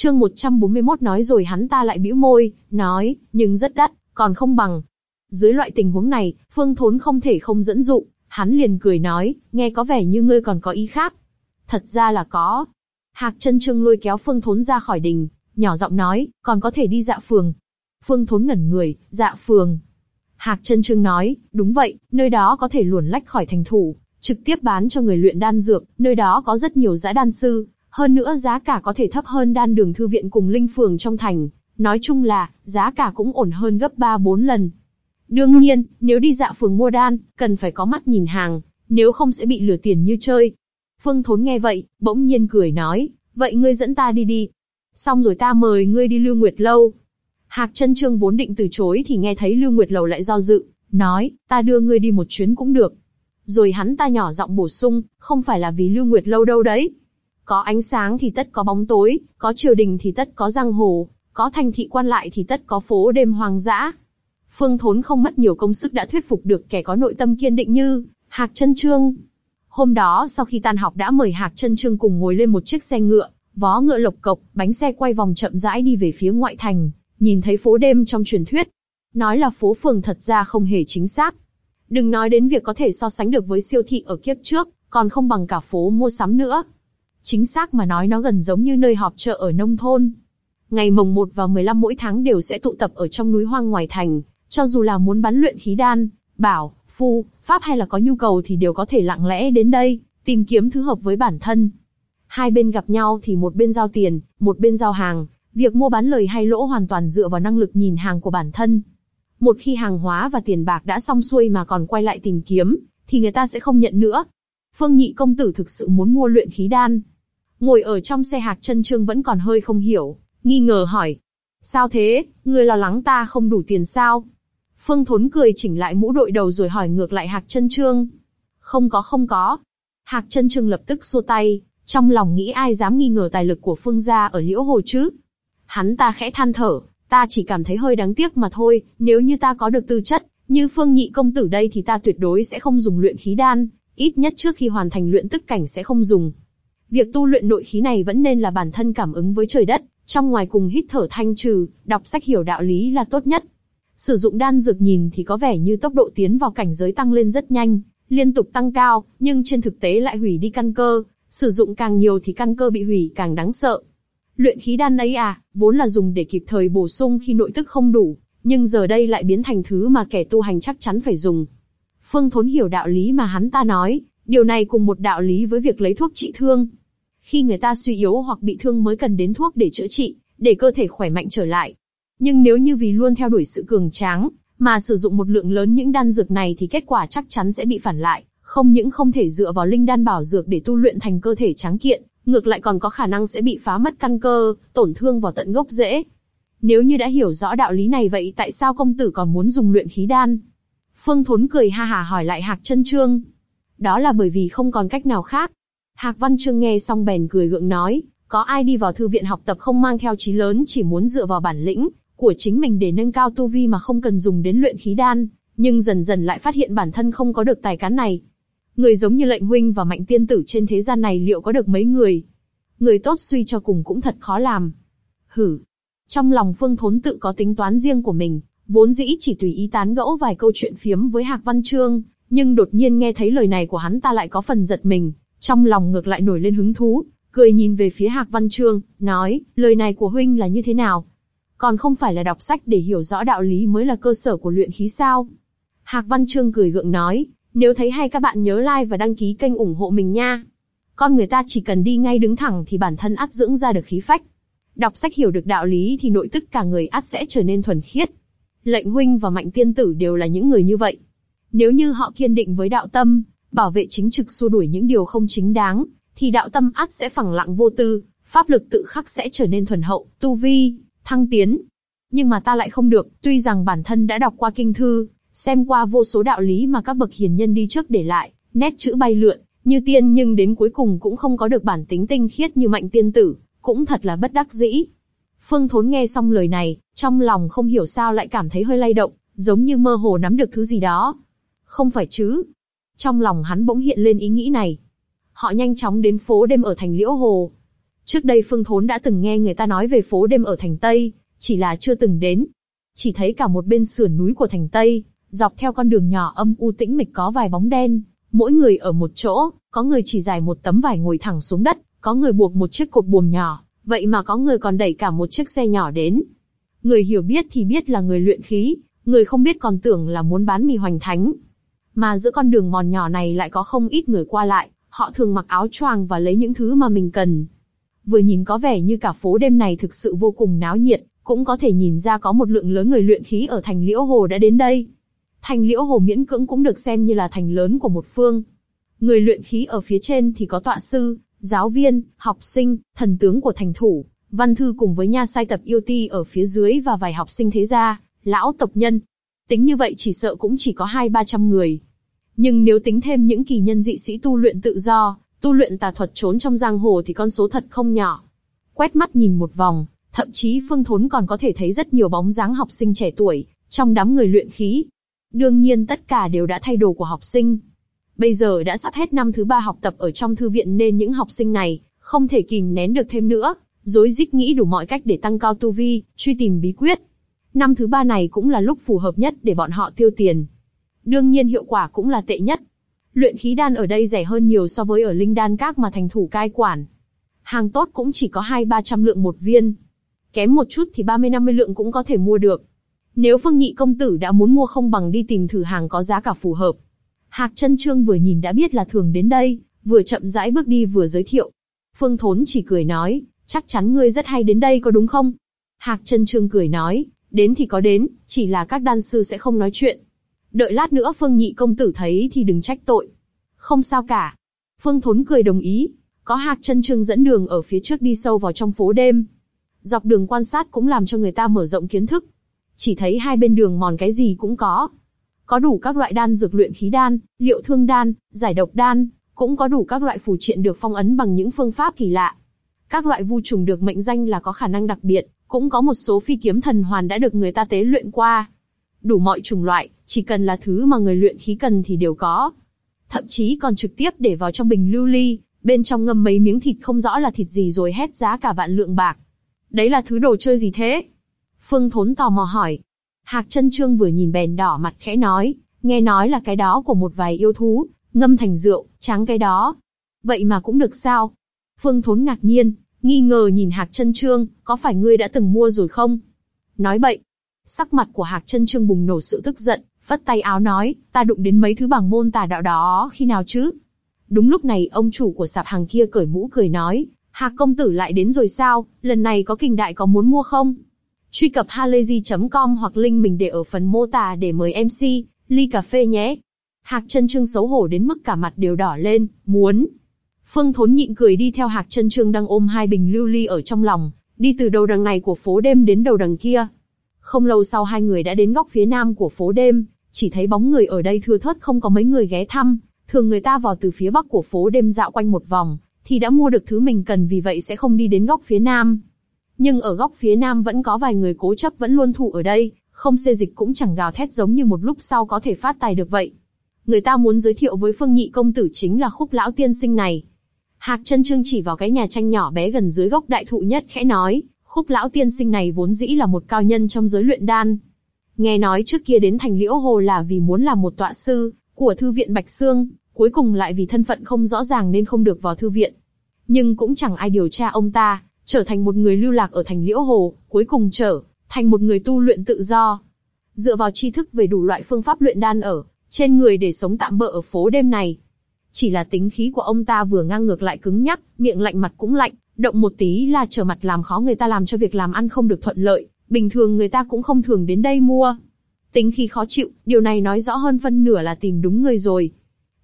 Chương 141 nói rồi hắn ta lại bĩu môi, nói, nhưng rất đắt, còn không bằng. Dưới loại tình huống này, Phương Thốn không thể không dẫn dụ, hắn liền cười nói, nghe có vẻ như ngươi còn có ý khác. Thật ra là có. Hạc chân trương lôi kéo Phương Thốn ra khỏi đình, nhỏ giọng nói, còn có thể đi dạ phường. Phương Thốn ngẩn người, dạ phường. Hạc chân trương nói, đúng vậy, nơi đó có thể luồn lách khỏi thành thủ, trực tiếp bán cho người luyện đan dược, nơi đó có rất nhiều giã đan sư, hơn nữa giá cả có thể thấp hơn đan đường thư viện cùng linh phường trong thành. Nói chung là, giá cả cũng ổn hơn gấp 3-4 lần. Đương nhiên, nếu đi dạ phường mua đan, cần phải có mắt nhìn hàng, nếu không sẽ bị lừa tiền như chơi. Phương Thốn nghe vậy, bỗng nhiên cười nói, vậy ngươi dẫn ta đi đi. Xong rồi ta mời ngươi đi Lưu Nguyệt Lâu. Hạc chân trương vốn định từ chối thì nghe thấy Lưu Nguyệt Lâu lại do dự, nói, ta đưa ngươi đi một chuyến cũng được. Rồi hắn ta nhỏ giọng bổ sung, không phải là vì Lưu Nguyệt Lâu đâu đấy. Có ánh sáng thì tất có bóng tối, có triều đình thì tất có giang hồ, có thành thị quan lại thì tất có phố đêm hoang dã. Phương Thốn không mất nhiều công sức đã thuyết phục được kẻ có nội tâm kiên định như Hạc Trân Trương. Hôm đó sau khi tan học đã mời Hạc Trân Trương cùng ngồi lên một chiếc xe ngựa, vó ngựa lộc cộc, bánh xe quay vòng chậm rãi đi về phía ngoại thành, nhìn thấy phố đêm trong truyền thuyết. Nói là phố phường thật ra không hề chính xác. Đừng nói đến việc có thể so sánh được với siêu thị ở kiếp trước, còn không bằng cả phố mua sắm nữa. Chính xác mà nói nó gần giống như nơi họp chợ ở nông thôn. Ngày mồng 1 và 15 mỗi tháng đều sẽ tụ tập ở trong núi hoang ngoài thành, cho dù là muốn bắn luyện khí đan, bảo, phu, pháp hay là có nhu cầu thì đều có thể lặng lẽ đến đây, tìm kiếm thứ hợp với bản thân. Hai bên gặp nhau thì một bên giao tiền, một bên giao hàng, việc mua bán lời hay lỗ hoàn toàn dựa vào năng lực nhìn hàng của bản thân. Một khi hàng hóa và tiền bạc đã xong xuôi mà còn quay lại tìm kiếm, thì người ta sẽ không nhận nữa. Phương Nhị công tử thực sự muốn mua luyện khí đan. Ngồi ở trong xe hạc chân trương vẫn còn hơi không hiểu, nghi ngờ hỏi. Sao thế, người lo lắng ta không đủ tiền sao? Phương Thốn cười chỉnh lại mũ đội đầu rồi hỏi ngược lại Hạc Chân Trương. Không có không có. Hạc Chân Trương lập tức xua tay, trong lòng nghĩ ai dám nghi ngờ tài lực của Phương gia ở Liễu Hồ chứ? Hắn ta khẽ than thở, ta chỉ cảm thấy hơi đáng tiếc mà thôi. Nếu như ta có được tư chất như Phương Nhị công tử đây thì ta tuyệt đối sẽ không dùng luyện khí đan, ít nhất trước khi hoàn thành luyện tức cảnh sẽ không dùng. Việc tu luyện nội khí này vẫn nên là bản thân cảm ứng với trời đất, trong ngoài cùng hít thở thanh trừ, đọc sách hiểu đạo lý là tốt nhất. Sử dụng đan dược nhìn thì có vẻ như tốc độ tiến vào cảnh giới tăng lên rất nhanh, liên tục tăng cao, nhưng trên thực tế lại hủy đi căn cơ, sử dụng càng nhiều thì căn cơ bị hủy càng đáng sợ. Luyện khí đan ấy à, vốn là dùng để kịp thời bổ sung khi nội tức không đủ, nhưng giờ đây lại biến thành thứ mà kẻ tu hành chắc chắn phải dùng. Phương Thốn hiểu đạo lý mà hắn ta nói, điều này cùng một đạo lý với việc lấy thuốc trị thương. Khi người ta suy yếu hoặc bị thương mới cần đến thuốc để chữa trị, để cơ thể khỏe mạnh trở lại. Nhưng nếu như vì luôn theo đuổi sự cường tráng, mà sử dụng một lượng lớn những đan dược này thì kết quả chắc chắn sẽ bị phản lại, không những không thể dựa vào linh đan bảo dược để tu luyện thành cơ thể tráng kiện, ngược lại còn có khả năng sẽ bị phá mất căn cơ, tổn thương vào tận gốc rễ. Nếu như đã hiểu rõ đạo lý này vậy tại sao công tử còn muốn dùng luyện khí đan? Phương Thốn cười ha hà hỏi lại Hạc Chân Trương. Đó là bởi vì không còn cách nào khác. Hạc Văn Trương nghe xong bèn cười gượng nói, có ai đi vào thư viện học tập không mang theo trí lớn chỉ muốn dựa vào bản lĩnh, của chính mình để nâng cao tu vi mà không cần dùng đến luyện khí đan, nhưng dần dần lại phát hiện bản thân không có được tài cán này. Người giống như lệnh huynh và mạnh tiên tử trên thế gian này liệu có được mấy người? Người tốt suy cho cùng cũng thật khó làm. Hử. Trong lòng Phương Thốn tự có tính toán riêng của mình, vốn dĩ chỉ tùy ý tán gẫu vài câu chuyện phiếm với Hạc Văn Trương, nhưng đột nhiên nghe thấy lời này của hắn ta lại có phần giật mình, trong lòng ngược lại nổi lên hứng thú, cười nhìn về phía Hạc Văn Trương, nói, lời này của huynh là như thế nào? còn không phải là đọc sách để hiểu rõ đạo lý mới là cơ sở của luyện khí sao? Hạc Văn Trương cười gượng nói, nếu thấy hay các bạn nhớ like và đăng ký kênh ủng hộ mình nha. Con người ta chỉ cần đi ngay đứng thẳng thì bản thân ắt dưỡng ra được khí phách. Đọc sách hiểu được đạo lý thì nội tức cả người ắt sẽ trở nên thuần khiết. Lệnh huynh và mạnh tiên tử đều là những người như vậy. Nếu như họ kiên định với đạo tâm, bảo vệ chính trực xua đuổi những điều không chính đáng, thì đạo tâm ắt sẽ phẳng lặng vô tư, pháp lực tự khắc sẽ trở nên thuần hậu, tu vi, thăng tiến. Nhưng mà ta lại không được, tuy rằng bản thân đã đọc qua kinh thư, xem qua vô số đạo lý mà các bậc hiền nhân đi trước để lại, nét chữ bay lượn, như tiên nhưng đến cuối cùng cũng không có được bản tính tinh khiết như mạnh tiên tử, cũng thật là bất đắc dĩ. Phương Thốn nghe xong lời này, trong lòng không hiểu sao lại cảm thấy hơi lay động, giống như mơ hồ nắm được thứ gì đó. Không phải chứ? Trong lòng hắn bỗng hiện lên ý nghĩ này. Họ nhanh chóng đến phố đêm ở thành Liễu Hồ. Trước đây Phương Thốn đã từng nghe người ta nói về phố đêm ở thành Tây, chỉ là chưa từng đến. Chỉ thấy cả một bên sườn núi của thành Tây, dọc theo con đường nhỏ âm u tĩnh mịch có vài bóng đen, mỗi người ở một chỗ, có người chỉ dài một tấm vải ngồi thẳng xuống đất, có người buộc một chiếc cột buồm nhỏ, vậy mà có người còn đẩy cả một chiếc xe nhỏ đến. Người hiểu biết thì biết là người luyện khí, người không biết còn tưởng là muốn bán mì hoành thánh. Mà giữa con đường mòn nhỏ này lại có không ít người qua lại, họ thường mặc áo choàng và lấy những thứ mà mình cần. Vừa nhìn có vẻ như cả phố đêm này thực sự vô cùng náo nhiệt, cũng có thể nhìn ra có một lượng lớn người luyện khí ở thành Liễu Hồ đã đến đây. Thành Liễu Hồ miễn cưỡng cũng được xem như là thành lớn của một phương. Người luyện khí ở phía trên thì có tọa sư, giáo viên, học sinh, thần tướng của thành thủ, văn thư cùng với nha sai tập yêu ti ở phía dưới và vài học sinh thế gia, lão tộc nhân. Tính như vậy chỉ sợ cũng chỉ có hai ba trăm người. Nhưng nếu tính thêm những kỳ nhân dị sĩ tu luyện tự do, tu luyện tà thuật trốn trong giang hồ thì con số thật không nhỏ. Quét mắt nhìn một vòng, thậm chí Phương Thốn còn có thể thấy rất nhiều bóng dáng học sinh trẻ tuổi, trong đám người luyện khí. Đương nhiên tất cả đều đã thay đồ của học sinh. Bây giờ đã sắp hết năm thứ ba học tập ở trong thư viện nên những học sinh này, không thể kìm nén được thêm nữa, rối rít nghĩ đủ mọi cách để tăng cao tu vi, truy tìm bí quyết. Năm thứ ba này cũng là lúc phù hợp nhất để bọn họ tiêu tiền. Đương nhiên hiệu quả cũng là tệ nhất. Luyện khí đan ở đây rẻ hơn nhiều so với ở linh đan các mà thành thủ cai quản. Hàng tốt cũng chỉ có hai ba trăm lượng một viên. Kém một chút thì 30-50 lượng cũng có thể mua được. Nếu Phương Nhị công tử đã muốn mua không bằng đi tìm thử hàng có giá cả phù hợp. Hạc chân trương vừa nhìn đã biết là thường đến đây, vừa chậm rãi bước đi vừa giới thiệu. Phương Thốn chỉ cười nói, chắc chắn ngươi rất hay đến đây có đúng không? Hạc chân trương cười nói, đến thì có đến, chỉ là các đan sư sẽ không nói chuyện. Đợi lát nữa Phương Nhị công tử thấy thì đừng trách tội. Không sao cả. Phương Thốn cười đồng ý. Có Hạc chân trương dẫn đường ở phía trước đi sâu vào trong phố đêm. Dọc đường quan sát cũng làm cho người ta mở rộng kiến thức. Chỉ thấy hai bên đường mòn cái gì cũng có. Có đủ các loại đan dược luyện khí đan, liệu thương đan, giải độc đan, cũng có đủ các loại phù triện được phong ấn bằng những phương pháp kỳ lạ. Các loại vu trùng được mệnh danh là có khả năng đặc biệt, cũng có một số phi kiếm thần hoàn đã được người ta tế luyện qua. Đủ mọi chủng loại, chỉ cần là thứ mà người luyện khí cần thì đều có. Thậm chí còn trực tiếp để vào trong bình lưu ly, bên trong ngâm mấy miếng thịt không rõ là thịt gì rồi hét giá cả vạn lượng bạc. Đấy là thứ đồ chơi gì thế? Phương Thốn tò mò hỏi. Hạc chân trương vừa nhìn bèn đỏ mặt khẽ nói, nghe nói là cái đó của một vài yêu thú, ngâm thành rượu, tráng cái đó. Vậy mà cũng được sao? Phương Thốn ngạc nhiên, nghi ngờ nhìn Hạc chân trương, có phải ngươi đã từng mua rồi không? Nói bậy. Sắc mặt của Hạc chân trương bùng nổ sự tức giận, vất tay áo nói, ta đụng đến mấy thứ bằng môn tà đạo đó khi nào chứ? Đúng lúc này ông chủ của sạp hàng kia cởi mũ cười nói, Hạc công tử lại đến rồi sao, lần này có kình đại có muốn mua không? Truy cập halayzi.com hoặc link mình để ở phần mô tả để mời MC, ly cà phê nhé. Hạc chân trương xấu hổ đến mức cả mặt đều đỏ lên, muốn. Phương Thốn nhịn cười đi theo Hạc chân trương đang ôm hai bình lưu ly ở trong lòng, đi từ đầu đằng này của phố đêm đến đầu đằng kia. Không lâu sau hai người đã đến góc phía nam của phố đêm, chỉ thấy bóng người ở đây thưa thớt không có mấy người ghé thăm. Thường người ta vào từ phía bắc của phố đêm dạo quanh một vòng, thì đã mua được thứ mình cần vì vậy sẽ không đi đến góc phía nam. Nhưng ở góc phía nam vẫn có vài người cố chấp vẫn luôn thủ ở đây, không xê dịch cũng chẳng gào thét giống như một lúc sau có thể phát tài được vậy. Người ta muốn giới thiệu với Phương Nhị công tử chính là khúc lão tiên sinh này. Hạc chân trương chỉ vào cái nhà tranh nhỏ bé gần dưới gốc đại thụ nhất khẽ nói, khúc lão tiên sinh này vốn dĩ là một cao nhân trong giới luyện đan. Nghe nói trước kia đến thành liễu hồ là vì muốn làm một tọa sư của thư viện Bạch Sương, cuối cùng lại vì thân phận không rõ ràng nên không được vào thư viện. Nhưng cũng chẳng ai điều tra ông ta, trở thành một người lưu lạc ở thành Liễu Hồ, cuối cùng trở thành một người tu luyện tự do. Dựa vào tri thức về đủ loại phương pháp luyện đan ở trên người để sống tạm bỡ ở phố đêm này. Chỉ là tính khí của ông ta vừa ngang ngược lại cứng nhắc, miệng lạnh mặt cũng lạnh, động một tí là trở mặt làm khó người ta làm cho việc làm ăn không được thuận lợi, bình thường người ta cũng không thường đến đây mua. Tính khí khó chịu, điều này nói rõ hơn phân nửa là tìm đúng người rồi.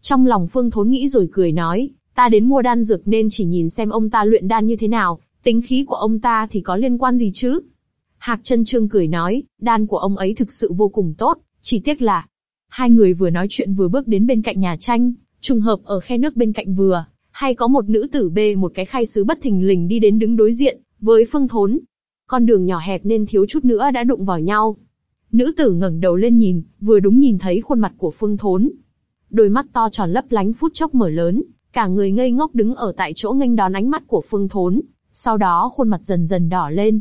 Trong lòng Phương Thốn nghĩ rồi cười nói, ta đến mua đan dược nên chỉ nhìn xem ông ta luyện đan như thế nào, tính khí của ông ta thì có liên quan gì chứ? Hạc chân trương cười nói, đan của ông ấy thực sự vô cùng tốt, chỉ tiếc là hai người vừa nói chuyện vừa bước đến bên cạnh nhà tranh, trùng hợp ở khe nước bên cạnh vừa, hay có một nữ tử bê một cái khay sứ bất thình lình đi đến đứng đối diện với Phương Thốn. Con đường nhỏ hẹp nên thiếu chút nữa đã đụng vào nhau. Nữ tử ngẩng đầu lên nhìn, vừa đúng nhìn thấy khuôn mặt của Phương Thốn. Đôi mắt to tròn lấp lánh phút chốc mở lớn, cả người ngây ngốc đứng ở tại chỗ nghênh đón ánh mắt của Phương Thốn, sau đó khuôn mặt dần dần đỏ lên.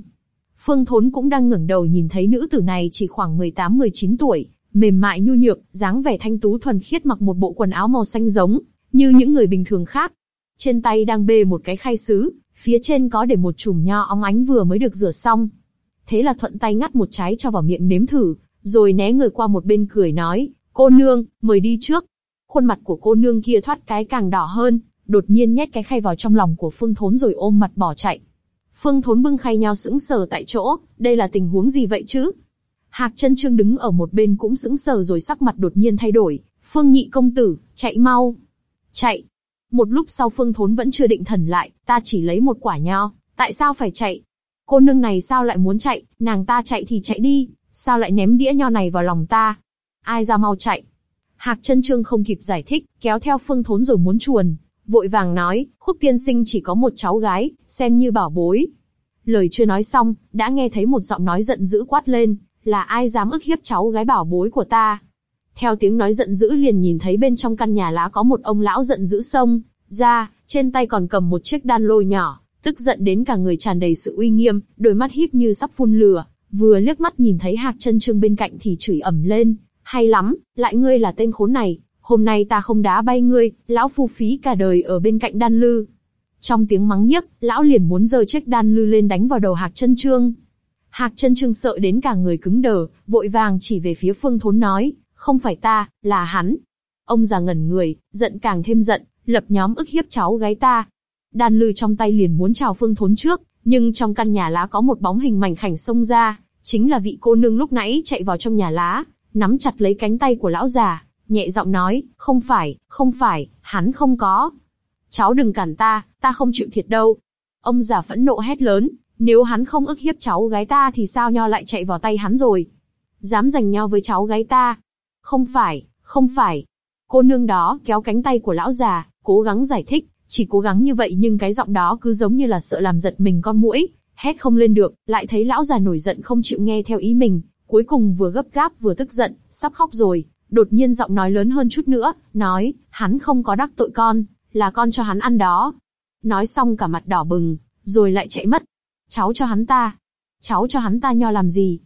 Phương Thốn cũng đang ngẩng đầu nhìn thấy nữ tử này chỉ khoảng 18-19 tuổi, mềm mại nhu nhược, dáng vẻ thanh tú thuần khiết mặc một bộ quần áo màu xanh giống, như những người bình thường khác. Trên tay đang bê một cái khay sứ, phía trên có để một chùm nho óng ánh vừa mới được rửa xong. Thế là thuận tay ngắt một trái cho vào miệng nếm thử, rồi né người qua một bên cười nói, cô nương, mời đi trước. Khuôn mặt của cô nương kia thoát cái càng đỏ hơn, đột nhiên nhét cái khay vào trong lòng của Phương Thốn rồi ôm mặt bỏ chạy. Phương Thốn bưng khay nho sững sờ tại chỗ, đây là tình huống gì vậy chứ? Hạc chân trương đứng ở một bên cũng sững sờ rồi sắc mặt đột nhiên thay đổi. Phương nhị công tử, chạy mau. Chạy. Một lúc sau Phương Thốn vẫn chưa định thần lại, ta chỉ lấy một quả nho, tại sao phải chạy? Cô nương này sao lại muốn chạy, nàng ta chạy thì chạy đi, sao lại ném đĩa nho này vào lòng ta? Ai ra mau chạy? Hạc chân trương không kịp giải thích, kéo theo Phương Thốn rồi muốn chuồn, vội vàng nói, khúc tiên sinh chỉ có một cháu gái, xem như bảo bối. Lời chưa nói xong, đã nghe thấy một giọng nói giận dữ quát lên, là ai dám ức hiếp cháu gái bảo bối của ta? Theo tiếng nói giận dữ liền nhìn thấy bên trong căn nhà lá có một ông lão giận dữ xông ra, trên tay còn cầm một chiếc đan lôi nhỏ, tức giận đến cả người tràn đầy sự uy nghiêm, đôi mắt híp như sắp phun lửa, vừa liếc mắt nhìn thấy Hạc Chân Trương bên cạnh thì chửi ầm lên, hay lắm, lại ngươi là tên khốn này, hôm nay ta không đá bay ngươi, lão phu phí cả đời ở bên cạnh đan lư. Trong tiếng mắng nhiếc, lão liền muốn giơ chiếc đan lư lên đánh vào đầu Hạc Chân Trương. Hạc Chân Trương sợ đến cả người cứng đờ, vội vàng chỉ về phía Phương Thốn nói, không phải ta, là hắn. Ông già ngẩn người, giận càng thêm giận, lập nhóm ức hiếp cháu gái ta. Đan lư trong tay liền muốn chào Phương Thốn trước, nhưng trong căn nhà lá có một bóng hình mảnh khảnh xông ra, chính là vị cô nương lúc nãy chạy vào trong nhà lá, nắm chặt lấy cánh tay của lão già, nhẹ giọng nói, không phải, không phải, hắn không có. Cháu đừng cản ta, ta không chịu thiệt đâu. Ông già phẫn nộ hét lớn, nếu hắn không ức hiếp cháu gái ta thì sao nho lại chạy vào tay hắn rồi? Dám giành nhau với cháu gái ta? Không phải, không phải. Cô nương đó kéo cánh tay của lão già, cố gắng giải thích, chỉ cố gắng như vậy nhưng cái giọng đó cứ giống như là sợ làm giật mình con mũi, hét không lên được, lại thấy lão già nổi giận không chịu nghe theo ý mình, cuối cùng vừa gấp gáp vừa tức giận, sắp khóc rồi, đột nhiên giọng nói lớn hơn chút nữa, nói, hắn không có đắc tội con, là con cho hắn ăn đó. Nói xong cả mặt đỏ bừng, rồi lại chạy mất. Cháu cho hắn ta. Cháu cho hắn ta nho làm gì?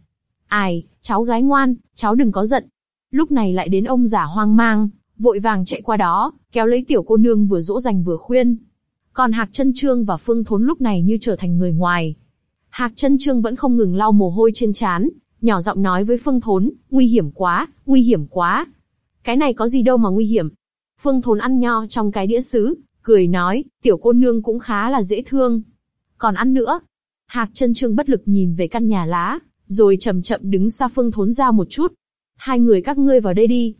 Ai, cháu gái ngoan, cháu đừng có giận. Lúc này lại đến ông giả hoang mang, vội vàng chạy qua đó, kéo lấy tiểu cô nương vừa dỗ dành vừa khuyên. Còn Hạc Chân Trương và Phương Thốn lúc này như trở thành người ngoài. Hạc Chân Trương vẫn không ngừng lau mồ hôi trên trán, nhỏ giọng nói với Phương Thốn, nguy hiểm quá, nguy hiểm quá. Cái này có gì đâu mà nguy hiểm. Phương Thốn ăn nho trong cái đĩa sứ, cười nói, tiểu cô nương cũng khá là dễ thương. Còn ăn nữa. Hạc chân trương bất lực nhìn về căn nhà lá, rồi chậm chậm đứng xa Phương Thốn ra một chút. Hai người các ngươi vào đây đi.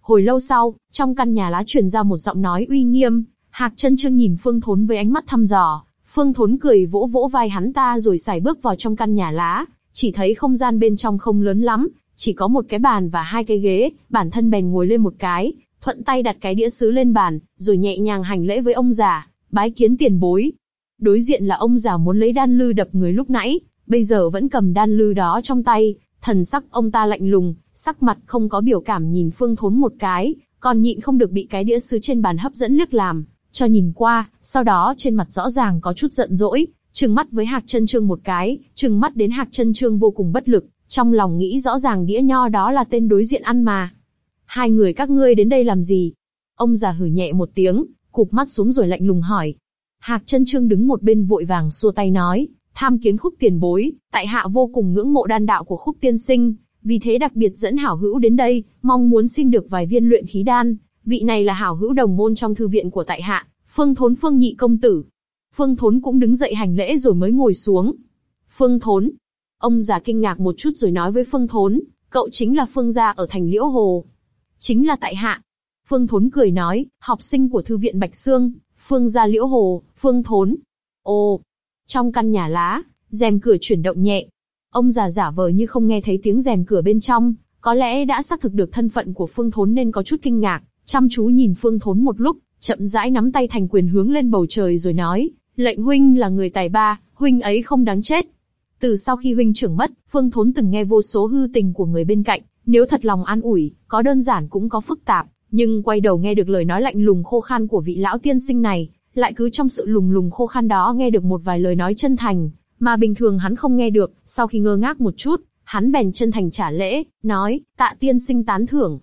Hồi lâu sau, trong căn nhà lá truyền ra một giọng nói uy nghiêm. Hạc chân trương nhìn Phương Thốn với ánh mắt thăm dò. Phương Thốn cười vỗ vỗ vai hắn ta rồi xài bước vào trong căn nhà lá, chỉ thấy không gian bên trong không lớn lắm, chỉ có một cái bàn và hai cái ghế, bản thân bèn ngồi lên một cái, thuận tay đặt cái đĩa sứ lên bàn, rồi nhẹ nhàng hành lễ với ông già, bái kiến tiền bối. Đối diện là ông già muốn lấy đan lư đập người lúc nãy, bây giờ vẫn cầm đan lư đó trong tay, thần sắc ông ta lạnh lùng, sắc mặt không có biểu cảm nhìn Phương Thốn một cái, còn nhịn không được bị cái đĩa sứ trên bàn hấp dẫn liếc làm, cho nhìn qua, sau đó trên mặt rõ ràng có chút giận dỗi, trừng mắt với Hạc Chân Trương một cái, trừng mắt đến Hạc Chân Trương vô cùng bất lực, trong lòng nghĩ rõ ràng đĩa nho đó là tên đối diện ăn mà. Hai người các ngươi đến đây làm gì? Ông già hử nhẹ một tiếng, cụp mắt xuống rồi lạnh lùng hỏi. Hạc Chân Trương đứng một bên vội vàng xua tay nói, tham kiến khúc tiền bối, tại hạ vô cùng ngưỡng mộ đan đạo của khúc tiên sinh, vì thế đặc biệt dẫn hảo hữu đến đây, mong muốn xin được vài viên luyện khí đan. Vị này là hảo hữu đồng môn trong thư viện của tại hạ, Phương Thốn Phương Nhị công tử, Phương Thốn cũng đứng dậy hành lễ rồi mới ngồi xuống. Phương Thốn. Ông già kinh ngạc một chút rồi nói với Phương Thốn, cậu chính là Phương gia ở thành Liễu Hồ. Chính là tại hạ. Phương Thốn cười nói, học sinh của thư viện Bạch Sương, Phương gia Liễu Hồ, Phương Thốn. Ồ. Trong căn nhà lá, rèm cửa chuyển động nhẹ. Ông già giả vờ như không nghe thấy tiếng rèm cửa bên trong, có lẽ đã xác thực được thân phận của Phương Thốn nên có chút kinh ngạc, chăm chú nhìn Phương Thốn một lúc, chậm rãi nắm tay thành quyền hướng lên bầu trời rồi nói, Lệnh huynh là người tài ba, huynh ấy không đáng chết. Từ sau khi huynh trưởng mất, Phương Thốn từng nghe vô số hư tình của người bên cạnh, nếu thật lòng an ủi, có đơn giản cũng có phức tạp, nhưng quay đầu nghe được lời nói lạnh lùng khô khan của vị lão tiên sinh này, lại cứ trong sự lùng lùng khô khan đó nghe được một vài lời nói chân thành, mà bình thường hắn không nghe được, sau khi ngơ ngác một chút, hắn bèn chân thành trả lễ, nói, tạ tiên sinh tán thưởng.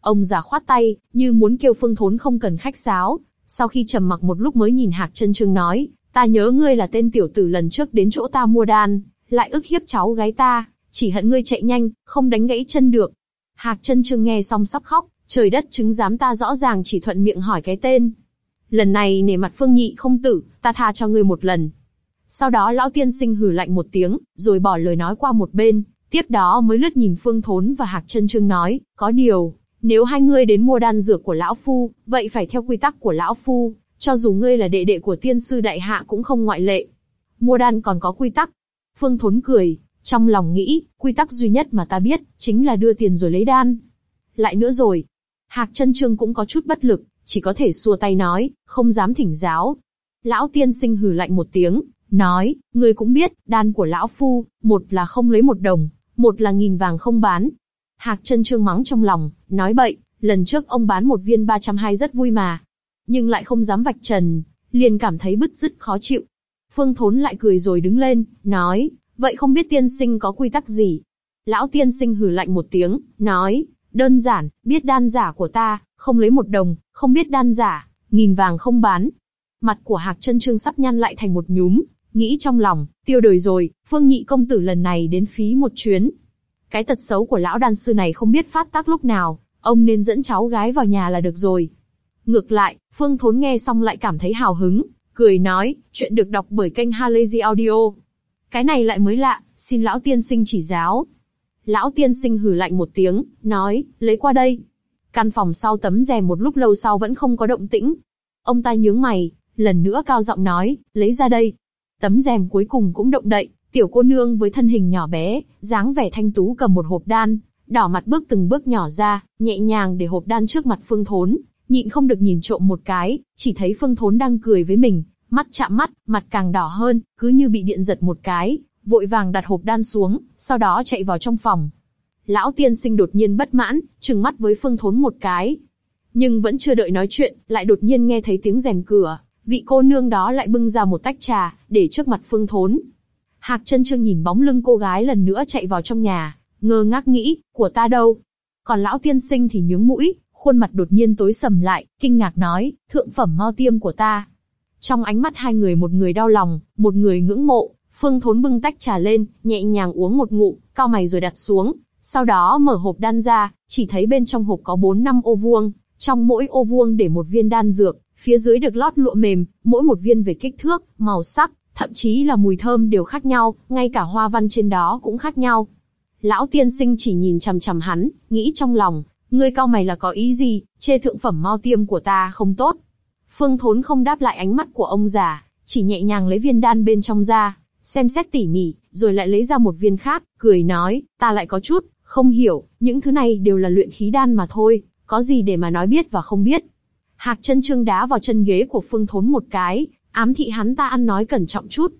Ông già khoát tay, như muốn kêu phương thốn không cần khách sáo, sau khi trầm mặc một lúc mới nhìn Hạc chân Trương nói, ta nhớ ngươi là tên tiểu tử lần trước đến chỗ ta mua đan, lại ức hiếp cháu gái ta, chỉ hận ngươi chạy nhanh, không đánh gãy chân được. Hạc chân Trương nghe xong sắp khóc, trời đất chứng giám ta rõ ràng chỉ thuận miệng hỏi cái tên. Lần này nể mặt phương nhị không tử, ta tha cho ngươi một lần. Sau đó lão tiên sinh hừ lạnh một tiếng, rồi bỏ lời nói qua một bên, tiếp đó mới lướt nhìn phương thốn và hạc chân trương nói, có điều, nếu hai ngươi đến mua đan dược của lão phu, vậy phải theo quy tắc của lão phu, cho dù ngươi là đệ đệ của tiên sư đại hạ cũng không ngoại lệ. Mua đan còn có quy tắc. Phương thốn cười, trong lòng nghĩ, quy tắc duy nhất mà ta biết, chính là đưa tiền rồi lấy đan. Lại nữa rồi, Hạc chân trương cũng có chút bất lực, chỉ có thể xua tay nói, không dám thỉnh giáo. Lão tiên sinh hừ lạnh một tiếng, nói, người cũng biết, đan của lão phu, một là không lấy một đồng, một là nghìn vàng không bán. Hạc chân trương mắng trong lòng, nói bậy, lần trước ông bán một viên 320 rất vui mà. Nhưng lại không dám vạch trần, liền cảm thấy bứt rứt khó chịu. Phương Thốn lại cười rồi đứng lên, nói, vậy không biết tiên sinh có quy tắc gì? Lão tiên sinh hừ lạnh một tiếng, nói, Đơn giản, biết đan giả của ta, không lấy một đồng, không biết đan giả, nghìn vàng không bán. Mặt của Hạc chân Trương sắp nhăn lại thành một nhúm, nghĩ trong lòng, tiêu đời rồi, Phương Nhị công tử lần này đến phí một chuyến. Cái tật xấu của lão đan sư này không biết phát tác lúc nào, ông nên dẫn cháu gái vào nhà là được rồi. Ngược lại, Phương Thốn nghe xong lại cảm thấy hào hứng, cười nói, chuyện được đọc bởi kênh Halazy Audio. Cái này lại mới lạ, xin lão tiên sinh chỉ giáo. Lão tiên sinh hử lạnh một tiếng, nói, lấy qua đây. Căn phòng sau tấm rèm một lúc lâu sau vẫn không có động tĩnh. Ông ta nhướng mày, lần nữa cao giọng nói, lấy ra đây. Tấm rèm cuối cùng cũng động đậy, tiểu cô nương với thân hình nhỏ bé, dáng vẻ thanh tú cầm một hộp đan, đỏ mặt bước từng bước nhỏ ra, nhẹ nhàng để hộp đan trước mặt Phương Thốn, nhịn không được nhìn trộm một cái, chỉ thấy Phương Thốn đang cười với mình, mắt chạm mắt, mặt càng đỏ hơn, cứ như bị điện giật một cái, vội vàng đặt hộp đan xuống, sau đó chạy vào trong phòng. Lão tiên sinh đột nhiên bất mãn, trừng mắt với Phương Thốn một cái. Nhưng vẫn chưa đợi nói chuyện, lại đột nhiên nghe thấy tiếng rèm cửa, vị cô nương đó lại bưng ra một tách trà, để trước mặt Phương Thốn. Hạc chân trương nhìn bóng lưng cô gái lần nữa chạy vào trong nhà, ngơ ngác nghĩ, của ta đâu? Còn lão tiên sinh thì nhướng mũi, khuôn mặt đột nhiên tối sầm lại, kinh ngạc nói, thượng phẩm mau tiêm của ta. Trong ánh mắt hai người một người đau lòng, một người ngưỡng mộ, Phương Thốn bưng tách trà lên, nhẹ nhàng uống một ngụm, cao mày rồi đặt xuống. Sau đó mở hộp đan ra, chỉ thấy bên trong hộp có bốn năm ô vuông, trong mỗi ô vuông để một viên đan dược, phía dưới được lót lụa mềm, mỗi một viên về kích thước, màu sắc, thậm chí là mùi thơm đều khác nhau, ngay cả hoa văn trên đó cũng khác nhau. Lão tiên sinh chỉ nhìn chằm chằm hắn, nghĩ trong lòng, ngươi cao mày là có ý gì, chê thượng phẩm mau tiêm của ta không tốt. Phương Thốn không đáp lại ánh mắt của ông già, chỉ nhẹ nhàng lấy viên đan bên trong ra, xem xét tỉ mỉ, rồi lại lấy ra một viên khác, cười nói, ta lại có chút, không hiểu, những thứ này đều là luyện khí đan mà thôi, có gì để mà nói biết và không biết. Hạc chân trương đá vào chân ghế của Phương Thốn một cái, ám thị hắn ta ăn nói cẩn trọng chút.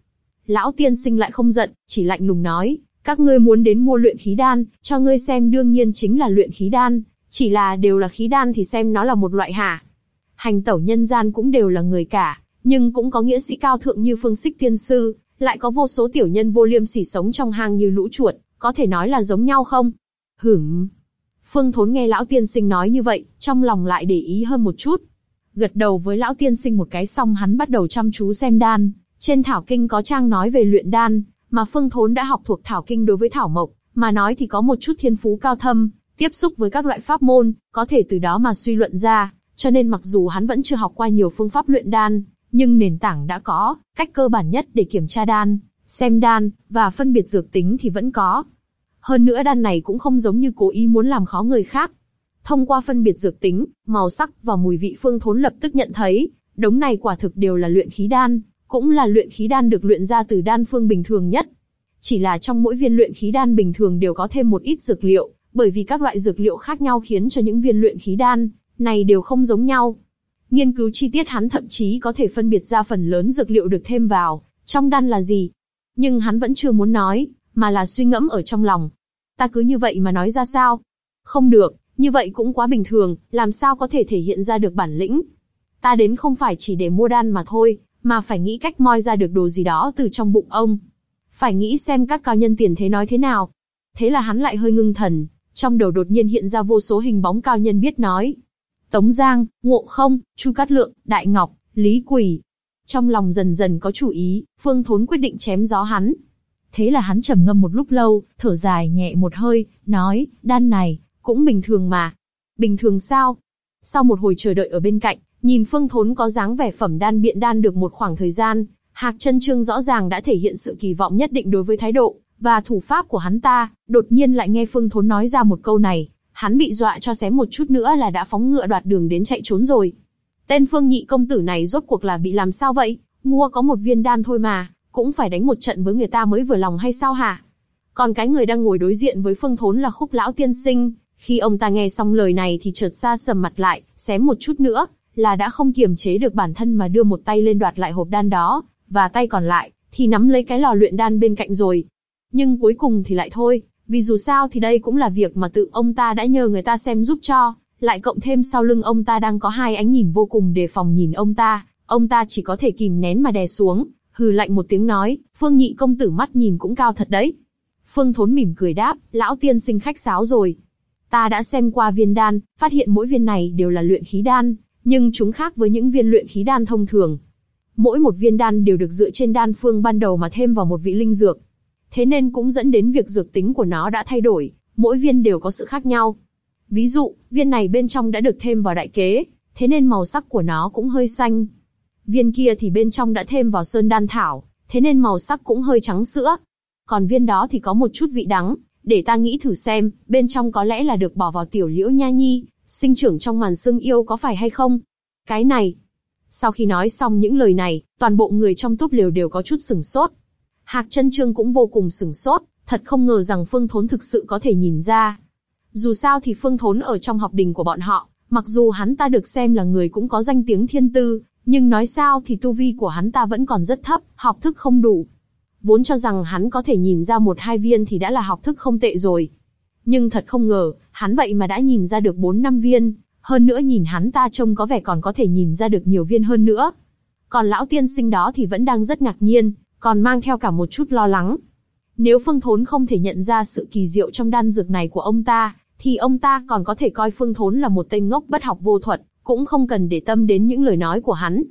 Lão tiên sinh lại không giận, chỉ lạnh lùng nói, các ngươi muốn đến mua luyện khí đan, cho ngươi xem đương nhiên chính là luyện khí đan, chỉ là đều là khí đan thì xem nó là một loại hả. Hành tẩu nhân gian cũng đều là người cả, nhưng cũng có nghĩa sĩ cao thượng như phương xích tiên sư, lại có vô số tiểu nhân vô liêm sỉ sống trong hang như lũ chuột, có thể nói là giống nhau không? Hửm. Phương Thốn nghe lão tiên sinh nói như vậy, trong lòng lại để ý hơn một chút. Gật đầu với lão tiên sinh một cái xong hắn bắt đầu chăm chú xem đan. Trên thảo kinh có trang nói về luyện đan, mà Phương Thốn đã học thuộc thảo kinh đối với thảo mộc, mà nói thì có một chút thiên phú cao thâm, tiếp xúc với các loại pháp môn, có thể từ đó mà suy luận ra. Cho nên mặc dù hắn vẫn chưa học qua nhiều phương pháp luyện đan, nhưng nền tảng đã có, cách cơ bản nhất để kiểm tra đan, xem đan, và phân biệt dược tính thì vẫn có. Hơn nữa đan này cũng không giống như cố ý muốn làm khó người khác. Thông qua phân biệt dược tính, màu sắc và mùi vị phương thốn lập tức nhận thấy, đống này quả thực đều là luyện khí đan, cũng là luyện khí đan được luyện ra từ đan phương bình thường nhất. Chỉ là trong mỗi viên luyện khí đan bình thường đều có thêm một ít dược liệu, bởi vì các loại dược liệu khác nhau khiến cho những viên luyện khí đan này đều không giống nhau. Nghiên cứu chi tiết hắn thậm chí có thể phân biệt ra phần lớn dược liệu được thêm vào, trong đan là gì. Nhưng hắn vẫn chưa muốn nói, mà là suy ngẫm ở trong lòng. Ta cứ như vậy mà nói ra sao? Không được, như vậy cũng quá bình thường, làm sao có thể thể hiện ra được bản lĩnh. Ta đến không phải chỉ để mua đan mà thôi, mà phải nghĩ cách moi ra được đồ gì đó từ trong bụng ông. Phải nghĩ xem các cao nhân tiền thế nói thế nào. Thế là hắn lại hơi ngưng thần, trong đầu đột nhiên hiện ra vô số hình bóng cao nhân biết nói. Tống Giang, Ngộ Không, Chu Cát Lượng, Đại Ngọc, Lý Quỳ. Trong lòng dần dần có chủ ý, Phương Thốn quyết định chém gió hắn. Thế là hắn trầm ngâm một lúc lâu, thở dài nhẹ một hơi, nói, đan này, cũng bình thường mà. Bình thường sao? Sau một hồi chờ đợi ở bên cạnh, nhìn Phương Thốn có dáng vẻ phẩm đan biện đan được một khoảng thời gian, Hạc chân trương rõ ràng đã thể hiện sự kỳ vọng nhất định đối với thái độ và thủ pháp của hắn ta. Đột nhiên lại nghe Phương Thốn nói ra một câu này, hắn bị dọa cho xém một chút nữa là đã phóng ngựa đoạt đường đến chạy trốn rồi. Tên Phương Nhị công tử này rốt cuộc là bị làm sao vậy? Mua có một viên đan thôi mà, cũng phải đánh một trận với người ta mới vừa lòng hay sao hả? Còn cái người đang ngồi đối diện với Phương Thốn là Khúc Lão Tiên Sinh, khi ông ta nghe xong lời này thì chợt xa sầm mặt lại, xém một chút nữa, là đã không kiềm chế được bản thân mà đưa một tay lên đoạt lại hộp đan đó, và tay còn lại, thì nắm lấy cái lò luyện đan bên cạnh rồi. Nhưng cuối cùng thì lại thôi, vì dù sao thì đây cũng là việc mà tự ông ta đã nhờ người ta xem giúp cho, lại cộng thêm sau lưng ông ta đang có hai ánh nhìn vô cùng đề phòng nhìn ông ta, ông ta chỉ có thể kìm nén mà đè xuống, hừ lạnh một tiếng nói, Phương Nhị công tử mắt nhìn cũng cao thật đấy. Phương Thốn mỉm cười đáp, lão tiên sinh khách sáo rồi. Ta đã xem qua viên đan, phát hiện mỗi viên này đều là luyện khí đan, nhưng chúng khác với những viên luyện khí đan thông thường. Mỗi một viên đan đều được dựa trên đan phương ban đầu mà thêm vào một vị linh dược. Thế nên cũng dẫn đến việc dược tính của nó đã thay đổi, mỗi viên đều có sự khác nhau. Ví dụ, viên này bên trong đã được thêm vào đại kế, thế nên màu sắc của nó cũng hơi xanh. Viên kia thì bên trong đã thêm vào sơn đan thảo, thế nên màu sắc cũng hơi trắng sữa. Còn viên đó thì có một chút vị đắng, để ta nghĩ thử xem, bên trong có lẽ là được bỏ vào tiểu liễu nha nhi, sinh trưởng trong màn xương yêu có phải hay không? Cái này. Sau khi nói xong những lời này, toàn bộ người trong túp liều đều có chút sừng sốt. Hạc chân trương cũng vô cùng sừng sốt, thật không ngờ rằng Phương Thốn thực sự có thể nhìn ra. Dù sao thì Phương Thốn ở trong học đình của bọn họ, mặc dù hắn ta được xem là người cũng có danh tiếng thiên tư, nhưng nói sao thì tu vi của hắn ta vẫn còn rất thấp, học thức không đủ. Vốn cho rằng hắn có thể nhìn ra một hai viên thì đã là học thức không tệ rồi. Nhưng thật không ngờ, hắn vậy mà đã nhìn ra được bốn năm viên, hơn nữa nhìn hắn ta trông có vẻ còn có thể nhìn ra được nhiều viên hơn nữa. Còn lão tiên sinh đó thì vẫn đang rất ngạc nhiên, còn mang theo cả một chút lo lắng. Nếu Phương Thốn không thể nhận ra sự kỳ diệu trong đan dược này của ông ta, thì ông ta còn có thể coi Phương Thốn là một tên ngốc bất học vô thuật, cũng không cần để tâm đến những lời nói của hắn.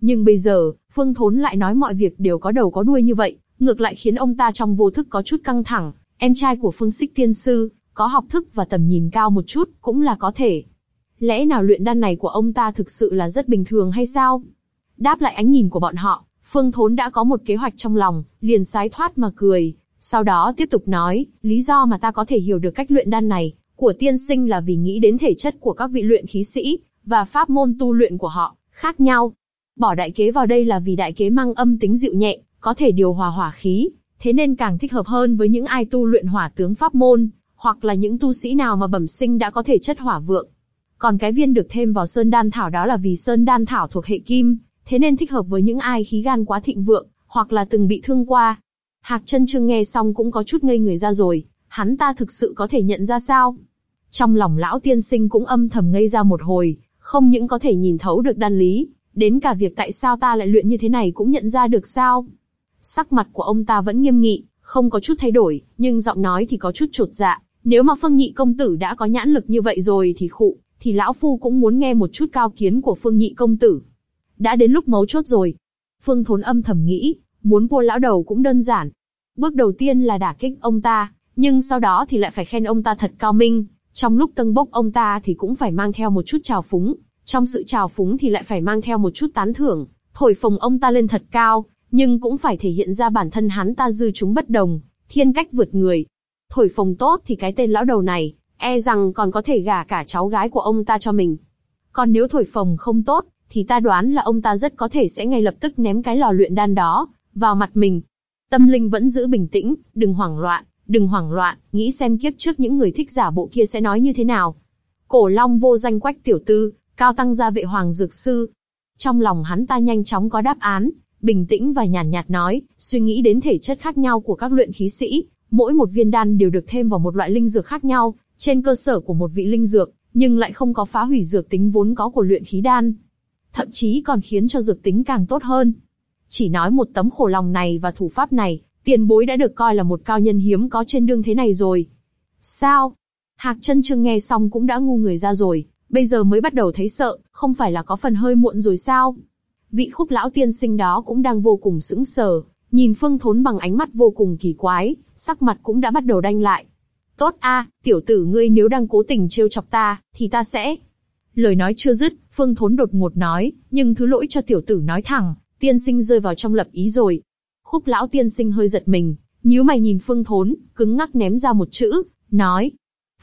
Nhưng bây giờ, Phương Thốn lại nói mọi việc đều có đầu có đuôi như vậy, ngược lại khiến ông ta trong vô thức có chút căng thẳng. Em trai của Phương Sích Tiên Sư, có học thức và tầm nhìn cao một chút, cũng là có thể. Lẽ nào luyện đan này của ông ta thực sự là rất bình thường hay sao? Đáp lại ánh nhìn của bọn họ, Phương Thốn đã có một kế hoạch trong lòng, liền sái thoát mà cười. Sau đó tiếp tục nói, lý do mà ta có thể hiểu được cách luyện đan này, của tiên sinh là vì nghĩ đến thể chất của các vị luyện khí sĩ, và pháp môn tu luyện của họ, khác nhau. Bỏ đại kế vào đây là vì đại kế mang âm tính dịu nhẹ, có thể điều hòa hỏa khí, thế nên càng thích hợp hơn với những ai tu luyện hỏa tướng pháp môn, hoặc là những tu sĩ nào mà bẩm sinh đã có thể chất hỏa vượng. Còn cái viên được thêm vào sơn đan thảo đó là vì sơn đan thảo thuộc hệ kim, thế nên thích hợp với những ai khí gan quá thịnh vượng, hoặc là từng bị thương qua. Hạc chân trương nghe xong cũng có chút ngây người ra rồi, hắn ta thực sự có thể nhận ra sao? Trong lòng lão tiên sinh cũng âm thầm ngây ra một hồi, không những có thể nhìn thấu được đan lý, đến cả việc tại sao ta lại luyện như thế này cũng nhận ra được sao? Sắc mặt của ông ta vẫn nghiêm nghị, không có chút thay đổi, nhưng giọng nói thì có chút trột dạ. Nếu mà Phương Nhị công tử đã có nhãn lực như vậy rồi thì khụ, thì lão phu cũng muốn nghe một chút cao kiến của Phương Nhị công tử. Đã đến lúc mấu chốt rồi. Phương Thốn âm thầm nghĩ, muốn vua lão đầu cũng đơn giản. Bước đầu tiên là đả kích ông ta, nhưng sau đó thì lại phải khen ông ta thật cao minh. Trong lúc tân bốc ông ta thì cũng phải mang theo một chút trào phúng, trong sự trào phúng thì lại phải mang theo một chút tán thưởng, thổi phồng ông ta lên thật cao, nhưng cũng phải thể hiện ra bản thân hắn ta dư chúng bất đồng, thiên cách vượt người. Thổi phồng tốt thì cái tên lão đầu này, e rằng còn có thể gả cả cháu gái của ông ta cho mình. Còn nếu thổi phồng không tốt, thì ta đoán là ông ta rất có thể sẽ ngay lập tức ném cái lò luyện đan đó vào mặt mình. Tâm linh vẫn giữ bình tĩnh, đừng hoảng loạn, đừng hoảng loạn, nghĩ xem kiếp trước những người thích giả bộ kia sẽ nói như thế nào. Cổ Long vô danh quách tiểu tư, cao tăng gia vệ hoàng dược sư. Trong lòng hắn ta nhanh chóng có đáp án, bình tĩnh và nhàn nhạt, nhạt nói, suy nghĩ đến thể chất khác nhau của các luyện khí sĩ, mỗi một viên đan đều được thêm vào một loại linh dược khác nhau, trên cơ sở của một vị linh dược, nhưng lại không có phá hủy dược tính vốn có của luyện khí đan. thậm chí còn khiến cho dược tính càng tốt hơn. Chỉ nói một tấm khổ lòng này và thủ pháp này, tiền bối đã được coi là một cao nhân hiếm có trên đương thế này rồi. Sao? Hạc chân trương nghe xong cũng đã ngu người ra rồi, bây giờ mới bắt đầu thấy sợ, không phải là có phần hơi muộn rồi sao? Vị khúc lão tiên sinh đó cũng đang vô cùng sững sờ, nhìn phương thốn bằng ánh mắt vô cùng kỳ quái, sắc mặt cũng đã bắt đầu đanh lại. Tốt a, tiểu tử ngươi nếu đang cố tình trêu chọc ta, thì ta sẽ... Lời nói chưa dứt, phương thốn đột ngột nói, nhưng thứ lỗi cho tiểu tử nói thẳng, tiên sinh rơi vào trong lập ý rồi. Khúc lão tiên sinh hơi giật mình, nhíu mày nhìn phương thốn, cứng ngắc ném ra một chữ, nói.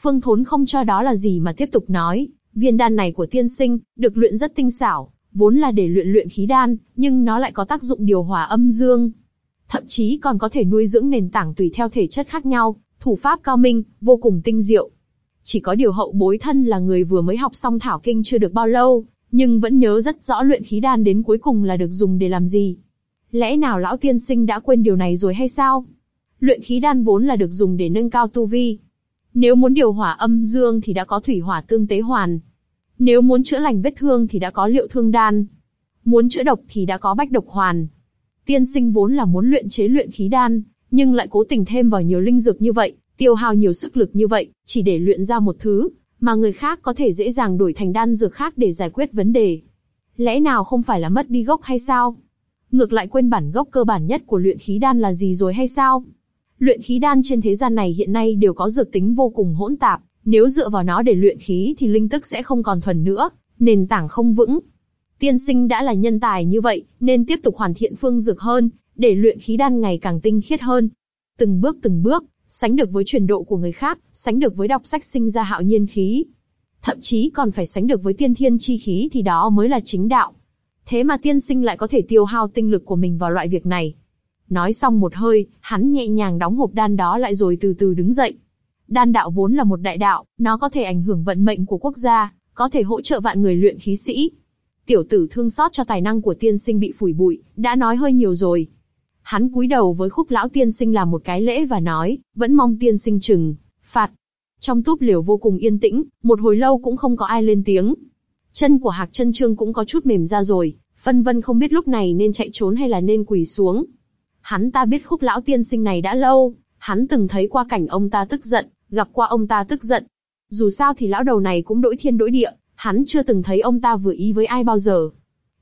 Phương thốn không cho đó là gì mà tiếp tục nói, viên đan này của tiên sinh, được luyện rất tinh xảo, vốn là để luyện luyện khí đan, nhưng nó lại có tác dụng điều hòa âm dương. Thậm chí còn có thể nuôi dưỡng nền tảng tùy theo thể chất khác nhau, thủ pháp cao minh, vô cùng tinh diệu. Chỉ có điều hậu bối thân là người vừa mới học xong thảo kinh chưa được bao lâu, nhưng vẫn nhớ rất rõ luyện khí đan đến cuối cùng là được dùng để làm gì. Lẽ nào lão tiên sinh đã quên điều này rồi hay sao? Luyện khí đan vốn là được dùng để nâng cao tu vi. Nếu muốn điều hòa âm dương thì đã có thủy hỏa tương tế hoàn. Nếu muốn chữa lành vết thương thì đã có liệu thương đan. Muốn chữa độc thì đã có bách độc hoàn. Tiên sinh vốn là muốn luyện chế luyện khí đan, nhưng lại cố tình thêm vào nhiều linh dược như vậy, tiêu hao nhiều sức lực như vậy, chỉ để luyện ra một thứ, mà người khác có thể dễ dàng đổi thành đan dược khác để giải quyết vấn đề. Lẽ nào không phải là mất đi gốc hay sao? Ngược lại quên bản gốc cơ bản nhất của luyện khí đan là gì rồi hay sao? Luyện khí đan trên thế gian này hiện nay đều có dược tính vô cùng hỗn tạp, nếu dựa vào nó để luyện khí thì linh tức sẽ không còn thuần nữa, nền tảng không vững. Tiên sinh đã là nhân tài như vậy, nên tiếp tục hoàn thiện phương dược hơn, để luyện khí đan ngày càng tinh khiết hơn. Từng bước từng bước, sánh được với truyền độ của người khác, sánh được với đọc sách sinh ra hạo nhiên khí. Thậm chí còn phải sánh được với tiên thiên chi khí thì đó mới là chính đạo. Thế mà tiên sinh lại có thể tiêu hao tinh lực của mình vào loại việc này. Nói xong một hơi, hắn nhẹ nhàng đóng hộp đan đó lại rồi từ từ đứng dậy. Đan đạo vốn là một đại đạo, nó có thể ảnh hưởng vận mệnh của quốc gia, có thể hỗ trợ vạn người luyện khí sĩ. Tiểu tử thương xót cho tài năng của tiên sinh bị phủi bụi, đã nói hơi nhiều rồi. Hắn cúi đầu với khúc lão tiên sinh làm một cái lễ và nói, vẫn mong tiên sinh chừng phạt. Trong túp liều vô cùng yên tĩnh, một hồi lâu cũng không có ai lên tiếng. Chân của Hạc chân trương cũng có chút mềm ra rồi, vân vân không biết lúc này nên chạy trốn hay là nên quỳ xuống. Hắn ta biết khúc lão tiên sinh này đã lâu, hắn từng thấy qua cảnh ông ta tức giận, gặp qua ông ta tức giận. Dù sao thì lão đầu này cũng đổi thiên đổi địa, hắn chưa từng thấy ông ta vừa ý với ai bao giờ.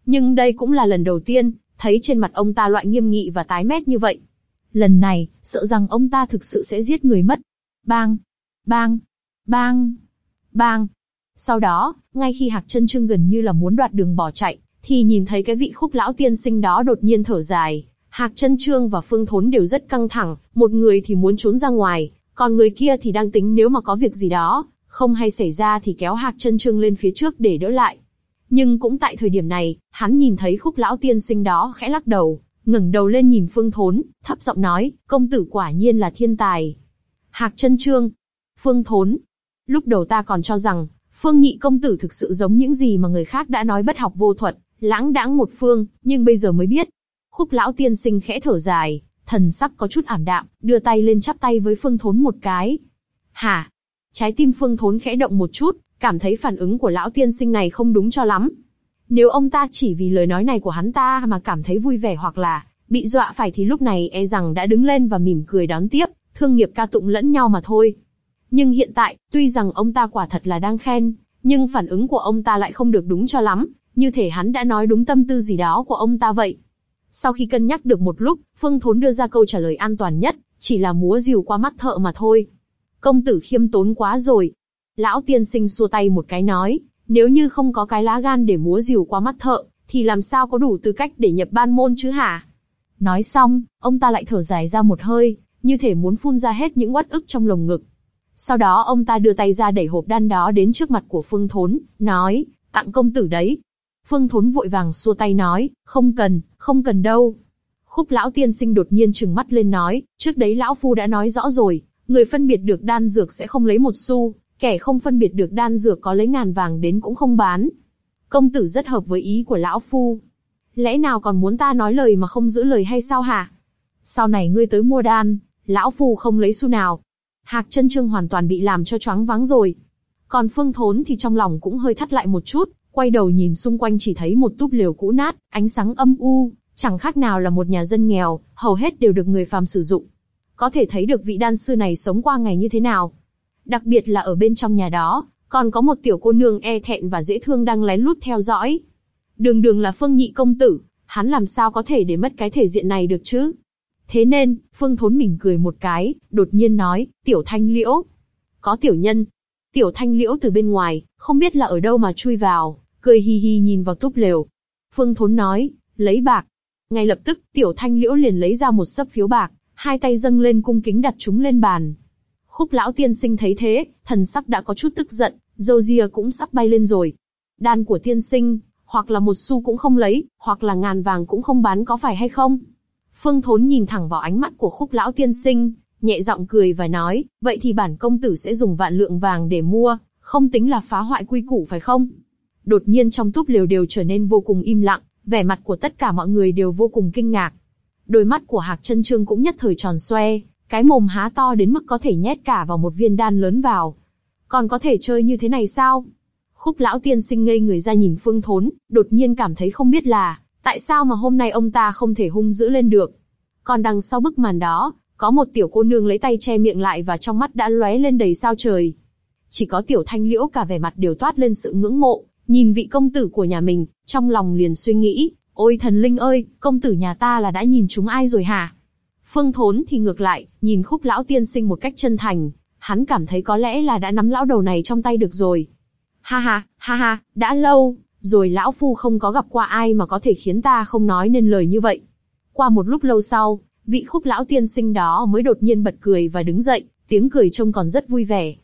Nhưng đây cũng là lần đầu tiên, thấy trên mặt ông ta loại nghiêm nghị và tái mét như vậy. Lần này, sợ rằng ông ta thực sự sẽ giết người mất. Bang! Bang! Bang! Bang! Sau đó, ngay khi Hạc chân Trương gần như là muốn đoạt đường bỏ chạy, thì nhìn thấy cái vị khúc lão tiên sinh đó đột nhiên thở dài. Hạc chân Trương và Phương Thốn đều rất căng thẳng, một người thì muốn trốn ra ngoài, còn người kia thì đang tính nếu mà có việc gì đó, không hay xảy ra thì kéo Hạc chân Trương lên phía trước để đỡ lại. Nhưng cũng tại thời điểm này, hắn nhìn thấy khúc lão tiên sinh đó khẽ lắc đầu, ngẩng đầu lên nhìn Phương Thốn, thấp giọng nói, công tử quả nhiên là thiên tài. Hạc chân trương, Phương Thốn. Lúc đầu ta còn cho rằng, Phương Nhị công tử thực sự giống những gì mà người khác đã nói bất học vô thuật, lãng đãng một phương, nhưng bây giờ mới biết. Khúc lão tiên sinh khẽ thở dài, thần sắc có chút ảm đạm, đưa tay lên chắp tay với Phương Thốn một cái. Hả? Trái tim Phương Thốn khẽ động một chút, cảm thấy phản ứng của lão tiên sinh này không đúng cho lắm. Nếu ông ta chỉ vì lời nói này của hắn ta mà cảm thấy vui vẻ hoặc là bị dọa phải thì lúc này e rằng đã đứng lên và mỉm cười đón tiếp, thương nghiệp ca tụng lẫn nhau mà thôi. Nhưng hiện tại, tuy rằng ông ta quả thật là đang khen, nhưng phản ứng của ông ta lại không được đúng cho lắm, như thể hắn đã nói đúng tâm tư gì đó của ông ta vậy. Sau khi cân nhắc được một lúc, Phương Thốn đưa ra câu trả lời an toàn nhất, chỉ là múa rìu qua mắt thợ mà thôi. Công tử khiêm tốn quá rồi, Lão tiên sinh xua tay một cái nói, nếu như không có cái lá gan để múa rìu qua mắt thợ, thì làm sao có đủ tư cách để nhập ban môn chứ hả? Nói xong, ông ta lại thở dài ra một hơi, như thể muốn phun ra hết những uất ức trong lồng ngực. Sau đó ông ta đưa tay ra đẩy hộp đan đó đến trước mặt của Phương Thốn, nói, tặng công tử đấy. Phương Thốn vội vàng xua tay nói, không cần, không cần đâu. Khúc lão tiên sinh đột nhiên trừng mắt lên nói, trước đấy lão phu đã nói rõ rồi, người phân biệt được đan dược sẽ không lấy một xu, Kẻ không phân biệt được đan dược có lấy ngàn vàng đến cũng không bán. Công tử rất hợp với ý của lão phu. Lẽ nào còn muốn ta nói lời mà không giữ lời hay sao hả? Sau này ngươi tới mua đan, lão phu không lấy xu nào. Hạc chân trương hoàn toàn bị làm cho choáng váng rồi. Còn phương thốn thì trong lòng cũng hơi thắt lại một chút, quay đầu nhìn xung quanh chỉ thấy một túp lều cũ nát, ánh sáng âm u, chẳng khác nào là một nhà dân nghèo, hầu hết đều được người phàm sử dụng. Có thể thấy được vị đan sư này sống qua ngày như thế nào. Đặc biệt là ở bên trong nhà đó, còn có một tiểu cô nương e thẹn và dễ thương đang lén lút theo dõi. Đường đường là Phương Nhị công tử, hắn làm sao có thể để mất cái thể diện này được chứ? Thế nên, Phương Thốn mỉm cười một cái, đột nhiên nói, tiểu thanh liễu. Có tiểu nhân. Tiểu thanh liễu từ bên ngoài, không biết là ở đâu mà chui vào, cười hì hì nhìn vào túp lều. Phương Thốn nói, lấy bạc. Ngay lập tức, tiểu thanh liễu liền lấy ra một sấp phiếu bạc, hai tay dâng lên cung kính đặt chúng lên bàn. Khúc lão tiên sinh thấy thế, thần sắc đã có chút tức giận, dâu ria cũng sắp bay lên rồi. Đan của tiên sinh, hoặc là một xu cũng không lấy, hoặc là ngàn vàng cũng không bán có phải hay không? Phương Thốn nhìn thẳng vào ánh mắt của khúc lão tiên sinh, nhẹ giọng cười và nói, vậy thì bản công tử sẽ dùng vạn lượng vàng để mua, không tính là phá hoại quy củ phải không? Đột nhiên trong túp lều đều trở nên vô cùng im lặng, vẻ mặt của tất cả mọi người đều vô cùng kinh ngạc. Đôi mắt của Hạc Trân Trương cũng nhất thời tròn xoe, cái mồm há to đến mức có thể nhét cả vào một viên đan lớn vào. Còn có thể chơi như thế này sao? Khúc lão tiên sinh ngây người ra nhìn Phương Thốn, đột nhiên cảm thấy không biết là, tại sao mà hôm nay ông ta không thể hung dữ lên được. Còn đằng sau bức màn đó, có một tiểu cô nương lấy tay che miệng lại và trong mắt đã lóe lên đầy sao trời. Chỉ có tiểu thanh liễu cả vẻ mặt đều toát lên sự ngưỡng mộ, nhìn vị công tử của nhà mình, trong lòng liền suy nghĩ, ôi thần linh ơi, công tử nhà ta là đã nhìn chúng ai rồi hả? Phương Thốn thì ngược lại, nhìn khúc lão tiên sinh một cách chân thành, hắn cảm thấy có lẽ là đã nắm lão đầu này trong tay được rồi. Ha ha, ha ha, đã lâu, rồi lão phu không có gặp qua ai mà có thể khiến ta không nói nên lời như vậy. Qua một lúc lâu sau, vị khúc lão tiên sinh đó mới đột nhiên bật cười và đứng dậy, tiếng cười trông còn rất vui vẻ.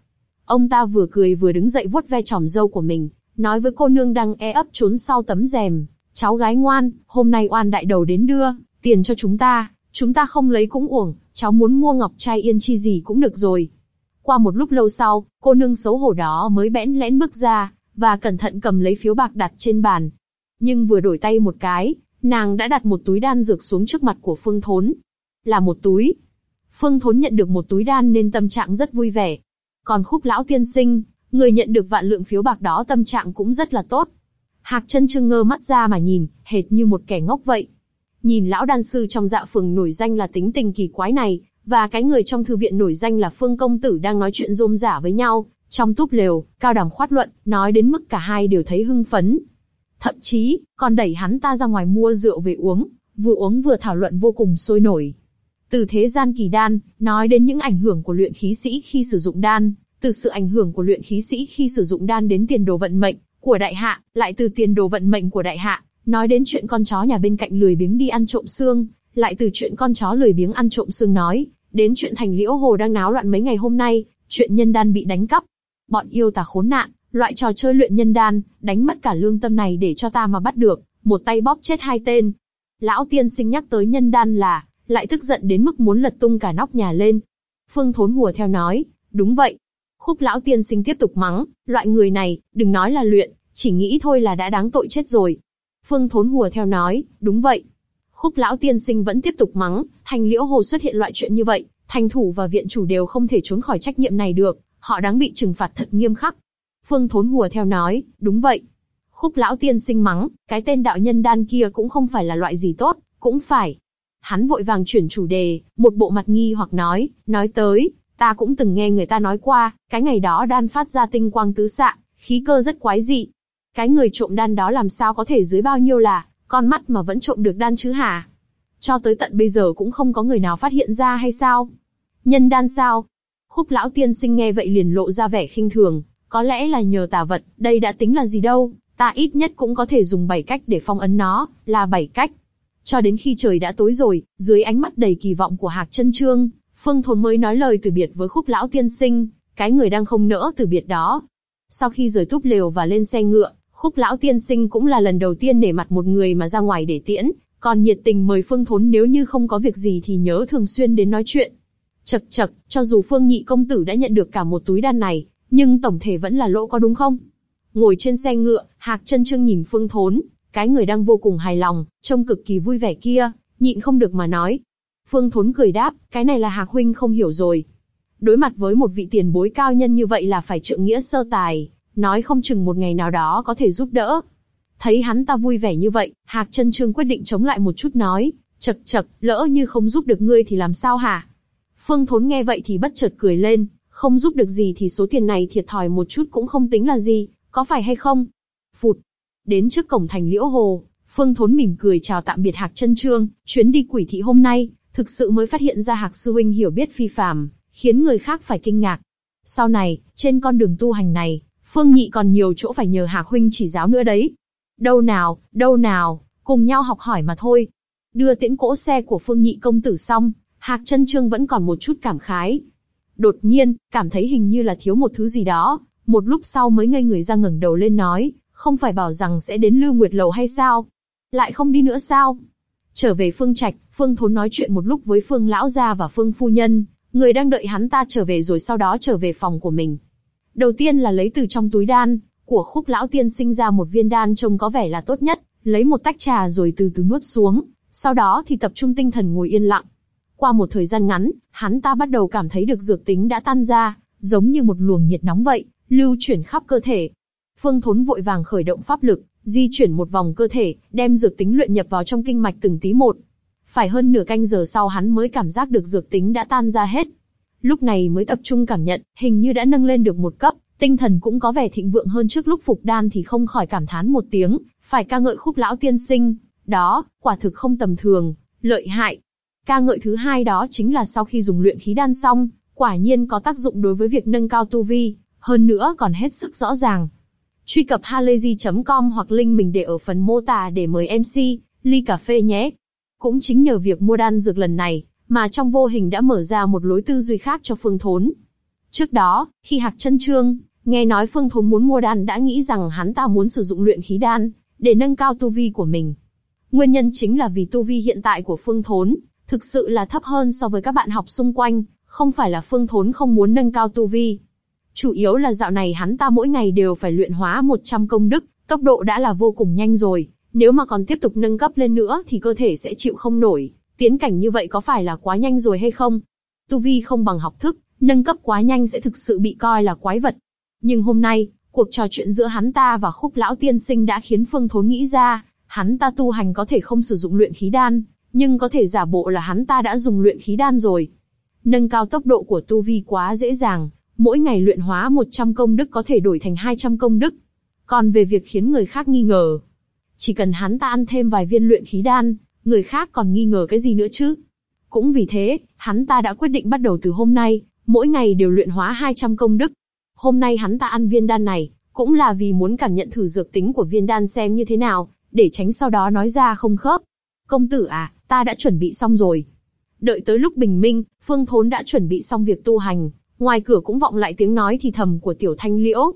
Ông ta vừa cười vừa đứng dậy vuốt ve tròm râu của mình, nói với cô nương đang e ấp trốn sau tấm rèm, cháu gái ngoan, hôm nay oan đại đầu đến đưa, tiền cho chúng ta, chúng ta không lấy cũng uổng, cháu muốn mua ngọc trai yên chi gì cũng được rồi. Qua một lúc lâu sau, cô nương xấu hổ đó mới bẽn lẽn bước ra, và cẩn thận cầm lấy phiếu bạc đặt trên bàn. Nhưng vừa đổi tay một cái, nàng đã đặt một túi đan dược xuống trước mặt của Phương Thốn. Là một túi. Phương Thốn nhận được một túi đan nên tâm trạng rất vui vẻ. Còn khúc lão tiên sinh, người nhận được vạn lượng phiếu bạc đó tâm trạng cũng rất là tốt. Hạc chân trương ngơ mắt ra mà nhìn, hệt như một kẻ ngốc vậy. Nhìn lão đan sư trong dạ phường nổi danh là tính tình kỳ quái này, và cái người trong thư viện nổi danh là Phương Công Tử đang nói chuyện rôm rả với nhau, trong túp lều, cao đàm khoát luận, nói đến mức cả hai đều thấy hưng phấn. Thậm chí, còn đẩy hắn ta ra ngoài mua rượu về uống, vừa uống vừa thảo luận vô cùng sôi nổi. Từ thế gian kỳ đan, nói đến những ảnh hưởng của luyện khí sĩ khi sử dụng đan, từ sự ảnh hưởng của luyện khí sĩ khi sử dụng đan đến tiền đồ vận mệnh của đại hạ, lại từ tiền đồ vận mệnh của đại hạ, nói đến chuyện con chó nhà bên cạnh lười biếng đi ăn trộm xương, lại từ chuyện con chó lười biếng ăn trộm xương nói, đến chuyện thành liễu hồ đang náo loạn mấy ngày hôm nay, chuyện nhân đan bị đánh cắp. Bọn yêu tà khốn nạn, loại trò chơi luyện nhân đan, đánh mất cả lương tâm này để cho ta mà bắt được, một tay bóp chết hai tên. Lão tiên sinh nhắc tới nhân đan là, lại tức giận đến mức muốn lật tung cả nóc nhà lên. Phương Thốn hùa theo nói, đúng vậy. Khúc lão tiên sinh tiếp tục mắng, loại người này, đừng nói là luyện, chỉ nghĩ thôi là đã đáng tội chết rồi. Phương Thốn hùa theo nói, đúng vậy. Khúc lão tiên sinh vẫn tiếp tục mắng, thành liễu hồ xuất hiện loại chuyện như vậy, thành thủ và viện chủ đều không thể trốn khỏi trách nhiệm này được, họ đáng bị trừng phạt thật nghiêm khắc. Phương Thốn hùa theo nói, đúng vậy. Khúc lão tiên sinh mắng, cái tên đạo nhân đan kia cũng không phải là loại gì tốt, cũng phải. Hắn vội vàng chuyển chủ đề, một bộ mặt nghi hoặc nói, nói tới, ta cũng từng nghe người ta nói qua, cái ngày đó đan phát ra tinh quang tứ xạ, khí cơ rất quái dị. Cái người trộm đan đó làm sao có thể dưới bao nhiêu là, con mắt mà vẫn trộm được đan chứ hả? Cho tới tận bây giờ cũng không có người nào phát hiện ra hay sao? Nhân đan sao? Khúc lão tiên sinh nghe vậy liền lộ ra vẻ khinh thường, có lẽ là nhờ tà vật, đây đã tính là gì đâu, ta ít nhất cũng có thể dùng bảy cách để phong ấn nó, là bảy cách. Cho đến khi trời đã tối rồi, dưới ánh mắt đầy kỳ vọng của Hạc Chân Trương, Phương Thốn mới nói lời từ biệt với Khúc lão tiên sinh, cái người đang không nỡ từ biệt đó. Sau khi rời túp lều và lên xe ngựa, Khúc lão tiên sinh cũng là lần đầu tiên nể mặt một người mà ra ngoài để tiễn, còn nhiệt tình mời Phương Thốn nếu như không có việc gì thì nhớ thường xuyên đến nói chuyện. Chật chật, cho dù Phương Nhị công tử đã nhận được cả một túi đan này, nhưng tổng thể vẫn là lỗ có đúng không? Ngồi trên xe ngựa, Hạc chân trương nhìn Phương Thốn, cái người đang vô cùng hài lòng, trông cực kỳ vui vẻ kia, nhịn không được mà nói. Phương Thốn cười đáp, cái này là Hạc huynh không hiểu rồi. Đối mặt với một vị tiền bối cao nhân như vậy là phải trượng nghĩa sơ tài, nói không chừng một ngày nào đó có thể giúp đỡ. Thấy hắn ta vui vẻ như vậy, Hạc chân trương quyết định chống lại một chút nói, chật chật, lỡ như không giúp được ngươi thì làm sao hả? Phương Thốn nghe vậy thì bất chợt cười lên, không giúp được gì thì số tiền này thiệt thòi một chút cũng không tính là gì, có phải hay không? Phụt. Đến trước cổng thành Liễu Hồ, Phương Thốn mỉm cười chào tạm biệt Hạc Trân Trương, chuyến đi quỷ thị hôm nay, thực sự mới phát hiện ra Hạc sư huynh hiểu biết phi phàm, khiến người khác phải kinh ngạc. Sau này, trên con đường tu hành này, Phương Nhị còn nhiều chỗ phải nhờ Hạc huynh chỉ giáo nữa đấy. Đâu nào, đâu nào, cùng nhau học hỏi mà thôi. Đưa tiễn cỗ xe của Phương Nhị công tử xong, Hạc Chân Trương vẫn còn một chút cảm khái. Đột nhiên, cảm thấy hình như là thiếu một thứ gì đó, một lúc sau mới ngây người ra ngẩng đầu lên nói, không phải bảo rằng sẽ đến Lưu Nguyệt Lầu hay sao? Lại không đi nữa sao? Trở về Phương Trạch, Phương Thốn nói chuyện một lúc với Phương Lão Gia và Phương Phu Nhân, người đang đợi hắn ta trở về rồi sau đó trở về phòng của mình. Đầu tiên là lấy từ trong túi đan, của khúc lão tiên sinh ra một viên đan trông có vẻ là tốt nhất, lấy một tách trà rồi từ từ nuốt xuống, sau đó thì tập trung tinh thần ngồi yên lặng. Qua một thời gian ngắn, hắn ta bắt đầu cảm thấy được dược tính đã tan ra, giống như một luồng nhiệt nóng vậy, lưu chuyển khắp cơ thể. Phương Thốn vội vàng khởi động pháp lực, di chuyển một vòng cơ thể, đem dược tính luyện nhập vào trong kinh mạch từng tí một. Phải hơn nửa canh giờ sau hắn mới cảm giác được dược tính đã tan ra hết. Lúc này mới tập trung cảm nhận, hình như đã nâng lên được một cấp, tinh thần cũng có vẻ thịnh vượng hơn trước lúc phục đan thì không khỏi cảm thán một tiếng, phải ca ngợi khúc lão tiên sinh. Đó, quả thực không tầm thường, lợi hại. Ca ngợi thứ hai đó chính là sau khi dùng luyện khí đan xong, quả nhiên có tác dụng đối với việc nâng cao tu vi, hơn nữa còn hết sức rõ ràng. Truy cập halayzi.com hoặc link mình để ở phần mô tả để mời MC, ly cà phê nhé. Cũng chính nhờ việc mua đan dược lần này, mà trong vô hình đã mở ra một lối tư duy khác cho Phương Thốn. Trước đó, khi Hạc Chân Trương nghe nói Phương Thốn muốn mua đan đã nghĩ rằng hắn ta muốn sử dụng luyện khí đan để nâng cao tu vi của mình. Nguyên nhân chính là vì tu vi hiện tại của Phương Thốn thực sự là thấp hơn so với các bạn học xung quanh, không phải là Phương Thốn không muốn nâng cao tu vi. Chủ yếu là dạo này hắn ta mỗi ngày đều phải luyện hóa 100 công đức, tốc độ đã là vô cùng nhanh rồi, nếu mà còn tiếp tục nâng cấp lên nữa thì cơ thể sẽ chịu không nổi, tiến cảnh như vậy có phải là quá nhanh rồi hay không? Tu vi không bằng học thức, nâng cấp quá nhanh sẽ thực sự bị coi là quái vật. Nhưng hôm nay, cuộc trò chuyện giữa hắn ta và khúc lão tiên sinh đã khiến Phương Thốn nghĩ ra, hắn ta tu hành có thể không sử dụng luyện khí đan, nhưng có thể giả bộ là hắn ta đã dùng luyện khí đan rồi. Nâng cao tốc độ của tu vi quá dễ dàng, mỗi ngày luyện hóa 100 công đức có thể đổi thành 200 công đức. Còn về việc khiến người khác nghi ngờ, chỉ cần hắn ta ăn thêm vài viên luyện khí đan, người khác còn nghi ngờ cái gì nữa chứ? Cũng vì thế, hắn ta đã quyết định bắt đầu từ hôm nay, mỗi ngày đều luyện hóa 200 công đức. Hôm nay hắn ta ăn viên đan này, cũng là vì muốn cảm nhận thử dược tính của viên đan xem như thế nào, để tránh sau đó nói ra không khớp. Công tử à, ta đã chuẩn bị xong rồi. Đợi tới lúc bình minh, Phương Thốn đã chuẩn bị xong việc tu hành, ngoài cửa cũng vọng lại tiếng nói thì thầm của Tiểu Thanh Liễu.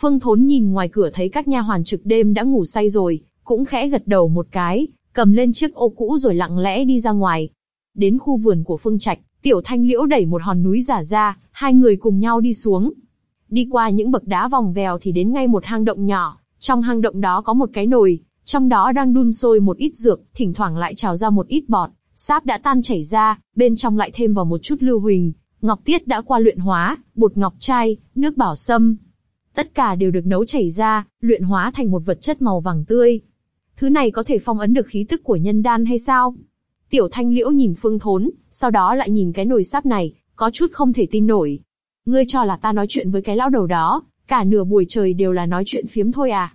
Phương Thốn nhìn ngoài cửa thấy các nha hoàn trực đêm đã ngủ say rồi, cũng khẽ gật đầu một cái, cầm lên chiếc ô cũ rồi lặng lẽ đi ra ngoài. Đến khu vườn của Phương Trạch, Tiểu Thanh Liễu đẩy một hòn núi giả ra, hai người cùng nhau đi xuống. Đi qua những bậc đá vòng vèo thì đến ngay một hang động nhỏ, trong hang động đó có một cái nồi, trong đó đang đun sôi một ít dược, thỉnh thoảng lại trào ra một ít bọt, sáp đã tan chảy ra, bên trong lại thêm vào một chút lưu huỳnh, ngọc tiết đã qua luyện hóa, bột ngọc trai, nước bảo sâm. Tất cả đều được nấu chảy ra, luyện hóa thành một vật chất màu vàng tươi. Thứ này có thể phong ấn được khí tức của nhân đan hay sao? Tiểu Thanh Liễu nhìn Phương Thốn, sau đó lại nhìn cái nồi sáp này, có chút không thể tin nổi. Ngươi cho là ta nói chuyện với cái lão đầu đó, cả nửa buổi trời đều là nói chuyện phiếm thôi à?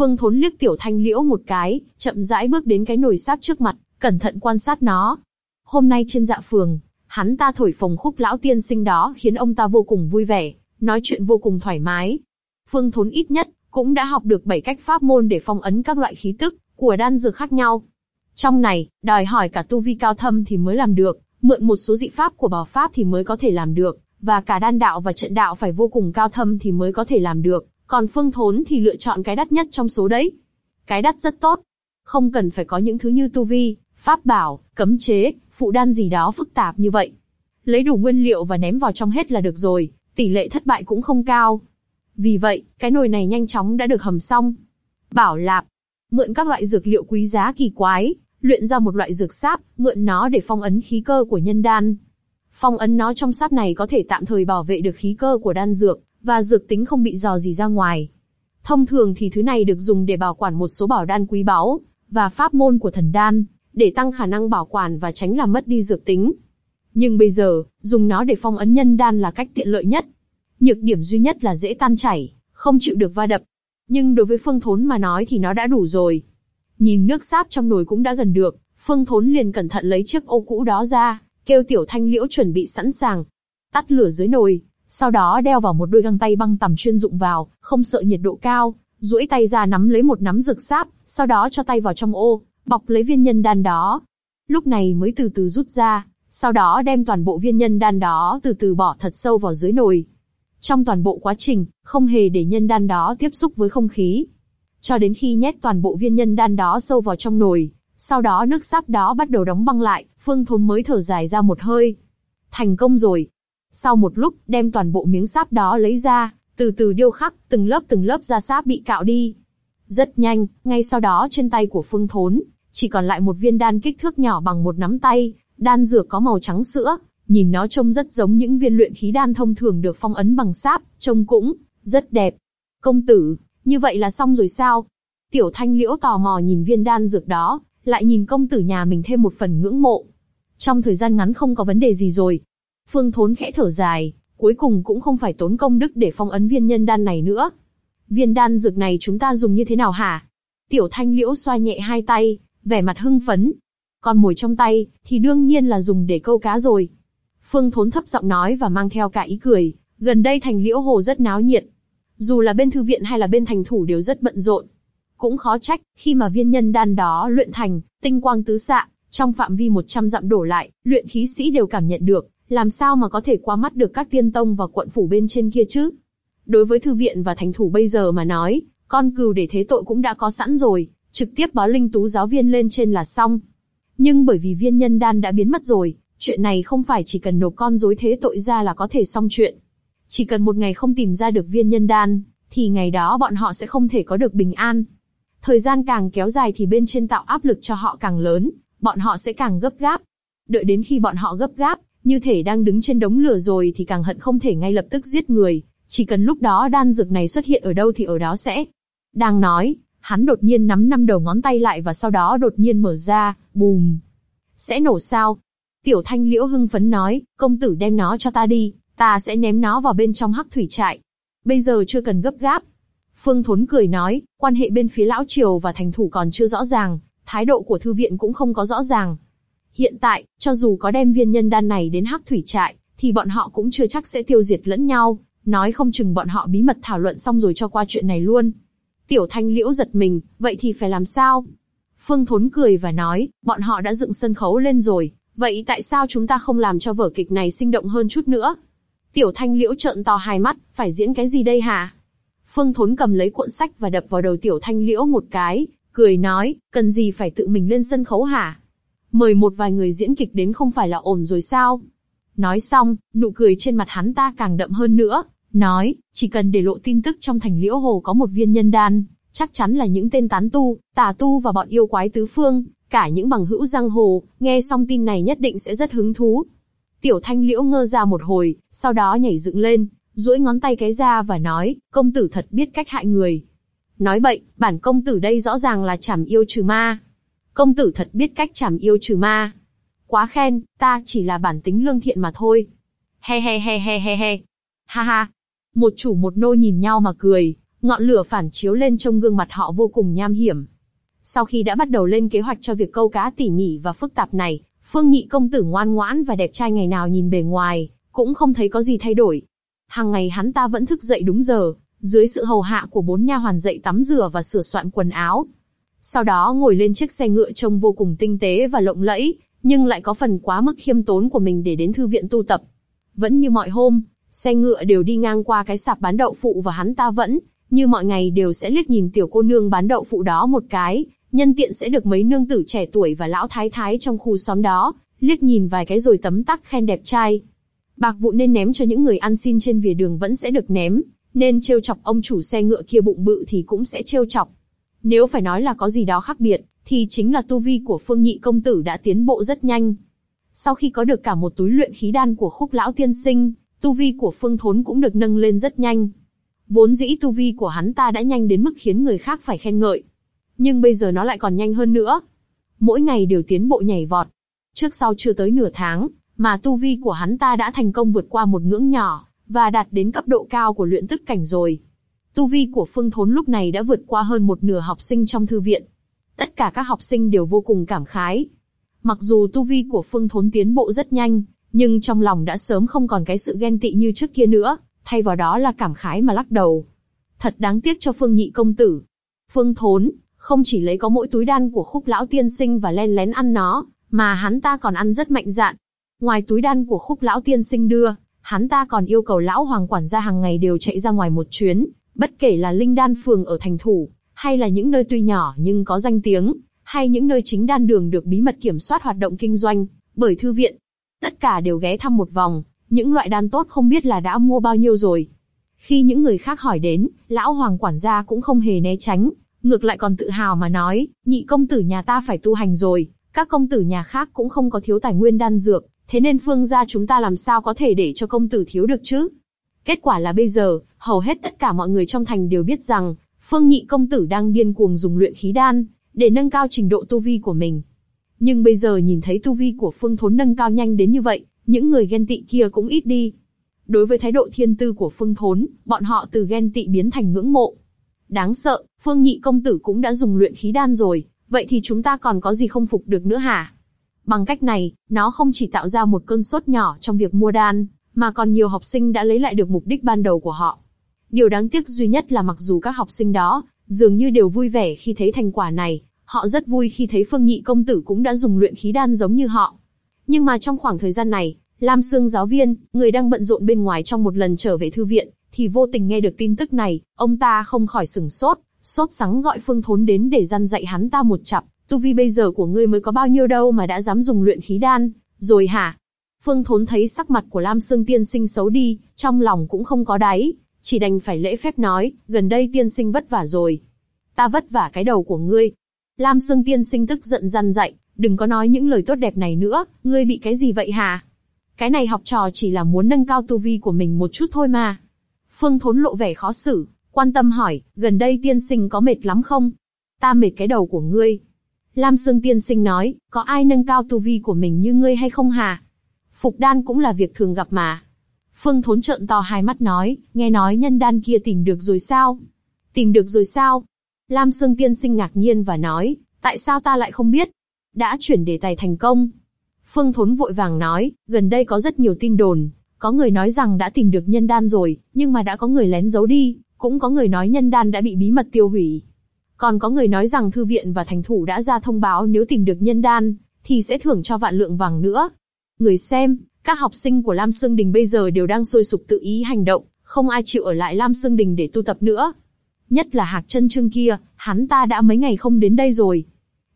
Phương Thốn liếc Tiểu Thanh Liễu một cái, chậm rãi bước đến cái nồi sáp trước mặt, cẩn thận quan sát nó. Hôm nay trên dạ phường, hắn ta thổi phồng khúc lão tiên sinh đó khiến ông ta vô cùng vui vẻ, nói chuyện vô cùng thoải mái. Phương Thốn ít nhất cũng đã học được bảy cách pháp môn để phong ấn các loại khí tức của đan dược khác nhau. Trong này, đòi hỏi cả tu vi cao thâm thì mới làm được, mượn một số dị pháp của bảo pháp thì mới có thể làm được, và cả đan đạo và trận đạo phải vô cùng cao thâm thì mới có thể làm được. Còn Phương Thốn thì lựa chọn cái đắt nhất trong số đấy. Cái đắt rất tốt, không cần phải có những thứ như tu vi, pháp bảo, cấm chế, phụ đan gì đó phức tạp như vậy. Lấy đủ nguyên liệu và ném vào trong hết là được rồi, tỷ lệ thất bại cũng không cao. Vì vậy, cái nồi này nhanh chóng đã được hầm xong. Bảo Lạp, mượn các loại dược liệu quý giá kỳ quái, luyện ra một loại dược sáp, mượn nó để phong ấn khí cơ của nhân đan. Phong ấn nó trong sáp này có thể tạm thời bảo vệ được khí cơ của đan dược, và dược tính không bị dò gì ra ngoài. Thông thường thì thứ này được dùng để bảo quản một số bảo đan quý báu, và pháp môn của thần đan, để tăng khả năng bảo quản và tránh làm mất đi dược tính. Nhưng bây giờ, dùng nó để phong ấn nhân đan là cách tiện lợi nhất. Nhược điểm duy nhất là dễ tan chảy, không chịu được va đập. Nhưng đối với Phương Thốn mà nói thì nó đã đủ rồi. Nhìn nước sáp trong nồi cũng đã gần được, Phương Thốn liền cẩn thận lấy chiếc ô cũ đó ra, kêu Tiểu Thanh Liễu chuẩn bị sẵn sàng. Tắt lửa dưới nồi, sau đó đeo vào một đôi găng tay băng tằm chuyên dụng vào, không sợ nhiệt độ cao, duỗi tay ra nắm lấy một nắm dược sáp, sau đó cho tay vào trong ô, bọc lấy viên nhân đan đó. Lúc này mới từ từ rút ra, sau đó đem toàn bộ viên nhân đan đó từ từ bỏ thật sâu vào dưới nồi. Trong toàn bộ quá trình, không hề để nhân đan đó tiếp xúc với không khí. Cho đến khi nhét toàn bộ viên nhân đan đó sâu vào trong nồi, sau đó nước sáp đó bắt đầu đóng băng lại, Phương Thốn mới thở dài ra một hơi. Thành công rồi. Sau một lúc, đem toàn bộ miếng sáp đó lấy ra, từ từ điêu khắc, từng lớp từng lớp da sáp bị cạo đi. Rất nhanh, ngay sau đó trên tay của Phương Thốn, chỉ còn lại một viên đan kích thước nhỏ bằng một nắm tay, đan dược có màu trắng sữa, nhìn nó trông rất giống những viên luyện khí đan thông thường được phong ấn bằng sáp, trông cũng rất đẹp. Công tử, như vậy là xong rồi sao? Tiểu Thanh Liễu tò mò nhìn viên đan dược đó, lại nhìn công tử nhà mình thêm một phần ngưỡng mộ. Trong thời gian ngắn không có vấn đề gì rồi. Phương Thốn khẽ thở dài, cuối cùng cũng không phải tốn công đức để phong ấn viên nhân đan này nữa. Viên đan dược này chúng ta dùng như thế nào hả? Tiểu Thanh Liễu xoa nhẹ hai tay, vẻ mặt hưng phấn. Còn mồi trong tay, thì đương nhiên là dùng để câu cá rồi. Phương Thốn thấp giọng nói và mang theo cả ý cười. Gần đây thành Liễu Hồ rất náo nhiệt. Dù là bên thư viện hay là bên thành thủ đều rất bận rộn. Cũng khó trách, khi mà viên nhân đan đó luyện thành, tinh quang tứ xạ, trong phạm vi 100 dặm đổ lại, luyện khí sĩ đều cảm nhận được, làm sao mà có thể qua mắt được các tiên tông và quận phủ bên trên kia chứ? Đối với thư viện và thành thủ bây giờ mà nói, con cừu để thế tội cũng đã có sẵn rồi, trực tiếp báo linh tú giáo viên lên trên là xong. Nhưng bởi vì viên nhân đan đã biến mất rồi, chuyện này không phải chỉ cần nộp con dối thế tội ra là có thể xong chuyện. Chỉ cần một ngày không tìm ra được viên nhân đan, thì ngày đó bọn họ sẽ không thể có được bình an. Thời gian càng kéo dài thì bên trên tạo áp lực cho họ càng lớn, bọn họ sẽ càng gấp gáp. Đợi đến khi bọn họ gấp gáp, như thể đang đứng trên đống lửa rồi thì càng hận không thể ngay lập tức giết người, chỉ cần lúc đó đan dược này xuất hiện ở đâu thì ở đó sẽ. Đang nói, hắn đột nhiên nắm năm đầu ngón tay lại và sau đó đột nhiên mở ra, bùm. Sẽ nổ sao? Tiểu thanh liễu hưng phấn nói, công tử đem nó cho ta đi, ta sẽ ném nó vào bên trong hắc thủy trại. Bây giờ chưa cần gấp gáp. Phương Thốn cười nói, quan hệ bên phía lão triều và thành thủ còn chưa rõ ràng, thái độ của thư viện cũng không có rõ ràng. Hiện tại, cho dù có đem viên nhân đan này đến hắc thủy trại, thì bọn họ cũng chưa chắc sẽ tiêu diệt lẫn nhau, nói không chừng bọn họ bí mật thảo luận xong rồi cho qua chuyện này luôn. Tiểu Thanh Liễu giật mình, vậy thì phải làm sao? Phương Thốn cười và nói, bọn họ đã dựng sân khấu lên rồi, vậy tại sao chúng ta không làm cho vở kịch này sinh động hơn chút nữa? Tiểu Thanh Liễu trợn to hai mắt, phải diễn cái gì đây hả? Phương Thốn cầm lấy cuộn sách và đập vào đầu Tiểu Thanh Liễu một cái, cười nói, cần gì phải tự mình lên sân khấu hả? Mời một vài người diễn kịch đến không phải là ổn rồi sao? Nói xong, nụ cười trên mặt hắn ta càng đậm hơn nữa, nói, chỉ cần để lộ tin tức trong thành liễu hồ có một viên nhân đan, chắc chắn là những tên tán tu, tà tu và bọn yêu quái tứ phương, cả những bằng hữu giang hồ, nghe xong tin này nhất định sẽ rất hứng thú. Tiểu thanh liễu ngơ ra một hồi, sau đó nhảy dựng lên, duỗi ngón tay cái ra và nói, công tử thật biết cách hại người. Nói bậy, bản công tử đây rõ ràng là chảm yêu trừ ma. Công tử thật biết cách chảm yêu trừ ma. Quá khen, ta chỉ là bản tính lương thiện mà thôi. He he he he he he. Ha ha. Một chủ một nô nhìn nhau mà cười, ngọn lửa phản chiếu lên trong gương mặt họ vô cùng nham hiểm. Sau khi đã bắt đầu lên kế hoạch cho việc câu cá tỉ mỉ và phức tạp này, Phương Nhị công tử ngoan ngoãn và đẹp trai ngày nào nhìn bề ngoài, cũng không thấy có gì thay đổi. Hàng ngày hắn ta vẫn thức dậy đúng giờ, dưới sự hầu hạ của bốn nha hoàn dậy tắm rửa và sửa soạn quần áo. Sau đó ngồi lên chiếc xe ngựa trông vô cùng tinh tế và lộng lẫy, nhưng lại có phần quá mức khiêm tốn của mình để đến thư viện tu tập. Vẫn như mọi hôm, xe ngựa đều đi ngang qua cái sạp bán đậu phụ và hắn ta vẫn, như mọi ngày đều sẽ liếc nhìn tiểu cô nương bán đậu phụ đó một cái, nhân tiện sẽ được mấy nương tử trẻ tuổi và lão thái thái trong khu xóm đó, liếc nhìn vài cái rồi tấm tắc khen đẹp trai. Bạc vụ nên ném cho những người ăn xin trên vỉa đường vẫn sẽ được ném, nên trêu chọc ông chủ xe ngựa kia bụng bự thì cũng sẽ trêu chọc. Nếu phải nói là có gì đó khác biệt, thì chính là tu vi của Phương Nhị công tử đã tiến bộ rất nhanh. Sau khi có được cả một túi luyện khí đan của Khúc lão tiên sinh, tu vi của Phương Thốn cũng được nâng lên rất nhanh. Vốn dĩ tu vi của hắn ta đã nhanh đến mức khiến người khác phải khen ngợi. Nhưng bây giờ nó lại còn nhanh hơn nữa. Mỗi ngày đều tiến bộ nhảy vọt. Trước sau chưa tới nửa tháng, mà tu vi của hắn ta đã thành công vượt qua một ngưỡng nhỏ, và đạt đến cấp độ cao của luyện tức cảnh rồi. Tu vi của Phương Thốn lúc này đã vượt qua hơn một nửa học sinh trong thư viện. Tất cả các học sinh đều vô cùng cảm khái. Mặc dù tu vi của Phương Thốn tiến bộ rất nhanh, nhưng trong lòng đã sớm không còn cái sự ghen tị như trước kia nữa, thay vào đó là cảm khái mà lắc đầu. Thật đáng tiếc cho Phương Nhị công tử. Phương Thốn, không chỉ lấy có mỗi túi đan của khúc lão tiên sinh và len lén ăn nó, mà hắn ta còn ăn rất mạnh dạn. Ngoài túi đan của khúc lão tiên sinh đưa, hắn ta còn yêu cầu lão hoàng quản gia hàng ngày đều chạy ra ngoài một chuyến, bất kể là linh đan phường ở thành thủ, hay là những nơi tuy nhỏ nhưng có danh tiếng, hay những nơi chính đan đường được bí mật kiểm soát hoạt động kinh doanh, bởi thư viện. Tất cả đều ghé thăm một vòng, những loại đan tốt không biết là đã mua bao nhiêu rồi. Khi những người khác hỏi đến, lão hoàng quản gia cũng không hề né tránh, ngược lại còn tự hào mà nói, nhị công tử nhà ta phải tu hành rồi, các công tử nhà khác cũng không có thiếu tài nguyên đan dược, thế nên phương gia chúng ta làm sao có thể để cho công tử thiếu được chứ? Kết quả là bây giờ, hầu hết tất cả mọi người trong thành đều biết rằng, phương nhị công tử đang điên cuồng dùng luyện khí đan, để nâng cao trình độ tu vi của mình. Nhưng bây giờ nhìn thấy tu vi của phương thốn nâng cao nhanh đến như vậy, những người ghen tị kia cũng ít đi. Đối với thái độ thiên tư của phương thốn, bọn họ từ ghen tị biến thành ngưỡng mộ. Đáng sợ, phương nhị công tử cũng đã dùng luyện khí đan rồi, vậy thì chúng ta còn có gì không phục được nữa hả? Bằng cách này, nó không chỉ tạo ra một cơn sốt nhỏ trong việc mua đan, mà còn nhiều học sinh đã lấy lại được mục đích ban đầu của họ. Điều đáng tiếc duy nhất là mặc dù các học sinh đó, dường như đều vui vẻ khi thấy thành quả này, họ rất vui khi thấy Phương Nhị công tử cũng đã dùng luyện khí đan giống như họ. Nhưng mà trong khoảng thời gian này, Lam Sương giáo viên, người đang bận rộn bên ngoài trong một lần trở về thư viện, thì vô tình nghe được tin tức này, ông ta không khỏi sừng sốt, sốt sắng gọi Phương Thốn đến để gian dạy hắn ta một chặp. Tu vi bây giờ của ngươi mới có bao nhiêu đâu mà đã dám dùng luyện khí đan, rồi hả? Phương Thốn thấy sắc mặt của Lam Sương tiên sinh xấu đi, trong lòng cũng không có đáy, chỉ đành phải lễ phép nói, gần đây tiên sinh vất vả rồi. Ta vất vả cái đầu của ngươi. Lam Sương tiên sinh tức giận răn dạy, đừng có nói những lời tốt đẹp này nữa, ngươi bị cái gì vậy hả? Cái này học trò chỉ là muốn nâng cao tu vi của mình một chút thôi mà. Phương Thốn lộ vẻ khó xử, quan tâm hỏi, gần đây tiên sinh có mệt lắm không? Ta mệt cái đầu của ngươi. Lam Sương tiên sinh nói, có ai nâng cao tu vi của mình như ngươi hay không hả? Phục đan cũng là việc thường gặp mà. Phương Thốn trợn to hai mắt nói, nghe nói nhân đan kia tìm được rồi sao? Tìm được rồi sao? Lam Sương tiên sinh ngạc nhiên và nói, tại sao ta lại không biết? Đã chuyển đề tài thành công. Phương Thốn vội vàng nói, gần đây có rất nhiều tin đồn, có người nói rằng đã tìm được nhân đan rồi, nhưng mà đã có người lén giấu đi, cũng có người nói nhân đan đã bị bí mật tiêu hủy. Còn có người nói rằng thư viện và thành thủ đã ra thông báo nếu tìm được nhân đan, thì sẽ thưởng cho vạn lượng vàng nữa. Người xem, các học sinh của Lam Sương Đình bây giờ đều đang sôi sục tự ý hành động, không ai chịu ở lại Lam Sương Đình để tu tập nữa. Nhất là Hạc Chân Trương kia, hắn ta đã mấy ngày không đến đây rồi.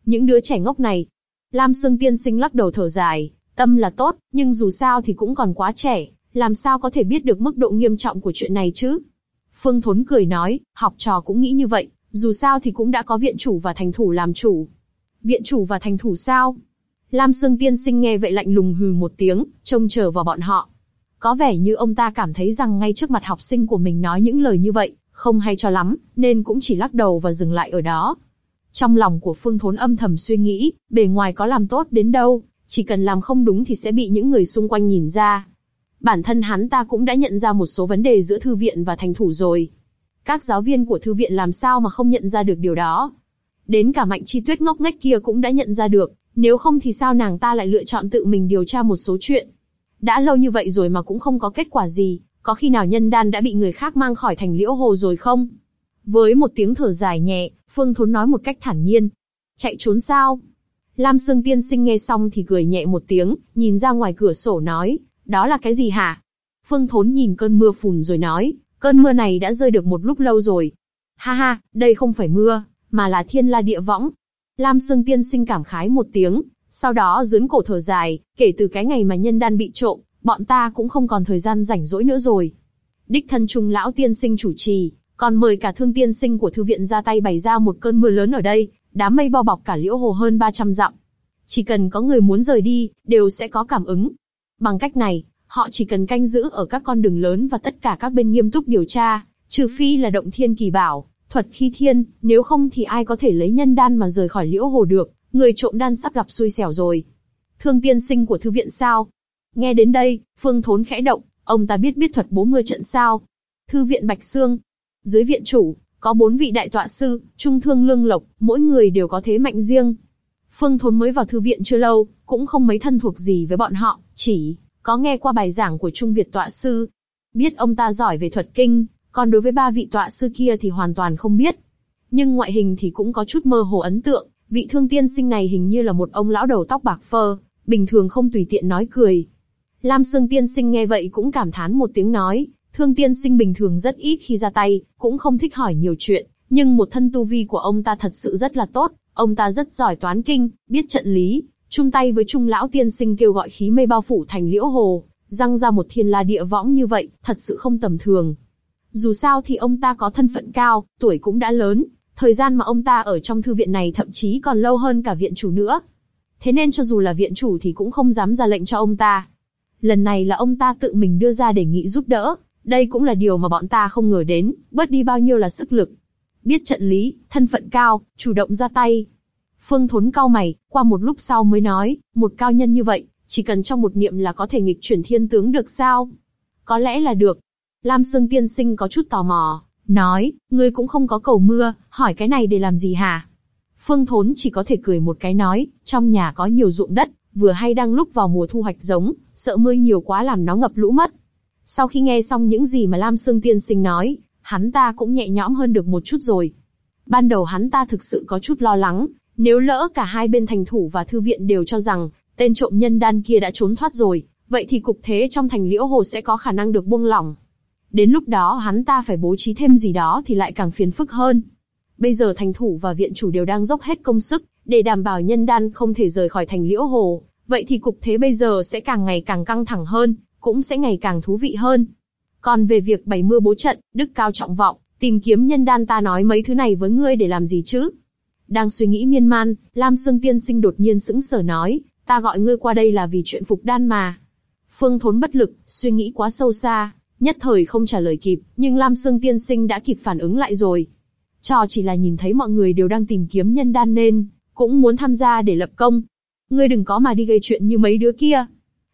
Những đứa trẻ ngốc này. Lam Sương Tiên Sinh lắc đầu thở dài, tâm là tốt, nhưng dù sao thì cũng còn quá trẻ, làm sao có thể biết được mức độ nghiêm trọng của chuyện này chứ? Phương Thốn cười nói, học trò cũng nghĩ như vậy, dù sao thì cũng đã có viện chủ và thành thủ làm chủ. Viện chủ và thành thủ sao? Lam Sương Tiên Sinh nghe vậy lạnh lùng hừ một tiếng, trông chờ vào bọn họ. Có vẻ như ông ta cảm thấy rằng ngay trước mặt học sinh của mình nói những lời như vậy, không hay cho lắm, nên cũng chỉ lắc đầu và dừng lại ở đó. Trong lòng của Phương Thốn âm thầm suy nghĩ, bề ngoài có làm tốt đến đâu, chỉ cần làm không đúng thì sẽ bị những người xung quanh nhìn ra. Bản thân hắn ta cũng đã nhận ra một số vấn đề giữa thư viện và thành thủ rồi. Các giáo viên của thư viện làm sao mà không nhận ra được điều đó. Đến cả Mạnh Chi Tuyết ngốc nghếch kia cũng đã nhận ra được, nếu không thì sao nàng ta lại lựa chọn tự mình điều tra một số chuyện. Đã lâu như vậy rồi mà cũng không có kết quả gì, có khi nào nhân đan đã bị người khác mang khỏi thành liễu hồ rồi không? Với một tiếng thở dài nhẹ, Phương Thốn nói một cách thản nhiên. Chạy trốn sao? Lam Sương Tiên Sinh nghe xong thì cười nhẹ một tiếng, nhìn ra ngoài cửa sổ nói, đó là cái gì hả? Phương Thốn nhìn cơn mưa phùn rồi nói, cơn mưa này đã rơi được một lúc lâu rồi. Ha ha, đây không phải mưa, mà là thiên la địa võng. Lam Sương Tiên Sinh cảm khái một tiếng, sau đó dướn cổ thở dài, kể từ cái ngày mà nhân đan bị trộm, bọn ta cũng không còn thời gian rảnh rỗi nữa rồi. Đích thân trung lão tiên sinh chủ trì, còn mời cả thương tiên sinh của thư viện ra tay bày ra một cơn mưa lớn ở đây, đám mây bao bọc cả liễu hồ hơn 300 dặm. Chỉ cần có người muốn rời đi, đều sẽ có cảm ứng. Bằng cách này, Họ chỉ cần canh giữ ở các con đường lớn và tất cả các bên nghiêm túc điều tra, trừ phi là động thiên kỳ bảo, thuật khi thiên, nếu không thì ai có thể lấy nhân đan mà rời khỏi liễu hồ được, người trộm đan sắp gặp xui xẻo rồi. Thương tiên sinh của thư viện sao? Nghe đến đây, Phương Thốn khẽ động, ông ta biết biết thuật 40 trận sao. Thư viện Bạch Sương. Dưới viện chủ, có bốn vị đại tọa sư, trung thương lương lộc, mỗi người đều có thế mạnh riêng. Phương Thốn mới vào thư viện chưa lâu, cũng không mấy thân thuộc gì với bọn họ, chỉ có nghe qua bài giảng của Trung Việt tọa sư. Biết ông ta giỏi về thuật kinh, còn đối với ba vị tọa sư kia thì hoàn toàn không biết. Nhưng ngoại hình thì cũng có chút mơ hồ ấn tượng, vị thương tiên sinh này hình như là một ông lão đầu tóc bạc phơ, bình thường không tùy tiện nói cười. Lam Sương tiên sinh nghe vậy cũng cảm thán một tiếng nói, thương tiên sinh bình thường rất ít khi ra tay, cũng không thích hỏi nhiều chuyện, nhưng một thân tu vi của ông ta thật sự rất là tốt, ông ta rất giỏi toán kinh, biết trận lý, chung tay với trung lão tiên sinh kêu gọi khí mây bao phủ thành liễu hồ, răng ra một thiên la địa võng như vậy, thật sự không tầm thường. Dù sao thì ông ta có thân phận cao, tuổi cũng đã lớn, thời gian mà ông ta ở trong thư viện này thậm chí còn lâu hơn cả viện chủ nữa. Thế nên cho dù là viện chủ thì cũng không dám ra lệnh cho ông ta. Lần này là ông ta tự mình đưa ra đề nghị giúp đỡ, đây cũng là điều mà bọn ta không ngờ đến, bớt đi bao nhiêu là sức lực. Biết trận lý, thân phận cao, chủ động ra tay. Phương Thốn cao mày, qua một lúc sau mới nói, một cao nhân như vậy, chỉ cần trong một niệm là có thể nghịch chuyển thiên tướng được sao? Có lẽ là được, Lam Sương Tiên Sinh có chút tò mò, nói, ngươi cũng không có cầu mưa, hỏi cái này để làm gì hả? Phương Thốn chỉ có thể cười một cái nói, trong nhà có nhiều ruộng đất, vừa hay đang lúc vào mùa thu hoạch giống, sợ mưa nhiều quá làm nó ngập lũ mất. Sau khi nghe xong những gì mà Lam Sương Tiên Sinh nói, hắn ta cũng nhẹ nhõm hơn được một chút rồi. Ban đầu hắn ta thực sự có chút lo lắng, nếu lỡ cả hai bên thành thủ và thư viện đều cho rằng tên trộm nhân đan kia đã trốn thoát rồi, vậy thì cục thế trong thành liễu hồ sẽ có khả năng được buông lỏng. Đến lúc đó hắn ta phải bố trí thêm gì đó thì lại càng phiền phức hơn. Bây giờ thành thủ và viện chủ đều đang dốc hết công sức, để đảm bảo nhân đan không thể rời khỏi thành liễu hồ. Vậy thì cục thế bây giờ sẽ càng ngày càng căng thẳng hơn, cũng sẽ ngày càng thú vị hơn. Còn về việc bày mưa bố trận, đức cao trọng vọng, tìm kiếm nhân đan ta nói mấy thứ này với ngươi để làm gì chứ? Đang suy nghĩ miên man, Lam Sương Tiên Sinh đột nhiên sững sờ nói, ta gọi ngươi qua đây là vì chuyện phục đan mà. Phương Thốn bất lực, suy nghĩ quá sâu xa, nhất thời không trả lời kịp, nhưng Lam Sương Tiên Sinh đã kịp phản ứng lại rồi. Cho chỉ là nhìn thấy mọi người đều đang tìm kiếm nhân đan nên, cũng muốn tham gia để lập công. Ngươi đừng có mà đi gây chuyện như mấy đứa kia.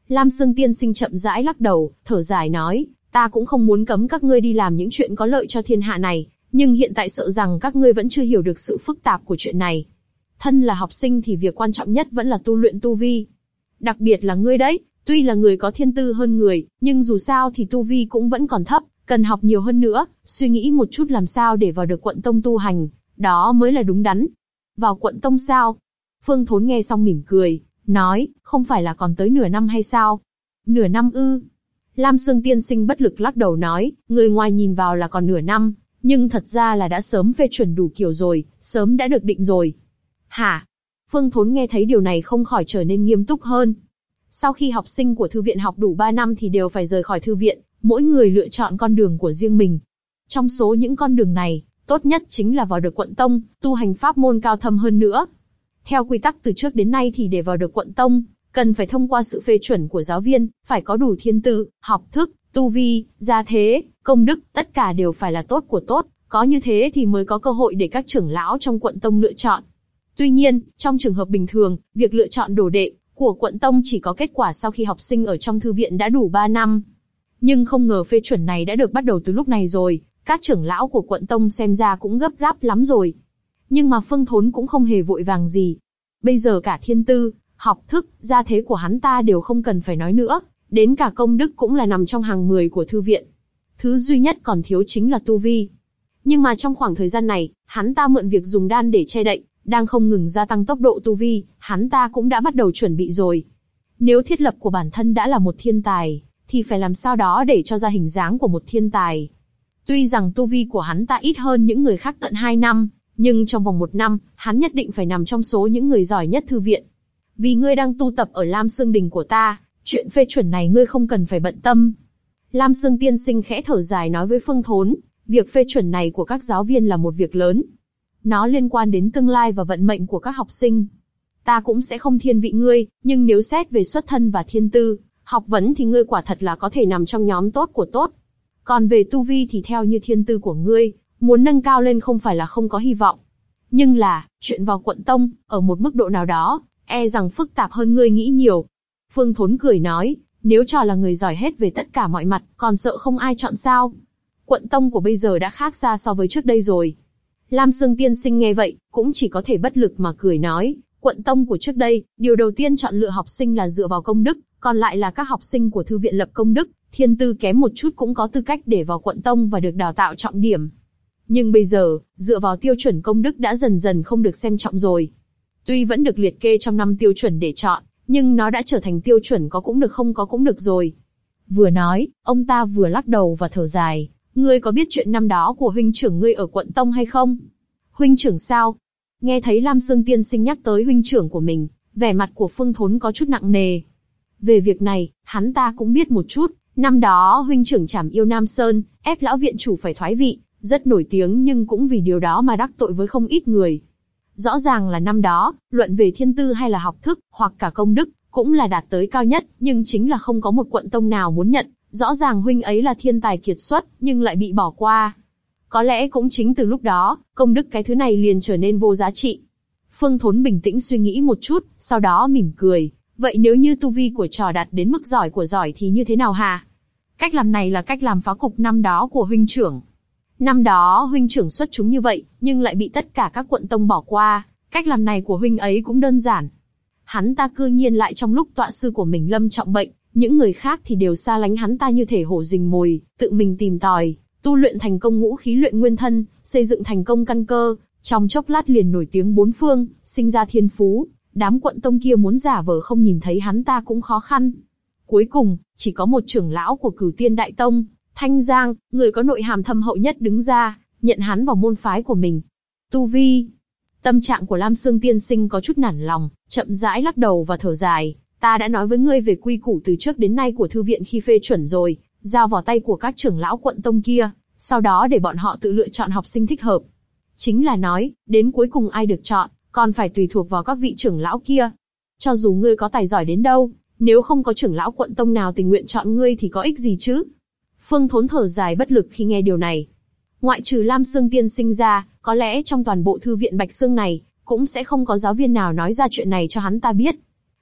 Lam Sương Tiên Sinh chậm rãi lắc đầu, thở dài nói, ta cũng không muốn cấm các ngươi đi làm những chuyện có lợi cho thiên hạ này, nhưng hiện tại sợ rằng các ngươi vẫn chưa hiểu được sự phức tạp của chuyện này. Thân là học sinh thì việc quan trọng nhất vẫn là tu luyện tu vi. Đặc biệt là ngươi đấy, Tuy là người có thiên tư hơn người, nhưng dù sao thì tu vi cũng vẫn còn thấp, cần học nhiều hơn nữa, suy nghĩ một chút làm sao để vào được quận tông tu hành, đó mới là đúng đắn. Vào quận tông sao? Phương Thốn nghe xong mỉm cười, nói, không phải là còn tới nửa năm hay sao? Nửa năm ư? Lam Sương Tiên Sinh bất lực lắc đầu nói, người ngoài nhìn vào là còn nửa năm, nhưng thật ra là đã sớm phê chuẩn đủ kiểu rồi, sớm đã được định rồi. Hả? Phương Thốn nghe thấy điều này không khỏi trở nên nghiêm túc hơn. Sau khi học sinh của thư viện học đủ 3 năm thì đều phải rời khỏi thư viện, mỗi người lựa chọn con đường của riêng mình. Trong số những con đường này, tốt nhất chính là vào được quận tông, tu hành pháp môn cao thâm hơn nữa. Theo quy tắc từ trước đến nay thì để vào được quận tông, cần phải thông qua sự phê chuẩn của giáo viên, phải có đủ thiên tư, học thức, tu vi, gia thế, công đức, tất cả đều phải là tốt của tốt, có như thế thì mới có cơ hội để các trưởng lão trong quận tông lựa chọn. Tuy nhiên, trong trường hợp bình thường, việc lựa chọn đồ đệ của quận tông chỉ có kết quả sau khi học sinh ở trong thư viện đã đủ 3 năm. Nhưng không ngờ phê chuẩn này đã được bắt đầu từ lúc này rồi, các trưởng lão của quận tông xem ra cũng gấp gáp lắm rồi. Nhưng mà Phương Thốn cũng không hề vội vàng gì. Bây giờ cả thiên tư, học thức, gia thế của hắn ta đều không cần phải nói nữa, đến cả công đức cũng là nằm trong hàng 10 của thư viện. Thứ duy nhất còn thiếu chính là tu vi. Nhưng mà trong khoảng thời gian này, hắn ta mượn việc dùng đan để che đậy, đang không ngừng gia tăng tốc độ tu vi, hắn ta cũng đã bắt đầu chuẩn bị rồi. Nếu thiết lập của bản thân đã là một thiên tài, thì phải làm sao đó để cho ra hình dáng của một thiên tài. Tuy rằng tu vi của hắn ta ít hơn những người khác tận 2 năm, nhưng trong vòng một năm, hắn nhất định phải nằm trong số những người giỏi nhất thư viện. Vì ngươi đang tu tập ở Lam Sương Đình của ta, chuyện phê chuẩn này ngươi không cần phải bận tâm. Lam Sương Tiên Sinh khẽ thở dài nói với Phương Thốn, việc phê chuẩn này của các giáo viên là một việc lớn, nó liên quan đến tương lai và vận mệnh của các học sinh. Ta cũng sẽ không thiên vị ngươi, nhưng nếu xét về xuất thân và thiên tư, Học vấn thì ngươi quả thật là có thể nằm trong nhóm tốt của tốt. Còn về tu vi thì theo như thiên tư của ngươi, muốn nâng cao lên không phải là không có hy vọng. Nhưng là, chuyện vào quận tông, ở một mức độ nào đó, e rằng phức tạp hơn ngươi nghĩ nhiều. Phương Thốn cười nói, nếu cho là người giỏi hết về tất cả mọi mặt, còn sợ không ai chọn sao? Quận tông của bây giờ đã khác xa so với trước đây rồi. Lam Sương Tiên Sinh nghe vậy, cũng chỉ có thể bất lực mà cười nói, quận tông của trước đây, điều đầu tiên chọn lựa học sinh là dựa vào công đức, còn lại là các học sinh của thư viện lập công đức, thiên tư kém một chút cũng có tư cách để vào quận tông và được đào tạo trọng điểm. Nhưng bây giờ, dựa vào tiêu chuẩn công đức đã dần dần không được xem trọng rồi. Tuy vẫn được liệt kê trong năm tiêu chuẩn để chọn, nhưng nó đã trở thành tiêu chuẩn có cũng được không có cũng được rồi. Vừa nói, ông ta vừa lắc đầu và thở dài, ngươi có biết chuyện năm đó của huynh trưởng ngươi ở quận Tông hay không? Huynh trưởng sao? Nghe thấy Lam Sương Tiên Sinh nhắc tới huynh trưởng của mình, vẻ mặt của Phương Thốn có chút nặng nề. Về việc này, hắn ta cũng biết một chút, năm đó huynh trưởng chảm yêu Nam Sơn, ép lão viện chủ phải thoái vị, rất nổi tiếng nhưng cũng vì điều đó mà đắc tội với không ít người. Rõ ràng là năm đó, luận về thiên tư hay là học thức, hoặc cả công đức, cũng là đạt tới cao nhất, nhưng chính là không có một quận tông nào muốn nhận. Rõ ràng huynh ấy là thiên tài kiệt xuất, nhưng lại bị bỏ qua. Có lẽ cũng chính từ lúc đó, công đức cái thứ này liền trở nên vô giá trị. Phương Thốn bình tĩnh suy nghĩ một chút, sau đó mỉm cười. Vậy nếu như tu vi của trò đạt đến mức giỏi của giỏi thì như thế nào hà? Cách làm này là cách làm phá cục năm đó của huynh trưởng. Năm đó huynh trưởng xuất chúng như vậy, nhưng lại bị tất cả các quận tông bỏ qua. Cách làm này của huynh ấy cũng đơn giản. Hắn ta cư nhiên lại trong lúc tọa sư của mình lâm trọng bệnh, những người khác thì đều xa lánh hắn ta như thể hổ rình mồi, tự mình tìm tòi, tu luyện thành công ngũ khí luyện nguyên thân, xây dựng thành công căn cơ, trong chốc lát liền nổi tiếng bốn phương, sinh ra thiên phú. Đám quận tông kia muốn giả vờ không nhìn thấy hắn ta cũng khó khăn. Cuối cùng, chỉ có một trưởng lão của cửu tiên đại tông, Thanh Giang, người có nội hàm thâm hậu nhất đứng ra, nhận hắn vào môn phái của mình. Tu Vi. Tâm trạng của Lam Sương Tiên Sinh có chút nản lòng, chậm rãi lắc đầu và thở dài. Ta đã nói với ngươi về quy củ từ trước đến nay của thư viện khi phê chuẩn rồi, giao vào tay của các trưởng lão quận tông kia, sau đó để bọn họ tự lựa chọn học sinh thích hợp. Chính là nói, đến cuối cùng ai được chọn, còn phải tùy thuộc vào các vị trưởng lão kia. Cho dù ngươi có tài giỏi đến đâu, nếu không có trưởng lão quận tông nào tình nguyện chọn ngươi thì có ích gì chứ? Phương Thốn thở dài bất lực khi nghe điều này. Ngoại trừ Lam Sương Tiên sinh ra, có lẽ trong toàn bộ thư viện Bạch Sương này, cũng sẽ không có giáo viên nào nói ra chuyện này cho hắn ta biết.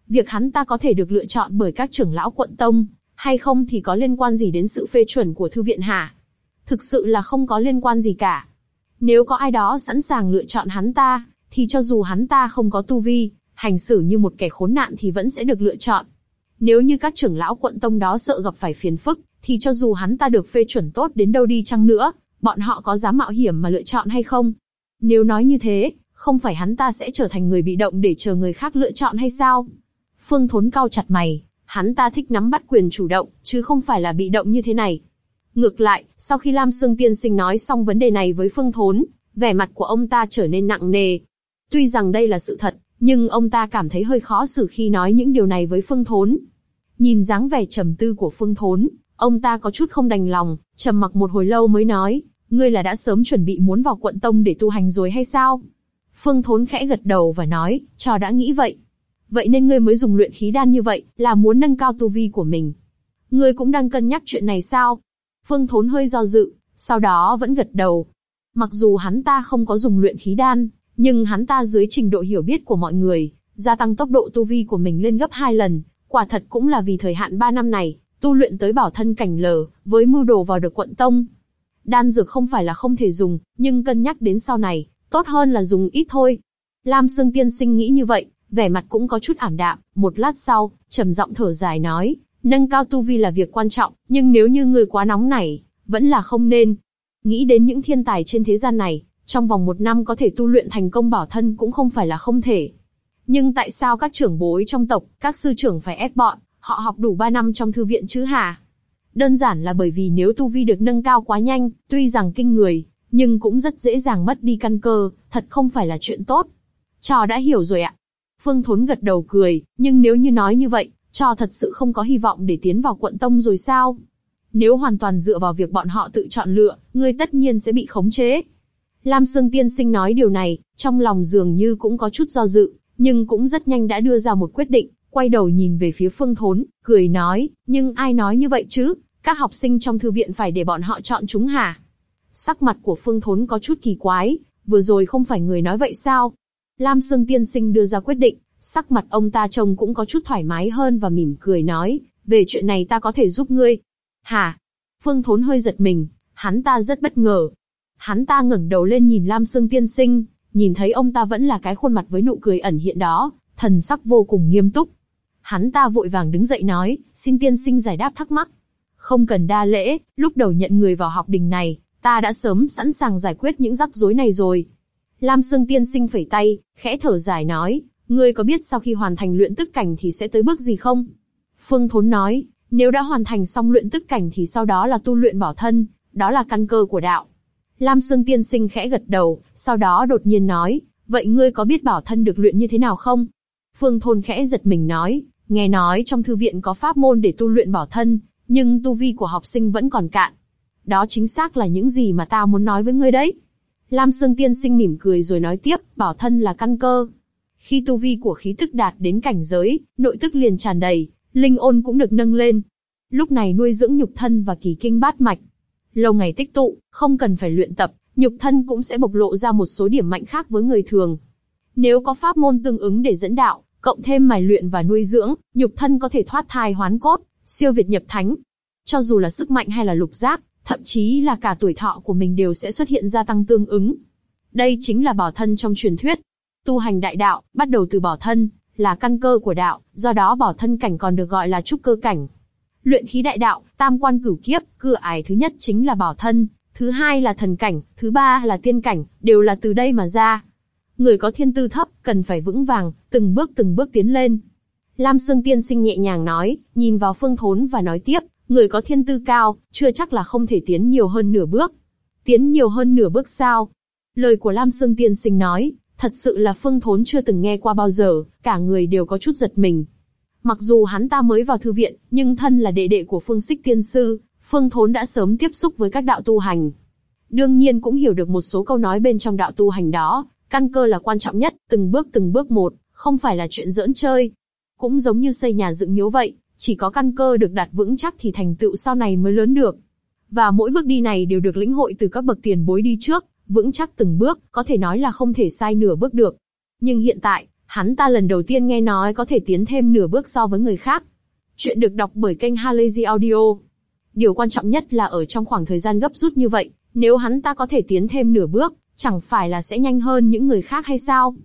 Việc hắn ta có thể được lựa chọn bởi các trưởng lão quận tông, hay không thì có liên quan gì đến sự phê chuẩn của thư viện hả? Thực sự là không có liên quan gì cả. Nếu có ai đó sẵn sàng lựa chọn hắn ta, thì cho dù hắn ta không có tu vi, hành xử như một kẻ khốn nạn thì vẫn sẽ được lựa chọn. Nếu như các trưởng lão quận tông đó sợ gặp phải phiền phức, thì cho dù hắn ta được phê chuẩn tốt đến đâu đi chăng nữa, bọn họ có dám mạo hiểm mà lựa chọn hay không? Nếu nói như thế, không phải hắn ta sẽ trở thành người bị động để chờ người khác lựa chọn hay sao? Phương Thốn cao chặt mày, hắn ta thích nắm bắt quyền chủ động, chứ không phải là bị động như thế này. Ngược lại, sau khi Lam Sương Tiên Sinh nói xong vấn đề này với Phương Thốn, vẻ mặt của ông ta trở nên nặng nề. Tuy rằng đây là sự thật, nhưng ông ta cảm thấy hơi khó xử khi nói những điều này với Phương Thốn. Nhìn dáng vẻ trầm tư của Phương Thốn, Ông ta có chút không đành lòng, trầm mặc một hồi lâu mới nói, ngươi là đã sớm chuẩn bị muốn vào quận tông để tu hành rồi hay sao? Phương Thốn khẽ gật đầu và nói, cho đã nghĩ vậy. Vậy nên ngươi mới dùng luyện khí đan như vậy, là muốn nâng cao tu vi của mình. Ngươi cũng đang cân nhắc chuyện này sao? Phương Thốn hơi do dự, sau đó vẫn gật đầu. Mặc dù hắn ta không có dùng luyện khí đan, nhưng hắn ta dưới trình độ hiểu biết của mọi người, gia tăng tốc độ tu vi của mình lên gấp hai lần, quả thật cũng là vì thời hạn 3 năm này, tu luyện tới bảo thân cảnh lờ, với mưu đồ vào được quận tông. Đan dược không phải là không thể dùng, nhưng cân nhắc đến sau này, tốt hơn là dùng ít thôi. Lam Sương Tiên Sinh nghĩ như vậy, vẻ mặt cũng có chút ảm đạm, một lát sau, trầm giọng thở dài nói, nâng cao tu vi là việc quan trọng, nhưng nếu như người quá nóng nảy, vẫn là không nên. Nghĩ đến những thiên tài trên thế gian này, trong vòng một năm có thể tu luyện thành công bảo thân cũng không phải là không thể. Nhưng tại sao các trưởng bối trong tộc, các sư trưởng phải ép bọn, họ học đủ 3 năm trong thư viện chứ hả? Đơn giản là bởi vì nếu tu vi được nâng cao quá nhanh, tuy rằng kinh người, nhưng cũng rất dễ dàng mất đi căn cơ, thật không phải là chuyện tốt. Trò đã hiểu rồi ạ. Phương Thốn gật đầu cười, nhưng nếu như nói như vậy, cho thật sự không có hy vọng để tiến vào quận tông rồi sao? Nếu hoàn toàn dựa vào việc bọn họ tự chọn lựa, ngươi tất nhiên sẽ bị khống chế. Lam Sương Tiên Sinh nói điều này, trong lòng dường như cũng có chút do dự, nhưng cũng rất nhanh đã đưa ra một quyết định, quay đầu nhìn về phía Phương Thốn, cười nói, nhưng ai nói như vậy chứ? Các học sinh trong thư viện phải để bọn họ chọn chúng hả? Sắc mặt của Phương Thốn có chút kỳ quái, vừa rồi không phải người nói vậy sao? Lam Sương Tiên Sinh đưa ra quyết định, sắc mặt ông ta trông cũng có chút thoải mái hơn và mỉm cười nói, về chuyện này ta có thể giúp ngươi. Hả? Phương Thốn hơi giật mình, hắn ta rất bất ngờ. Hắn ta ngẩng đầu lên nhìn Lam Sương Tiên Sinh, nhìn thấy ông ta vẫn là cái khuôn mặt với nụ cười ẩn hiện đó, thần sắc vô cùng nghiêm túc. Hắn ta vội vàng đứng dậy nói, xin tiên sinh giải đáp thắc mắc. Không cần đa lễ, lúc đầu nhận người vào học đình này, ta đã sớm sẵn sàng giải quyết những rắc rối này rồi. Lam Sương tiên sinh phẩy tay, khẽ thở dài nói, ngươi có biết sau khi hoàn thành luyện tức cảnh thì sẽ tới bước gì không? Phương Thốn nói, nếu đã hoàn thành xong luyện tức cảnh thì sau đó là tu luyện bảo thân, đó là căn cơ của đạo. Lam Sương tiên sinh khẽ gật đầu, sau đó đột nhiên nói, vậy ngươi có biết bảo thân được luyện như thế nào không? Phương Thôn khẽ giật mình nói, nghe nói trong thư viện có pháp môn để tu luyện bảo thân, nhưng tu vi của học sinh vẫn còn cạn. Đó chính xác là những gì mà ta muốn nói với ngươi đấy. Lam Sương Tiên Sinh mỉm cười rồi nói tiếp, bảo thân là căn cơ. Khi tu vi của khí tức đạt đến cảnh giới, nội tức liền tràn đầy, linh ôn cũng được nâng lên. Lúc này nuôi dưỡng nhục thân và kỳ kinh bát mạch. Lâu ngày tích tụ, không cần phải luyện tập, nhục thân cũng sẽ bộc lộ ra một số điểm mạnh khác với người thường. Nếu có pháp môn tương ứng để dẫn đạo, cộng thêm mài luyện và nuôi dưỡng, nhục thân có thể thoát thai hoán cốt, siêu việt nhập thánh. Cho dù là sức mạnh hay là lục giác, thậm chí là cả tuổi thọ của mình đều sẽ xuất hiện gia tăng tương ứng. Đây chính là bảo thân trong truyền thuyết. Tu hành đại đạo, bắt đầu từ bảo thân, là căn cơ của đạo, do đó bảo thân cảnh còn được gọi là trúc cơ cảnh. Luyện khí đại đạo, tam quan cửu kiếp, cửa ải thứ nhất chính là bảo thân, thứ hai là thần cảnh, thứ ba là tiên cảnh, đều là từ đây mà ra. Người có thiên tư thấp, cần phải vững vàng, từng bước từng bước tiến lên. Lam Sương Tiên Sinh nhẹ nhàng nói, nhìn vào Phương Thốn và nói tiếp, người có thiên tư cao, chưa chắc là không thể tiến nhiều hơn nửa bước. Tiến nhiều hơn nửa bước sao? Lời của Lam Sương Tiên Sinh nói, thật sự là Phương Thốn chưa từng nghe qua bao giờ, cả người đều có chút giật mình. Mặc dù hắn ta mới vào thư viện, nhưng thân là đệ đệ của Phương Sích Tiên Sư, Phương Thốn đã sớm tiếp xúc với các đạo tu hành. Đương nhiên cũng hiểu được một số câu nói bên trong đạo tu hành đó, căn cơ là quan trọng nhất, từng bước từng bước một, không phải là chuyện giỡn chơi. Cũng giống như xây nhà dựng miếu vậy, chỉ có căn cơ được đặt vững chắc thì thành tựu sau này mới lớn được. Và mỗi bước đi này đều được lĩnh hội từ các bậc tiền bối đi trước, vững chắc từng bước, có thể nói là không thể sai nửa bước được. Nhưng hiện tại, hắn ta lần đầu tiên nghe nói có thể tiến thêm nửa bước so với người khác. Chuyện được đọc bởi kênh Halazy Audio. Điều quan trọng nhất là ở trong khoảng thời gian gấp rút như vậy, nếu hắn ta có thể tiến thêm nửa bước, chẳng phải là sẽ nhanh hơn những người khác hay sao?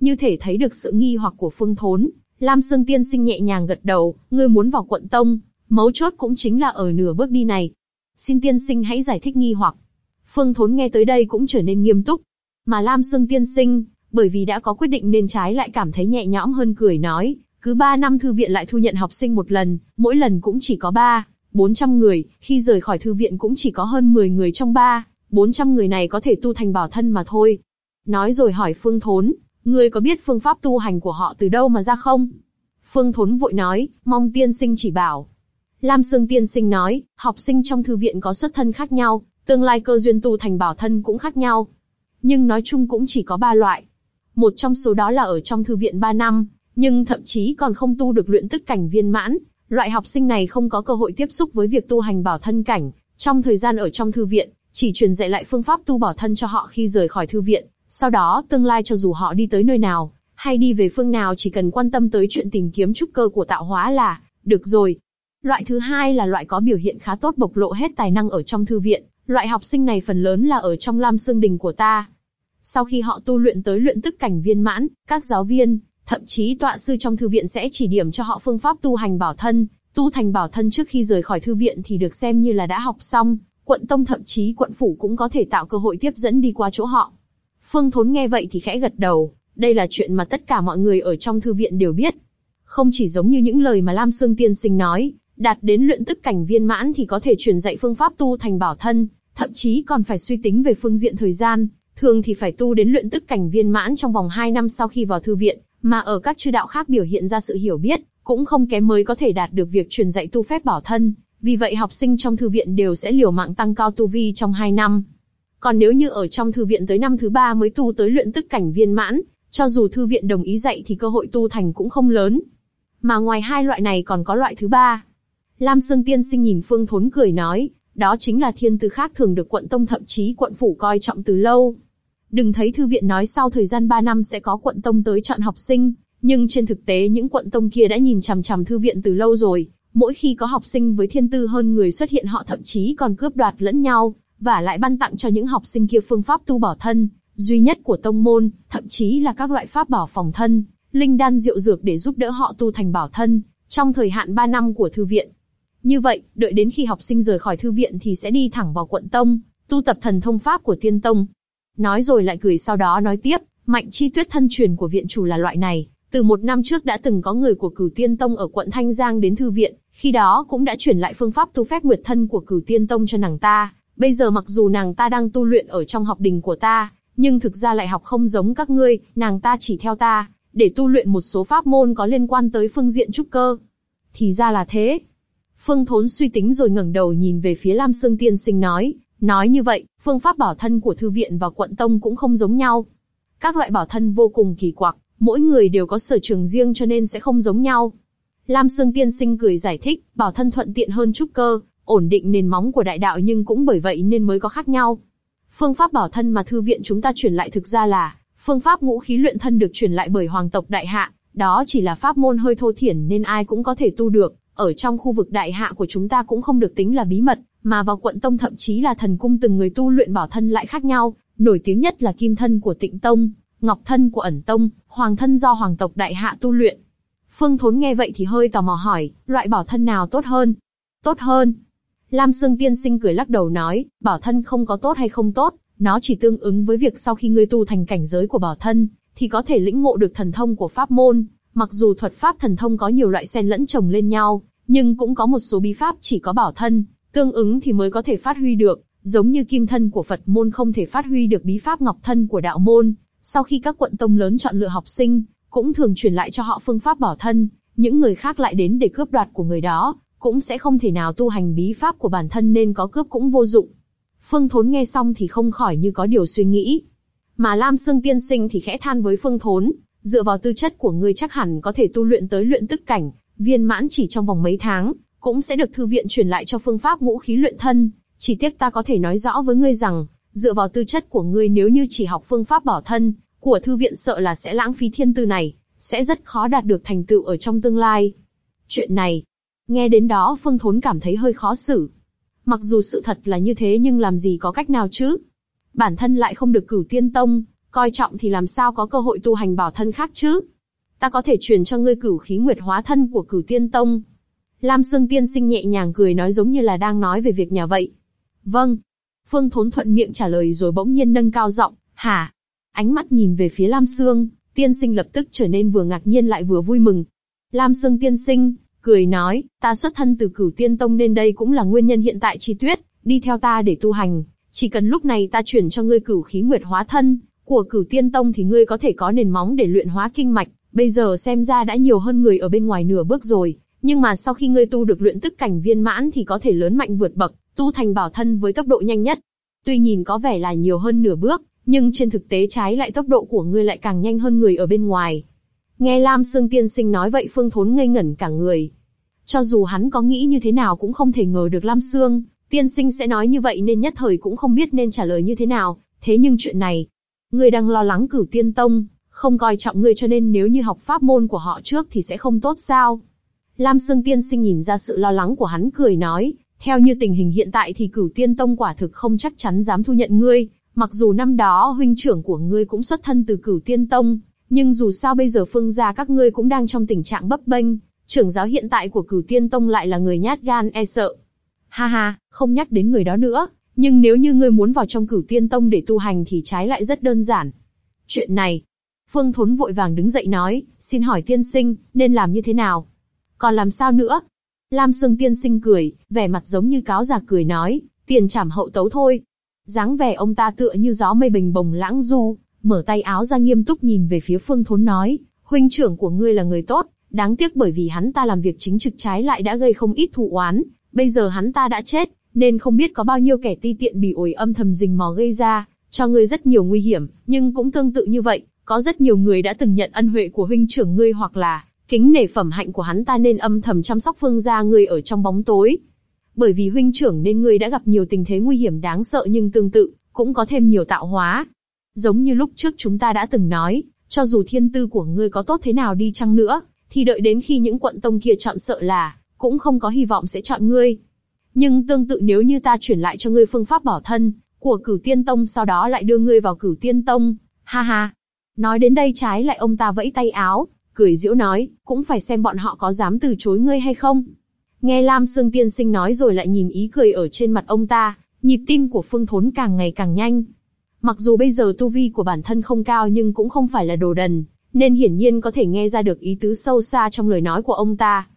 Như thể thấy được sự nghi hoặc của Phương Thốn, Lam Sương Tiên Sinh nhẹ nhàng gật đầu, ngươi muốn vào quận tông, mấu chốt cũng chính là ở nửa bước đi này. Xin Tiên Sinh hãy giải thích nghi hoặc. Phương Thốn nghe tới đây cũng trở nên nghiêm túc, mà Lam Sương Tiên Sinh, bởi vì đã có quyết định nên trái lại cảm thấy nhẹ nhõm hơn cười nói, cứ ba năm thư viện lại thu nhận học sinh một lần, mỗi lần cũng chỉ có ba, bốn trăm người, khi rời khỏi thư viện cũng chỉ có hơn 10 người trong ba, 400 người này có thể tu thành bảo thân mà thôi. Nói rồi hỏi Phương Thốn, ngươi có biết phương pháp tu hành của họ từ đâu mà ra không? Phương Thốn vội nói, mong tiên sinh chỉ bảo. Lam Sương tiên sinh nói, học sinh trong thư viện có xuất thân khác nhau, tương lai cơ duyên tu thành bảo thân cũng khác nhau. Nhưng nói chung cũng chỉ có ba loại. Một trong số đó là ở trong thư viện 3 năm, nhưng thậm chí còn không tu được luyện tức cảnh viên mãn. Loại học sinh này không có cơ hội tiếp xúc với việc tu hành bảo thân cảnh. Trong thời gian ở trong thư viện, chỉ truyền dạy lại phương pháp tu bảo thân cho họ khi rời khỏi thư viện. Sau đó, tương lai cho dù họ đi tới nơi nào, hay đi về phương nào chỉ cần quan tâm tới chuyện tìm kiếm trúc cơ của tạo hóa là, được rồi. Loại thứ hai là loại có biểu hiện khá tốt bộc lộ hết tài năng ở trong thư viện, loại học sinh này phần lớn là ở trong lam xương đình của ta. Sau khi họ tu luyện tới luyện tức cảnh viên mãn, các giáo viên, thậm chí tọa sư trong thư viện sẽ chỉ điểm cho họ phương pháp tu hành bảo thân, tu thành bảo thân trước khi rời khỏi thư viện thì được xem như là đã học xong, quận tông thậm chí quận phủ cũng có thể tạo cơ hội tiếp dẫn đi qua chỗ họ. Phương Thốn nghe vậy thì khẽ gật đầu, đây là chuyện mà tất cả mọi người ở trong thư viện đều biết. Không chỉ giống như những lời mà Lam Sương Tiên Sinh nói, đạt đến luyện tức cảnh viên mãn thì có thể truyền dạy phương pháp tu thành bảo thân, thậm chí còn phải suy tính về phương diện thời gian, thường thì phải tu đến luyện tức cảnh viên mãn trong vòng 2 năm sau khi vào thư viện, mà ở các chư đạo khác biểu hiện ra sự hiểu biết, cũng không kém mới có thể đạt được việc truyền dạy tu phép bảo thân, vì vậy học sinh trong thư viện đều sẽ liều mạng tăng cao tu vi trong 2 năm. Còn nếu như ở trong thư viện tới năm thứ ba mới tu tới luyện tức cảnh viên mãn, cho dù thư viện đồng ý dạy thì cơ hội tu thành cũng không lớn. Mà ngoài hai loại này còn có loại thứ ba. Lam Sương Tiên Sinh nhìn Phương Thốn cười nói, đó chính là thiên tư khác thường được quận tông thậm chí quận phủ coi trọng từ lâu. Đừng thấy thư viện nói sau thời gian 3 năm sẽ có quận tông tới chọn học sinh, nhưng trên thực tế những quận tông kia đã nhìn chằm chằm thư viện từ lâu rồi. Mỗi khi có học sinh với thiên tư hơn người xuất hiện họ thậm chí còn cướp đoạt lẫn nhau, và lại ban tặng cho những học sinh kia phương pháp tu bảo thân, duy nhất của tông môn, thậm chí là các loại pháp bảo phòng thân, linh đan diệu dược để giúp đỡ họ tu thành bảo thân, trong thời hạn 3 năm của thư viện. Như vậy, đợi đến khi học sinh rời khỏi thư viện thì sẽ đi thẳng vào quận tông, tu tập thần thông pháp của tiên tông. Nói rồi lại cười sau đó nói tiếp, mạnh chi tuyết thân truyền của viện chủ là loại này. Từ một năm trước đã từng có người của cửu tiên tông ở quận Thanh Giang đến thư viện, khi đó cũng đã chuyển lại phương pháp tu phép nguyệt thân của cửu tiên tông cho nàng ta. Bây giờ mặc dù nàng ta đang tu luyện ở trong học đình của ta, nhưng thực ra lại học không giống các ngươi, nàng ta chỉ theo ta, để tu luyện một số pháp môn có liên quan tới phương diện trúc cơ. Thì ra là thế. Phương Thốn suy tính rồi ngẩng đầu nhìn về phía Lam Sương Tiên Sinh nói, nói như vậy, phương pháp bảo thân của thư viện và quận tông cũng không giống nhau. Các loại bảo thân vô cùng kỳ quặc, mỗi người đều có sở trường riêng cho nên sẽ không giống nhau. Lam Sương Tiên Sinh cười giải thích, bảo thân thuận tiện hơn trúc cơ, ổn định nền móng của đại đạo nhưng cũng bởi vậy nên mới có khác nhau. Phương pháp bảo thân mà thư viện chúng ta truyền lại thực ra là phương pháp ngũ khí luyện thân được truyền lại bởi hoàng tộc đại hạ, đó chỉ là pháp môn hơi thô thiển nên ai cũng có thể tu được, ở trong khu vực đại hạ của chúng ta cũng không được tính là bí mật, mà vào quận tông thậm chí là thần cung từng người tu luyện bảo thân lại khác nhau, nổi tiếng nhất là kim thân của tịnh tông, ngọc thân của ẩn tông, hoàng thân do hoàng tộc đại hạ tu luyện. Phương Thốn nghe vậy thì hơi tò mò hỏi, loại bảo thân nào tốt hơn? Tốt hơn. Lam Sương Tiên Sinh cười lắc đầu nói, bảo thân không có tốt hay không tốt, nó chỉ tương ứng với việc sau khi ngươi tu thành cảnh giới của bảo thân, thì có thể lĩnh ngộ được thần thông của pháp môn. Mặc dù thuật pháp thần thông có nhiều loại xen lẫn chồng lên nhau, nhưng cũng có một số bí pháp chỉ có bảo thân, tương ứng thì mới có thể phát huy được, giống như kim thân của Phật môn không thể phát huy được bí pháp ngọc thân của đạo môn. Sau khi các quận tông lớn chọn lựa học sinh, cũng thường truyền lại cho họ phương pháp bảo thân, những người khác lại đến để cướp đoạt của người đó, cũng sẽ không thể nào tu hành bí pháp của bản thân nên có cướp cũng vô dụng. Phương Thốn nghe xong thì không khỏi như có điều suy nghĩ. Mà Lam Sương Tiên Sinh thì khẽ than với Phương Thốn, dựa vào tư chất của ngươi chắc hẳn có thể tu luyện tới luyện tức cảnh, viên mãn chỉ trong vòng mấy tháng, cũng sẽ được thư viện truyền lại cho phương pháp ngũ khí luyện thân. Chỉ tiếc ta có thể nói rõ với ngươi rằng, dựa vào tư chất của ngươi nếu như chỉ học phương pháp bảo thân của thư viện sợ là sẽ lãng phí thiên tư này, sẽ rất khó đạt được thành tựu ở trong tương lai. Chuyện này, nghe đến đó Phương Thốn cảm thấy hơi khó xử. Mặc dù sự thật là như thế nhưng làm gì có cách nào chứ? Bản thân lại không được cửu tiên tông, coi trọng thì làm sao có cơ hội tu hành bảo thân khác chứ? Ta có thể truyền cho ngươi cửu khí nguyệt hóa thân của cửu tiên tông. Lam Sương Tiên Sinh nhẹ nhàng cười nói giống như là đang nói về việc nhà vậy. Vâng. Phương Thốn thuận miệng trả lời rồi bỗng nhiên nâng cao giọng, hả? Ánh mắt nhìn về phía Lam Sương, Tiên Sinh lập tức trở nên vừa ngạc nhiên lại vừa vui mừng. Lam Sương Tiên Sinh, cười nói, ta xuất thân từ cửu tiên tông nên đây cũng là nguyên nhân hiện tại chi tuyết, đi theo ta để tu hành. Chỉ cần lúc này ta chuyển cho ngươi cửu khí nguyệt hóa thân của cửu tiên tông thì ngươi có thể có nền móng để luyện hóa kinh mạch. Bây giờ xem ra đã nhiều hơn người ở bên ngoài nửa bước rồi, nhưng mà sau khi ngươi tu được luyện tức cảnh viên mãn thì có thể lớn mạnh vượt bậc, tu thành bảo thân với tốc độ nhanh nhất. Tuy nhìn có vẻ là nhiều hơn nửa bước, nhưng trên thực tế trái lại tốc độ của ngươi lại càng nhanh hơn người ở bên ngoài. Nghe Lam Sương Tiên Sinh nói vậy Phương Thốn ngây ngẩn cả người. Cho dù hắn có nghĩ như thế nào cũng không thể ngờ được Lam Sương, Tiên Sinh sẽ nói như vậy nên nhất thời cũng không biết nên trả lời như thế nào. Thế nhưng chuyện này, ngươi đang lo lắng cửu tiên tông, không coi trọng ngươi cho nên nếu như học pháp môn của họ trước thì sẽ không tốt sao? Lam Sương Tiên Sinh nhìn ra sự lo lắng của hắn cười nói, theo như tình hình hiện tại thì cửu tiên tông quả thực không chắc chắn dám thu nhận ngươi, mặc dù năm đó huynh trưởng của ngươi cũng xuất thân từ cửu tiên tông, nhưng dù sao bây giờ phương gia các ngươi cũng đang trong tình trạng bấp bênh, trưởng giáo hiện tại của cửu tiên tông lại là người nhát gan e sợ. Ha ha, không nhắc đến người đó nữa, nhưng nếu như ngươi muốn vào trong cửu tiên tông để tu hành thì trái lại rất đơn giản. Chuyện này, Phương Thốn vội vàng đứng dậy nói, xin hỏi tiên sinh, nên làm như thế nào? Còn làm sao nữa? Lam Sương tiên sinh cười, vẻ mặt giống như cáo già cười nói, tiền trảm hậu tấu thôi. dáng vẻ ông ta tựa như gió mây bình bồng lãng du, mở tay áo ra nghiêm túc nhìn về phía Phương Thốn nói, huynh trưởng của ngươi là người tốt, đáng tiếc bởi vì hắn ta làm việc chính trực trái lại đã gây không ít thù oán, bây giờ hắn ta đã chết, nên không biết có bao nhiêu kẻ ti tiện bị ổi âm thầm rình mò gây ra, cho ngươi rất nhiều nguy hiểm, nhưng cũng tương tự như vậy, có rất nhiều người đã từng nhận ân huệ của huynh trưởng ngươi hoặc là Kính nể phẩm hạnh của hắn ta nên âm thầm chăm sóc phương gia ngươi ở trong bóng tối. Bởi vì huynh trưởng nên ngươi đã gặp nhiều tình thế nguy hiểm đáng sợ nhưng tương tự, cũng có thêm nhiều tạo hóa. Giống như lúc trước chúng ta đã từng nói, cho dù thiên tư của ngươi có tốt thế nào đi chăng nữa, thì đợi đến khi những quận tông kia chọn sợ là, cũng không có hy vọng sẽ chọn ngươi. Nhưng tương tự nếu như ta chuyển lại cho ngươi phương pháp bảo thân, của cửu tiên tông sau đó lại đưa ngươi vào cửu tiên tông, ha ha. Nói đến đây trái lại ông ta vẫy tay áo, cười giễu nói, cũng phải xem bọn họ có dám từ chối ngươi hay không. Nghe Lam Sương Tiên Sinh nói rồi lại nhìn ý cười ở trên mặt ông ta, nhịp tim của Phương Thốn càng ngày càng nhanh. Mặc dù bây giờ tu vi của bản thân không cao nhưng cũng không phải là đồ đần, nên hiển nhiên có thể nghe ra được ý tứ sâu xa trong lời nói của ông ta.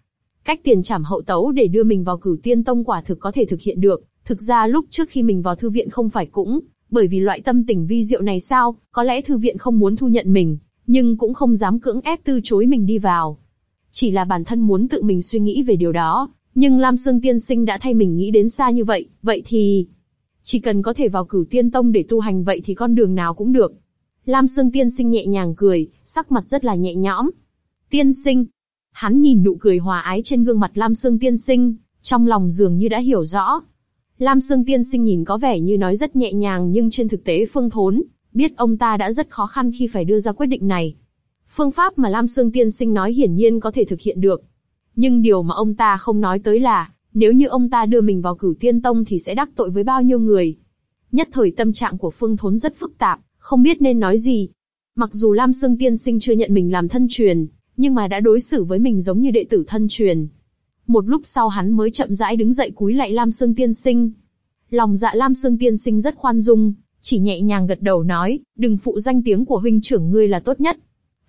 Cách tiền trảm hậu tấu để đưa mình vào cửu tiên tông quả thực có thể thực hiện được, thực ra lúc trước khi mình vào thư viện không phải cũng, bởi vì loại tâm tình vi diệu này sao, có lẽ thư viện không muốn thu nhận mình, nhưng cũng không dám cưỡng ép từ chối mình đi vào. Chỉ là bản thân muốn tự mình suy nghĩ về điều đó, nhưng Lam Sương Tiên Sinh đã thay mình nghĩ đến xa như vậy, vậy thì... Chỉ cần có thể vào cửu tiên tông để tu hành vậy thì con đường nào cũng được. Lam Sương Tiên Sinh nhẹ nhàng cười, sắc mặt rất là nhẹ nhõm. Tiên Sinh. Hắn nhìn nụ cười hòa ái trên gương mặt Lam Sương Tiên Sinh, trong lòng dường như đã hiểu rõ. Lam Sương Tiên Sinh nhìn có vẻ như nói rất nhẹ nhàng nhưng trên thực tế Phương Thốn, biết ông ta đã rất khó khăn khi phải đưa ra quyết định này. Phương pháp mà Lam Sương Tiên Sinh nói hiển nhiên có thể thực hiện được. Nhưng điều mà ông ta không nói tới là, nếu như ông ta đưa mình vào cửu tiên tông thì sẽ đắc tội với bao nhiêu người. Nhất thời tâm trạng của Phương Thốn rất phức tạp, không biết nên nói gì. Mặc dù Lam Sương Tiên Sinh chưa nhận mình làm thân truyền, nhưng mà đã đối xử với mình giống như đệ tử thân truyền. Một lúc sau hắn mới chậm rãi đứng dậy cúi lại Lam Sương Tiên Sinh. Lòng dạ Lam Sương Tiên Sinh rất khoan dung, chỉ nhẹ nhàng gật đầu nói, đừng phụ danh tiếng của huynh trưởng ngươi là tốt nhất.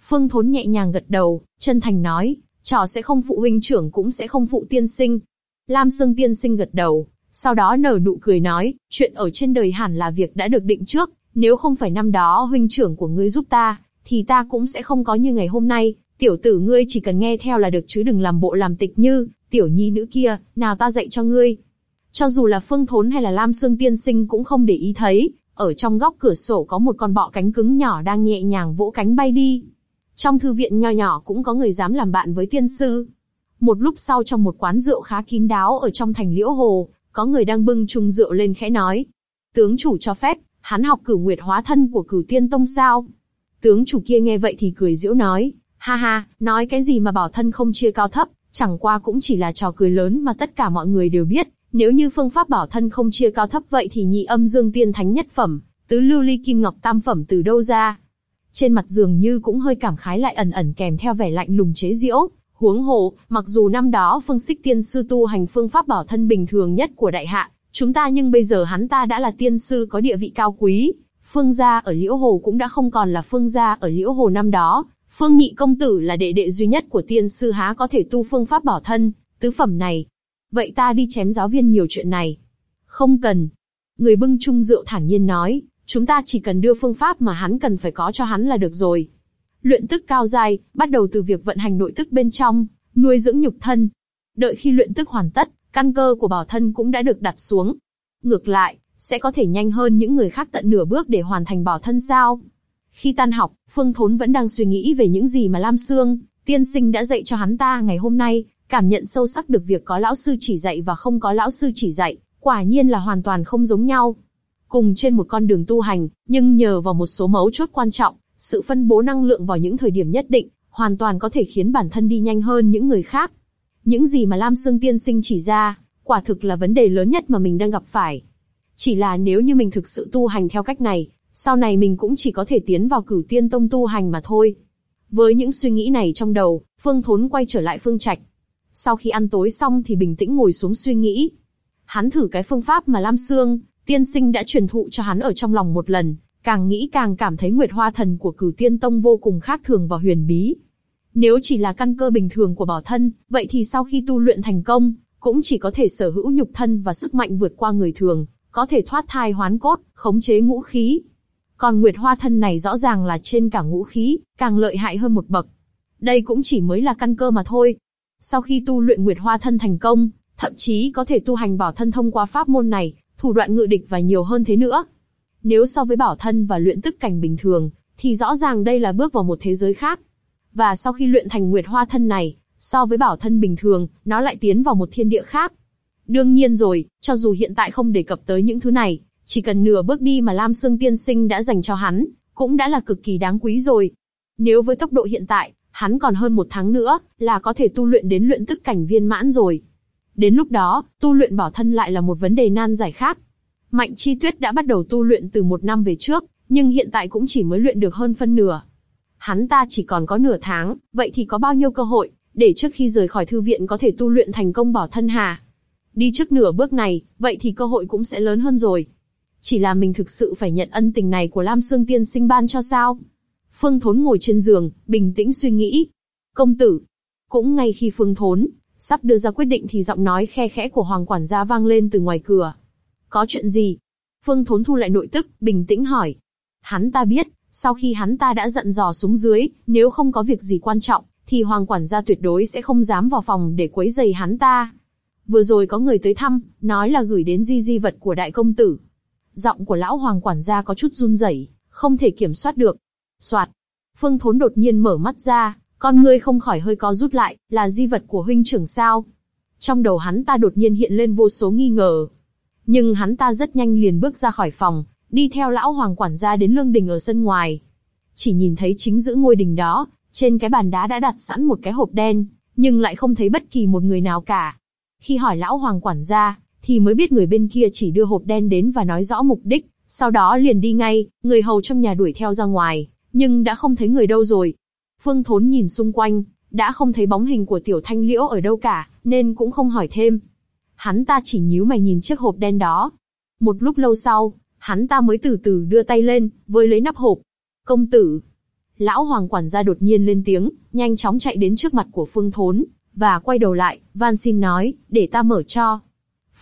Phương Thốn nhẹ nhàng gật đầu, chân thành nói, trò sẽ không phụ huynh trưởng cũng sẽ không phụ tiên sinh. Lam Sương Tiên Sinh gật đầu, sau đó nở nụ cười nói, chuyện ở trên đời hẳn là việc đã được định trước, nếu không phải năm đó huynh trưởng của ngươi giúp ta, thì ta cũng sẽ không có như ngày hôm nay. Tiểu tử ngươi chỉ cần nghe theo là được chứ đừng làm bộ làm tịch như tiểu nhi nữ kia, nào ta dạy cho ngươi. Cho dù là Phương Thốn hay là Lam Sương Tiên Sinh cũng không để ý thấy, ở trong góc cửa sổ có một con bọ cánh cứng nhỏ đang nhẹ nhàng vỗ cánh bay đi. Trong thư viện nho nhỏ cũng có người dám làm bạn với tiên sư. Một lúc sau trong một quán rượu khá kín đáo ở trong thành Liễu Hồ, có người đang bưng chung rượu lên khẽ nói. Tướng chủ cho phép, hắn học cửu nguyệt hóa thân của cửu tiên tông sao? Tướng chủ kia nghe vậy thì cười giễu nói, ha ha, nói cái gì mà bảo thân không chia cao thấp, chẳng qua cũng chỉ là trò cười lớn mà tất cả mọi người đều biết, nếu như phương pháp bảo thân không chia cao thấp vậy thì nhị âm dương tiên thánh nhất phẩm, tứ lưu ly kim ngọc tam phẩm từ đâu ra? Trên mặt dường như cũng hơi cảm khái lại ẩn ẩn kèm theo vẻ lạnh lùng chế giễu. Huống hồ, mặc dù năm đó phương xích tiên sư tu hành phương pháp bảo thân bình thường nhất của đại hạ, chúng ta nhưng bây giờ hắn ta đã là tiên sư có địa vị cao quý. Phương gia ở Liễu Hồ cũng đã không còn là phương gia ở Liễu Hồ năm đó. Phương nhị công tử là đệ đệ duy nhất của tiên sư há có thể tu phương pháp bỏ thân, tứ phẩm này, Vậy ta đi chém giáo viên nhiều chuyện này. Không cần. Người bưng chung rượu thản nhiên nói, chúng ta chỉ cần đưa phương pháp mà hắn cần phải có cho hắn là được rồi. Luyện tức cao dài, bắt đầu từ việc vận hành nội tức bên trong, nuôi dưỡng nhục thân. Đợi khi luyện tức hoàn tất, căn cơ của bảo thân cũng đã được đặt xuống. Ngược lại, sẽ có thể nhanh hơn những người khác tận nửa bước để hoàn thành bảo thân sao. Khi tan học, Phương Thốn vẫn đang suy nghĩ về những gì mà Lam Sương, tiên sinh đã dạy cho hắn ta ngày hôm nay, cảm nhận sâu sắc được việc có lão sư chỉ dạy và không có lão sư chỉ dạy, quả nhiên là hoàn toàn không giống nhau. Cùng trên một con đường tu hành, nhưng nhờ vào một số mấu chốt quan trọng, sự phân bố năng lượng vào những thời điểm nhất định, hoàn toàn có thể khiến bản thân đi nhanh hơn những người khác. Những gì mà Lam Sương Tiên Sinh chỉ ra, quả thực là vấn đề lớn nhất mà mình đang gặp phải. Chỉ là nếu như mình thực sự tu hành theo cách này, sau này mình cũng chỉ có thể tiến vào cửu tiên tông tu hành mà thôi. Với những suy nghĩ này trong đầu, Phương Thốn quay trở lại Phương Trạch. Sau khi ăn tối xong thì bình tĩnh ngồi xuống suy nghĩ. Hắn thử cái phương pháp mà Lam Sương, tiên sinh đã truyền thụ cho hắn ở trong lòng một lần, càng nghĩ càng cảm thấy Nguyệt Hoa Thần của Cửu Tiên Tông vô cùng khác thường và huyền bí. Nếu chỉ là căn cơ bình thường của bảo thân, vậy thì sau khi tu luyện thành công, cũng chỉ có thể sở hữu nhục thân và sức mạnh vượt qua người thường, có thể thoát thai hoán cốt, khống chế ngũ khí. Còn Nguyệt Hoa Thân này rõ ràng là trên cả ngũ khí, càng lợi hại hơn một bậc. Đây cũng chỉ mới là căn cơ mà thôi, sau khi tu luyện Nguyệt Hoa thân thành công, thậm chí có thể tu hành bảo thân thông qua pháp môn này, thủ đoạn ngự địch và nhiều hơn thế nữa. Nếu so với bảo thân và luyện tức cảnh bình thường, thì rõ ràng đây là bước vào một thế giới khác và sau khi luyện thành Nguyệt Hoa thân này, so với bảo thân bình thường, nó lại tiến vào một thiên địa khác. Đương nhiên rồi, cho dù hiện tại không đề cập tới những thứ này, chỉ cần nửa bước đi mà Lam Sương Tiên Sinh đã dành cho hắn, cũng đã là cực kỳ đáng quý rồi. Nếu với tốc độ hiện tại, hắn còn hơn một tháng nữa, là có thể tu luyện đến luyện tức cảnh viên mãn rồi. Đến lúc đó, tu luyện bảo thân lại là một vấn đề nan giải khác. Mạnh Chi Tuyết đã bắt đầu tu luyện từ một năm về trước, nhưng hiện tại cũng chỉ mới luyện được hơn phân nửa. Hắn ta chỉ còn có nửa tháng, vậy thì có bao nhiêu cơ hội, để trước khi rời khỏi thư viện có thể tu luyện thành công bỏ thân hà. Đi trước nửa bước này, vậy thì cơ hội cũng sẽ lớn hơn rồi. Chỉ là mình thực sự phải nhận ân tình này của Lam Sương Tiên sinh ban cho sao? Phương Thốn ngồi trên giường, bình tĩnh suy nghĩ. Công tử. Cũng ngay khi Phương Thốn sắp đưa ra quyết định thì giọng nói khe khẽ của Hoàng quản gia vang lên từ ngoài cửa. Có chuyện gì? Phương Thốn thu lại nội tức, bình tĩnh hỏi. Hắn ta biết, sau khi hắn ta đã giận dò xuống dưới, nếu không có việc gì quan trọng, thì Hoàng quản gia tuyệt đối sẽ không dám vào phòng để quấy giày hắn ta. Vừa rồi có người tới thăm, nói là gửi đến di di vật của đại công tử. Giọng của lão Hoàng quản gia có chút run rẩy, không thể kiểm soát được. Soạt. Phương Thốn đột nhiên mở mắt ra, con ngươi không khỏi hơi co rút lại, là di vật của huynh trưởng sao? Trong đầu hắn ta đột nhiên hiện lên vô số nghi ngờ. Nhưng hắn ta rất nhanh liền bước ra khỏi phòng, đi theo lão hoàng quản gia đến lương đình ở sân ngoài. Chỉ nhìn thấy chính giữa ngôi đình đó, trên cái bàn đá đã đặt sẵn một cái hộp đen, nhưng lại không thấy bất kỳ một người nào cả. Khi hỏi lão hoàng quản gia, thì mới biết người bên kia chỉ đưa hộp đen đến và nói rõ mục đích, sau đó liền đi ngay, người hầu trong nhà đuổi theo ra ngoài, nhưng đã không thấy người đâu rồi. Phương Thốn nhìn xung quanh, đã không thấy bóng hình của Tiểu Thanh Liễu ở đâu cả, nên cũng không hỏi thêm. Hắn ta chỉ nhíu mày nhìn chiếc hộp đen đó. Một lúc lâu sau, hắn ta mới từ từ đưa tay lên, với lấy nắp hộp. Công tử. Lão Hoàng quản gia đột nhiên lên tiếng, nhanh chóng chạy đến trước mặt của Phương Thốn, và quay đầu lại, van xin nói, để ta mở cho.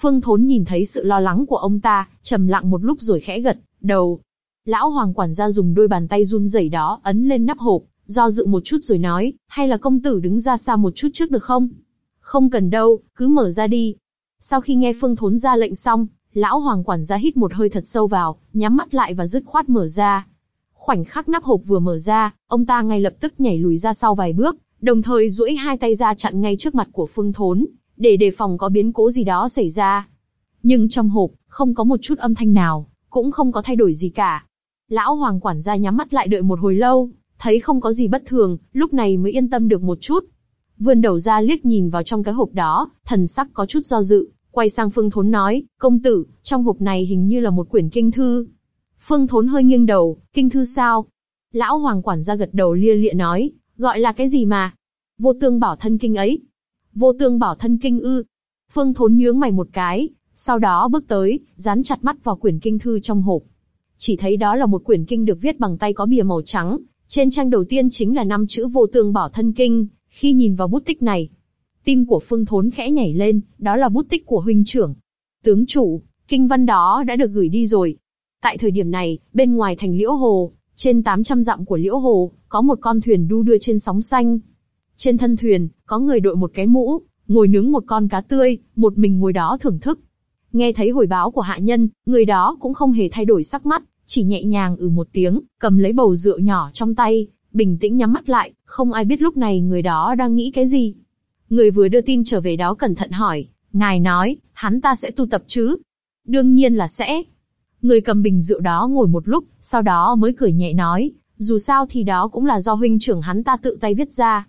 Phương Thốn nhìn thấy sự lo lắng của ông ta, trầm lặng một lúc rồi khẽ gật đầu. Lão Hoàng quản gia dùng đôi bàn tay run rẩy đó ấn lên nắp hộp, do dự một chút rồi nói, hay là công tử đứng ra xa một chút trước được không? Không cần đâu, cứ mở ra đi. Sau khi nghe Phương Thốn ra lệnh xong, lão hoàng quản gia hít một hơi thật sâu vào, nhắm mắt lại và dứt khoát mở ra. Khoảnh khắc nắp hộp vừa mở ra, ông ta ngay lập tức nhảy lùi ra sau vài bước, đồng thời duỗi hai tay ra chặn ngay trước mặt của Phương Thốn, để đề phòng có biến cố gì đó xảy ra. Nhưng trong hộp, không có một chút âm thanh nào, cũng không có thay đổi gì cả. Lão hoàng quản gia nhắm mắt lại đợi một hồi lâu, thấy không có gì bất thường, lúc này mới yên tâm được một chút. Vươn đầu ra liếc nhìn vào trong cái hộp đó, thần sắc có chút do dự, quay sang Phương Thốn nói, công tử, trong hộp này hình như là một quyển kinh thư. Phương Thốn hơi nghiêng đầu, kinh thư sao? Lão Hoàng quản gia gật đầu lia lịa nói, gọi là cái gì mà? Vô tương bảo thân kinh ấy. Vô tương bảo thân kinh ư? Phương Thốn nhướng mày một cái, sau đó bước tới, dán chặt mắt vào quyển kinh thư trong hộp. Chỉ thấy đó là một quyển kinh được viết bằng tay có bìa màu trắng, trên trang đầu tiên chính là năm chữ vô tương bảo thân kinh, khi nhìn vào bút tích này. Tim của Phương Thốn khẽ nhảy lên, đó là bút tích của huynh trưởng. Tướng chủ, kinh văn đó đã được gửi đi rồi. Tại thời điểm này, bên ngoài thành Liễu Hồ, trên 800 dặm của Liễu Hồ, có một con thuyền đu đưa trên sóng xanh. Trên thân thuyền, có người đội một cái mũ, ngồi nướng một con cá tươi, một mình ngồi đó thưởng thức. Nghe thấy hồi báo của hạ nhân, người đó cũng không hề thay đổi sắc mắt, chỉ nhẹ nhàng ừ một tiếng, cầm lấy bầu rượu nhỏ trong tay, bình tĩnh nhắm mắt lại, không ai biết lúc này người đó đang nghĩ cái gì. Người vừa đưa tin trở về đó cẩn thận hỏi, ngài nói, hắn ta sẽ tu tập chứ? Đương nhiên là sẽ. Người cầm bình rượu đó ngồi một lúc, sau đó mới cười nhẹ nói, dù sao thì đó cũng là do huynh trưởng hắn ta tự tay viết ra.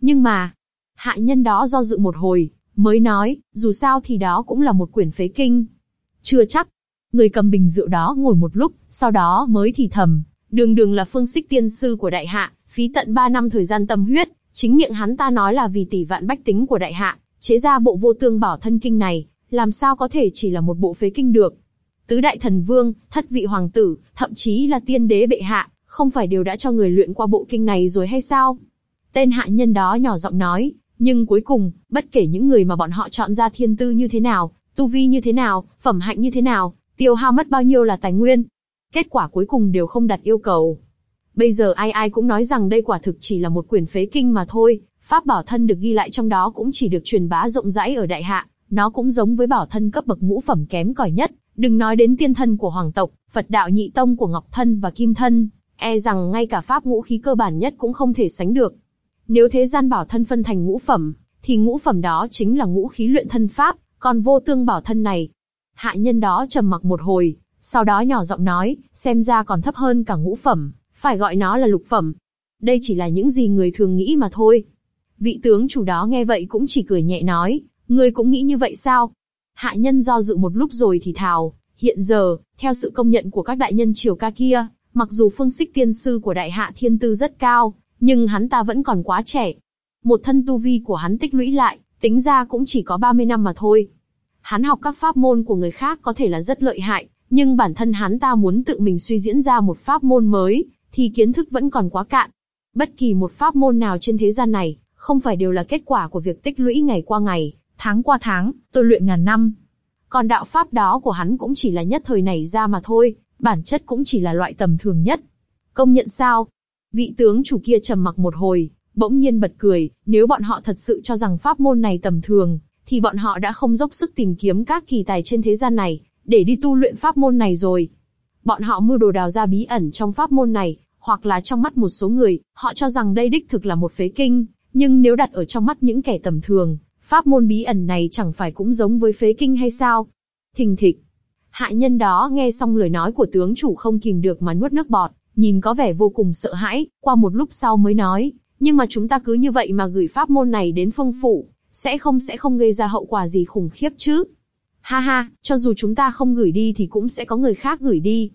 Nhưng mà, hạ nhân đó do dự một hồi, mới nói, dù sao thì đó cũng là một quyển phế kinh. Chưa chắc, Người cầm bình rượu đó ngồi một lúc, sau đó mới thì thầm, đường đường là phương xích tiên sư của đại hạ, phí tận 3 năm thời gian tâm huyết, chính miệng hắn ta nói là vì tỷ vạn bách tính của đại hạ, chế ra bộ vô tương bảo thân kinh này, làm sao có thể chỉ là một bộ phế kinh được. Tứ đại thần vương, thất vị hoàng tử, thậm chí là tiên đế bệ hạ, không phải đều đã cho người luyện qua bộ kinh này rồi hay sao? Tên hạ nhân đó nhỏ giọng nói, nhưng cuối cùng, bất kể những người mà bọn họ chọn ra thiên tư như thế nào, tu vi như thế nào, phẩm hạnh như thế nào, tiêu hao mất bao nhiêu là tài nguyên. Kết quả cuối cùng đều không đạt yêu cầu. Bây giờ ai ai cũng nói rằng đây quả thực chỉ là một quyển phế kinh mà thôi, pháp bảo thân được ghi lại trong đó cũng chỉ được truyền bá rộng rãi ở đại hạ, nó cũng giống với bảo thân cấp bậc ngũ phẩm kém cỏi nhất, đừng nói đến tiên thân của hoàng tộc, Phật đạo nhị tông của Ngọc thân và Kim thân, e rằng ngay cả pháp ngũ khí cơ bản nhất cũng không thể sánh được. Nếu thế gian bảo thân phân thành ngũ phẩm, thì ngũ phẩm đó chính là ngũ khí luyện thân pháp, còn vô tương bảo thân này. Hạ nhân đó trầm mặc một hồi, sau đó nhỏ giọng nói, xem ra còn thấp hơn cả ngũ phẩm, phải gọi nó là lục phẩm. Đây chỉ là những gì người thường nghĩ mà thôi. Vị tướng chủ đó nghe vậy cũng chỉ cười nhẹ nói, người cũng nghĩ như vậy sao? Hạ nhân do dự một lúc rồi thì thào, hiện giờ, theo sự công nhận của các đại nhân triều ca kia, mặc dù phương xích tiên sư của đại hạ thiên tư rất cao, nhưng hắn ta vẫn còn quá trẻ. Một thân tu vi của hắn tích lũy lại, tính ra cũng chỉ có 30 năm mà thôi. Hắn học các pháp môn của người khác có thể là rất lợi hại, nhưng bản thân hắn ta muốn tự mình suy diễn ra một pháp môn mới, thì kiến thức vẫn còn quá cạn. Bất kỳ một pháp môn nào trên thế gian này, không phải đều là kết quả của việc tích lũy ngày qua ngày, tháng qua tháng, tôi luyện ngàn năm. Còn đạo pháp đó của hắn cũng chỉ là nhất thời này ra mà thôi, bản chất cũng chỉ là loại tầm thường nhất. Công nhận sao? Vị tướng chủ kia trầm mặc một hồi, bỗng nhiên bật cười, nếu bọn họ thật sự cho rằng pháp môn này tầm thường, thì bọn họ đã không dốc sức tìm kiếm các kỳ tài trên thế gian này, để đi tu luyện pháp môn này rồi. Bọn họ mưu đồ đào ra bí ẩn trong pháp môn này, hoặc là trong mắt một số người, họ cho rằng đây đích thực là một phế kinh, nhưng nếu đặt ở trong mắt những kẻ tầm thường, pháp môn bí ẩn này chẳng phải cũng giống với phế kinh hay sao? Thình thịch. Hạ nhân đó nghe xong lời nói của tướng chủ không kìm được mà nuốt nước bọt, nhìn có vẻ vô cùng sợ hãi, qua một lúc sau mới nói, nhưng mà chúng ta cứ như vậy mà gửi pháp môn này đến phương phủ, sẽ không sẽ không gây ra hậu quả gì khủng khiếp chứ? Ha ha, cho dù chúng ta không gửi đi thì cũng sẽ có người khác gửi đi.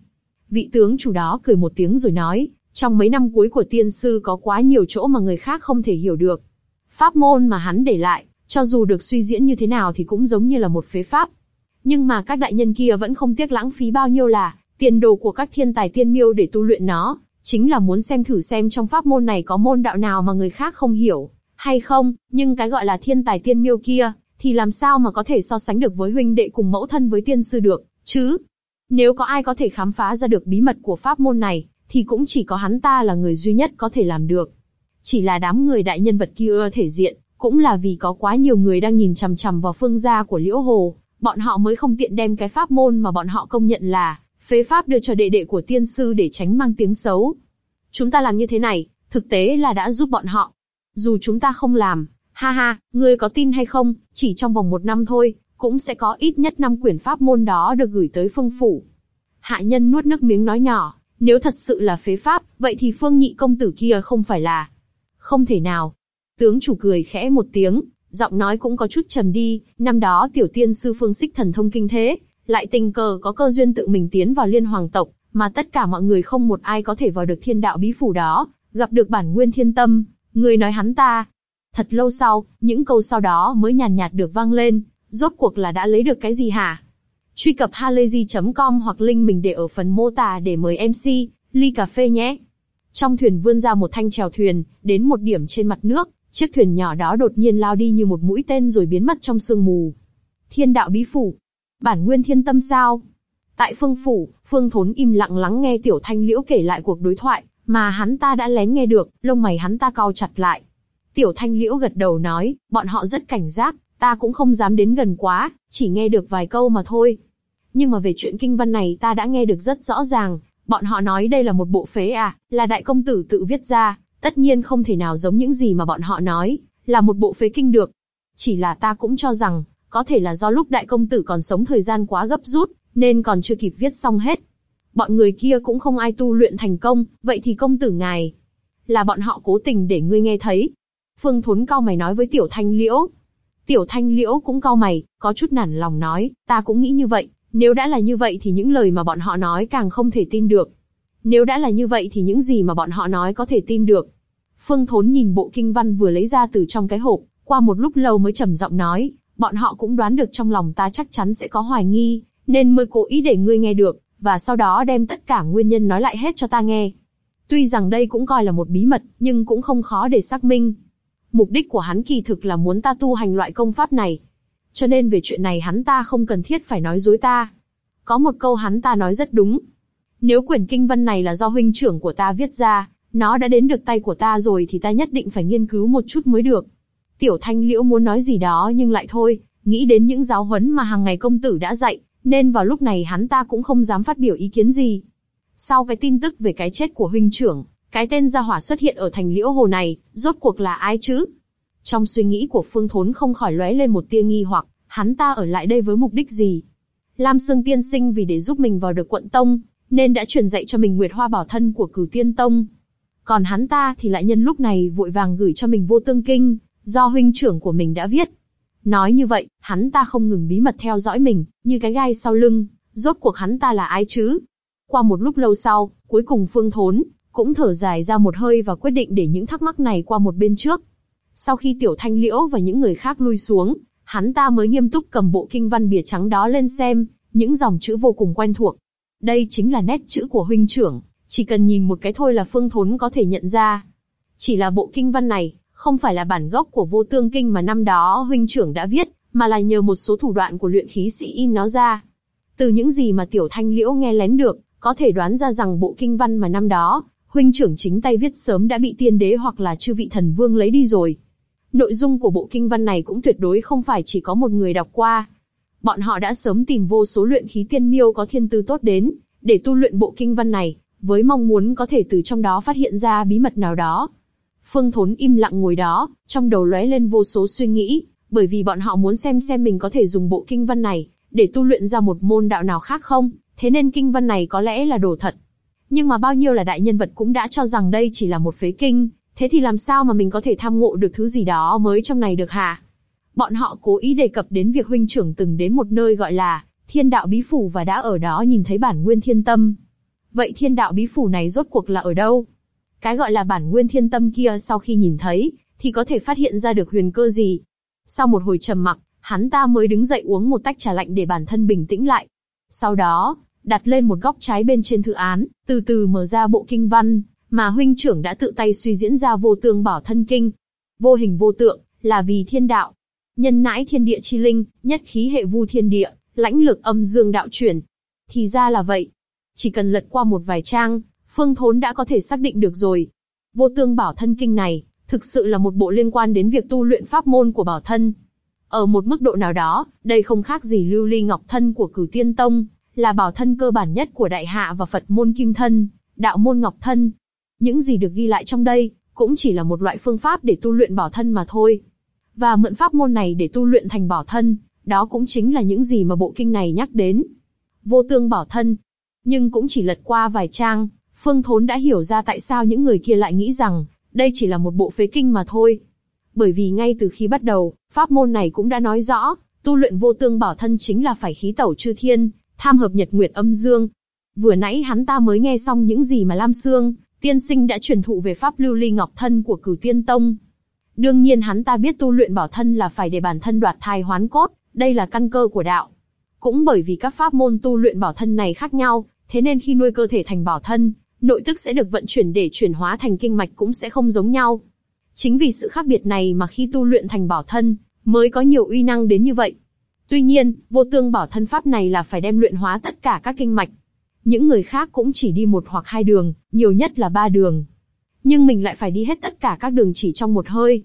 Vị tướng chủ đó cười một tiếng rồi nói, trong mấy năm cuối của tiên sư có quá nhiều chỗ mà người khác không thể hiểu được. Pháp môn mà hắn để lại, cho dù được suy diễn như thế nào thì cũng giống như là một phế pháp. Nhưng mà các đại nhân kia vẫn không tiếc lãng phí bao nhiêu là tiền đồ của các thiên tài tiên miêu để tu luyện nó, chính là muốn xem thử xem trong pháp môn này có môn đạo nào mà người khác không hiểu, hay không, nhưng cái gọi là thiên tài tiên miêu kia, thì làm sao mà có thể so sánh được với huynh đệ cùng mẫu thân với tiên sư được, chứ? Nếu có ai có thể khám phá ra được bí mật của pháp môn này, thì cũng chỉ có hắn ta là người duy nhất có thể làm được. Chỉ là đám người đại nhân vật kia thể diện, cũng là vì có quá nhiều người đang nhìn chằm chằm vào phương gia của Liễu Hồ, bọn họ mới không tiện đem cái pháp môn mà bọn họ công nhận là phế pháp đưa cho đệ đệ của tiên sư để tránh mang tiếng xấu. Chúng ta làm như thế này, thực tế là đã giúp bọn họ. Dù chúng ta không làm, ha ha, ngươi có tin hay không, chỉ trong vòng một năm thôi, cũng sẽ có ít nhất năm quyển pháp môn đó được gửi tới phương phủ. Hạ nhân nuốt nước miếng nói nhỏ, nếu thật sự là phế pháp, vậy thì phương nhị công tử kia không phải là... Không thể nào. Tướng chủ cười khẽ một tiếng, giọng nói cũng có chút trầm đi, năm đó tiểu tiên sư phương xích thần thông kinh thế, lại tình cờ có cơ duyên tự mình tiến vào liên hoàng tộc, mà tất cả mọi người không một ai có thể vào được thiên đạo bí phủ đó, gặp được bản nguyên thiên tâm, người nói hắn ta. Thật lâu sau, những câu sau đó mới nhàn nhạt được vang lên, rốt cuộc là đã lấy được cái gì hả? Truy cập halayzi.com hoặc link mình để ở phần mô tả để mời MC, ly cà phê nhé. Trong thuyền vươn ra một thanh chèo thuyền, đến một điểm trên mặt nước, chiếc thuyền nhỏ đó đột nhiên lao đi như một mũi tên rồi biến mất trong sương mù. Thiên đạo bí phủ. Bản nguyên thiên tâm sao? Tại phương phủ, phương thốn im lặng lắng nghe tiểu thanh liễu kể lại cuộc đối thoại, mà hắn ta đã lén nghe được, lông mày hắn ta cau chặt lại. Tiểu thanh liễu gật đầu nói, bọn họ rất cảnh giác, ta cũng không dám đến gần quá, chỉ nghe được vài câu mà thôi. Nhưng mà về chuyện kinh văn này ta đã nghe được rất rõ ràng, bọn họ nói đây là một bộ phế à, là đại công tử tự viết ra, tất nhiên không thể nào giống những gì mà bọn họ nói, là một bộ phế kinh được. Chỉ là ta cũng cho rằng, có thể là do lúc đại công tử còn sống thời gian quá gấp rút, nên còn chưa kịp viết xong hết. Bọn người kia cũng không ai tu luyện thành công, vậy thì công tử ngài, là bọn họ cố tình để ngươi nghe thấy. Phương Thốn cao mày nói với Tiểu Thanh Liễu. Tiểu Thanh Liễu cũng cao mày, có chút nản lòng nói, ta cũng nghĩ như vậy, nếu đã là như vậy thì những lời mà bọn họ nói càng không thể tin được. Nếu đã là như vậy thì những gì mà bọn họ nói có thể tin được. Phương Thốn nhìn bộ kinh văn vừa lấy ra từ trong cái hộp, qua một lúc lâu mới trầm giọng nói, bọn họ cũng đoán được trong lòng ta chắc chắn sẽ có hoài nghi, nên mới cố ý để ngươi nghe được, và sau đó đem tất cả nguyên nhân nói lại hết cho ta nghe. Tuy rằng đây cũng coi là một bí mật, nhưng cũng không khó để xác minh. Mục đích của hắn kỳ thực là muốn ta tu hành loại công pháp này. Cho nên về chuyện này hắn ta không cần thiết phải nói dối ta. Có một câu hắn ta nói rất đúng. Nếu quyển kinh văn này là do huynh trưởng của ta viết ra, nó đã đến được tay của ta rồi thì ta nhất định phải nghiên cứu một chút mới được. Tiểu Thanh Liễu muốn nói gì đó nhưng lại thôi, nghĩ đến những giáo huấn mà hàng ngày công tử đã dạy, nên vào lúc này hắn ta cũng không dám phát biểu ý kiến gì. Sau cái tin tức về cái chết của huynh trưởng, cái tên gia hỏa xuất hiện ở thành liễu hồ này, rốt cuộc là ai chứ? Trong suy nghĩ của Phương Thốn không khỏi lóe lên một tia nghi hoặc, hắn ta ở lại đây với mục đích gì? Lam Sương Tiên Sinh vì để giúp mình vào được quận tông, nên đã truyền dạy cho mình Nguyệt Hoa Bảo Thân của Cửu Tiên Tông. Còn hắn ta thì lại nhân lúc này vội vàng gửi cho mình vô tương kinh, do huynh trưởng của mình đã viết. Nói như vậy, hắn ta không ngừng bí mật theo dõi mình, như cái gai sau lưng, rốt cuộc hắn ta là ai chứ? Qua một lúc lâu sau, cuối cùng Phương Thốn cũng thở dài ra một hơi và quyết định để những thắc mắc này qua một bên trước. Sau khi Tiểu Thanh Liễu và những người khác lui xuống, hắn ta mới nghiêm túc cầm bộ kinh văn bìa trắng đó lên xem, những dòng chữ vô cùng quen thuộc. Đây chính là nét chữ của huynh trưởng, chỉ cần nhìn một cái thôi là Phương Thốn có thể nhận ra. Chỉ là bộ kinh văn này, không phải là bản gốc của vô tương kinh mà năm đó huynh trưởng đã viết, mà là nhờ một số thủ đoạn của luyện khí sĩ in nó ra. Từ những gì mà Tiểu Thanh Liễu nghe lén được, có thể đoán ra rằng bộ kinh văn mà năm đó, huynh trưởng chính tay viết sớm đã bị tiên đế hoặc là chư vị thần vương lấy đi rồi. Nội dung của bộ kinh văn này cũng tuyệt đối không phải chỉ có một người đọc qua. Bọn họ đã sớm tìm vô số luyện khí tiên miêu có thiên tư tốt đến, để tu luyện bộ kinh văn này, với mong muốn có thể từ trong đó phát hiện ra bí mật nào đó. Phương Thốn im lặng ngồi đó, trong đầu lóe lên vô số suy nghĩ, bởi vì bọn họ muốn xem xem mình có thể dùng bộ kinh văn này, để tu luyện ra một môn đạo nào khác không, thế nên kinh văn này có lẽ là đồ thật. Nhưng mà bao nhiêu là đại nhân vật cũng đã cho rằng đây chỉ là một phế kinh, thế thì làm sao mà mình có thể tham ngộ được thứ gì đó mới trong này được hả? Bọn họ cố ý đề cập đến việc huynh trưởng từng đến một nơi gọi là Thiên Đạo Bí Phủ và đã ở đó nhìn thấy bản nguyên thiên tâm. Vậy Thiên Đạo Bí Phủ này rốt cuộc là ở đâu? Cái gọi là bản nguyên thiên tâm kia sau khi nhìn thấy, thì có thể phát hiện ra được huyền cơ gì? Sau một hồi trầm mặc, hắn ta mới đứng dậy uống một tách trà lạnh để bản thân bình tĩnh lại. Sau đó, đặt lên một góc trái bên trên thư án, từ từ mở ra bộ kinh văn, mà huynh trưởng đã tự tay suy diễn ra vô tương bảo thân kinh. Vô hình vô tượng, là vì thiên đạo. Nhân nãi thiên địa chi linh, nhất khí hệ vu thiên địa, lãnh lực âm dương đạo chuyển. Thì ra là vậy. Chỉ cần lật qua một vài trang, Phương Thốn đã có thể xác định được rồi. Vô tương bảo thân kinh này, thực sự là một bộ liên quan đến việc tu luyện pháp môn của bảo thân. Ở một mức độ nào đó, đây không khác gì lưu ly ngọc thân của cửu tiên tông, là bảo thân cơ bản nhất của đại hạ và Phật môn kim thân, đạo môn ngọc thân. Những gì được ghi lại trong đây, cũng chỉ là một loại phương pháp để tu luyện bảo thân mà thôi. Và mượn pháp môn này để tu luyện thành bảo thân, đó cũng chính là những gì mà bộ kinh này nhắc đến. Vô tương bảo thân. Nhưng cũng chỉ lật qua vài trang, Phương Thốn đã hiểu ra tại sao những người kia lại nghĩ rằng, đây chỉ là một bộ phế kinh mà thôi. Bởi vì ngay từ khi bắt đầu, pháp môn này cũng đã nói rõ, tu luyện vô tương bảo thân chính là phải khí tẩu chư thiên, tham hợp nhật nguyệt âm dương. Vừa nãy hắn ta mới nghe xong những gì mà Lam Sương, tiên sinh đã truyền thụ về pháp lưu ly ngọc thân của cửu tiên tông. Đương nhiên hắn ta biết tu luyện bảo thân là phải để bản thân đoạt thai hoán cốt, đây là căn cơ của đạo. Cũng bởi vì các pháp môn tu luyện bảo thân này khác nhau, thế nên khi nuôi cơ thể thành bảo thân, nội tức sẽ được vận chuyển để chuyển hóa thành kinh mạch cũng sẽ không giống nhau. Chính vì sự khác biệt này mà khi tu luyện thành bảo thân, mới có nhiều uy năng đến như vậy. Tuy nhiên, vô tương bảo thân pháp này là phải đem luyện hóa tất cả các kinh mạch. Những người khác cũng chỉ đi một hoặc hai đường, nhiều nhất là ba đường. Nhưng mình lại phải đi hết tất cả các đường chỉ trong một hơi.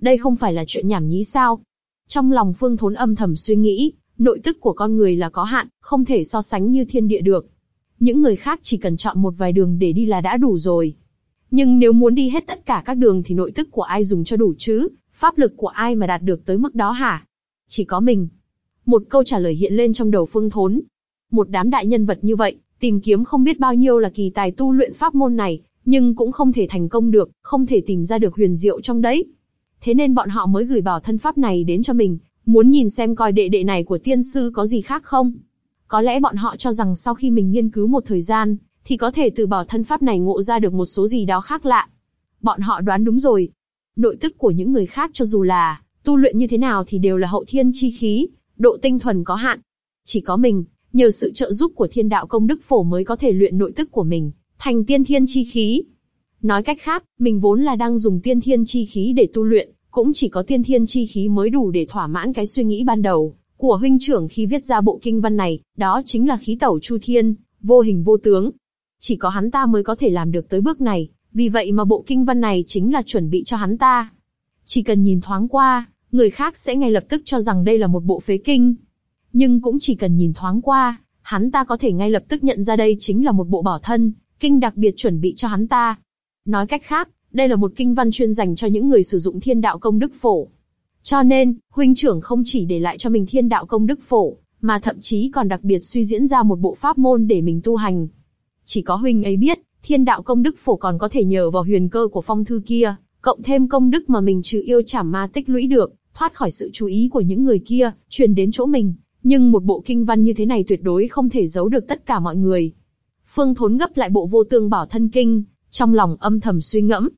Đây không phải là chuyện nhảm nhí sao? Trong lòng Phương Thốn âm thầm suy nghĩ, nội tức của con người là có hạn, không thể so sánh như thiên địa được. Những người khác chỉ cần chọn một vài đường để đi là đã đủ rồi. Nhưng nếu muốn đi hết tất cả các đường thì nội tức của ai dùng cho đủ chứ? Pháp lực của ai mà đạt được tới mức đó hả? Chỉ có mình. Một câu trả lời hiện lên trong đầu Phương Thốn. Một đám đại nhân vật như vậy, tìm kiếm không biết bao nhiêu là kỳ tài tu luyện pháp môn này, nhưng cũng không thể thành công được, không thể tìm ra được huyền diệu trong đấy. Thế nên bọn họ mới gửi bảo thân pháp này đến cho mình, muốn nhìn xem coi đệ đệ này của tiên sư có gì khác không. Có lẽ bọn họ cho rằng sau khi mình nghiên cứu một thời gian, thì có thể từ bảo thân pháp này ngộ ra được một số gì đó khác lạ. Bọn họ đoán đúng rồi. Nội tức của những người khác cho dù là tu luyện như thế nào thì đều là hậu thiên chi khí, độ tinh thuần có hạn. Chỉ có mình, nhờ sự trợ giúp của thiên đạo công đức phổ mới có thể luyện nội tức của mình, thành tiên thiên chi khí. Nói cách khác, mình vốn là đang dùng tiên thiên chi khí để tu luyện, cũng chỉ có tiên thiên chi khí mới đủ để thỏa mãn cái suy nghĩ ban đầu của huynh trưởng khi viết ra bộ kinh văn này, đó chính là khí tẩu chu thiên, vô hình vô tướng. Chỉ có hắn ta mới có thể làm được tới bước này, vì vậy mà bộ kinh văn này chính là chuẩn bị cho hắn ta. Chỉ cần nhìn thoáng qua, người khác sẽ ngay lập tức cho rằng đây là một bộ phế kinh. Nhưng cũng chỉ cần nhìn thoáng qua, hắn ta có thể ngay lập tức nhận ra đây chính là một bộ bảo thân, kinh đặc biệt chuẩn bị cho hắn ta. Nói cách khác, đây là một kinh văn chuyên dành cho những người sử dụng thiên đạo công đức phổ. Cho nên, huynh trưởng không chỉ để lại cho mình thiên đạo công đức phổ, mà thậm chí còn đặc biệt suy diễn ra một bộ pháp môn để mình tu hành. Chỉ có huynh ấy biết, thiên đạo công đức phổ còn có thể nhờ vào huyền cơ của phong thư kia, cộng thêm công đức mà mình trừ yêu chảm ma tích lũy được, thoát khỏi sự chú ý của những người kia, truyền đến chỗ mình. Nhưng một bộ kinh văn như thế này tuyệt đối không thể giấu được tất cả mọi người. Phương Thốn gấp lại bộ vô tương bảo thân kinh, trong lòng âm thầm suy ngẫm.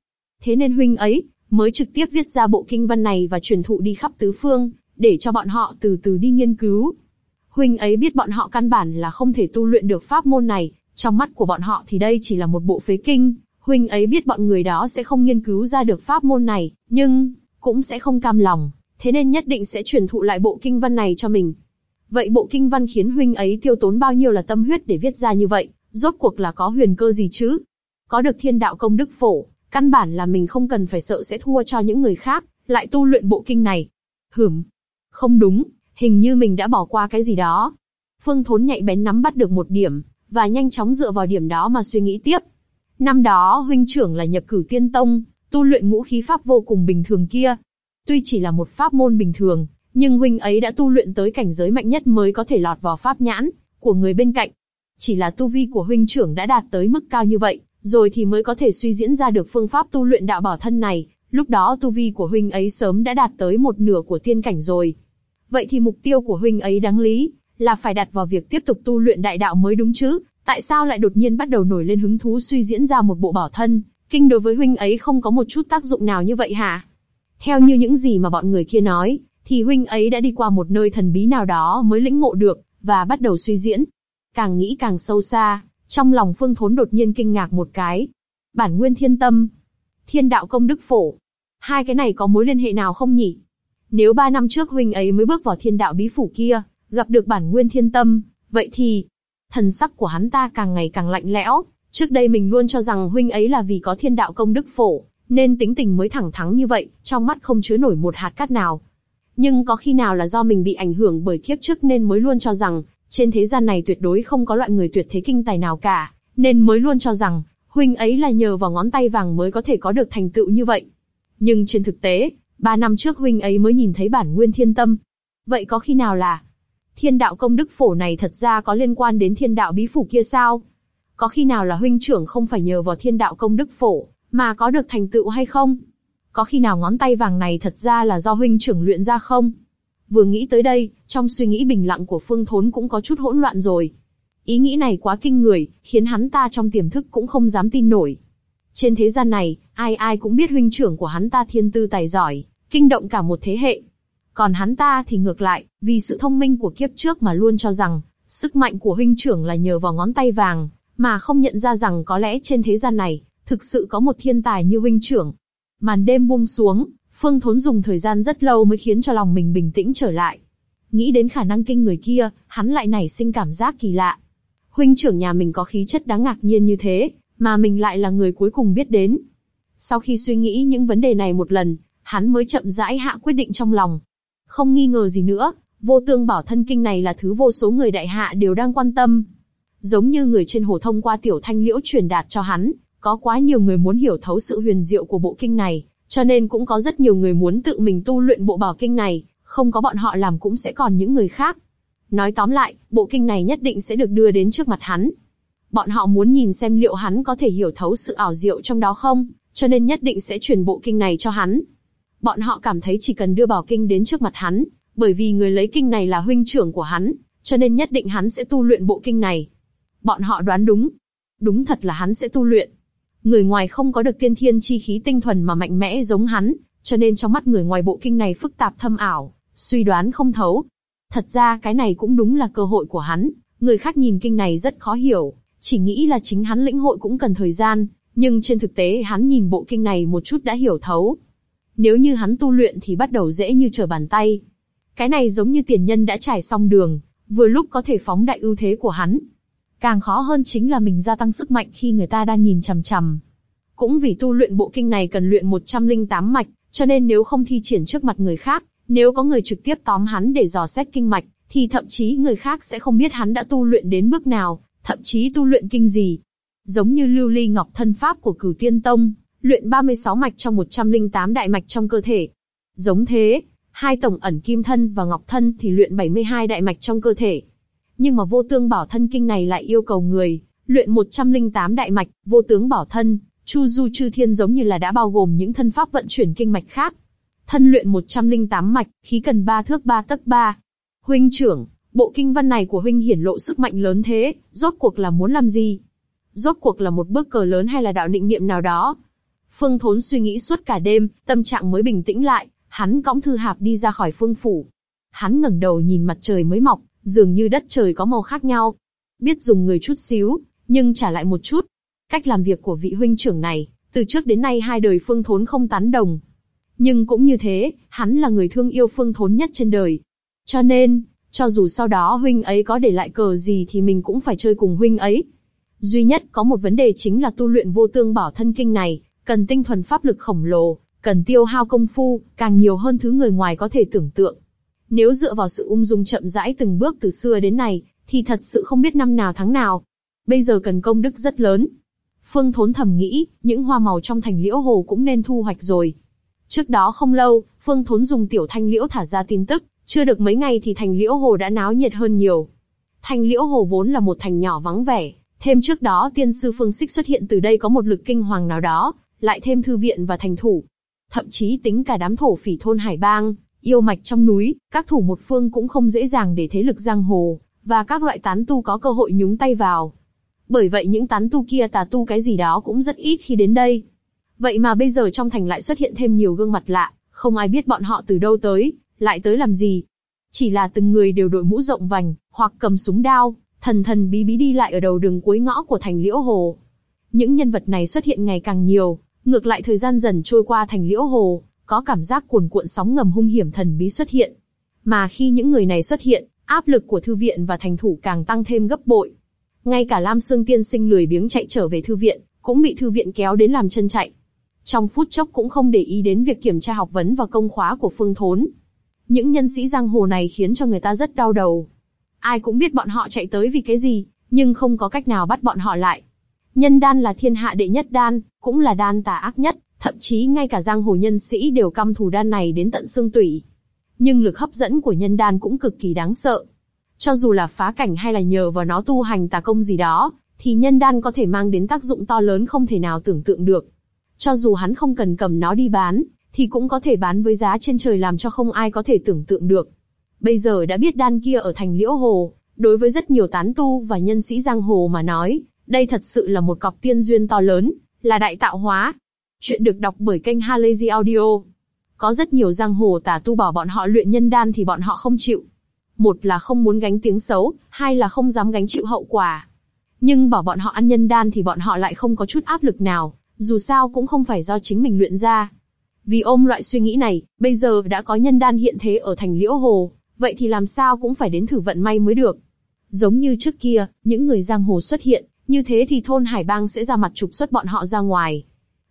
Thế nên huynh ấy mới trực tiếp viết ra bộ kinh văn này và truyền thụ đi khắp tứ phương, để cho bọn họ từ từ đi nghiên cứu. Huynh ấy biết bọn họ căn bản là không thể tu luyện được pháp môn này, trong mắt của bọn họ thì đây chỉ là một bộ phế kinh. Huynh ấy biết bọn người đó sẽ không nghiên cứu ra được pháp môn này, nhưng cũng sẽ không cam lòng, thế nên nhất định sẽ truyền thụ lại bộ kinh văn này cho mình. Vậy bộ kinh văn khiến huynh ấy tiêu tốn bao nhiêu là tâm huyết để viết ra như vậy, rốt cuộc là có huyền cơ gì chứ? Có được thiên đạo công đức phổ, căn bản là mình không cần phải sợ sẽ thua cho những người khác, lại tu luyện bộ kinh này. Hửm, không đúng, hình như mình đã bỏ qua cái gì đó. Phương Thốn nhạy bén nắm bắt được một điểm, và nhanh chóng dựa vào điểm đó mà suy nghĩ tiếp. Năm đó huynh trưởng là nhập cử tiên tông, tu luyện ngũ khí pháp vô cùng bình thường kia. Tuy chỉ là một pháp môn bình thường, nhưng huynh ấy đã tu luyện tới cảnh giới mạnh nhất mới có thể lọt vào pháp nhãn của người bên cạnh. Chỉ là tu vi của huynh trưởng đã đạt tới mức cao như vậy, rồi thì mới có thể suy diễn ra được phương pháp tu luyện đạo bảo thân này. Lúc đó tu vi của huynh ấy sớm đã đạt tới một nửa của tiên cảnh rồi. Vậy thì mục tiêu của huynh ấy đáng lý là phải đặt vào việc tiếp tục tu luyện đại đạo mới đúng chứ? Tại sao lại đột nhiên bắt đầu nổi lên hứng thú suy diễn ra một bộ bảo thân? Kinh đối với huynh ấy không có một chút tác dụng nào như vậy hả? Theo như những gì mà bọn người kia nói, thì huynh ấy đã đi qua một nơi thần bí nào đó mới lĩnh ngộ được, và bắt đầu suy diễn. Càng nghĩ càng sâu xa, trong lòng Phương Thốn đột nhiên kinh ngạc một cái. Bản nguyên thiên tâm, thiên đạo công đức phổ, hai cái này có mối liên hệ nào không nhỉ? Nếu ba năm trước huynh ấy mới bước vào thiên đạo bí phủ kia, gặp được bản nguyên thiên tâm, vậy thì thần sắc của hắn ta càng ngày càng lạnh lẽo. Trước đây mình luôn cho rằng huynh ấy là vì có thiên đạo công đức phổ, nên tính tình mới thẳng thắn như vậy, trong mắt không chứa nổi một hạt cát nào. Nhưng có khi nào là do mình bị ảnh hưởng bởi kiếp trước nên mới luôn cho rằng, trên thế gian này tuyệt đối không có loại người tuyệt thế kinh tài nào cả, nên mới luôn cho rằng, huynh ấy là nhờ vào ngón tay vàng mới có thể có được thành tựu như vậy. Nhưng trên thực tế, ba năm trước huynh ấy mới nhìn thấy bản nguyên thiên tâm. Vậy có khi nào là, thiên đạo công đức phổ này thật ra có liên quan đến thiên đạo bí phủ kia sao? Có khi nào là huynh trưởng không phải nhờ vào thiên đạo công đức phổ, mà có được thành tựu hay không? Có khi nào ngón tay vàng này thật ra là do huynh trưởng luyện ra không? Vừa nghĩ tới đây, trong suy nghĩ bình lặng của Phương Thốn cũng có chút hỗn loạn rồi. Ý nghĩ này quá kinh người, khiến hắn ta trong tiềm thức cũng không dám tin nổi. Trên thế gian này, ai ai cũng biết huynh trưởng của hắn ta thiên tư tài giỏi, kinh động cả một thế hệ. Còn hắn ta thì ngược lại, vì sự thông minh của kiếp trước mà luôn cho rằng, sức mạnh của huynh trưởng là nhờ vào ngón tay vàng, mà không nhận ra rằng có lẽ trên thế gian này, thực sự có một thiên tài như huynh trưởng. Màn đêm buông xuống, Phương Thốn dùng thời gian rất lâu mới khiến cho lòng mình bình tĩnh trở lại. Nghĩ đến khả năng kinh người kia, hắn lại nảy sinh cảm giác kỳ lạ. Huynh trưởng nhà mình có khí chất đáng ngạc nhiên như thế, mà mình lại là người cuối cùng biết đến. Sau khi suy nghĩ những vấn đề này một lần, hắn mới chậm rãi hạ quyết định trong lòng. Không nghi ngờ gì nữa, vô tương bảo thân kinh này là thứ vô số người đại hạ đều đang quan tâm. Giống như người trên hồ thông qua tiểu thanh liễu truyền đạt cho hắn, có quá nhiều người muốn hiểu thấu sự huyền diệu của bộ kinh này, cho nên cũng có rất nhiều người muốn tự mình tu luyện bộ bảo kinh này, không có bọn họ làm cũng sẽ còn những người khác. Nói tóm lại, bộ kinh này nhất định sẽ được đưa đến trước mặt hắn. Bọn họ muốn nhìn xem liệu hắn có thể hiểu thấu sự ảo diệu trong đó không, cho nên nhất định sẽ truyền bộ kinh này cho hắn. Bọn họ cảm thấy chỉ cần đưa bảo kinh đến trước mặt hắn, bởi vì người lấy kinh này là huynh trưởng của hắn, cho nên nhất định hắn sẽ tu luyện bộ kinh này. Bọn họ đoán đúng. Đúng thật là hắn sẽ tu luyện. Người ngoài không có được tiên thiên chi khí tinh thuần mà mạnh mẽ giống hắn, cho nên trong mắt người ngoài bộ kinh này phức tạp thâm ảo, suy đoán không thấu. Thật ra cái này cũng đúng là cơ hội của hắn, người khác nhìn kinh này rất khó hiểu, chỉ nghĩ là chính hắn lĩnh hội cũng cần thời gian, nhưng trên thực tế hắn nhìn bộ kinh này một chút đã hiểu thấu. Nếu như hắn tu luyện thì bắt đầu dễ như trở bàn tay. Cái này giống như tiền nhân đã trải xong đường, vừa lúc có thể phóng đại ưu thế của hắn. Càng khó hơn chính là mình gia tăng sức mạnh khi người ta đang nhìn chằm chằm. Cũng vì tu luyện bộ kinh này cần luyện 108 mạch, cho nên nếu không thi triển trước mặt người khác, nếu có người trực tiếp tóm hắn để dò xét kinh mạch, thì thậm chí người khác sẽ không biết hắn đã tu luyện đến bước nào, thậm chí tu luyện kinh gì. giống như lưu ly ngọc thân pháp của cửu tiên tông, luyện 36 mạch trong 108 đại mạch trong cơ thể. Giống thế, hai tổng ẩn kim thân và ngọc thân thì luyện 72 đại mạch trong cơ thể. Nhưng mà vô tương bảo thân kinh này lại yêu cầu người, luyện 108 đại mạch, vô tướng bảo thân, chu du chư thiên giống như là đã bao gồm những thân pháp vận chuyển kinh mạch khác. Thân luyện 108 mạch, khí cần ba thước ba tấc ba. Huynh trưởng, bộ kinh văn này của huynh hiển lộ sức mạnh lớn thế, rốt cuộc là muốn làm gì? Rốt cuộc là một bước cờ lớn hay là đạo định niệm nào đó? Phương Thốn suy nghĩ suốt cả đêm, tâm trạng mới bình tĩnh lại, hắn cõng thư hạp đi ra khỏi phương phủ. Hắn ngẩng đầu nhìn mặt trời mới mọc, dường như đất trời có màu khác nhau. Biết dùng người chút xíu, nhưng trả lại một chút. Cách làm việc của vị huynh trưởng này, từ trước đến nay hai đời Phương Thốn không tán đồng. Nhưng cũng như thế, hắn là người thương yêu Phương Thốn nhất trên đời. Cho nên, cho dù sau đó huynh ấy có để lại cờ gì thì mình cũng phải chơi cùng huynh ấy. Duy nhất có một vấn đề chính là tu luyện vô tương bảo thân kinh này, cần tinh thuần pháp lực khổng lồ, cần tiêu hao công phu, càng nhiều hơn thứ người ngoài có thể tưởng tượng. Nếu dựa vào sự ung dung chậm rãi từng bước từ xưa đến nay, thì thật sự không biết năm nào tháng nào. Bây giờ cần công đức rất lớn. Phương Thốn thầm nghĩ, những hoa màu trong thành liễu hồ cũng nên thu hoạch rồi. Trước đó không lâu, Phương Thốn dùng tiểu thanh liễu thả ra tin tức, chưa được mấy ngày thì thành liễu hồ đã náo nhiệt hơn nhiều. Thành liễu hồ vốn là một thành nhỏ vắng vẻ, thêm trước đó tiên sư Phương Sích xuất hiện từ đây có một lực kinh hoàng nào đó, lại thêm thư viện và thành thủ. Thậm chí tính cả đám thổ phỉ thôn Hải Bang, yêu mạch trong núi, các thủ một phương cũng không dễ dàng để thế lực giang hồ, và các loại tán tu có cơ hội nhúng tay vào. Bởi vậy những tán tu kia tà tu cái gì đó cũng rất ít khi đến đây. Vậy mà bây giờ trong thành lại xuất hiện thêm nhiều gương mặt lạ, không ai biết bọn họ từ đâu tới, lại tới làm gì. Chỉ là từng người đều đội mũ rộng vành, hoặc cầm súng đao, thần thần bí bí đi lại ở đầu đường cuối ngõ của thành Liễu Hồ. Những nhân vật này xuất hiện ngày càng nhiều, ngược lại thời gian dần trôi qua thành Liễu Hồ, có cảm giác cuồn cuộn sóng ngầm hung hiểm thần bí xuất hiện. Mà khi những người này xuất hiện, áp lực của thư viện và thành thủ càng tăng thêm gấp bội. Ngay cả Lam Sương Tiên Sinh lười biếng chạy trở về thư viện, cũng bị thư viện kéo đến làm chân chạy. Trong phút chốc cũng không để ý đến việc kiểm tra học vấn và công khóa của Phương Thốn. Những nhân sĩ giang hồ này khiến cho người ta rất đau đầu. Ai cũng biết bọn họ chạy tới vì cái gì, nhưng không có cách nào bắt bọn họ lại. Nhân đan là thiên hạ đệ nhất đan, cũng là đan tà ác nhất, thậm chí ngay cả giang hồ nhân sĩ đều căm thù đan này đến tận xương tủy. Nhưng lực hấp dẫn của nhân đan cũng cực kỳ đáng sợ. Cho dù là phá cảnh hay là nhờ vào nó tu hành tà công gì đó, thì nhân đan có thể mang đến tác dụng to lớn không thể nào tưởng tượng được. Cho dù hắn không cần cầm nó đi bán, thì cũng có thể bán với giá trên trời làm cho không ai có thể tưởng tượng được. Bây giờ đã biết đan kia ở thành Liễu Hồ, đối với rất nhiều tán tu và nhân sĩ giang hồ mà nói, đây thật sự là một cọc tiên duyên to lớn, là đại tạo hóa. Chuyện được đọc bởi kênh Halazy Audio. Có rất nhiều giang hồ tà tu bảo bọn họ luyện nhân đan thì bọn họ không chịu. Một là không muốn gánh tiếng xấu, hai là không dám gánh chịu hậu quả. Nhưng bảo bọn họ ăn nhân đan thì bọn họ lại không có chút áp lực nào, dù sao cũng không phải do chính mình luyện ra. Vì ôm loại suy nghĩ này, bây giờ đã có nhân đan hiện thế ở thành Liễu Hồ, vậy thì làm sao cũng phải đến thử vận may mới được. Giống như trước kia, những người giang hồ xuất hiện, như thế thì thôn Hải Bang sẽ ra mặt trục xuất bọn họ ra ngoài.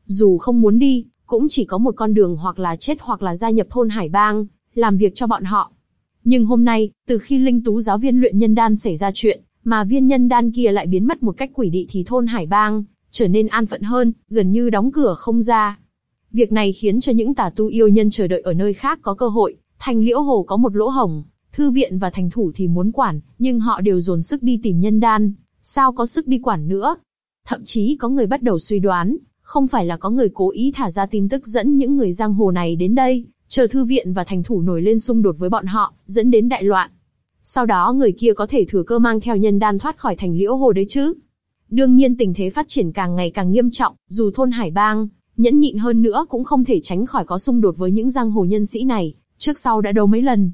Dù không muốn đi, cũng chỉ có một con đường hoặc là chết hoặc là gia nhập thôn Hải Bang, làm việc cho bọn họ. Nhưng hôm nay, từ khi Linh Tú giáo viên luyện nhân đan xảy ra chuyện, mà viên nhân đan kia lại biến mất một cách quỷ dị thì thôn Hải Bang trở nên an phận hơn, gần như đóng cửa không ra. Việc này khiến cho những tà tu yêu nhân chờ đợi ở nơi khác có cơ hội, thành liễu hồ có một lỗ hổng, thư viện và thành thủ thì muốn quản, nhưng họ đều dồn sức đi tìm nhân đan, sao có sức đi quản nữa. Thậm chí có người bắt đầu suy đoán, không phải là có người cố ý thả ra tin tức dẫn những người giang hồ này đến đây, chờ thư viện và thành thủ nổi lên xung đột với bọn họ, dẫn đến đại loạn. Sau đó người kia có thể thừa cơ mang theo nhân đan thoát khỏi thành liễu hồ đấy chứ. Đương nhiên tình thế phát triển càng ngày càng nghiêm trọng, dù thôn Hải Bang, nhẫn nhịn hơn nữa cũng không thể tránh khỏi có xung đột với những giang hồ nhân sĩ này, trước sau đã đấu mấy lần.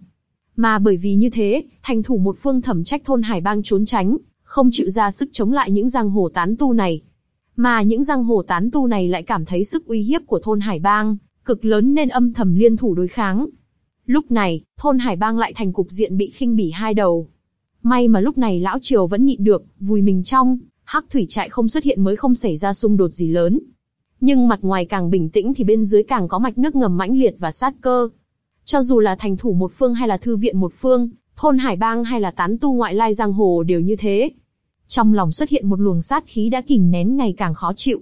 Mà bởi vì như thế, thành thủ một phương thẩm trách thôn Hải Bang trốn tránh, không chịu ra sức chống lại những giang hồ tán tu này. Mà những giang hồ tán tu này lại cảm thấy sức uy hiếp của thôn Hải Bang, cực lớn nên âm thầm liên thủ đối kháng. Lúc này, thôn Hải Bang lại thành cục diện bị khinh bỉ hai đầu. May mà lúc này lão triều vẫn nhịn được, vùi mình trong, hắc thủy trại không xuất hiện mới không xảy ra xung đột gì lớn. Nhưng mặt ngoài càng bình tĩnh thì bên dưới càng có mạch nước ngầm mãnh liệt và sát cơ. Cho dù là thành thủ một phương hay là thư viện một phương, thôn hải bang hay là tán tu ngoại lai giang hồ đều như thế. Trong lòng xuất hiện một luồng sát khí đã kìm nén ngày càng khó chịu.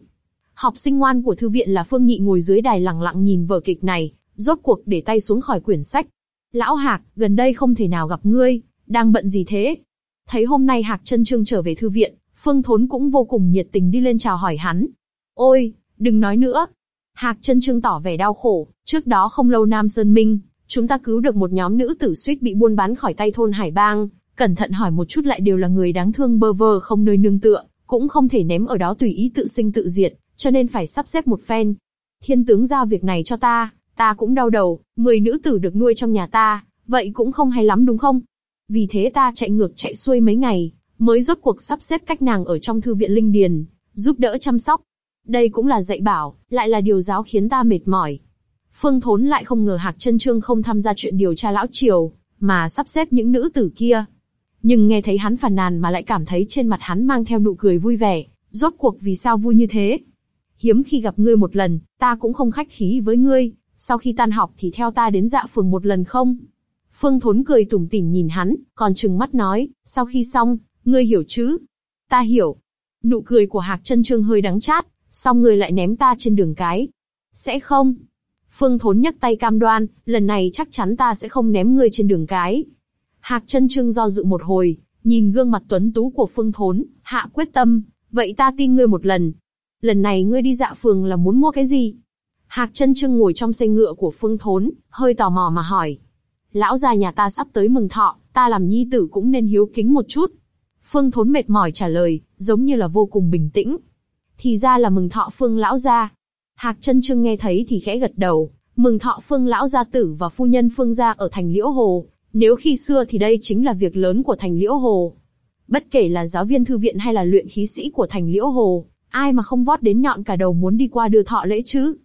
Học sinh ngoan của thư viện là Phương Nhị ngồi dưới đài lặng lặng nhìn vở kịch này, rốt cuộc để tay xuống khỏi quyển sách. Lão Hạc, gần đây không thể nào gặp ngươi, đang bận gì thế? Thấy hôm nay Hạc chân trương trở về thư viện, Phương Thốn cũng vô cùng nhiệt tình đi lên chào hỏi hắn. Ôi, đừng nói nữa. Hạc chân trương tỏ vẻ đau khổ, trước đó không lâu Nam Sơn Minh, chúng ta cứu được một nhóm nữ tử suýt bị buôn bán khỏi tay thôn Hải Bang, cẩn thận hỏi một chút lại đều là người đáng thương bơ vơ không nơi nương tựa, cũng không thể ném ở đó tùy ý tự sinh tự diệt, cho nên phải sắp xếp một phen. Thiên tướng giao việc này cho ta, ta cũng đau đầu, mười nữ tử được nuôi trong nhà ta, vậy cũng không hay lắm đúng không? Vì thế ta chạy ngược chạy xuôi mấy ngày, mới rốt cuộc sắp xếp cách nàng ở trong thư viện linh điền, giúp đỡ chăm sóc. Đây cũng là dạy bảo, lại là điều giáo khiến ta mệt mỏi. Phương Thốn lại không ngờ Hạc Chân Trương không tham gia chuyện điều tra lão triều, mà sắp xếp những nữ tử kia. Nhưng nghe thấy hắn phàn nàn mà lại cảm thấy trên mặt hắn mang theo nụ cười vui vẻ, rốt cuộc vì sao vui như thế? Hiếm khi gặp ngươi một lần, ta cũng không khách khí với ngươi, sau khi tan học thì theo ta đến dạ phường một lần không? Phương Thốn cười tủm tỉm nhìn hắn, còn trừng mắt nói, sau khi xong, ngươi hiểu chứ? Ta hiểu. Nụ cười của Hạc Trân Trương hơi đắng chát, xong ngươi lại ném ta trên đường cái. Sẽ không. Phương Thốn nhấc tay cam đoan, lần này chắc chắn ta sẽ không ném ngươi trên đường cái. Hạc chân trương do dự một hồi, nhìn gương mặt tuấn tú của Phương Thốn, hạ quyết tâm, vậy ta tin ngươi một lần. Lần này ngươi đi dạ phường là muốn mua cái gì? Hạc chân trương ngồi trong xe ngựa của Phương Thốn, hơi tò mò mà hỏi. Lão già nhà ta sắp tới mừng thọ, ta làm nhi tử cũng nên hiếu kính một chút. Phương Thốn mệt mỏi trả lời, giống như là vô cùng bình tĩnh. Thì ra là mừng thọ Phương lão gia. Hạc chân trương nghe thấy thì khẽ gật đầu, mừng thọ Phương lão gia tử và phu nhân Phương gia ở thành Liễu Hồ, nếu khi xưa thì đây chính là việc lớn của thành Liễu Hồ. Bất kể là giáo viên thư viện hay là luyện khí sĩ của thành Liễu Hồ, ai mà không vót đến nhọn cả đầu muốn đi qua đưa thọ lễ chứ.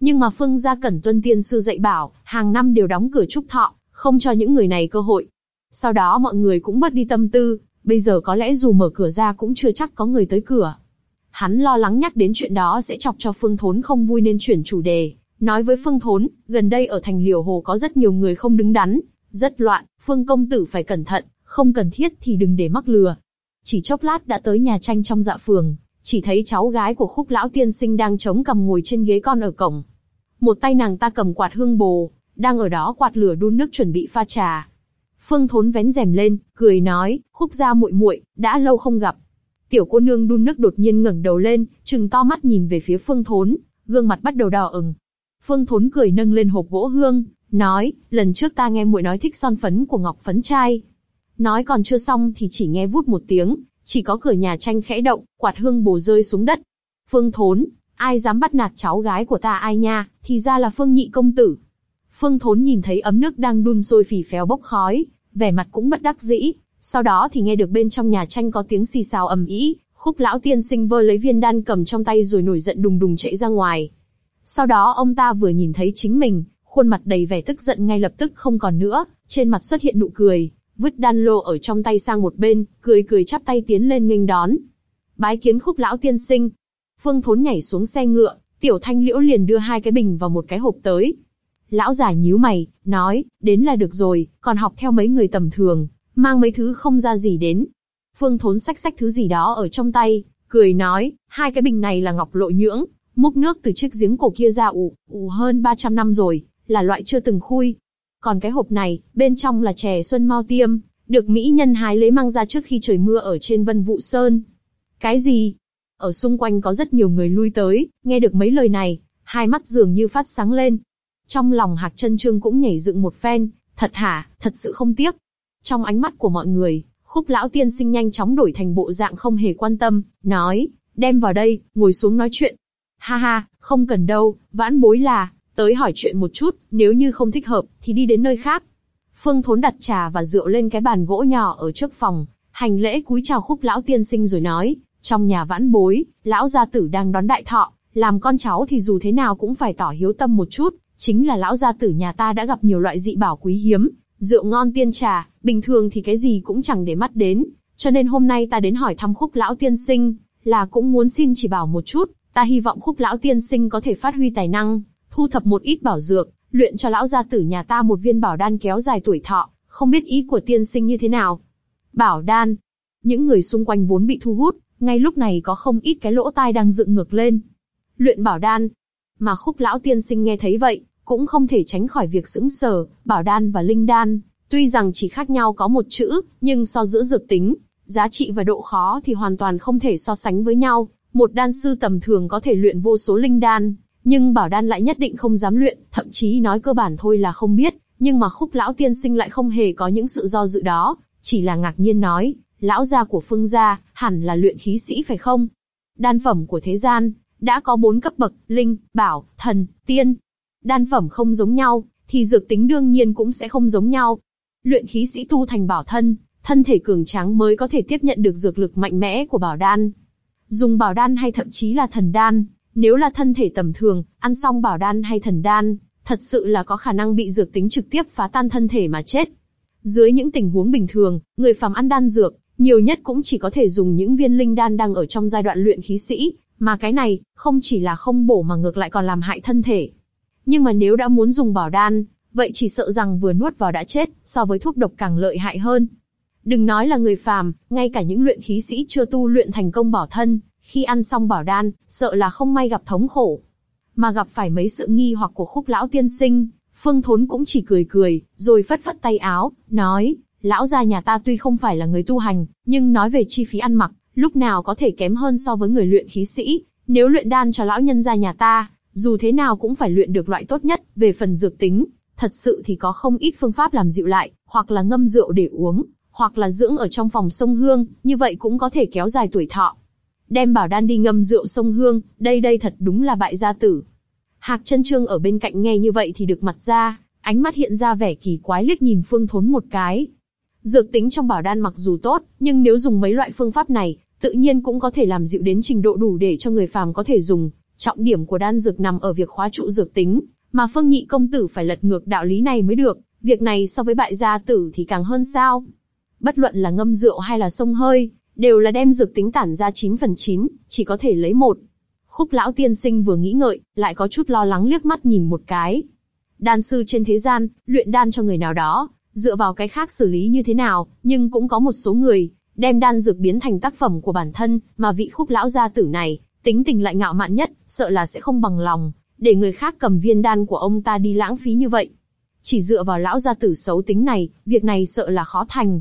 Nhưng mà Phương gia cẩn tuân tiên sư dạy bảo, hàng năm đều đóng cửa chúc thọ, không cho những người này cơ hội. Sau đó mọi người cũng bớt đi tâm tư, bây giờ có lẽ dù mở cửa ra cũng chưa chắc có người tới cửa. Hắn lo lắng nhắc đến chuyện đó sẽ chọc cho Phương Thốn không vui nên chuyển chủ đề, nói với Phương Thốn, gần đây ở thành Liễu Hồ có rất nhiều người không đứng đắn, rất loạn, Phương công tử phải cẩn thận, không cần thiết thì đừng để mắc lừa. Chỉ chốc lát đã tới nhà tranh trong dạ phường, chỉ thấy cháu gái của khúc lão tiên sinh đang chống cầm ngồi trên ghế con ở cổng. Một tay nàng ta cầm quạt hương bồ, đang ở đó quạt lửa đun nước chuẩn bị pha trà. Phương Thốn vén rèm lên, cười nói, khúc gia muội muội, đã lâu không gặp. Tiểu cô nương đun nước đột nhiên ngẩng đầu lên, trừng to mắt nhìn về phía Phương Thốn, gương mặt bắt đầu đỏ ửng. Phương Thốn cười nâng lên hộp gỗ hương, nói, lần trước ta nghe muội nói thích son phấn của ngọc phấn trai. Nói còn chưa xong thì chỉ nghe vút một tiếng, chỉ có cửa nhà tranh khẽ động, quạt hương bồ rơi xuống đất. Phương Thốn, ai dám bắt nạt cháu gái của ta ai nha, thì ra là Phương Nhị công tử. Phương Thốn nhìn thấy ấm nước đang đun sôi phì phèo bốc khói, vẻ mặt cũng bất đắc dĩ. Sau đó thì nghe được bên trong nhà tranh có tiếng xì xào ầm ĩ, khúc lão tiên sinh vơ lấy viên đan cầm trong tay rồi nổi giận đùng đùng chạy ra ngoài. Sau đó ông ta vừa nhìn thấy chính mình, khuôn mặt đầy vẻ tức giận ngay lập tức không còn nữa, trên mặt xuất hiện nụ cười, vứt đan lô ở trong tay sang một bên, cười cười chắp tay tiến lên nghênh đón. Bái kiến khúc lão tiên sinh. Phương Thốn nhảy xuống xe ngựa, Tiểu Thanh Liễu liền đưa hai cái bình vào một cái hộp tới. Lão già nhíu mày, nói, đến là được rồi, còn học theo mấy người tầm thường, mang mấy thứ không ra gì đến. Phương Thốn xách xách thứ gì đó ở trong tay, cười nói, hai cái bình này là ngọc lộ nhưỡng, múc nước từ chiếc giếng cổ kia ra ủ, ủ hơn 300 năm rồi, là loại chưa từng khui. Còn cái hộp này, bên trong là chè xuân mau tiêm, được mỹ nhân hái lấy mang ra trước khi trời mưa ở trên Vân Vũ Sơn. Cái gì? Ở xung quanh có rất nhiều người lui tới, nghe được mấy lời này, hai mắt dường như phát sáng lên. Trong lòng Hạc Chân Trương cũng nhảy dựng một phen, thật hả, thật sự không tiếc. Trong ánh mắt của mọi người, khúc lão tiên sinh nhanh chóng đổi thành bộ dạng không hề quan tâm, nói, đem vào đây, ngồi xuống nói chuyện. Ha ha, không cần đâu, vãn bối là, tới hỏi chuyện một chút, nếu như không thích hợp, thì đi đến nơi khác. Phương Thốn đặt trà và rượu lên cái bàn gỗ nhỏ ở trước phòng, hành lễ cúi chào khúc lão tiên sinh rồi nói, trong nhà vãn bối, lão gia tử đang đón đại thọ, làm con cháu thì dù thế nào cũng phải tỏ hiếu tâm một chút, chính là lão gia tử nhà ta đã gặp nhiều loại dị bảo quý hiếm, rượu ngon tiên trà, bình thường thì cái gì cũng chẳng để mắt đến, cho nên hôm nay ta đến hỏi thăm khúc lão tiên sinh, là cũng muốn xin chỉ bảo một chút, ta hy vọng khúc lão tiên sinh có thể phát huy tài năng, thu thập một ít bảo dược, luyện cho lão gia tử nhà ta một viên bảo đan kéo dài tuổi thọ, không biết ý của tiên sinh như thế nào. Bảo đan. những người xung quanh vốn bị thu hút, ngay lúc này có không ít cái lỗ tai đang dựng ngược lên. Luyện bảo đan. Mà khúc lão tiên sinh nghe thấy vậy, cũng không thể tránh khỏi việc sững sờ, bảo đan và linh đan, tuy rằng chỉ khác nhau có một chữ, nhưng so giữa dược tính, giá trị và độ khó thì hoàn toàn không thể so sánh với nhau. Một đan sư tầm thường có thể luyện vô số linh đan, nhưng bảo đan lại nhất định không dám luyện, thậm chí nói cơ bản thôi là không biết, nhưng mà khúc lão tiên sinh lại không hề có những sự do dự đó, chỉ là ngạc nhiên nói, lão gia của phương gia, hẳn là luyện khí sĩ phải không? Đan phẩm của thế gian, đã có bốn cấp bậc, linh, bảo, thần, tiên. Đan phẩm không giống nhau, thì dược tính đương nhiên cũng sẽ không giống nhau. Luyện khí sĩ tu thành bảo thân, thân thể cường tráng mới có thể tiếp nhận được dược lực mạnh mẽ của bảo đan. Dùng bảo đan hay thậm chí là thần đan, nếu là thân thể tầm thường, ăn xong bảo đan hay thần đan, thật sự là có khả năng bị dược tính trực tiếp phá tan thân thể mà chết. Dưới những tình huống bình thường, người phàm ăn đan dược, nhiều nhất cũng chỉ có thể dùng những viên linh đan đang ở trong giai đoạn luyện khí sĩ, mà cái này, không chỉ là không bổ mà ngược lại còn làm hại thân thể. Nhưng mà nếu đã muốn dùng bảo đan, vậy chỉ sợ rằng vừa nuốt vào đã chết, so với thuốc độc càng lợi hại hơn. Đừng nói là người phàm, ngay cả những luyện khí sĩ chưa tu luyện thành công bỏ thân, khi ăn xong bảo đan, sợ là không may gặp thống khổ. Mà gặp phải mấy sự nghi hoặc của khúc lão tiên sinh, Phương Thốn cũng chỉ cười cười, rồi phất phất tay áo, nói, lão gia nhà ta tuy không phải là người tu hành, nhưng nói về chi phí ăn mặc, lúc nào có thể kém hơn so với người luyện khí sĩ. Nếu luyện đan cho lão nhân gia nhà ta, dù thế nào cũng phải luyện được loại tốt nhất. Về phần dược tính, thật sự thì có không ít phương pháp làm dịu lại, hoặc là ngâm rượu để uống, hoặc là dưỡng ở trong phòng sông hương, như vậy cũng có thể kéo dài tuổi thọ. Đem bảo đan đi ngâm rượu sông hương, đây đây thật đúng là bại gia tử. Hạc chân trương ở bên cạnh nghe như vậy thì được mặt ra, ánh mắt hiện ra vẻ kỳ quái liếc nhìn phương thốn một cái. Dược tính trong bảo đan mặc dù tốt, nhưng nếu dùng mấy loại phương pháp này, tự nhiên cũng có thể làm dịu đến trình độ đủ để cho người phàm có thể dùng. Trọng điểm của đan dược nằm ở việc khóa trụ dược tính, mà phương nhị công tử phải lật ngược đạo lý này mới được. Việc này so với bại gia tử thì càng hơn sao? Bất luận là ngâm rượu hay là sông hơi, đều là đem dược tính tản ra 9 phần 9, chỉ có thể lấy một. Khúc lão tiên sinh vừa nghĩ ngợi, lại có chút lo lắng liếc mắt nhìn một cái. Đan sư trên thế gian, luyện đan cho người nào đó, dựa vào cái khác xử lý như thế nào, nhưng cũng có một số người, đem đan dược biến thành tác phẩm của bản thân, mà vị khúc lão gia tử này, tính tình lại ngạo mạn nhất, sợ là sẽ không bằng lòng, để người khác cầm viên đan của ông ta đi lãng phí như vậy. Chỉ dựa vào lão gia tử xấu tính này, việc này sợ là khó thành.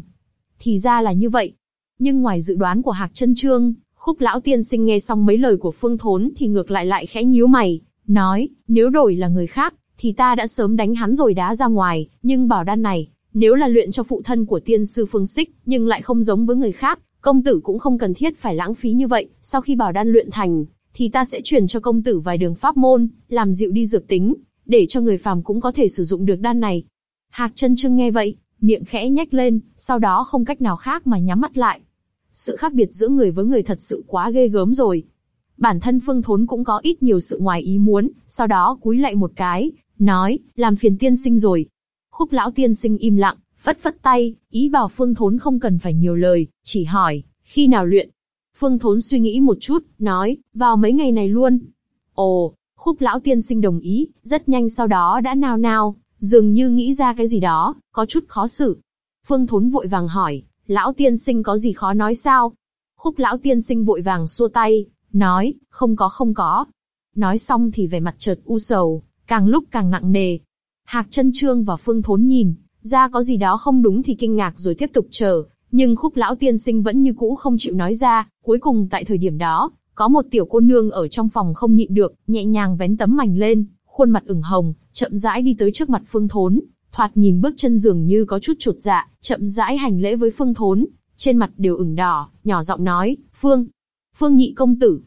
Thì ra là như vậy. Nhưng ngoài dự đoán của Hạc Trân Trương, khúc lão tiên sinh nghe xong mấy lời của Phương Thốn thì ngược lại lại khẽ nhíu mày, nói, nếu đổi là người khác, thì ta đã sớm đánh hắn rồi đá ra ngoài, nhưng bảo đan này, nếu là luyện cho phụ thân của tiên sư Phương xích, nhưng lại không giống với người khác, công tử cũng không cần thiết phải lãng phí như vậy. Sau khi bảo đan luyện thành, thì ta sẽ truyền cho công tử vài đường pháp môn, làm dịu đi dược tính, để cho người phàm cũng có thể sử dụng được đan này. Hạc chân trương nghe vậy, miệng khẽ nhếch lên, sau đó không cách nào khác mà nhắm mắt lại. Sự khác biệt giữa người với người thật sự quá ghê gớm rồi. Bản thân Phương Thốn cũng có ít nhiều sự ngoài ý muốn, sau đó cúi lại một cái, nói, làm phiền tiên sinh rồi, Khúc lão tiên sinh im lặng, vất vất tay, ý bảo Phương Thốn không cần phải nhiều lời, chỉ hỏi, khi nào luyện? Phương Thốn suy nghĩ một chút, nói, vào mấy ngày này luôn. Ồ, khúc lão tiên sinh đồng ý, rất nhanh sau đó đã nao nao, dường như nghĩ ra cái gì đó, có chút khó xử. Phương Thốn vội vàng hỏi, lão tiên sinh có gì khó nói sao? Khúc lão tiên sinh vội vàng xua tay, nói, không có không có. Nói xong thì vẻ mặt chợt u sầu, càng lúc càng nặng nề, Hạc chân trương và phương thốn nhìn, ra có gì đó không đúng thì kinh ngạc rồi tiếp tục chờ, nhưng khúc lão tiên sinh vẫn như cũ không chịu nói ra, cuối cùng tại thời điểm đó, có một tiểu cô nương ở trong phòng không nhịn được, nhẹ nhàng vén tấm mảnh lên, khuôn mặt ửng hồng, chậm rãi đi tới trước mặt phương thốn, thoạt nhìn bước chân dường như có chút chuột dạ, chậm rãi hành lễ với phương thốn, trên mặt đều ửng đỏ, nhỏ giọng nói, phương, phương nhị công tử.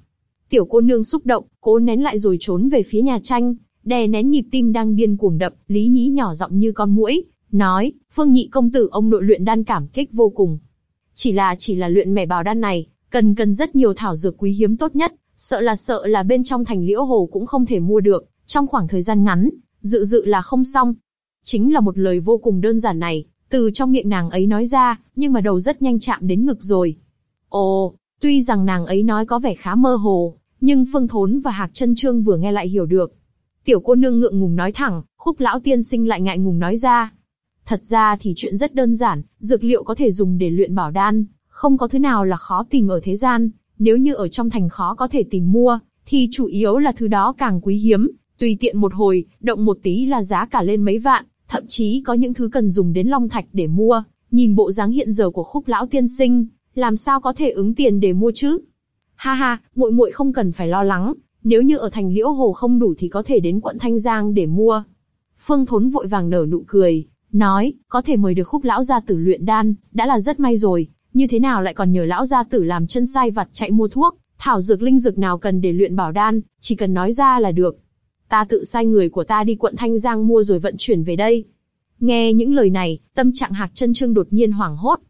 Tiểu cô nương xúc động, cố nén lại rồi trốn về phía nhà tranh, đè nén nhịp tim đang điên cuồng đập, Lý Nhí nhỏ giọng như con muỗi, nói, Phương Nhị công tử ông nội luyện đan cảm kích vô cùng. Chỉ là chỉ là luyện mẻ bào đan này, cần cần rất nhiều thảo dược quý hiếm tốt nhất, sợ là sợ là bên trong thành liễu hồ cũng không thể mua được, trong khoảng thời gian ngắn, dự dự là không xong. Chính là một lời vô cùng đơn giản này, từ trong miệng nàng ấy nói ra, nhưng mà đầu rất nhanh chạm đến ngực rồi. Ồ, tuy rằng nàng ấy nói có vẻ khá mơ hồ, nhưng Phương Thốn và Hạc Chân Trương vừa nghe lại hiểu được, Tiểu cô nương ngượng ngùng nói thẳng, khúc lão tiên sinh lại ngại ngùng nói ra. Thật ra thì chuyện rất đơn giản, dược liệu có thể dùng để luyện bảo đan, Không có thứ nào là khó tìm ở thế gian, nếu như ở trong thành khó có thể tìm mua, thì chủ yếu là thứ đó càng quý hiếm, tùy tiện một hồi, động một tí là giá cả lên mấy vạn, thậm chí có những thứ cần dùng đến long thạch để mua, nhìn bộ dáng hiện giờ của khúc lão tiên sinh, làm sao có thể ứng tiền để mua chứ? Ha ha, muội muội không cần phải lo lắng, nếu như ở thành Liễu Hồ không đủ thì có thể đến quận Thanh Giang để mua. Phương Thốn vội vàng nở nụ cười, nói, có thể mời được khúc lão gia tử luyện đan, đã là rất may rồi, như thế nào lại còn nhờ lão gia tử làm chân sai vặt chạy mua thuốc, thảo dược linh dược nào cần để luyện bảo đan, chỉ cần nói ra là được. Ta tự sai người của ta đi quận Thanh Giang mua rồi vận chuyển về đây. Nghe những lời này, tâm trạng Hạc Chân Trương đột nhiên hoảng hốt.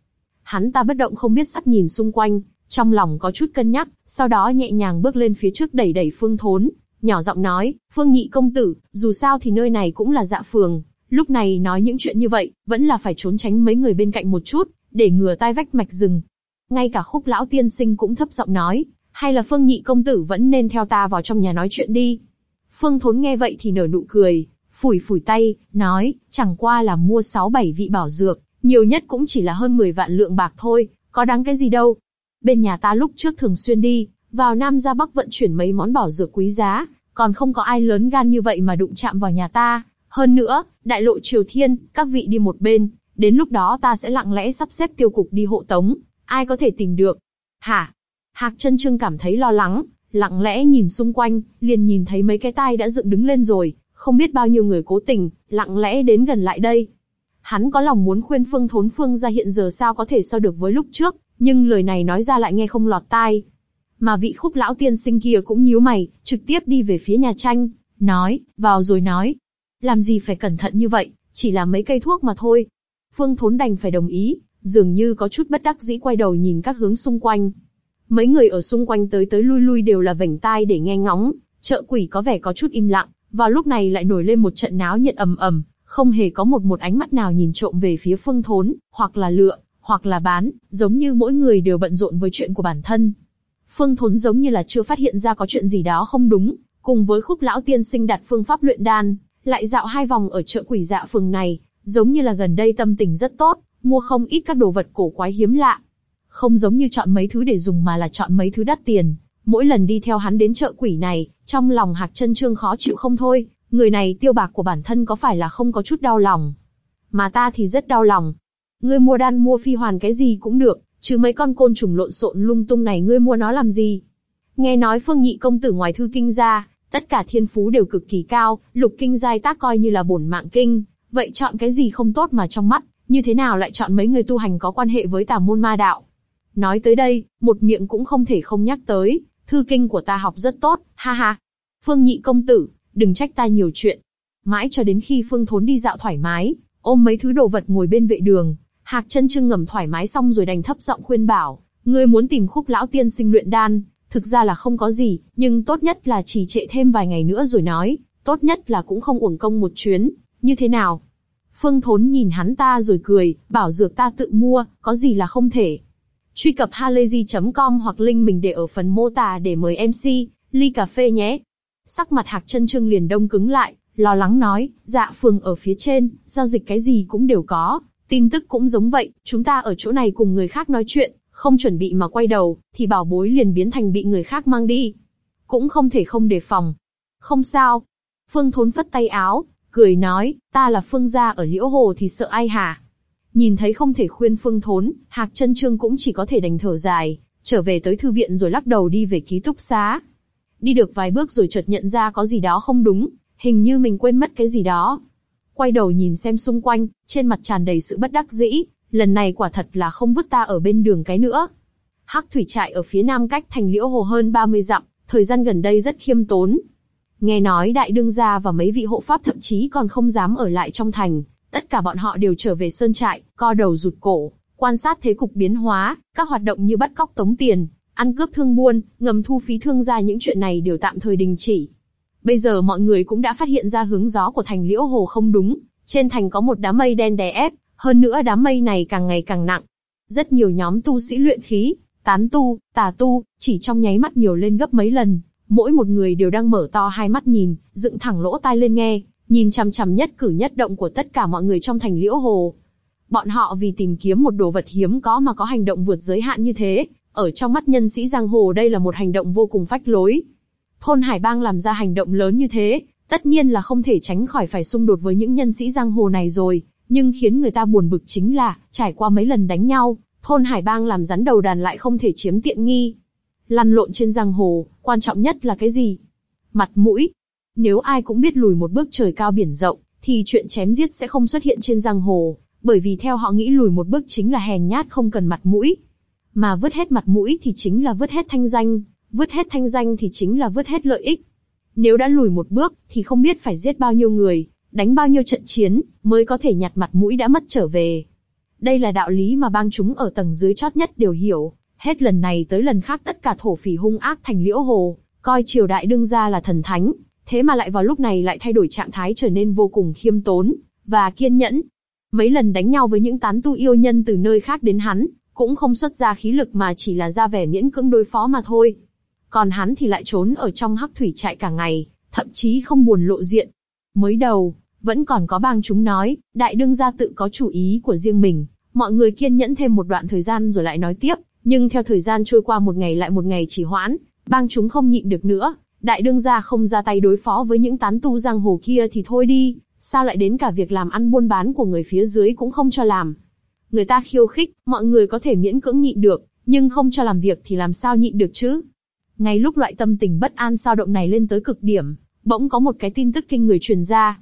Hắn ta bất động không biết sắc nhìn xung quanh, trong lòng có chút cân nhắc, sau đó nhẹ nhàng bước lên phía trước đẩy đẩy Phương Thốn, nhỏ giọng nói, Phương Nhị công tử, dù sao thì nơi này cũng là dạ phường, lúc này nói những chuyện như vậy, vẫn là phải trốn tránh mấy người bên cạnh một chút, để ngừa tai vách mạch rừng. Ngay cả khúc lão tiên sinh cũng thấp giọng nói, hay là Phương Nhị công tử vẫn nên theo ta vào trong nhà nói chuyện đi. Phương Thốn nghe vậy thì nở nụ cười, phủi phủi tay, nói, chẳng qua là mua sáu bảy vị bảo dược, nhiều nhất cũng chỉ là hơn 10 vạn lượng bạc thôi, có đáng cái gì đâu. Bên nhà ta lúc trước thường xuyên đi, vào Nam ra Bắc vận chuyển mấy món bảo dược quý giá, còn không có ai lớn gan như vậy mà đụng chạm vào nhà ta. Hơn nữa, đại lộ Triều Thiên, các vị đi một bên, đến lúc đó ta sẽ lặng lẽ sắp xếp tiêu cục đi hộ tống, ai có thể tìm được. Hả? Hạc chân trương cảm thấy lo lắng, lặng lẽ nhìn xung quanh, liền nhìn thấy mấy cái tai đã dựng đứng lên rồi, không biết bao nhiêu người cố tình, lặng lẽ đến gần lại đây. Hắn có lòng muốn khuyên Phương Thốn Phương ra hiện giờ sao có thể so được với lúc trước, nhưng lời này nói ra lại nghe không lọt tai. Mà vị khúc lão tiên sinh kia cũng nhíu mày, trực tiếp đi về phía nhà tranh, nói, vào rồi nói. Làm gì phải cẩn thận như vậy, chỉ là mấy cây thuốc mà thôi. Phương Thốn đành phải đồng ý, dường như có chút bất đắc dĩ quay đầu nhìn các hướng xung quanh. Mấy người ở xung quanh tới tới lui lui đều là vểnh tai để nghe ngóng, chợ quỷ có vẻ có chút im lặng, vào lúc này lại nổi lên một trận náo nhiệt ầm ầm, không hề có một một ánh mắt nào nhìn trộm về phía Phương Thốn, hoặc là lựa, hoặc là bán, giống như mỗi người đều bận rộn với chuyện của bản thân. Phương Thốn giống như là chưa phát hiện ra có chuyện gì đó không đúng, cùng với khúc lão tiên sinh đặt phương pháp luyện đan, lại dạo hai vòng ở chợ quỷ dạ phường này, giống như là gần đây tâm tình rất tốt, mua không ít các đồ vật cổ quái hiếm lạ. Không giống như chọn mấy thứ để dùng mà là chọn mấy thứ đắt tiền. Mỗi lần đi theo hắn đến chợ quỷ này, trong lòng Hạc Chân Trương khó chịu không thôi, người này tiêu bạc của bản thân có phải là không có chút đau lòng. Mà ta thì rất đau lòng. Ngươi mua đan mua phi hoàn cái gì cũng được, chứ mấy con côn trùng lộn xộn lung tung này ngươi mua nó làm gì? Nghe nói Phương Nhị công tử ngoài thư kinh ra, tất cả thiên phú đều cực kỳ cao, lục kinh giai tác coi như là bổn mạng kinh, vậy chọn cái gì không tốt mà trong mắt, như thế nào lại chọn mấy người tu hành có quan hệ với tà môn ma đạo? Nói tới đây, một miệng cũng không thể không nhắc tới, thư kinh của ta học rất tốt, ha ha. Phương Nhị công tử, đừng trách ta nhiều chuyện. Mãi cho đến khi Phương Thốn đi dạo thoải mái, ôm mấy thứ đồ vật ngồi bên vệ đường, Hạc chân trưng ngầm thoải mái xong rồi đành thấp giọng khuyên bảo, ngươi muốn tìm khúc lão tiên sinh luyện đan, thực ra là không có gì, nhưng tốt nhất là chỉ trệ thêm vài ngày nữa rồi nói, tốt nhất là cũng không uổng công một chuyến, như thế nào? Phương Thốn nhìn hắn ta rồi cười, bảo dược ta tự mua, có gì là không thể. Truy cập halayzi.com hoặc link mình để ở phần mô tả để mời MC, ly cà phê nhé. Sắc mặt Hạc chân trương liền đông cứng lại, lo lắng nói, dạ phường ở phía trên, giao dịch cái gì cũng đều có, tin tức cũng giống vậy, chúng ta ở chỗ này cùng người khác nói chuyện, không chuẩn bị mà quay đầu, thì bảo bối liền biến thành bị người khác mang đi. Cũng không thể không đề phòng. Không sao. Phương Thốn phất tay áo, cười nói, ta là Phương gia ở Liễu Hồ thì sợ ai hả? Nhìn thấy không thể khuyên Phương Thốn, Hạc chân Trương cũng chỉ có thể đành thở dài, trở về tới thư viện rồi lắc đầu đi về ký túc xá. Đi được vài bước rồi chợt nhận ra có gì đó không đúng, hình như mình quên mất cái gì đó. Quay đầu nhìn xem xung quanh, trên mặt tràn đầy sự bất đắc dĩ, lần này quả thật là không vứt ta ở bên đường cái nữa. Hắc thủy trại ở phía nam cách thành liễu hồ hơn 30 dặm, thời gian gần đây rất khiêm tốn. Nghe nói đại đương gia và mấy vị hộ pháp thậm chí còn không dám ở lại trong thành, tất cả bọn họ đều trở về sơn trại, co đầu rụt cổ, quan sát thế cục biến hóa, các hoạt động như bắt cóc tống tiền, ăn cướp thương buôn, ngầm thu phí thương gia những chuyện này đều tạm thời đình chỉ. Bây giờ mọi người cũng đã phát hiện ra hướng gió của thành liễu hồ không đúng, trên thành có một đám mây đen đè ép, hơn nữa đám mây này càng ngày càng nặng. Rất nhiều nhóm tu sĩ luyện khí, tán tu, tà tu, chỉ trong nháy mắt nhiều lên gấp mấy lần, mỗi một người đều đang mở to hai mắt nhìn, dựng thẳng lỗ tai lên nghe, nhìn chằm chằm nhất cử nhất động của tất cả mọi người trong thành liễu hồ. Bọn họ vì tìm kiếm một đồ vật hiếm có mà có hành động vượt giới hạn như thế, ở trong mắt nhân sĩ giang hồ đây là một hành động vô cùng phách lối. Thôn Hải Bang làm ra hành động lớn như thế, tất nhiên là không thể tránh khỏi phải xung đột với những nhân sĩ giang hồ này rồi, nhưng khiến người ta buồn bực chính là, trải qua mấy lần đánh nhau, thôn Hải Bang làm rắn đầu đàn lại không thể chiếm tiện nghi. Lăn lộn trên giang hồ, quan trọng nhất là cái gì? Mặt mũi. Nếu ai cũng biết lùi một bước trời cao biển rộng, thì chuyện chém giết sẽ không xuất hiện trên giang hồ, bởi vì theo họ nghĩ lùi một bước chính là hèn nhát không cần mặt mũi. Mà vứt hết mặt mũi thì chính là vứt hết thanh danh, vứt hết thanh danh thì chính là vứt hết lợi ích. Nếu đã lùi một bước, thì không biết phải giết bao nhiêu người, đánh bao nhiêu trận chiến, mới có thể nhặt mặt mũi đã mất trở về. Đây là đạo lý mà bang chúng ở tầng dưới chót nhất đều hiểu, hết lần này tới lần khác tất cả thổ phỉ hung ác thành liễu hồ, coi triều đại đương gia là thần thánh, thế mà lại vào lúc này lại thay đổi trạng thái trở nên vô cùng khiêm tốn, và kiên nhẫn. Mấy lần đánh nhau với những tán tu yêu nhân từ nơi khác đến hắn, cũng không xuất ra khí lực mà chỉ là ra vẻ miễn cưỡng đối phó mà thôi. Còn hắn thì lại trốn ở trong hắc thủy trại cả ngày, thậm chí không buồn lộ diện. Mới đầu, vẫn còn có bang chúng nói, đại đương gia tự có chủ ý của riêng mình, mọi người kiên nhẫn thêm một đoạn thời gian rồi lại nói tiếp, nhưng theo thời gian trôi qua một ngày lại một ngày chỉ hoãn, bang chúng không nhịn được nữa, đại đương gia không ra tay đối phó với những tán tu giang hồ kia thì thôi đi, sao lại đến cả việc làm ăn buôn bán của người phía dưới cũng không cho làm. Người ta khiêu khích, mọi người có thể miễn cưỡng nhịn được, nhưng không cho làm việc thì làm sao nhịn được chứ? Ngay lúc loại tâm tình bất an sao động này lên tới cực điểm, bỗng có một cái tin tức kinh người truyền ra.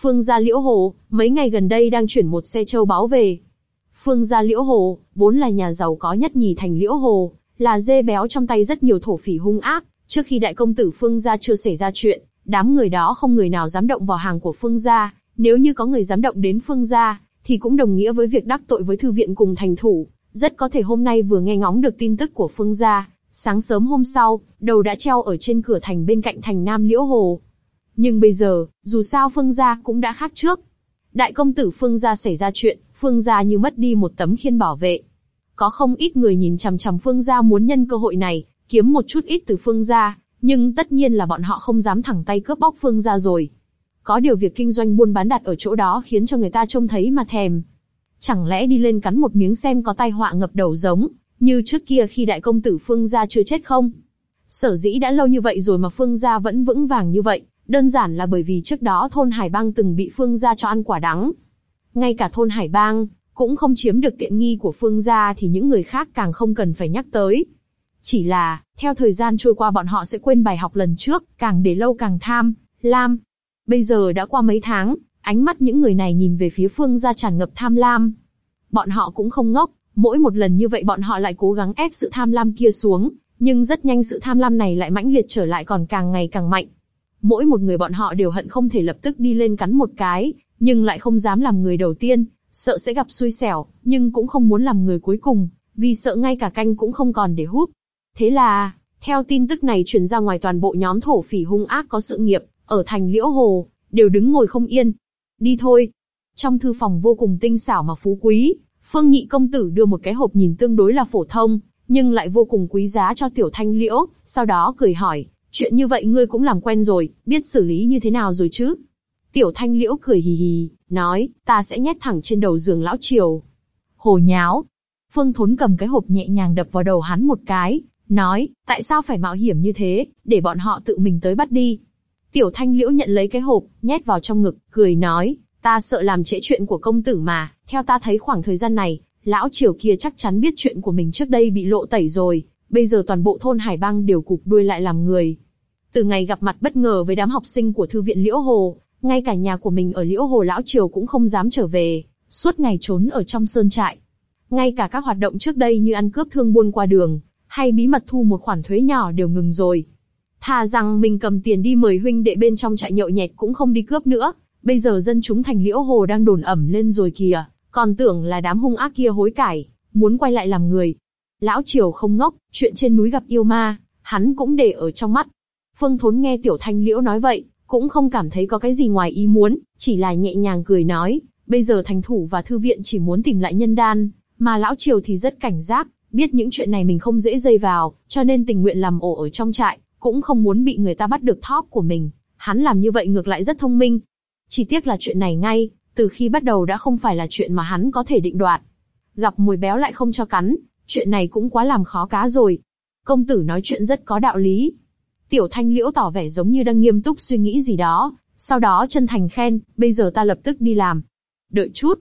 Phương gia Liễu Hồ, mấy ngày gần đây đang chuyển một xe châu báu về. Phương gia Liễu Hồ, vốn là nhà giàu có nhất nhì thành Liễu Hồ, là dê béo trong tay rất nhiều thổ phỉ hung ác, trước khi đại công tử Phương gia chưa xảy ra chuyện, đám người đó không người nào dám động vào hàng của Phương gia, nếu như có người dám động đến Phương gia, thì cũng đồng nghĩa với việc đắc tội với thư viện cùng thành thủ, rất có thể hôm nay vừa nghe ngóng được tin tức của Phương gia, sáng sớm hôm sau, đầu đã treo ở trên cửa thành bên cạnh thành Nam Liễu Hồ. Nhưng bây giờ, dù sao Phương gia cũng đã khác trước. Đại công tử Phương gia xảy ra chuyện, Phương gia như mất đi một tấm khiên bảo vệ. Có không ít người nhìn chằm chằm Phương gia muốn nhân cơ hội này, kiếm một chút ít từ Phương gia, nhưng tất nhiên là bọn họ không dám thẳng tay cướp bóc Phương gia rồi. Có điều việc kinh doanh buôn bán đặt ở chỗ đó khiến cho người ta trông thấy mà thèm. Chẳng lẽ đi lên cắn một miếng xem có tai họa ngập đầu giống, như trước kia khi đại công tử Phương gia chưa chết không? Sở dĩ đã lâu như vậy rồi mà Phương gia vẫn vững vàng như vậy, đơn giản là bởi vì trước đó thôn Hải Bang từng bị Phương gia cho ăn quả đắng. Ngay cả thôn Hải Bang, cũng không chiếm được tiện nghi của Phương gia thì những người khác càng không cần phải nhắc tới. Chỉ là, theo thời gian trôi qua bọn họ sẽ quên bài học lần trước, càng để lâu càng tham, lam. Bây giờ đã qua mấy tháng, ánh mắt những người này nhìn về phía Phương gia tràn ngập tham lam. Bọn họ cũng không ngốc, mỗi một lần như vậy bọn họ lại cố gắng ép sự tham lam kia xuống, nhưng rất nhanh sự tham lam này lại mãnh liệt trở lại còn càng ngày càng mạnh. Mỗi một người bọn họ đều hận không thể lập tức đi lên cắn một cái, nhưng lại không dám làm người đầu tiên, sợ sẽ gặp xui xẻo, nhưng cũng không muốn làm người cuối cùng, vì sợ ngay cả canh cũng không còn để húp. Thế là, theo tin tức này truyền ra ngoài toàn bộ nhóm thổ phỉ hung ác có sự nghiệp, ở thành Liễu Hồ, đều đứng ngồi không yên. Đi thôi. Trong thư phòng vô cùng tinh xảo mà phú quý, Phương Nhị công tử đưa một cái hộp nhìn tương đối là phổ thông, nhưng lại vô cùng quý giá cho Tiểu Thanh Liễu, sau đó cười hỏi, chuyện như vậy ngươi cũng làm quen rồi, biết xử lý như thế nào rồi chứ? Tiểu Thanh Liễu cười hì hì, nói, ta sẽ nhét thẳng trên đầu giường lão triều. Hồ nháo. Phương Thốn cầm cái hộp nhẹ nhàng đập vào đầu hắn một cái, nói, tại sao phải mạo hiểm như thế, để bọn họ tự mình tới bắt đi. Tiểu Thanh Liễu nhận lấy cái hộp, nhét vào trong ngực, cười nói, ta sợ làm trễ chuyện của công tử mà, theo ta thấy khoảng thời gian này, lão triều kia chắc chắn biết chuyện của mình trước đây bị lộ tẩy rồi, bây giờ toàn bộ thôn Hải Bang đều cục đuôi lại làm người. Từ ngày gặp mặt bất ngờ với đám học sinh của thư viện Liễu Hồ, ngay cả nhà của mình ở Liễu Hồ lão triều cũng không dám trở về, suốt ngày trốn ở trong sơn trại. Ngay cả các hoạt động trước đây như ăn cướp thương buôn qua đường, hay bí mật thu một khoản thuế nhỏ đều ngừng rồi. Thà rằng mình cầm tiền đi mời huynh đệ bên trong trại nhậu nhẹt cũng không đi cướp nữa, bây giờ dân chúng thành liễu hồ đang đồn ẩm lên rồi kìa, còn tưởng là đám hung ác kia hối cải, muốn quay lại làm người. Lão Triều không ngốc, chuyện trên núi gặp yêu ma, hắn cũng để ở trong mắt. Phương Thốn nghe Tiểu Thanh Liễu nói vậy, cũng không cảm thấy có cái gì ngoài ý muốn, chỉ là nhẹ nhàng cười nói, bây giờ thành thủ và thư viện chỉ muốn tìm lại nhân đan, mà Lão Triều thì rất cảnh giác, biết những chuyện này mình không dễ dây vào, cho nên tình nguyện làm ổ ở trong trại, cũng không muốn bị người ta bắt được thóp của mình. Hắn làm như vậy ngược lại rất thông minh. Chỉ tiếc là chuyện này ngay, từ khi bắt đầu đã không phải là chuyện mà hắn có thể định đoạt. Gặp mồi béo lại không cho cắn, chuyện này cũng quá làm khó cá rồi. Công tử nói chuyện rất có đạo lý. Tiểu thanh liễu tỏ vẻ giống như đang nghiêm túc suy nghĩ gì đó, sau đó chân thành khen, bây giờ ta lập tức đi làm. Đợi chút.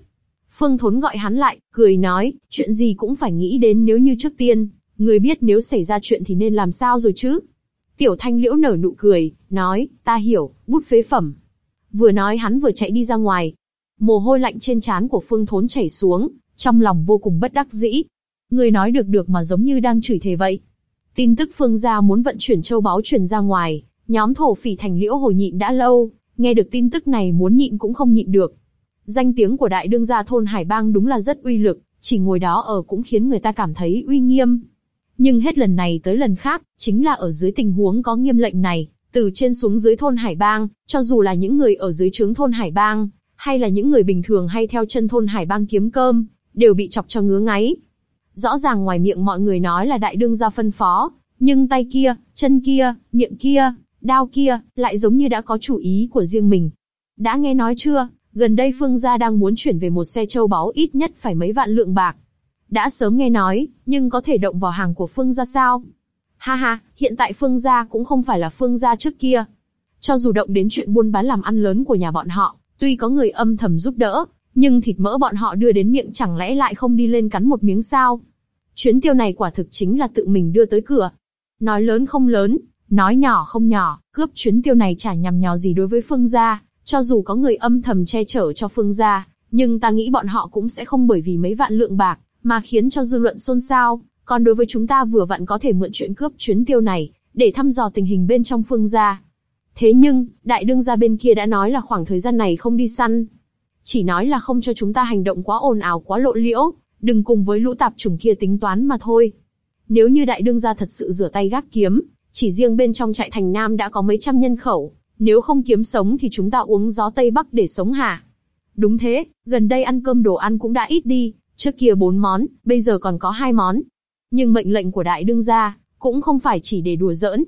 Phương Thốn gọi hắn lại, cười nói, chuyện gì cũng phải nghĩ đến nếu như trước tiên, người biết nếu xảy ra chuyện thì nên làm sao rồi chứ. Tiểu thanh liễu nở nụ cười, nói, ta hiểu, bút phế phẩm. Vừa nói hắn vừa chạy đi ra ngoài. Mồ hôi lạnh trên trán của Phương Thốn chảy xuống, trong lòng vô cùng bất đắc dĩ. Người nói được được mà giống như đang chửi thề vậy. Tin tức Phương gia muốn vận chuyển châu báu truyền ra ngoài, nhóm thổ phỉ thành liễu hồi nhịn đã lâu, nghe được tin tức này muốn nhịn cũng không nhịn được. Danh tiếng của đại đương gia thôn Hải Bang đúng là rất uy lực, chỉ ngồi đó ở cũng khiến người ta cảm thấy uy nghiêm. Nhưng hết lần này tới lần khác, chính là ở dưới tình huống có nghiêm lệnh này, từ trên xuống dưới thôn Hải Bang, cho dù là những người ở dưới trướng thôn Hải Bang, hay là những người bình thường hay theo chân thôn Hải Bang kiếm cơm, đều bị chọc cho ngứa ngáy. Rõ ràng ngoài miệng mọi người nói là đại đương gia phân phó, nhưng tay kia, chân kia, miệng kia, đao kia, lại giống như đã có chủ ý của riêng mình. Đã nghe nói chưa, gần đây Phương gia đang muốn chuyển về một xe châu báu ít nhất phải mấy vạn lượng bạc. Đã sớm nghe nói, nhưng có thể động vào hàng của Phương gia sao? Ha ha, hiện tại Phương gia cũng không phải là Phương gia trước kia. Cho dù động đến chuyện buôn bán làm ăn lớn của nhà bọn họ, tuy có người âm thầm giúp đỡ, nhưng thịt mỡ bọn họ đưa đến miệng chẳng lẽ lại không đi lên cắn một miếng sao? Chuyến tiêu này quả thực chính là tự mình đưa tới cửa. Nói lớn không lớn, nói nhỏ không nhỏ, cướp chuyến tiêu này chả nhằm nhò gì đối với Phương gia, cho dù có người âm thầm che chở cho Phương gia, nhưng ta nghĩ bọn họ cũng sẽ không bởi vì mấy vạn lượng bạc, mà khiến cho dư luận xôn xao. Còn đối với chúng ta vừa vặn có thể mượn chuyện cướp chuyến tiêu này, để thăm dò tình hình bên trong Phương gia. Thế nhưng, đại đương gia bên kia đã nói là khoảng thời gian này không đi săn. Chỉ nói là không cho chúng ta hành động quá ồn ào quá lộ liễu, đừng cùng với lũ tạp chủng kia tính toán mà thôi. Nếu như đại đương gia thật sự rửa tay gác kiếm, chỉ riêng bên trong trại thành Nam đã có mấy trăm nhân khẩu, nếu không kiếm sống thì chúng ta uống gió Tây Bắc để sống hả? Đúng thế, gần đây ăn cơm đồ ăn cũng đã ít đi, trước kia bốn món, bây giờ còn có hai món. Nhưng mệnh lệnh của đại đương gia, cũng không phải chỉ để đùa giỡn.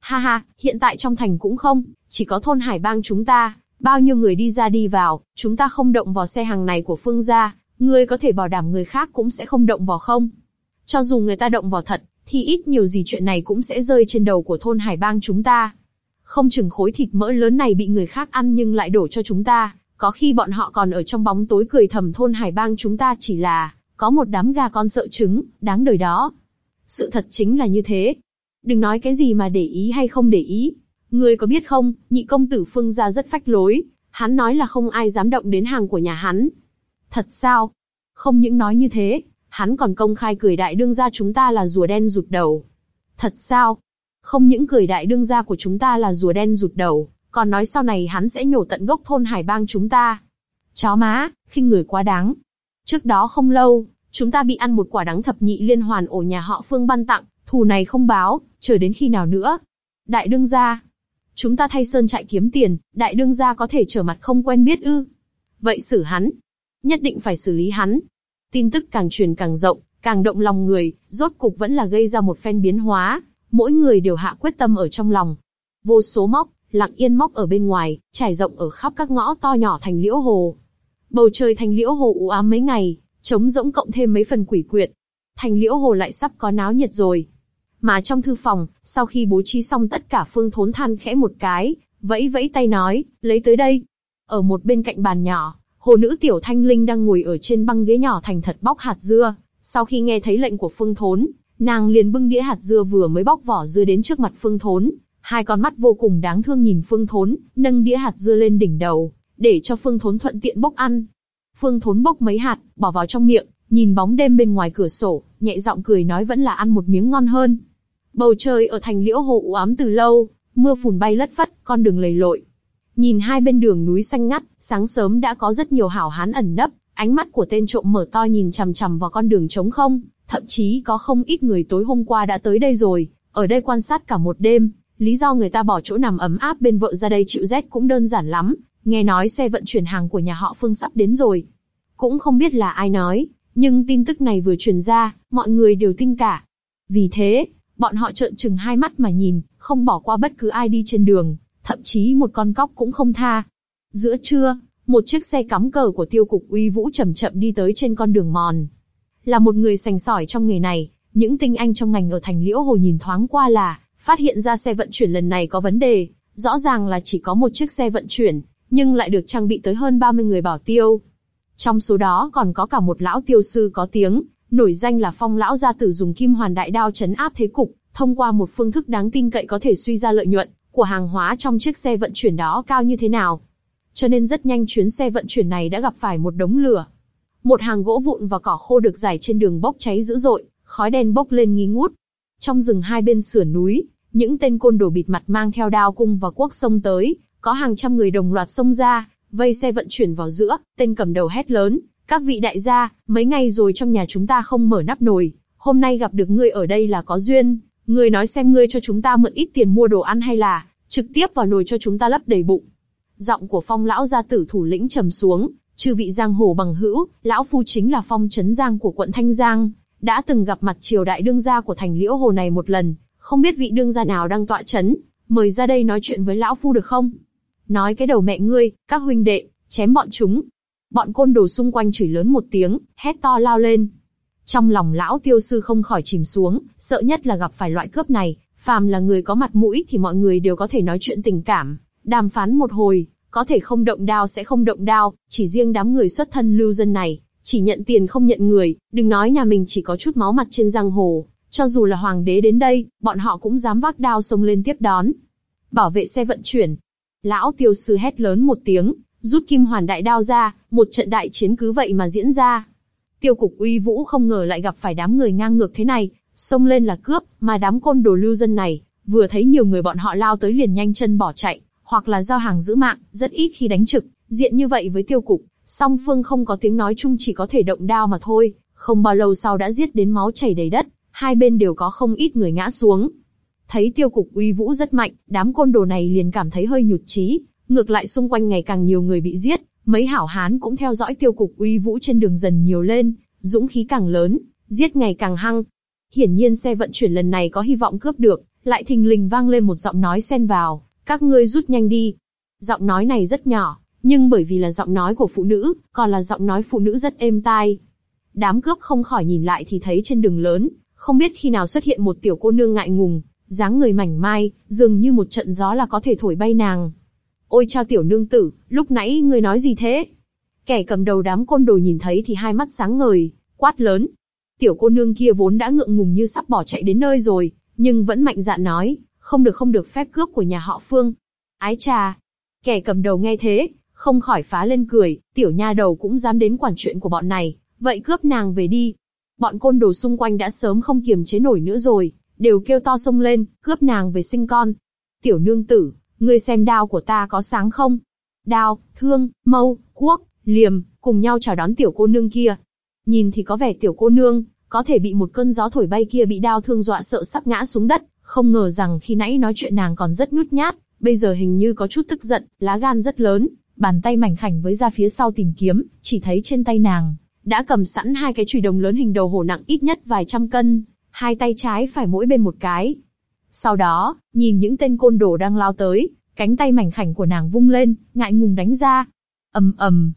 Ha ha, hiện tại trong thành cũng không, chỉ có thôn Hải Bang chúng ta, bao nhiêu người đi ra đi vào, chúng ta không động vào xe hàng này của Phương gia, ngươi có thể bảo đảm người khác cũng sẽ không động vào không? Cho dù người ta động vào thật, thì ít nhiều gì chuyện này cũng sẽ rơi trên đầu của thôn Hải Bang chúng ta. Không chừng khối thịt mỡ lớn này bị người khác ăn nhưng lại đổ cho chúng ta, có khi bọn họ còn ở trong bóng tối cười thầm thôn Hải Bang chúng ta chỉ là có một đám gà con sợ trứng, đáng đời đó. Sự thật chính là như thế. Đừng nói cái gì mà để ý hay không để ý. Ngươi có biết không, nhị công tử Phương gia rất phách lối, hắn nói là không ai dám động đến hàng của nhà hắn. Thật sao? Không những nói như thế, hắn còn công khai cười đại đương gia chúng ta là rùa đen rụt đầu. Thật sao? Không những cười đại đương gia của chúng ta là rùa đen rụt đầu, còn nói sau này hắn sẽ nhổ tận gốc thôn hải bang chúng ta. Chó má, khinh người quá đáng. Trước đó không lâu, chúng ta bị ăn một quả đắng thập nhị liên hoàn ổ nhà họ Phương ban tặng, thù này không báo, chờ đến khi nào nữa. Đại đương gia, chúng ta thay sơn chạy kiếm tiền, đại đương gia có thể trở mặt không quen biết ư. Vậy xử hắn. Nhất định phải xử lý hắn. Tin tức càng truyền càng rộng, càng động lòng người, rốt cục vẫn là gây ra một phen biến hóa, mỗi người đều hạ quyết tâm ở trong lòng. Vô số móc, lặng yên móc ở bên ngoài, trải rộng ở khắp các ngõ to nhỏ thành liễu hồ. Bầu trời thành liễu hồ u ám mấy ngày, trống rỗng cộng thêm mấy phần quỷ quyệt. Thành liễu hồ lại sắp có náo nhiệt rồi. Mà trong thư phòng, sau khi bố trí xong tất cả phương thốn than khẽ một cái, vẫy vẫy tay nói, lấy tới đây. Ở một bên cạnh bàn nhỏ, hồ nữ tiểu thanh linh đang ngồi ở trên băng ghế nhỏ thành thật bóc hạt dưa. Sau khi nghe thấy lệnh của phương thốn, nàng liền bưng đĩa hạt dưa vừa mới bóc vỏ dưa đến trước mặt phương thốn, hai con mắt vô cùng đáng thương nhìn phương thốn, nâng đĩa hạt dưa lên đỉnh đầu, để cho phương thốn thuận tiện bốc ăn. Phương thốn bốc mấy hạt, bỏ vào trong miệng, nhìn bóng đêm bên ngoài cửa sổ, nhẹ giọng cười nói vẫn là ăn một miếng ngon hơn. Bầu trời ở thành liễu hồ u ám từ lâu, mưa phùn bay lất phất, con đường lầy lội. Nhìn hai bên đường núi xanh ngắt, sáng sớm đã có rất nhiều hảo hán ẩn nấp, ánh mắt của tên trộm mở to nhìn chằm chằm vào con đường trống không, thậm chí có không ít người tối hôm qua đã tới đây rồi, ở đây quan sát cả một đêm. Lý do người ta bỏ chỗ nằm ấm áp bên vợ ra đây chịu rét cũng đơn giản lắm, nghe nói xe vận chuyển hàng của nhà họ Phương sắp đến rồi. Cũng không biết là ai nói, nhưng tin tức này vừa truyền ra, mọi người đều tin cả. Vì thế, bọn họ trợn trừng hai mắt mà nhìn, không bỏ qua bất cứ ai đi trên đường, thậm chí một con cóc cũng không tha. Giữa trưa, một chiếc xe cắm cờ của tiêu cục uy vũ chậm chậm đi tới trên con đường mòn. Là một người sành sỏi trong nghề này, những tinh anh trong ngành ở thành liễu hồ nhìn thoáng qua là, phát hiện ra xe vận chuyển lần này có vấn đề, rõ ràng là chỉ có một chiếc xe vận chuyển, nhưng lại được trang bị tới hơn 30 người bảo tiêu. Trong số đó còn có cả một lão tiêu sư có tiếng, nổi danh là phong lão gia tử dùng kim hoàn đại đao chấn áp thế cục, thông qua một phương thức đáng tin cậy có thể suy ra lợi nhuận của hàng hóa trong chiếc xe vận chuyển đó cao như thế nào. Cho nên rất nhanh chuyến xe vận chuyển này đã gặp phải một đống lửa. Một hàng gỗ vụn và cỏ khô được giải trên đường bốc cháy dữ dội, khói đen bốc lên nghi ngút. Trong rừng hai bên sườn núi, những tên côn đồ bịt mặt mang theo đao cung và cuốc xông tới, có hàng trăm người đồng loạt xông ra, vây xe vận chuyển vào giữa, tên cầm đầu hét lớn, các vị đại gia, mấy ngày rồi trong nhà chúng ta không mở nắp nồi, hôm nay gặp được ngươi ở đây là có duyên, ngươi nói xem ngươi cho chúng ta mượn ít tiền mua đồ ăn hay là, trực tiếp vào nồi cho chúng ta lấp đầy bụng. Giọng của phong lão gia tử thủ lĩnh trầm xuống, Chư vị giang hồ bằng hữu, lão phu chính là phong chấn giang của quận Thanh Giang, đã từng gặp mặt triều đại đương gia của thành liễu hồ này một lần, không biết vị đương gia nào đang tọa chấn, mời ra đây nói chuyện với lão phu được không? Nói cái đầu mẹ ngươi, các huynh đệ, chém bọn chúng. Bọn côn đồ xung quanh chửi lớn một tiếng, hét to lao lên. Trong lòng lão tiêu sư không khỏi chìm xuống, sợ nhất là gặp phải loại cướp này, phàm là người có mặt mũi thì mọi người đều có thể nói chuyện tình cảm, đàm phán một hồi, có thể không động đao sẽ không động đao, chỉ riêng đám người xuất thân lưu dân này, chỉ nhận tiền không nhận người, đừng nói nhà mình chỉ có chút máu mặt trên giang hồ, cho dù là hoàng đế đến đây, bọn họ cũng dám vác đao xông lên tiếp đón. Bảo vệ xe vận chuyển. Lão tiêu sư hét lớn một tiếng, rút kim hoàn đại đao ra, một trận đại chiến cứ vậy mà diễn ra. Tiêu cục uy vũ không ngờ lại gặp phải đám người ngang ngược thế này, xông lên là cướp, mà đám côn đồ lưu dân này, vừa thấy nhiều người bọn họ lao tới liền nhanh chân bỏ chạy, hoặc là giao hàng giữ mạng, rất ít khi đánh trực, diện như vậy với tiêu cục, song phương không có tiếng nói chung chỉ có thể động đao mà thôi, không bao lâu sau đã giết đến máu chảy đầy đất, hai bên đều có không ít người ngã xuống. Thấy tiêu cục uy vũ rất mạnh, đám côn đồ này liền cảm thấy hơi nhụt chí, ngược lại xung quanh ngày càng nhiều người bị giết, mấy hảo hán cũng theo dõi tiêu cục uy vũ trên đường dần nhiều lên, dũng khí càng lớn, giết ngày càng hăng. Hiển nhiên xe vận chuyển lần này có hy vọng cướp được, lại thình lình vang lên một giọng nói xen vào, các ngươi rút nhanh đi. Giọng nói này rất nhỏ, nhưng bởi vì là giọng nói của phụ nữ, còn là giọng nói phụ nữ rất êm tai. Đám cướp không khỏi nhìn lại thì thấy trên đường lớn, không biết khi nào xuất hiện một tiểu cô nương ngại ngùng, dáng người mảnh mai, dường như một trận gió là có thể thổi bay nàng. Ôi chao tiểu nương tử, lúc nãy ngươi nói gì thế? Kẻ cầm đầu đám côn đồ nhìn thấy thì hai mắt sáng ngời, quát lớn. Tiểu cô nương kia vốn đã ngượng ngùng như sắp bỏ chạy đến nơi rồi, nhưng vẫn mạnh dạn nói, không được không được phép cướp của nhà họ Phương. Ái trà. Kẻ cầm đầu nghe thế, không khỏi phá lên cười, tiểu nha đầu cũng dám đến quản chuyện của bọn này, vậy cướp nàng về đi. Bọn côn đồ xung quanh đã sớm không kiềm chế nổi nữa rồi, đều kêu to xông lên, cướp nàng về sinh con. Tiểu nương tử, ngươi xem đao của ta có sáng không? Đao, thương, mâu, cuốc, liềm, cùng nhau chào đón tiểu cô nương kia. Nhìn thì có vẻ tiểu cô nương, có thể bị một cơn gió thổi bay kia bị đao thương dọa sợ sắp ngã xuống đất, không ngờ rằng khi nãy nói chuyện nàng còn rất nhút nhát, bây giờ hình như có chút tức giận, lá gan rất lớn, bàn tay mảnh khảnh với ra phía sau tìm kiếm, chỉ thấy trên tay nàng đã cầm sẵn hai cái chùy đồng lớn hình đầu hổ nặng ít nhất vài trăm cân, hai tay trái phải mỗi bên một cái. Sau đó, nhìn những tên côn đồ đang lao tới, cánh tay mảnh khảnh của nàng vung lên, ngại ngùng đánh ra. ầm ầm,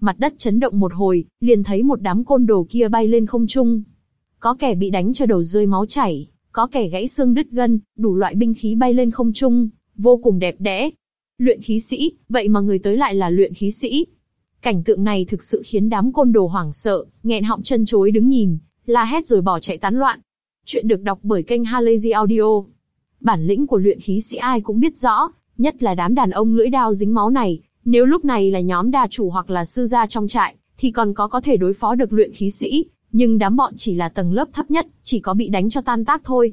mặt đất chấn động một hồi, liền thấy một đám côn đồ kia bay lên không trung. Có kẻ bị đánh cho đầu rơi máu chảy, có kẻ gãy xương đứt gân, đủ loại binh khí bay lên không trung, vô cùng đẹp đẽ. Luyện khí sĩ, vậy mà người tới lại là luyện khí sĩ. Cảnh tượng này thực sự khiến đám côn đồ hoảng sợ, nghẹn họng chân chối đứng nhìn, la hét rồi bỏ chạy tán loạn. Chuyện được đọc bởi kênh Halazy Audio. Bản lĩnh của luyện khí sĩ ai cũng biết rõ, nhất là đám đàn ông lưỡi đao dính máu này, nếu lúc này là nhóm đa chủ hoặc là sư gia trong trại, thì còn có có thể đối phó được luyện khí sĩ, nhưng đám bọn chỉ là tầng lớp thấp nhất, chỉ có bị đánh cho tan tác thôi.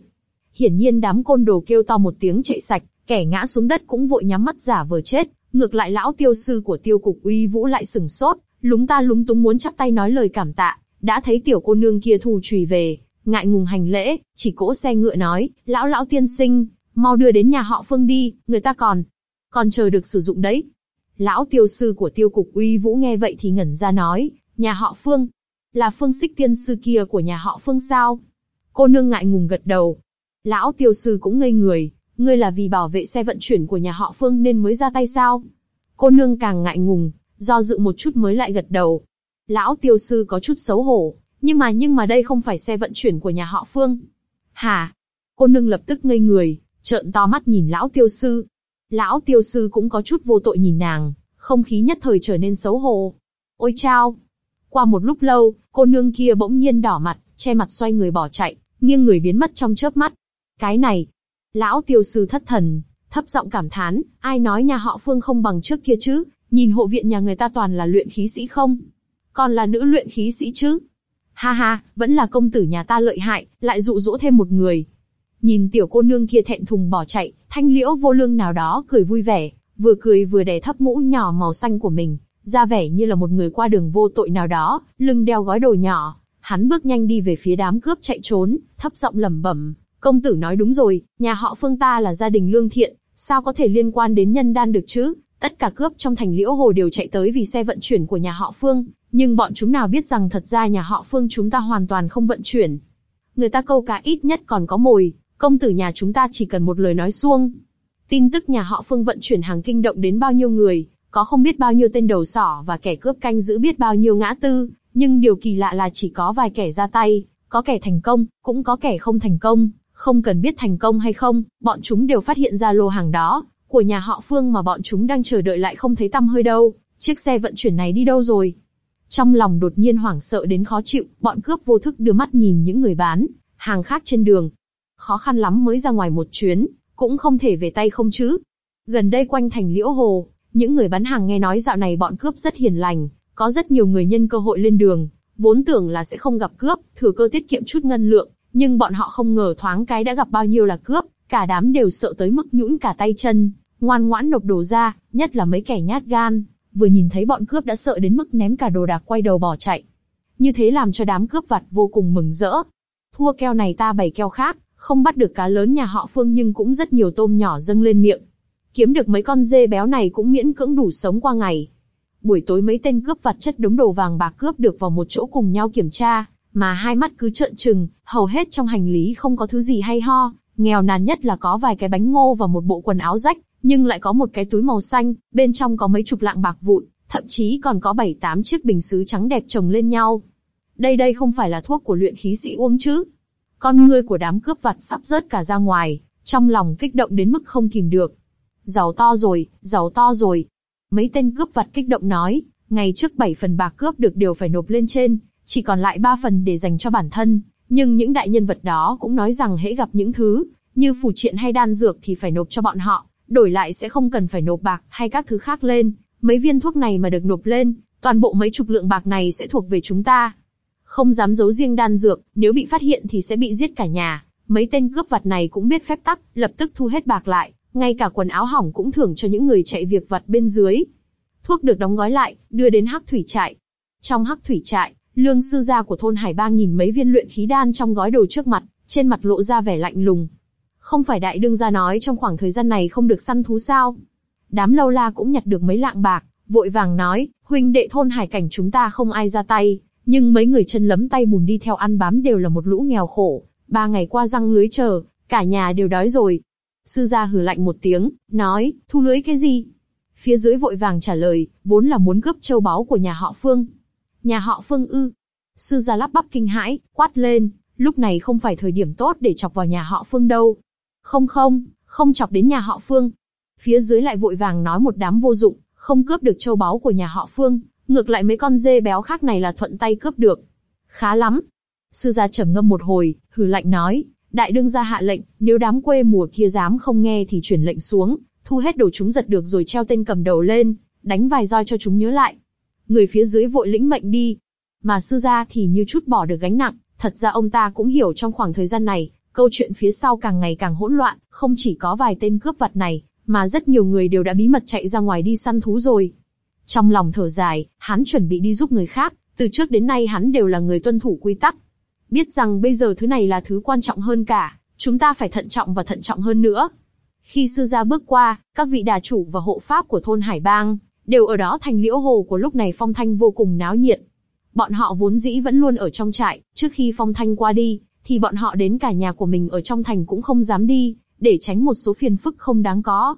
Hiển nhiên đám côn đồ kêu to một tiếng chạy sạch, kẻ ngã xuống đất cũng vội nhắm mắt giả vờ chết, ngược lại lão tiêu sư của tiêu cục uy vũ lại sừng sốt, lúng ta lúng túng muốn chắp tay nói lời cảm tạ, đã thấy tiểu cô nương kia thù chùy về, ngại ngùng hành lễ, chỉ cỗ xe ngựa nói, lão lão tiên sinh, mau đưa đến nhà họ Phương đi, người ta còn, còn chờ được sử dụng đấy. Lão tiêu sư của tiêu cục uy vũ nghe vậy thì ngẩn ra nói, nhà họ Phương, là phương xích tiên sư kia của nhà họ Phương sao? Cô nương ngại ngùng gật đầu. Lão tiêu sư cũng ngây người, ngươi là vì bảo vệ xe vận chuyển của nhà họ Phương nên mới ra tay sao? Cô nương càng ngại ngùng, do dự một chút mới lại gật đầu. Lão tiêu sư có chút xấu hổ, nhưng mà nhưng mà đây không phải xe vận chuyển của nhà họ Phương. Hả? Cô nương lập tức ngây người, trợn to mắt nhìn lão tiêu sư. Lão tiêu sư cũng có chút vô tội nhìn nàng, không khí nhất thời trở nên xấu hổ. Ôi chao! Qua một lúc lâu, cô nương kia bỗng nhiên đỏ mặt, che mặt xoay người bỏ chạy, nghiêng người biến mất trong chớp mắt. Cái này! Lão tiêu sư thất thần, thấp giọng cảm thán, ai nói nhà họ Phương không bằng trước kia chứ, nhìn hộ viện nhà người ta toàn là luyện khí sĩ không? Còn là nữ luyện khí sĩ chứ? Ha ha, vẫn là công tử nhà ta lợi hại, lại dụ dỗ thêm một người. Nhìn tiểu cô nương kia thẹn thùng bỏ chạy, thanh liễu vô lương nào đó cười vui vẻ, vừa cười vừa đè thấp mũ nhỏ màu xanh của mình, ra vẻ như là một người qua đường vô tội nào đó, lưng đeo gói đồ nhỏ. Hắn bước nhanh đi về phía đám cướp chạy trốn, thấp giọng lẩm bẩm, công tử nói đúng rồi, nhà họ phương ta là gia đình lương thiện, sao có thể liên quan đến nhân đan được chứ? Tất cả cướp trong thành liễu hồ đều chạy tới vì xe vận chuyển của nhà họ phương, nhưng bọn chúng nào biết rằng thật ra nhà họ phương chúng ta hoàn toàn không vận chuyển. Người ta câu cá ít nhất còn có mồi, công tử nhà chúng ta chỉ cần một lời nói xuông. Tin tức nhà họ phương vận chuyển hàng kinh động đến bao nhiêu người, có không biết bao nhiêu tên đầu sỏ và kẻ cướp canh giữ biết bao nhiêu ngã tư, nhưng điều kỳ lạ là chỉ có vài kẻ ra tay, có kẻ thành công, cũng có kẻ không thành công, không cần biết thành công hay không, bọn chúng đều phát hiện ra lô hàng đó, của nhà họ Phương mà bọn chúng đang chờ đợi lại không thấy tăm hơi đâu, chiếc xe vận chuyển này đi đâu rồi? Trong lòng đột nhiên hoảng sợ đến khó chịu, bọn cướp vô thức đưa mắt nhìn những người bán, hàng khác trên đường. Khó khăn lắm mới ra ngoài một chuyến, cũng không thể về tay không chứ. Gần đây quanh thành liễu hồ, những người bán hàng nghe nói dạo này bọn cướp rất hiền lành, có rất nhiều người nhân cơ hội lên đường, vốn tưởng là sẽ không gặp cướp, thừa cơ tiết kiệm chút ngân lượng, nhưng bọn họ không ngờ thoáng cái đã gặp bao nhiêu là cướp, cả đám đều sợ tới mức nhũn cả tay chân, ngoan ngoãn nộp đồ ra, nhất là mấy kẻ nhát gan, vừa nhìn thấy bọn cướp đã sợ đến mức ném cả đồ đạc quay đầu bỏ chạy. Như thế làm cho đám cướp vặt vô cùng mừng rỡ. Thua keo này ta bày keo khác, không bắt được cá lớn nhà họ Phương nhưng cũng rất nhiều tôm nhỏ dâng lên miệng. Kiếm được mấy con dê béo này cũng miễn cưỡng đủ sống qua ngày. Buổi tối mấy tên cướp vặt chất đống đồ vàng bạc cướp được vào một chỗ cùng nhau kiểm tra, mà hai mắt cứ trợn trừng, hầu hết trong hành lý không có thứ gì hay ho, nghèo nàn nhất là có vài cái bánh ngô và một bộ quần áo rách, nhưng lại có một cái túi màu xanh, bên trong có mấy chục lạng bạc vụn, thậm chí còn có bảy tám chiếc bình sứ trắng đẹp chồng lên nhau. Đây đây không phải là thuốc của luyện khí sĩ uống chứ? Con ngươi của đám cướp vặt sắp rớt cả ra ngoài, trong lòng kích động đến mức không kìm được. Giàu to rồi, giàu to rồi. Mấy tên cướp vặt kích động nói, ngày trước bảy phần bạc cướp được đều phải nộp lên trên, chỉ còn lại ba phần để dành cho bản thân. Nhưng những đại nhân vật đó cũng nói rằng hễ gặp những thứ như phù triện hay đan dược thì phải nộp cho bọn họ, đổi lại sẽ không cần phải nộp bạc hay các thứ khác lên. Mấy viên thuốc này mà được nộp lên, toàn bộ mấy chục lượng bạc này sẽ thuộc về chúng ta. Không dám giấu riêng đan dược, nếu bị phát hiện thì sẽ bị giết cả nhà. Mấy tên cướp vặt này cũng biết phép tắc, lập tức thu hết bạc lại, ngay cả quần áo hỏng cũng thưởng cho những người chạy việc vặt bên dưới. Thuốc được đóng gói lại, đưa đến hắc thủy trại. Trong hắc thủy trại, lương sư gia của thôn Hải Bang nhìn mấy viên luyện khí đan trong gói đồ trước mặt, trên mặt lộ ra vẻ lạnh lùng. Không phải đại đương gia nói trong khoảng thời gian này không được săn thú sao? Đám lâu la cũng nhặt được mấy lạng bạc, vội vàng nói, huynh đệ thôn hải cảnh chúng ta không ai ra tay, nhưng mấy người chân lấm tay bùn đi theo ăn bám đều là một lũ nghèo khổ, ba ngày qua răng lưới chờ, cả nhà đều đói rồi. Sư gia hừ lạnh một tiếng, nói, thu lưới cái gì? Phía dưới vội vàng trả lời, vốn là muốn cướp châu báu của nhà họ Phương. Nhà họ Phương ư? Sư gia lắp bắp kinh hãi, quát lên, lúc này không phải thời điểm tốt để chọc vào nhà họ Phương đâu. Không không, không chọc đến nhà họ Phương. Phía dưới lại vội vàng nói một đám vô dụng, không cướp được châu báu của nhà họ Phương, ngược lại mấy con dê béo khác này là thuận tay cướp được. Khá lắm. Sư gia trầm ngâm một hồi, hừ lạnh nói, đại đương gia hạ lệnh, nếu đám quê mùa kia dám không nghe thì chuyển lệnh xuống, thu hết đồ chúng giật được rồi treo tên cầm đầu lên, đánh vài roi cho chúng nhớ lại. Người phía dưới vội lĩnh mệnh đi. Mà sư gia thì như chút bỏ được gánh nặng, thật ra ông ta cũng hiểu trong khoảng thời gian này, câu chuyện phía sau càng ngày càng hỗn loạn, không chỉ có vài tên cướp vặt này, mà rất nhiều người đều đã bí mật chạy ra ngoài đi săn thú rồi. Trong lòng thở dài, hắn chuẩn bị đi giúp người khác, từ trước đến nay hắn đều là người tuân thủ quy tắc. Biết rằng bây giờ thứ này là thứ quan trọng hơn cả, chúng ta phải thận trọng và thận trọng hơn nữa. Khi sư gia bước qua, các vị đà chủ và hộ pháp của thôn Hải Bang, đều ở đó thành liễu hồ của lúc này phong thanh vô cùng náo nhiệt. Bọn họ vốn dĩ vẫn luôn ở trong trại, trước khi phong thanh qua đi, thì bọn họ đến cả nhà của mình ở trong thành cũng không dám đi, để tránh một số phiền phức không đáng có.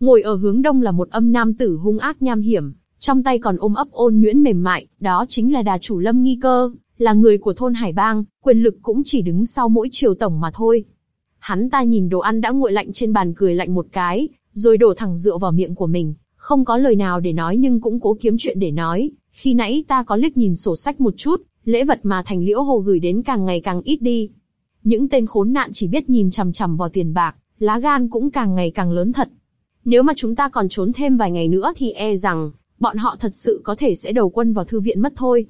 Ngồi ở hướng đông là một âm nam tử hung ác nham hiểm, trong tay còn ôm ấp ôn nhuyễn mềm mại, đó chính là đà chủ Lâm Nghi Cơ, là người của thôn Hải Bang, quyền lực cũng chỉ đứng sau mỗi triều tổng mà thôi. Hắn ta nhìn đồ ăn đã nguội lạnh trên bàn cười lạnh một cái, rồi đổ thẳng rượu vào miệng của mình, không có lời nào để nói nhưng cũng cố kiếm chuyện để nói. Khi nãy ta có liếc nhìn sổ sách một chút, lễ vật mà thành liễu hồ gửi đến càng ngày càng ít đi. Những tên khốn nạn chỉ biết nhìn chằm chằm vào tiền bạc, lá gan cũng càng ngày càng lớn thật. Nếu mà chúng ta còn trốn thêm vài ngày nữa thì e rằng, bọn họ thật sự có thể sẽ đầu quân vào thư viện mất thôi.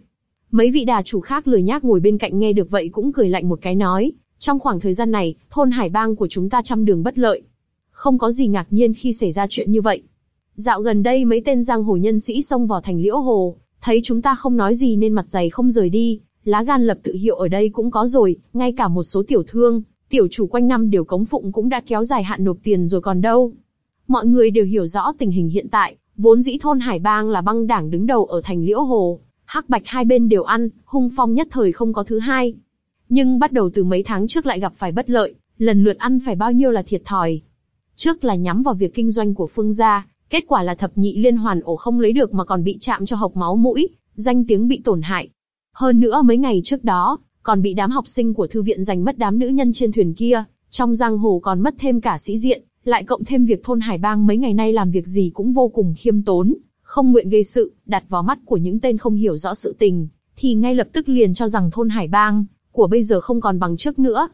Mấy vị đà chủ khác lười nhác ngồi bên cạnh nghe được vậy cũng cười lạnh một cái nói, trong khoảng thời gian này, thôn hải bang của chúng ta trăm đường bất lợi. Không có gì ngạc nhiên khi xảy ra chuyện như vậy. Dạo gần đây mấy tên giang hồ nhân sĩ xông vào thành liễu hồ, thấy chúng ta không nói gì nên mặt dày không rời đi, lá gan lập tự hiệu ở đây cũng có rồi, ngay cả một số tiểu thương, tiểu chủ quanh năm đều cống phụng cũng đã kéo dài hạn nộp tiền rồi còn đâu. Mọi người đều hiểu rõ tình hình hiện tại, vốn dĩ thôn Hải Bang là băng đảng đứng đầu ở thành Liễu Hồ, hắc bạch hai bên đều ăn, hung phong nhất thời không có thứ hai. Nhưng bắt đầu từ mấy tháng trước lại gặp phải bất lợi, lần lượt ăn phải bao nhiêu là thiệt thòi. Trước là nhắm vào việc kinh doanh của Phương gia, kết quả là thập nhị liên hoàn ổ không lấy được mà còn bị chạm cho hộc máu mũi, danh tiếng bị tổn hại. Hơn nữa mấy ngày trước đó, còn bị đám học sinh của thư viện giành mất đám nữ nhân trên thuyền kia, trong giang hồ còn mất thêm cả sĩ diện, lại cộng thêm việc thôn Hải Bang mấy ngày nay làm việc gì cũng vô cùng khiêm tốn, không nguyện gây sự, đặt vào mắt của những tên không hiểu rõ sự tình, thì ngay lập tức liền cho rằng thôn Hải Bang của bây giờ không còn bằng trước nữa.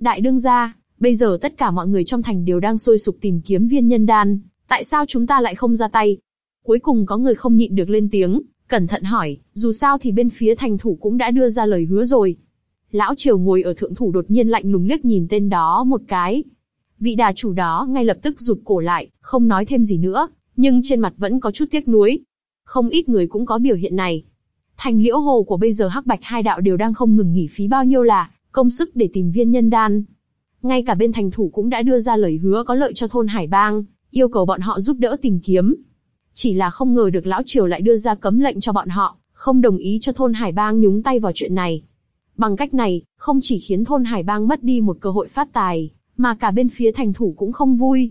Đại đương gia, bây giờ tất cả mọi người trong thành đều đang sôi sục tìm kiếm viên nhân đan, tại sao chúng ta lại không ra tay? Cuối cùng có người không nhịn được lên tiếng, cẩn thận hỏi, dù sao thì bên phía thành thủ cũng đã đưa ra lời hứa rồi. Lão Triều ngồi ở thượng thủ đột nhiên lạnh lùng liếc nhìn tên đó một cái. Vị đà chủ đó ngay lập tức rụt cổ lại, không nói thêm gì nữa, nhưng trên mặt vẫn có chút tiếc nuối. Không ít người cũng có biểu hiện này. Thành liễu hồ của bây giờ hắc bạch hai đạo đều đang không ngừng nghỉ phí bao nhiêu là công sức để tìm viên nhân đan. Ngay cả bên thành thủ cũng đã đưa ra lời hứa có lợi cho thôn Hải Bang, yêu cầu bọn họ giúp đỡ tìm kiếm. Chỉ là không ngờ được lão triều lại đưa ra cấm lệnh cho bọn họ, không đồng ý cho thôn Hải Bang nhúng tay vào chuyện này. Bằng cách này, không chỉ khiến thôn Hải Bang mất đi một cơ hội phát tài, mà cả bên phía thành thủ cũng không vui.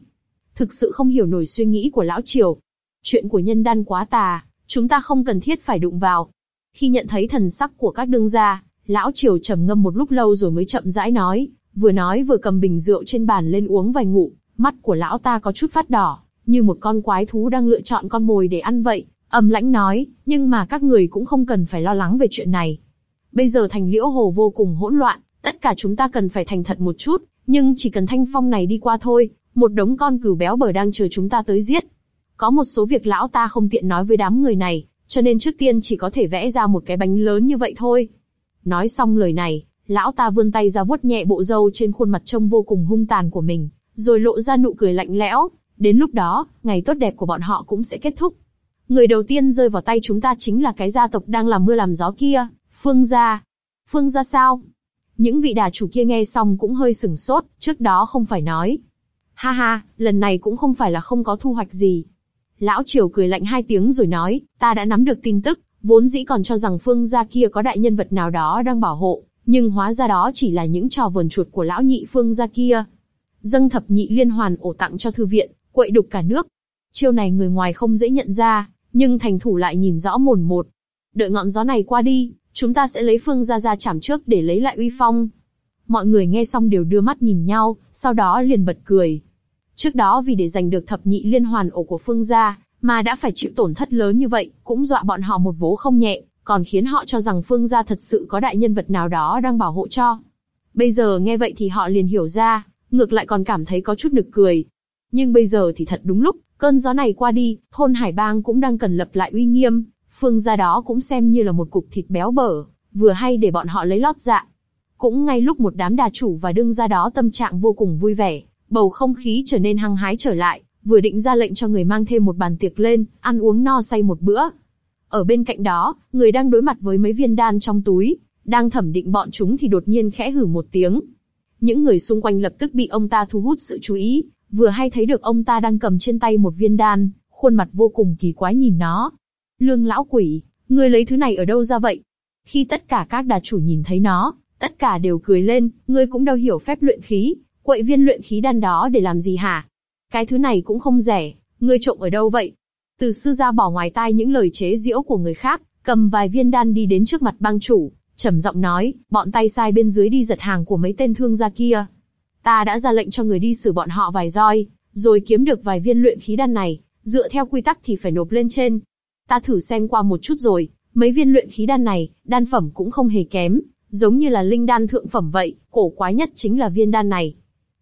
Thực sự không hiểu nổi suy nghĩ của lão triều. Chuyện của nhân đan quá tà, chúng ta không cần thiết phải đụng vào. Khi nhận thấy thần sắc của các đương gia, lão triều trầm ngâm một lúc lâu rồi mới chậm rãi nói, vừa nói vừa cầm bình rượu trên bàn lên uống vài ngụm, mắt của lão ta có chút phát đỏ, như một con quái thú đang lựa chọn con mồi để ăn vậy. Âm lãnh nói, nhưng mà các người cũng không cần phải lo lắng về chuyện này. Bây giờ thành liễu hồ vô cùng hỗn loạn, tất cả chúng ta cần phải thành thật một chút, nhưng chỉ cần thanh phong này đi qua thôi, một đống con cừu béo bở đang chờ chúng ta tới giết. Có một số việc lão ta không tiện nói với đám người này, cho nên trước tiên chỉ có thể vẽ ra một cái bánh lớn như vậy thôi. Nói xong lời này, lão ta vươn tay ra vuốt nhẹ bộ râu trên khuôn mặt trông vô cùng hung tàn của mình, rồi lộ ra nụ cười lạnh lẽo. Đến lúc đó, ngày tốt đẹp của bọn họ cũng sẽ kết thúc. Người đầu tiên rơi vào tay chúng ta chính là cái gia tộc đang làm mưa làm gió kia, Phương gia. Phương gia sao? Những vị đà chủ kia nghe xong cũng hơi sửng sốt, trước đó không phải nói. Ha ha, lần này cũng không phải là không có thu hoạch gì. Lão Triều cười lạnh hai tiếng rồi nói, ta đã nắm được tin tức, vốn dĩ còn cho rằng phương gia kia có đại nhân vật nào đó đang bảo hộ, nhưng hóa ra đó chỉ là những trò vườn chuột của lão nhị phương gia kia. Dâng thập nhị liên hoàn ổ tặng cho thư viện, quậy đục cả nước. Chiêu này người ngoài không dễ nhận ra, nhưng thành thủ lại nhìn rõ mồn một. Đợi ngọn gió này qua đi, chúng ta sẽ lấy phương gia ra chảm trước để lấy lại uy phong. Mọi người nghe xong đều đưa mắt nhìn nhau, sau đó liền bật cười. Trước đó vì để giành được thập nhị liên hoàn ổ của phương gia, mà đã phải chịu tổn thất lớn như vậy, cũng dọa bọn họ một vố không nhẹ, còn khiến họ cho rằng phương gia thật sự có đại nhân vật nào đó đang bảo hộ cho. Bây giờ nghe vậy thì họ liền hiểu ra, ngược lại còn cảm thấy có chút nực cười. Nhưng bây giờ thì thật đúng lúc, cơn gió này qua đi, thôn Hải Bang cũng đang cần lập lại uy nghiêm, phương gia đó cũng xem như là một cục thịt béo bở, vừa hay để bọn họ lấy lót dạ. Cũng ngay lúc một đám đà chủ và đương gia đó tâm trạng vô cùng vui vẻ, bầu không khí trở nên hăng hái trở lại, vừa định ra lệnh cho người mang thêm một bàn tiệc lên, ăn uống no say một bữa. Ở bên cạnh đó, người đang đối mặt với mấy viên đan trong túi, đang thẩm định bọn chúng thì đột nhiên khẽ hử một tiếng. Những người xung quanh lập tức bị ông ta thu hút sự chú ý, vừa hay thấy được ông ta đang cầm trên tay một viên đan, khuôn mặt vô cùng kỳ quái nhìn nó. Lương lão quỷ, ngươi lấy thứ này ở đâu ra vậy? Khi tất cả các đà chủ nhìn thấy nó, tất cả đều cười lên, ngươi cũng đâu hiểu phép luyện khí, quậy viên luyện khí đan đó để làm gì hả? Cái thứ này cũng không rẻ, ngươi trộm ở đâu vậy? Từ sư ra bỏ ngoài tai những lời chế giễu của người khác, cầm vài viên đan đi đến trước mặt bang chủ, trầm giọng nói, bọn tay sai bên dưới đi giật hàng của mấy tên thương gia kia. Ta đã ra lệnh cho người đi xử bọn họ vài roi, rồi kiếm được vài viên luyện khí đan này, dựa theo quy tắc thì phải nộp lên trên. Ta thử xem qua một chút rồi, mấy viên luyện khí đan này, đan phẩm cũng không hề kém, giống như là linh đan thượng phẩm vậy, cổ quái nhất chính là viên đan này.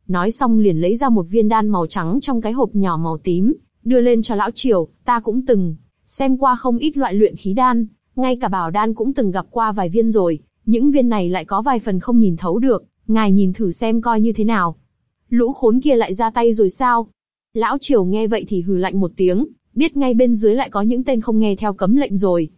Nói xong liền lấy ra một viên đan màu trắng trong cái hộp nhỏ màu tím, đưa lên cho lão triều, ta cũng từng xem qua không ít loại luyện khí đan, ngay cả bảo đan cũng từng gặp qua vài viên rồi, những viên này lại có vài phần không nhìn thấu được, ngài nhìn thử xem coi như thế nào. Lũ khốn kia lại ra tay rồi sao? Lão triều nghe vậy thì hừ lạnh một tiếng, biết ngay bên dưới lại có những tên không nghe theo cấm lệnh rồi.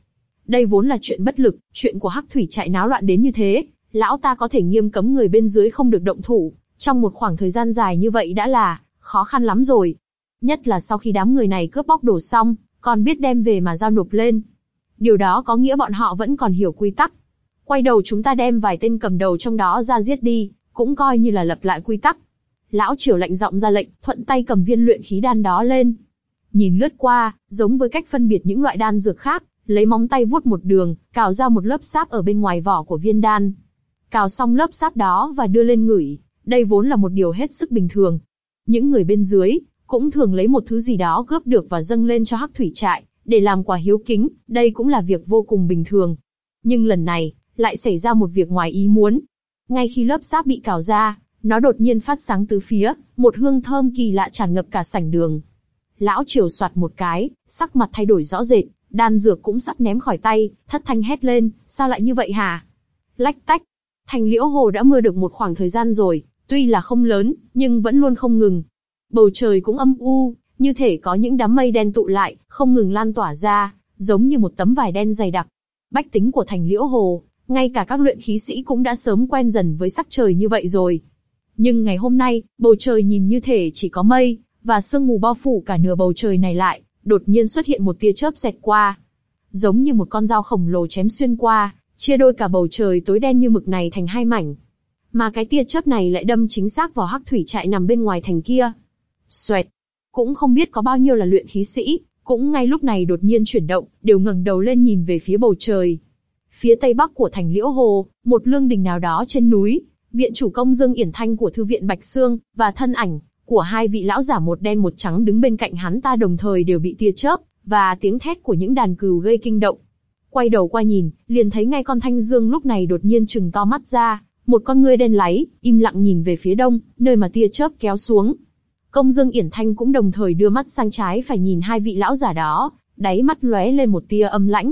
Đây vốn là chuyện bất lực, chuyện của hắc thủy chạy náo loạn đến như thế, lão ta có thể nghiêm cấm người bên dưới không được động thủ, trong một khoảng thời gian dài như vậy đã là khó khăn lắm rồi. Nhất là sau khi đám người này cướp bóc đồ xong, còn biết đem về mà giao nộp lên. Điều đó có nghĩa bọn họ vẫn còn hiểu quy tắc. Quay đầu chúng ta đem vài tên cầm đầu trong đó ra giết đi, cũng coi như là lập lại quy tắc. Lão triều lạnh giọng ra lệnh, thuận tay cầm viên luyện khí đan đó lên. Nhìn lướt qua, giống với cách phân biệt những loại đan dược khác, lấy móng tay vuốt một đường, cào ra một lớp sáp ở bên ngoài vỏ của viên đan. Cào xong lớp sáp đó và đưa lên ngửi, đây vốn là một điều hết sức bình thường. Những người bên dưới, cũng thường lấy một thứ gì đó gấp được và dâng lên cho hắc thủy trại, để làm quà hiếu kính, đây cũng là việc vô cùng bình thường. Nhưng lần này, lại xảy ra một việc ngoài ý muốn. Ngay khi lớp sáp bị cào ra, nó đột nhiên phát sáng tứ phía, một hương thơm kỳ lạ tràn ngập cả sảnh đường. Lão triều soạt một cái, sắc mặt thay đổi rõ rệt, đan dược cũng sắp ném khỏi tay, thất thanh hét lên, sao lại như vậy hả? Lách tách, thành liễu hồ đã mưa được một khoảng thời gian rồi, tuy là không lớn, nhưng vẫn luôn không ngừng. Bầu trời cũng âm u, như thể có những đám mây đen tụ lại, không ngừng lan tỏa ra, giống như một tấm vải đen dày đặc. Bách tính của thành liễu hồ, ngay cả các luyện khí sĩ cũng đã sớm quen dần với sắc trời như vậy rồi. Nhưng ngày hôm nay, bầu trời nhìn như thể chỉ có mây, và sương mù bao phủ cả nửa bầu trời này lại, đột nhiên xuất hiện một tia chớp xẹt qua. Giống như một con dao khổng lồ chém xuyên qua, chia đôi cả bầu trời tối đen như mực này thành hai mảnh. Mà cái tia chớp này lại đâm chính xác vào hắc thủy trại nằm bên ngoài thành kia. Xoẹt! Cũng không biết có bao nhiêu là luyện khí sĩ, cũng ngay lúc này đột nhiên chuyển động, đều ngẩng đầu lên nhìn về phía bầu trời. Phía tây bắc của thành Liễu Hồ, một lương đình nào đó trên núi, viện chủ công Dương Yển Thanh của thư viện Bạch Sương, và thân ảnh của hai vị lão giả một đen một trắng đứng bên cạnh hắn ta đồng thời đều bị tia chớp và tiếng thét của những đàn cừu gây kinh động. Quay đầu qua nhìn, liền thấy ngay con Thanh Dương lúc này đột nhiên trừng to mắt ra, một con ngươi đen láy, im lặng nhìn về phía đông, nơi mà tia chớp kéo xuống. Công Dương Yển Thanh cũng đồng thời đưa mắt sang trái phải nhìn hai vị lão giả đó, đáy mắt lóe lên một tia âm lãnh.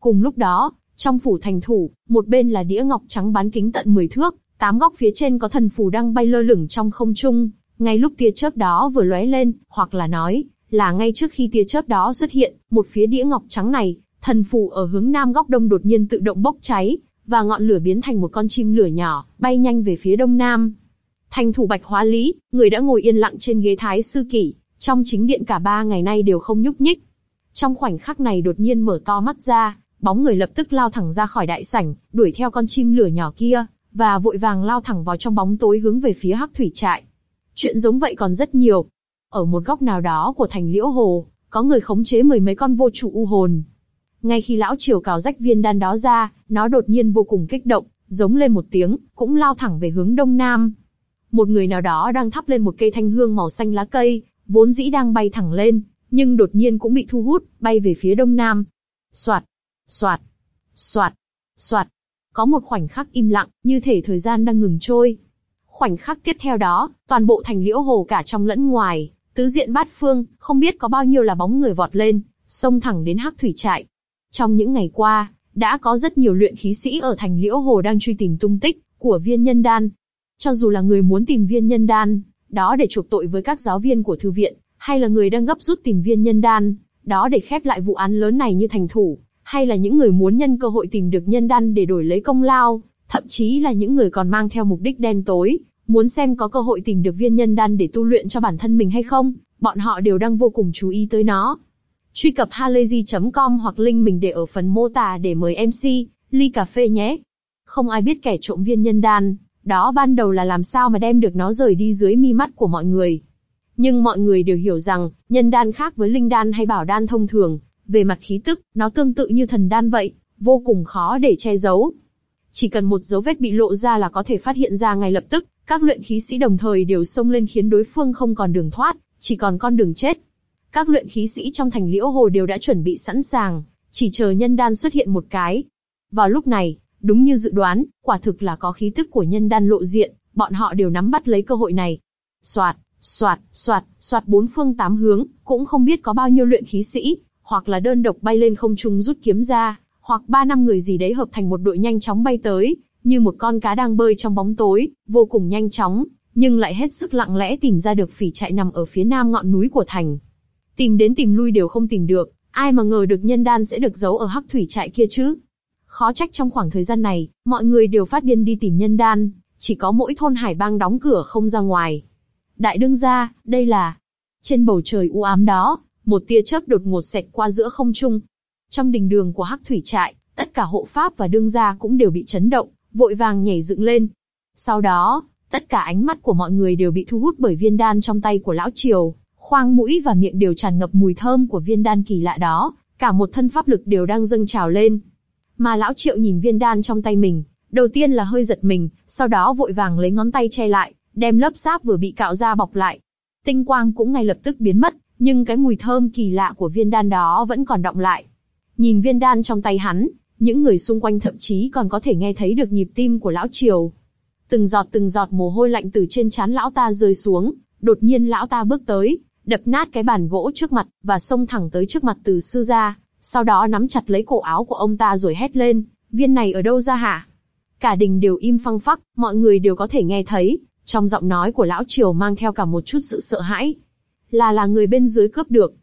Cùng lúc đó, trong phủ thành thủ, một bên là đĩa ngọc trắng bán kính tận 10 thước, tám góc phía trên có thần phù đang bay lơ lửng trong không trung. Ngay lúc tia chớp đó vừa lóe lên, hoặc là nói, là ngay trước khi tia chớp đó xuất hiện, một phía đĩa ngọc trắng này, thần phù ở hướng nam góc đông đột nhiên tự động bốc cháy, và ngọn lửa biến thành một con chim lửa nhỏ, bay nhanh về phía đông nam. Thành thủ Bạch Hóa Lý, người đã ngồi yên lặng trên ghế thái sư kỷ, trong chính điện cả ba ngày nay đều không nhúc nhích. Trong khoảnh khắc này đột nhiên mở to mắt ra, bóng người lập tức lao thẳng ra khỏi đại sảnh, đuổi theo con chim lửa nhỏ kia, và vội vàng lao thẳng vào trong bóng tối hướng về phía hắc thủy trại. Chuyện giống vậy còn rất nhiều. Ở một góc nào đó của thành liễu hồ, có người khống chế mười mấy con vô chủ u hồn. Ngay khi lão triều cào rách viên đan đó ra, nó đột nhiên vô cùng kích động, giống lên một tiếng, cũng lao thẳng về hướng đông nam. Một người nào đó đang thắp lên một cây thanh hương màu xanh lá cây, vốn dĩ đang bay thẳng lên, nhưng đột nhiên cũng bị thu hút, bay về phía đông nam. Soạt, soạt, soạt, soạt. Có một khoảnh khắc im lặng, như thể thời gian đang ngừng trôi. Khoảnh khắc tiếp theo đó, toàn bộ thành liễu hồ cả trong lẫn ngoài, tứ diện bát phương, không biết có bao nhiêu là bóng người vọt lên, xông thẳng đến hắc thủy trại. Trong những ngày qua, đã có rất nhiều luyện khí sĩ ở thành liễu hồ đang truy tìm tung tích của viên nhân đan. Cho dù là người muốn tìm viên nhân đan, đó để chuộc tội với các giáo viên của thư viện, hay là người đang gấp rút tìm viên nhân đan, đó để khép lại vụ án lớn này như thành thủ, hay là những người muốn nhân cơ hội tìm được nhân đan để đổi lấy công lao, thậm chí là những người còn mang theo mục đích đen tối, muốn xem có cơ hội tìm được viên nhân đan để tu luyện cho bản thân mình hay không, bọn họ đều đang vô cùng chú ý tới nó. Truy cập halayzi.com hoặc link mình để ở phần mô tả để mời MC, ly cà phê nhé. Không ai biết kẻ trộm viên nhân đan, đó ban đầu là làm sao mà đem được nó rời đi dưới mi mắt của mọi người. Nhưng mọi người đều hiểu rằng, nhân đan khác với linh đan hay bảo đan thông thường, về mặt khí tức, nó tương tự như thần đan vậy, vô cùng khó để che giấu. Chỉ cần một dấu vết bị lộ ra là có thể phát hiện ra ngay lập tức, các luyện khí sĩ đồng thời đều xông lên khiến đối phương không còn đường thoát, chỉ còn con đường chết. Các luyện khí sĩ trong thành liễu hồ đều đã chuẩn bị sẵn sàng, chỉ chờ nhân đan xuất hiện một cái. Vào lúc này, đúng như dự đoán, quả thực là có khí tức của nhân đan lộ diện, bọn họ đều nắm bắt lấy cơ hội này. Soạt, soạt, soạt, soạt bốn phương tám hướng, cũng không biết có bao nhiêu luyện khí sĩ, hoặc là đơn độc bay lên không trung rút kiếm ra, hoặc ba năm người gì đấy hợp thành một đội nhanh chóng bay tới, như một con cá đang bơi trong bóng tối, vô cùng nhanh chóng, nhưng lại hết sức lặng lẽ tìm ra được phỉ trại nằm ở phía nam ngọn núi của thành. Tìm đến tìm lui đều không tìm được, ai mà ngờ được nhân đan sẽ được giấu ở hắc thủy trại kia chứ. Khó trách trong khoảng thời gian này, mọi người đều phát điên đi tìm nhân đan, chỉ có mỗi thôn hải bang đóng cửa không ra ngoài. Đại đương gia, đây là... Trên bầu trời u ám đó, một tia chớp đột ngột xẹt qua giữa không trung. Trong đình đường của hắc thủy trại, tất cả hộ pháp và đương gia cũng đều bị chấn động, vội vàng nhảy dựng lên. Sau đó, tất cả ánh mắt của mọi người đều bị thu hút bởi viên đan trong tay của lão triều, khoang mũi và miệng đều tràn ngập mùi thơm của viên đan kỳ lạ đó, cả một thân pháp lực đều đang dâng trào lên. Mà lão triệu nhìn viên đan trong tay mình, đầu tiên là hơi giật mình, sau đó vội vàng lấy ngón tay che lại, đem lớp sáp vừa bị cạo ra bọc lại. Tinh quang cũng ngay lập tức biến mất, nhưng cái mùi thơm kỳ lạ của viên đan đó vẫn còn động lại. Nhìn viên đan trong tay hắn, những người xung quanh thậm chí còn có thể nghe thấy được nhịp tim của lão triều. Từng giọt từng giọt mồ hôi lạnh từ trên trán lão ta rơi xuống, đột nhiên lão ta bước tới, đập nát cái bàn gỗ trước mặt, và xông thẳng tới trước mặt từ sư gia, sau đó nắm chặt lấy cổ áo của ông ta rồi hét lên, viên này ở đâu ra hả? Cả đình đều im phăng phắc, mọi người đều có thể nghe thấy, trong giọng nói của lão triều mang theo cả một chút sự sợ hãi. Là là người bên dưới cướp được.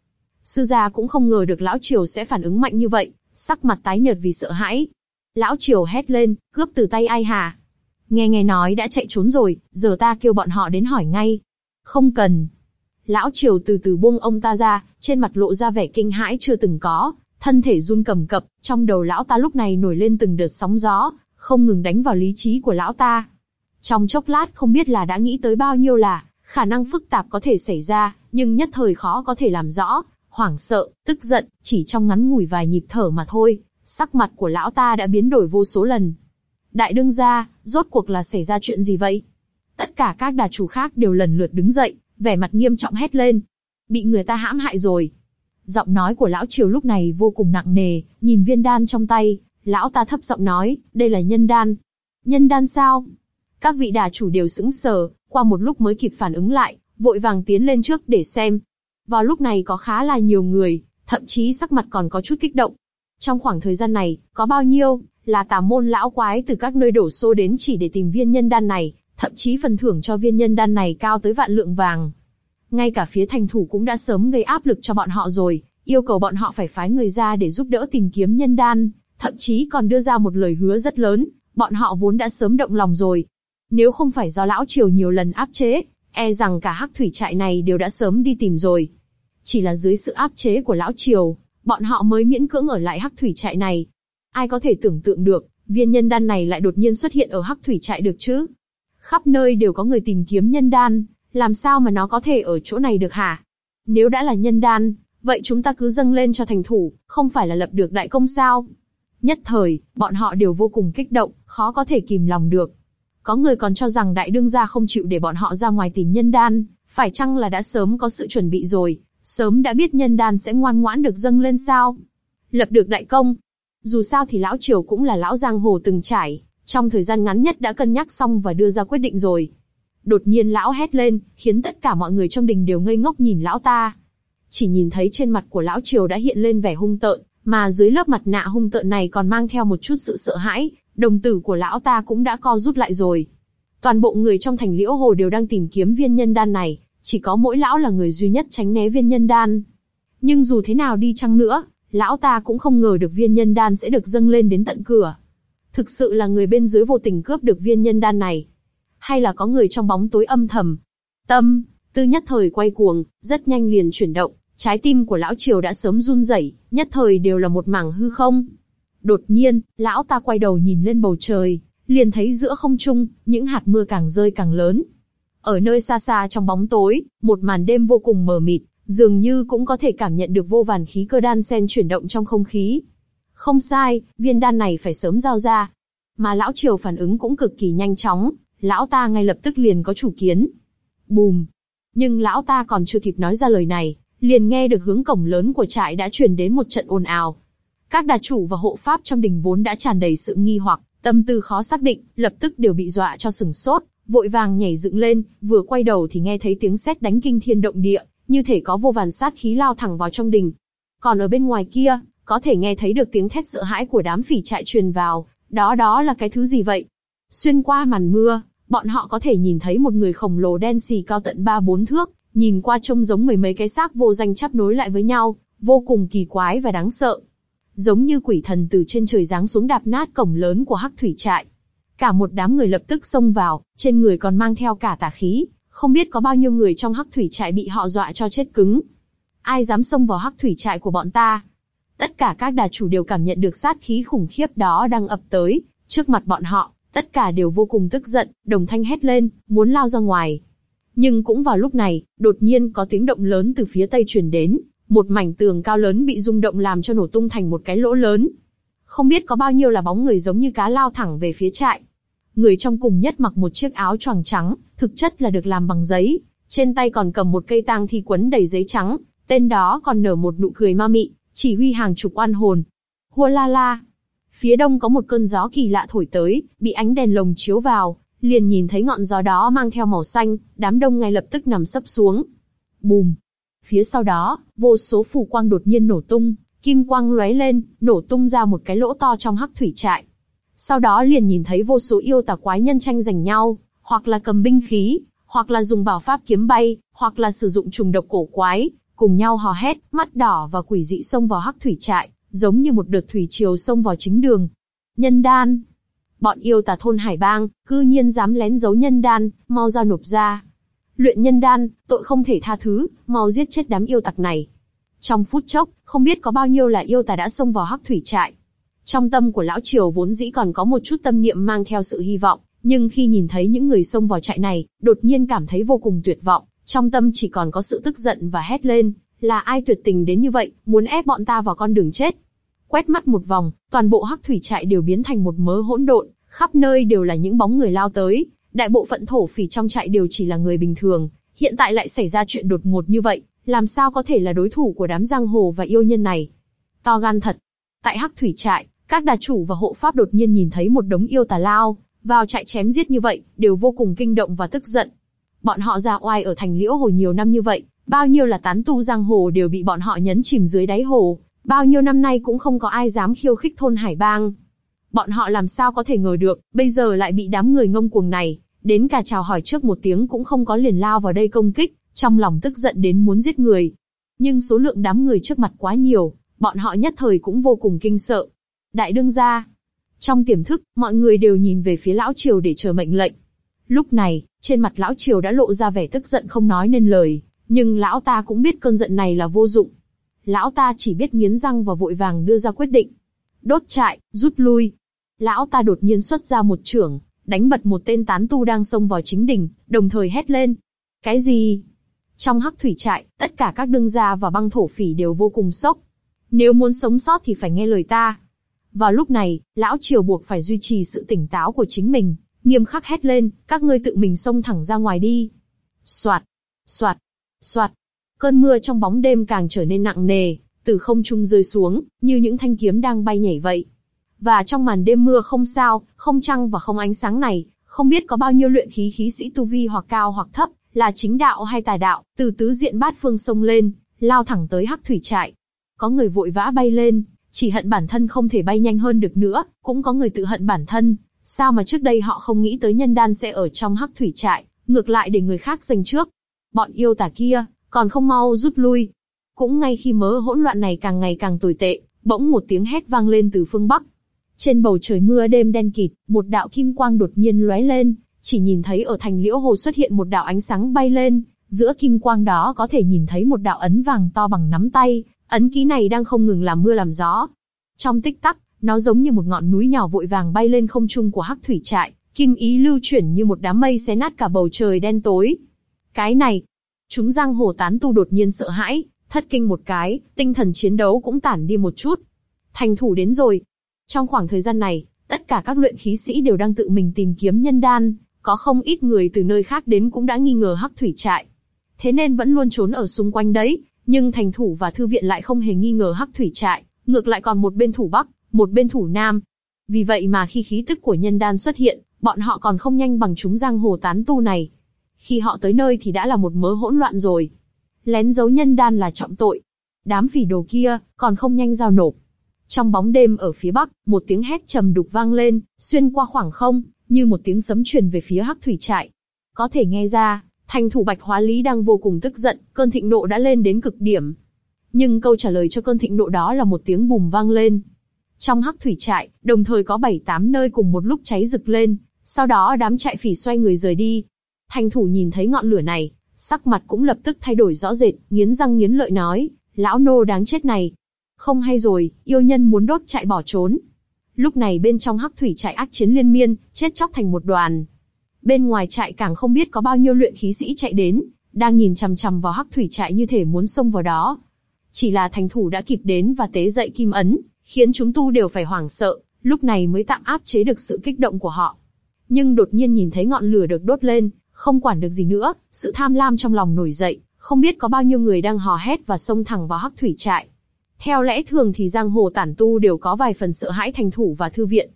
Sư gia cũng không ngờ được lão triều sẽ phản ứng mạnh như vậy, sắc mặt tái nhợt vì sợ hãi. Lão triều hét lên, cướp từ tay ai hả? Nghe nghe nói đã chạy trốn rồi, giờ ta kêu bọn họ đến hỏi ngay. Không cần. Lão triều từ từ buông ông ta ra, trên mặt lộ ra vẻ kinh hãi chưa từng có, thân thể run cầm cập, trong đầu lão ta lúc này nổi lên từng đợt sóng gió, không ngừng đánh vào lý trí của lão ta. Trong chốc lát không biết là đã nghĩ tới bao nhiêu là, khả năng phức tạp có thể xảy ra, nhưng nhất thời khó có thể làm rõ, hoảng sợ, tức giận, chỉ trong ngắn ngủi vài nhịp thở mà thôi, sắc mặt của lão ta đã biến đổi vô số lần. Đại đương gia, rốt cuộc là xảy ra chuyện gì vậy? Tất cả các đà chủ khác đều lần lượt đứng dậy, vẻ mặt nghiêm trọng hét lên. Bị người ta hãm hại rồi. Giọng nói của lão triều lúc này vô cùng nặng nề, nhìn viên đan trong tay, lão ta thấp giọng nói, đây là nhân đan. Nhân đan sao? Các vị đà chủ đều sững sờ, qua một lúc mới kịp phản ứng lại, vội vàng tiến lên trước để xem. Vào lúc này có khá là nhiều người, thậm chí sắc mặt còn có chút kích động. Trong khoảng thời gian này, có bao nhiêu, là tà môn lão quái từ các nơi đổ xô đến chỉ để tìm viên nhân đan này, thậm chí phần thưởng cho viên nhân đan này cao tới vạn lượng vàng. Ngay cả phía thành thủ cũng đã sớm gây áp lực cho bọn họ rồi, yêu cầu bọn họ phải phái người ra để giúp đỡ tìm kiếm nhân đan, thậm chí còn đưa ra một lời hứa rất lớn, bọn họ vốn đã sớm động lòng rồi. Nếu không phải do lão triều nhiều lần áp chế, e rằng cả hắc thủy trại này đều đã sớm đi tìm rồi. Chỉ là dưới sự áp chế của lão triều, bọn họ mới miễn cưỡng ở lại hắc thủy trại này. Ai có thể tưởng tượng được, viên nhân đan này lại đột nhiên xuất hiện ở hắc thủy trại được chứ? Khắp nơi đều có người tìm kiếm nhân đan, làm sao mà nó có thể ở chỗ này được hả? Nếu đã là nhân đan, vậy chúng ta cứ dâng lên cho thành thủ, không phải là lập được đại công sao? Nhất thời, bọn họ đều vô cùng kích động, khó có thể kìm lòng được. Có người còn cho rằng đại đương gia không chịu để bọn họ ra ngoài tìm nhân đan, phải chăng là đã sớm có sự chuẩn bị rồi, sớm đã biết nhân đan sẽ ngoan ngoãn được dâng lên sao? Lập được đại công. Dù sao thì lão triều cũng là lão giang hồ từng trải, trong thời gian ngắn nhất đã cân nhắc xong và đưa ra quyết định rồi. Đột nhiên lão hét lên, khiến tất cả mọi người trong đình đều ngây ngốc nhìn lão ta. Chỉ nhìn thấy trên mặt của lão triều đã hiện lên vẻ hung tợn, mà dưới lớp mặt nạ hung tợn này còn mang theo một chút sự sợ hãi, đồng tử của lão ta cũng đã co rút lại rồi. Toàn bộ người trong thành liễu hồ đều đang tìm kiếm viên nhân đan này, chỉ có mỗi lão là người duy nhất tránh né viên nhân đan. Nhưng dù thế nào đi chăng nữa, lão ta cũng không ngờ được viên nhân đan sẽ được dâng lên đến tận cửa. Thực sự là người bên dưới vô tình cướp được viên nhân đan này. Hay là có người trong bóng tối âm thầm. Tâm, tư nhất thời quay cuồng, rất nhanh liền chuyển động, trái tim của lão triều đã sớm run rẩy, nhất thời đều là một mảng hư không. Đột nhiên, lão ta quay đầu nhìn lên bầu trời, liền thấy giữa không trung, những hạt mưa càng rơi càng lớn. Ở nơi xa xa trong bóng tối, một màn đêm vô cùng mờ mịt, dường như cũng có thể cảm nhận được vô vàn khí cơ đan sen chuyển động trong không khí. Không sai, viên đan này phải sớm giao ra. Mà lão triều phản ứng cũng cực kỳ nhanh chóng, lão ta ngay lập tức liền có chủ kiến. Bùm! Nhưng lão ta còn chưa kịp nói ra lời này, liền nghe được hướng cổng lớn của trại đã truyền đến một trận ồn ào. Các đà chủ và hộ pháp trong đình vốn đã tràn đầy sự nghi hoặc, tâm tư khó xác định, lập tức đều bị dọa cho sừng sốt, vội vàng nhảy dựng lên, vừa quay đầu thì nghe thấy tiếng sét đánh kinh thiên động địa, như thể có vô vàn sát khí lao thẳng vào trong đình. Còn ở bên ngoài kia, có thể nghe thấy được tiếng thét sợ hãi của đám phỉ trại truyền vào, đó đó là cái thứ gì vậy? Xuyên qua màn mưa, bọn họ có thể nhìn thấy một người khổng lồ đen xì cao tận 3-4 thước, nhìn qua trông giống mười mấy cái xác vô danh chắp nối lại với nhau, vô cùng kỳ quái và đáng sợ. Giống như quỷ thần từ trên trời giáng xuống đạp nát cổng lớn của hắc thủy trại. Cả một đám người lập tức xông vào, trên người còn mang theo cả tà khí, không biết có bao nhiêu người trong hắc thủy trại bị họ dọa cho chết cứng. Ai dám xông vào hắc thủy trại của bọn ta? Tất cả các đà chủ đều cảm nhận được sát khí khủng khiếp đó đang ập tới, trước mặt bọn họ, tất cả đều vô cùng tức giận, đồng thanh hét lên, muốn lao ra ngoài. Nhưng cũng vào lúc này, đột nhiên có tiếng động lớn từ phía tây truyền đến, một mảnh tường cao lớn bị rung động làm cho nổ tung thành một cái lỗ lớn. Không biết có bao nhiêu là bóng người giống như cá lao thẳng về phía trại. Người trong cùng nhất mặc một chiếc áo choàng trắng, thực chất là được làm bằng giấy, trên tay còn cầm một cây tang thi quấn đầy giấy trắng, tên đó còn nở một nụ cười ma mị, chỉ huy hàng chục oan hồn. Hua la la. Phía đông có một cơn gió kỳ lạ thổi tới, bị ánh đèn lồng chiếu vào, liền nhìn thấy ngọn gió đó mang theo màu xanh, đám đông ngay lập tức nằm sấp xuống. Bùm. Phía sau đó, vô số phù quang đột nhiên nổ tung, kim quang lóe lên, nổ tung ra một cái lỗ to trong hắc thủy trại. Sau đó liền nhìn thấy vô số yêu tà quái nhân tranh giành nhau, hoặc là cầm binh khí, hoặc là dùng bảo pháp kiếm bay, hoặc là sử dụng trùng độc cổ quái, cùng nhau hò hét, mắt đỏ và quỷ dị xông vào hắc thủy trại, giống như một đợt thủy triều xông vào chính đường. Nhân đan, bọn yêu tà thôn Hải Bang, cư nhiên dám lén giấu nhân đan, mau ra nộp ra. Luyện nhân đan, tội không thể tha thứ, mau giết chết đám yêu tặc này. Trong phút chốc, không biết có bao nhiêu là yêu tà đã xông vào hắc thủy trại. Trong tâm của lão triều vốn dĩ còn có một chút tâm niệm mang theo sự hy vọng, nhưng khi nhìn thấy những người xông vào trại này, đột nhiên cảm thấy vô cùng tuyệt vọng, trong tâm chỉ còn có sự tức giận và hét lên, là ai tuyệt tình đến như vậy, muốn ép bọn ta vào con đường chết. Quét mắt một vòng, toàn bộ hắc thủy trại đều biến thành một mớ hỗn độn, khắp nơi đều là những bóng người lao tới, đại bộ phận thổ phỉ trong trại đều chỉ là người bình thường, hiện tại lại xảy ra chuyện đột ngột như vậy, làm sao có thể là đối thủ của đám giang hồ và yêu nhân này? To gan thật. Tại hắc thủy trại, các đà chủ và hộ pháp đột nhiên nhìn thấy một đống yêu tà lao, vào trại chém giết như vậy, đều vô cùng kinh động và tức giận. Bọn họ ra oai ở thành liễu hồ nhiều năm như vậy, bao nhiêu là tán tu giang hồ đều bị bọn họ nhấn chìm dưới đáy hồ, bao nhiêu năm nay cũng không có ai dám khiêu khích thôn Hải Bang. Bọn họ làm sao có thể ngờ được, bây giờ lại bị đám người ngông cuồng này, đến cả chào hỏi trước một tiếng cũng không có liền lao vào đây công kích, trong lòng tức giận đến muốn giết người. Nhưng số lượng đám người trước mặt quá nhiều, bọn họ nhất thời cũng vô cùng kinh sợ. Đại đương gia. Trong tiềm thức, mọi người đều nhìn về phía lão triều để chờ mệnh lệnh. Lúc này, trên mặt lão triều đã lộ ra vẻ tức giận không nói nên lời, nhưng lão ta cũng biết cơn giận này là vô dụng. Lão ta chỉ biết nghiến răng và vội vàng đưa ra quyết định. Đốt trại, rút lui. Lão ta đột nhiên xuất ra một trưởng, đánh bật một tên tán tu đang xông vào chính đỉnh, đồng thời hét lên. Cái gì? Trong hắc thủy trại, tất cả các đương gia và băng thổ phỉ đều vô cùng sốc. Nếu muốn sống sót thì phải nghe lời ta. Vào lúc này, lão triều buộc phải duy trì sự tỉnh táo của chính mình, nghiêm khắc hét lên, các ngươi tự mình xông thẳng ra ngoài đi. Soạt, soạt, soạt. Cơn mưa trong bóng đêm càng trở nên nặng nề, từ không trung rơi xuống, như những thanh kiếm đang bay nhảy vậy. Và trong màn đêm mưa không sao, không trăng và không ánh sáng này, không biết có bao nhiêu luyện khí khí sĩ tu vi hoặc cao hoặc thấp, là chính đạo hay tà đạo, từ tứ diện bát phương sông lên, lao thẳng tới hắc thủy trại. Có người vội vã bay lên, chỉ hận bản thân không thể bay nhanh hơn được nữa, cũng có người tự hận bản thân, sao mà trước đây họ không nghĩ tới nhân đan sẽ ở trong hắc thủy trại, ngược lại để người khác giành trước. Bọn yêu tà kia, còn không mau rút lui. Cũng ngay khi mớ hỗn loạn này càng ngày càng tồi tệ, bỗng một tiếng hét vang lên từ phương Bắc. Trên bầu trời mưa đêm đen kịt, một đạo kim quang đột nhiên lóe lên, chỉ nhìn thấy ở thành liễu hồ xuất hiện một đạo ánh sáng bay lên, giữa kim quang đó có thể nhìn thấy một đạo ấn vàng to bằng nắm tay, ấn ký này đang không ngừng làm mưa làm gió. Trong tích tắc, nó giống như một ngọn núi nhỏ vội vàng bay lên không trung của hắc thủy trại, kim ý lưu chuyển như một đám mây xé nát cả bầu trời đen tối. Cái này, chúng giang hồ tán tu đột nhiên sợ hãi, thất kinh một cái, tinh thần chiến đấu cũng tản đi một chút. Thành thủ đến rồi. Trong khoảng thời gian này, tất cả các luyện khí sĩ đều đang tự mình tìm kiếm nhân đan, có không ít người từ nơi khác đến cũng đã nghi ngờ hắc thủy trại. Thế nên vẫn luôn trốn ở xung quanh đấy, nhưng thành thủ và thư viện lại không hề nghi ngờ hắc thủy trại, ngược lại còn một bên thủ bắc, một bên thủ nam. Vì vậy mà khi khí tức của nhân đan xuất hiện, bọn họ còn không nhanh bằng chúng giang hồ tán tu này. Khi họ tới nơi thì đã là một mớ hỗn loạn rồi. Lén giấu nhân đan là trọng tội. Đám phỉ đồ kia, còn không nhanh giao nộp. Trong bóng đêm ở phía bắc, một tiếng hét trầm đục vang lên, xuyên qua khoảng không, như một tiếng sấm truyền về phía hắc thủy trại. Có thể nghe ra, thành thủ bạch hóa lý đang vô cùng tức giận, cơn thịnh nộ đã lên đến cực điểm. Nhưng câu trả lời cho cơn thịnh nộ đó là một tiếng bùm vang lên. Trong hắc thủy trại, đồng thời có bảy tám nơi cùng một lúc cháy rực lên, sau đó đám trại phỉ xoay người rời đi. Thành thủ nhìn thấy ngọn lửa này, sắc mặt cũng lập tức thay đổi rõ rệt, nghiến răng nghiến lợi nói, lão nô đáng chết này. Không hay rồi, yêu nhân muốn đốt trại bỏ trốn. Lúc này bên trong hắc thủy trại ác chiến liên miên, chết chóc thành một đoàn. Bên ngoài trại càng không biết có bao nhiêu luyện khí sĩ chạy đến, đang nhìn chằm chằm vào hắc thủy trại như thể muốn xông vào đó. Chỉ là thành thủ đã kịp đến và tế dậy kim ấn, khiến chúng tu đều phải hoảng sợ, lúc này mới tạm áp chế được sự kích động của họ. Nhưng đột nhiên nhìn thấy ngọn lửa được đốt lên, không quản được gì nữa, sự tham lam trong lòng nổi dậy, không biết có bao nhiêu người đang hò hét và xông thẳng vào hắc thủy trại. Theo lẽ thường thì giang hồ tản tu đều có vài phần sợ hãi thành thủ và thư viện.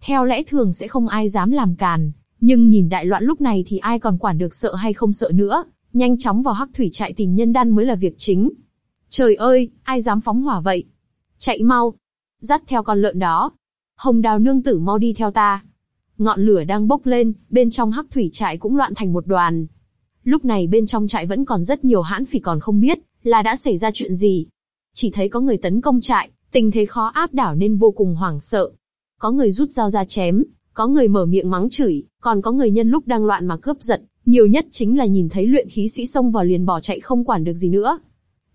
Theo lẽ thường sẽ không ai dám làm càn, nhưng nhìn đại loạn lúc này thì ai còn quản được sợ hay không sợ nữa, nhanh chóng vào hắc thủy trại tìm nhân đan mới là việc chính. Trời ơi, ai dám phóng hỏa vậy? Chạy mau! Dắt theo con lợn đó. Hồng đào nương tử mau đi theo ta. Ngọn lửa đang bốc lên, bên trong hắc thủy trại cũng loạn thành một đoàn. Lúc này bên trong trại vẫn còn rất nhiều hãn phỉ còn không biết, là đã xảy ra chuyện gì. Chỉ thấy có người tấn công trại, tình thế khó áp đảo nên vô cùng hoảng sợ. Có người rút dao ra chém, có người mở miệng mắng chửi, còn có người nhân lúc đang loạn mà cướp giật, nhiều nhất chính là nhìn thấy luyện khí sĩ xông vào liền bỏ chạy không quản được gì nữa.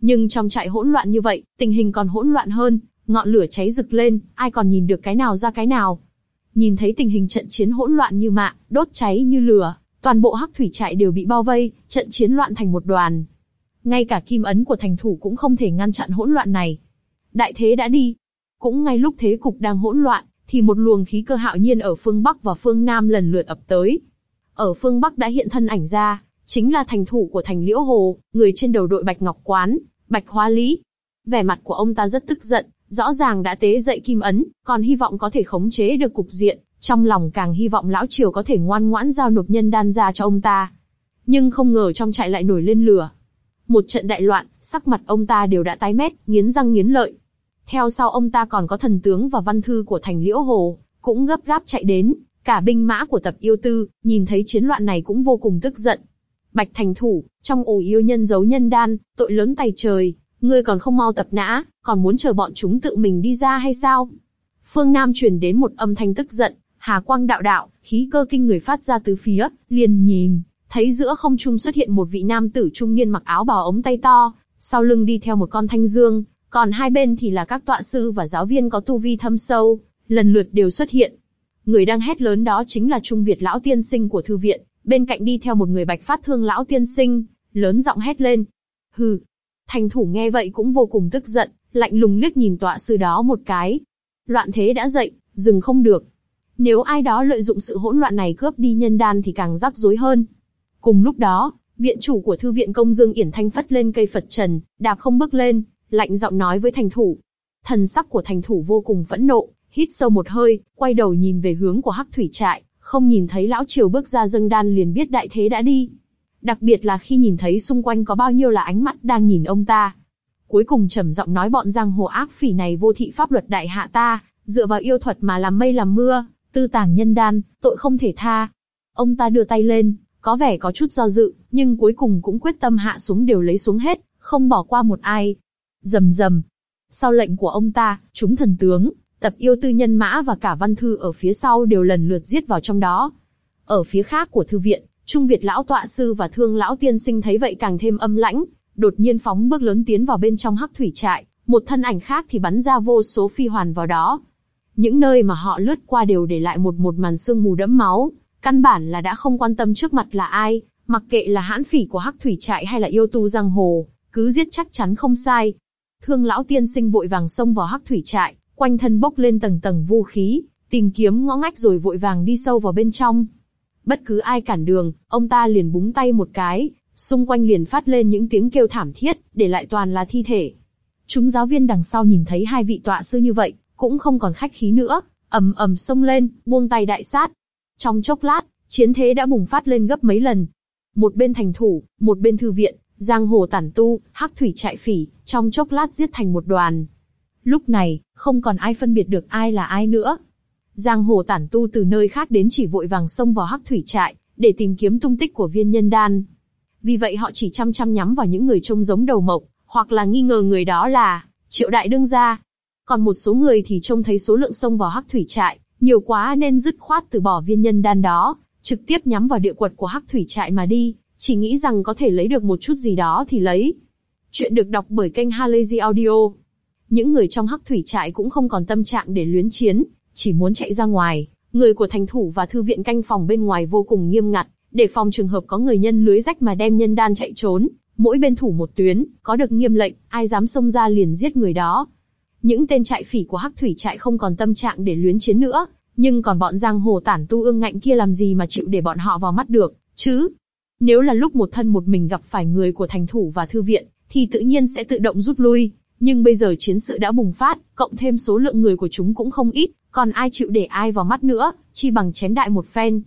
Nhưng trong trại hỗn loạn như vậy, tình hình còn hỗn loạn hơn, ngọn lửa cháy rực lên, ai còn nhìn được cái nào ra cái nào. Nhìn thấy tình hình trận chiến hỗn loạn như mạ, đốt cháy như lửa, toàn bộ hắc thủy trại đều bị bao vây, trận chiến loạn thành một đoàn. Ngay cả kim ấn của thành thủ cũng không thể ngăn chặn hỗn loạn này. Đại thế đã đi. Cũng ngay lúc thế cục đang hỗn loạn, thì một luồng khí cơ hạo nhiên ở phương Bắc và phương Nam lần lượt ập tới. Ở phương Bắc đã hiện thân ảnh ra, chính là thành thủ của thành Liễu Hồ, người trên đầu đội Bạch Ngọc Quán, Bạch Hóa Lý. Vẻ mặt của ông ta rất tức giận, rõ ràng đã tế dậy kim ấn, còn hy vọng có thể khống chế được cục diện, trong lòng càng hy vọng lão triều có thể ngoan ngoãn giao nộp nhân đan ra cho ông ta. Nhưng không ngờ trong trại lại nổi lên lửa. Một trận đại loạn, sắc mặt ông ta đều đã tái mét, nghiến răng nghiến lợi. Theo sau ông ta còn có thần tướng và văn thư của thành Liễu Hồ, cũng gấp gáp chạy đến, cả binh mã của tập yêu tư, nhìn thấy chiến loạn này cũng vô cùng tức giận. Bạch thành thủ, trong ổ yêu nhân giấu nhân đan, tội lớn tay trời, ngươi còn không mau tập nã, còn muốn chờ bọn chúng tự mình đi ra hay sao? Phương Nam truyền đến một âm thanh tức giận, hà quang đạo đạo, khí cơ kinh người phát ra từ phía, liền nhìn, thấy giữa không trung xuất hiện một vị nam tử trung niên mặc áo bào ống tay to, sau lưng đi theo một con thanh dương, còn hai bên thì là các tọa sư và giáo viên có tu vi thâm sâu, lần lượt đều xuất hiện. Người đang hét lớn đó chính là Trung Việt lão tiên sinh của thư viện, bên cạnh đi theo một người bạch phát thương lão tiên sinh, lớn giọng hét lên. Hừ. Thành thủ nghe vậy cũng vô cùng tức giận, lạnh lùng liếc nhìn tọa sư đó một cái. Loạn thế đã dậy, dừng không được. Nếu ai đó lợi dụng sự hỗn loạn này cướp đi nhân đan thì càng rắc rối hơn. Cùng lúc đó, viện chủ của thư viện công dương Yển Thanh phất lên cây Phật trần, đạp không bước lên, lạnh giọng nói với thành thủ. Thần sắc của thành thủ vô cùng phẫn nộ, hít sâu một hơi, quay đầu nhìn về hướng của hắc thủy trại, không nhìn thấy lão triều bước ra dâng đan liền biết đại thế đã đi. Đặc biệt là khi nhìn thấy xung quanh có bao nhiêu là ánh mắt đang nhìn ông ta. Cuối cùng trầm giọng nói bọn giang hồ ác phỉ này vô thị pháp luật đại hạ ta, dựa vào yêu thuật mà làm mây làm mưa, tư tàng nhân đan, tội không thể tha. Ông ta đưa tay lên, có vẻ có chút do dự, nhưng cuối cùng cũng quyết tâm hạ xuống đều lấy xuống hết, không bỏ qua một ai. Rầm rầm. Sau lệnh của ông ta, chúng thần tướng, tập yêu tư nhân mã và cả văn thư ở phía sau đều lần lượt giết vào trong đó. Ở phía khác của thư viện, Trung Việt lão tọa sư và thương lão tiên sinh thấy vậy càng thêm âm lãnh, đột nhiên phóng bước lớn tiến vào bên trong hắc thủy trại, một thân ảnh khác thì bắn ra vô số phi hoàn vào đó. Những nơi mà họ lướt qua đều để lại một một màn sương mù đẫm máu, căn bản là đã không quan tâm trước mặt là ai, mặc kệ là hãn phỉ của hắc thủy trại hay là yêu tu giang hồ, cứ giết chắc chắn không sai. Thương lão tiên sinh vội vàng xông vào hắc thủy trại, quanh thân bốc lên tầng tầng vũ khí, tìm kiếm ngõ ngách rồi vội vàng đi sâu vào bên trong. Bất cứ ai cản đường, ông ta liền búng tay một cái, xung quanh liền phát lên những tiếng kêu thảm thiết, để lại toàn là thi thể. Chúng giáo viên đằng sau nhìn thấy hai vị tọa sư như vậy, cũng không còn khách khí nữa, ầm ầm xông lên, buông tay đại sát. Trong chốc lát, chiến thế đã bùng phát lên gấp mấy lần. Một bên thành thủ, một bên thư viện, giang hồ tản tu, hắc thủy trại phỉ, trong chốc lát giết thành một đoàn. Lúc này, không còn ai phân biệt được ai là ai nữa. Giang hồ tản tu từ nơi khác đến chỉ vội vàng xông vào hắc thủy trại, để tìm kiếm tung tích của viên nhân đan. Vì vậy họ chỉ chăm chăm nhắm vào những người trông giống đầu mộc, hoặc là nghi ngờ người đó là triệu đại đương gia. Còn một số người thì trông thấy số lượng xông vào hắc thủy trại, nhiều quá nên dứt khoát từ bỏ viên nhân đan đó, trực tiếp nhắm vào địa quật của hắc thủy trại mà đi, chỉ nghĩ rằng có thể lấy được một chút gì đó thì lấy. Chuyện được đọc bởi kênh Halazy Audio. Những người trong hắc thủy trại cũng không còn tâm trạng để luyến chiến, chỉ muốn chạy ra ngoài. Người của thành thủ và thư viện canh phòng bên ngoài vô cùng nghiêm ngặt, để phòng trường hợp có người nhân lưới rách mà đem nhân đan chạy trốn. Mỗi bên thủ một tuyến, có được nghiêm lệnh, ai dám xông ra liền giết người đó. Những tên trại phỉ của hắc thủy trại không còn tâm trạng để luyến chiến nữa, nhưng còn bọn giang hồ tản tu ương ngạnh kia làm gì mà chịu để bọn họ vào mắt được, chứ? Nếu là lúc một thân một mình gặp phải người của thành thủ và thư viện, thì tự nhiên sẽ tự động rút lui. Nhưng bây giờ chiến sự đã bùng phát, cộng thêm số lượng người của chúng cũng không ít, còn ai chịu để ai vào mắt nữa, chi bằng chém đại một phen.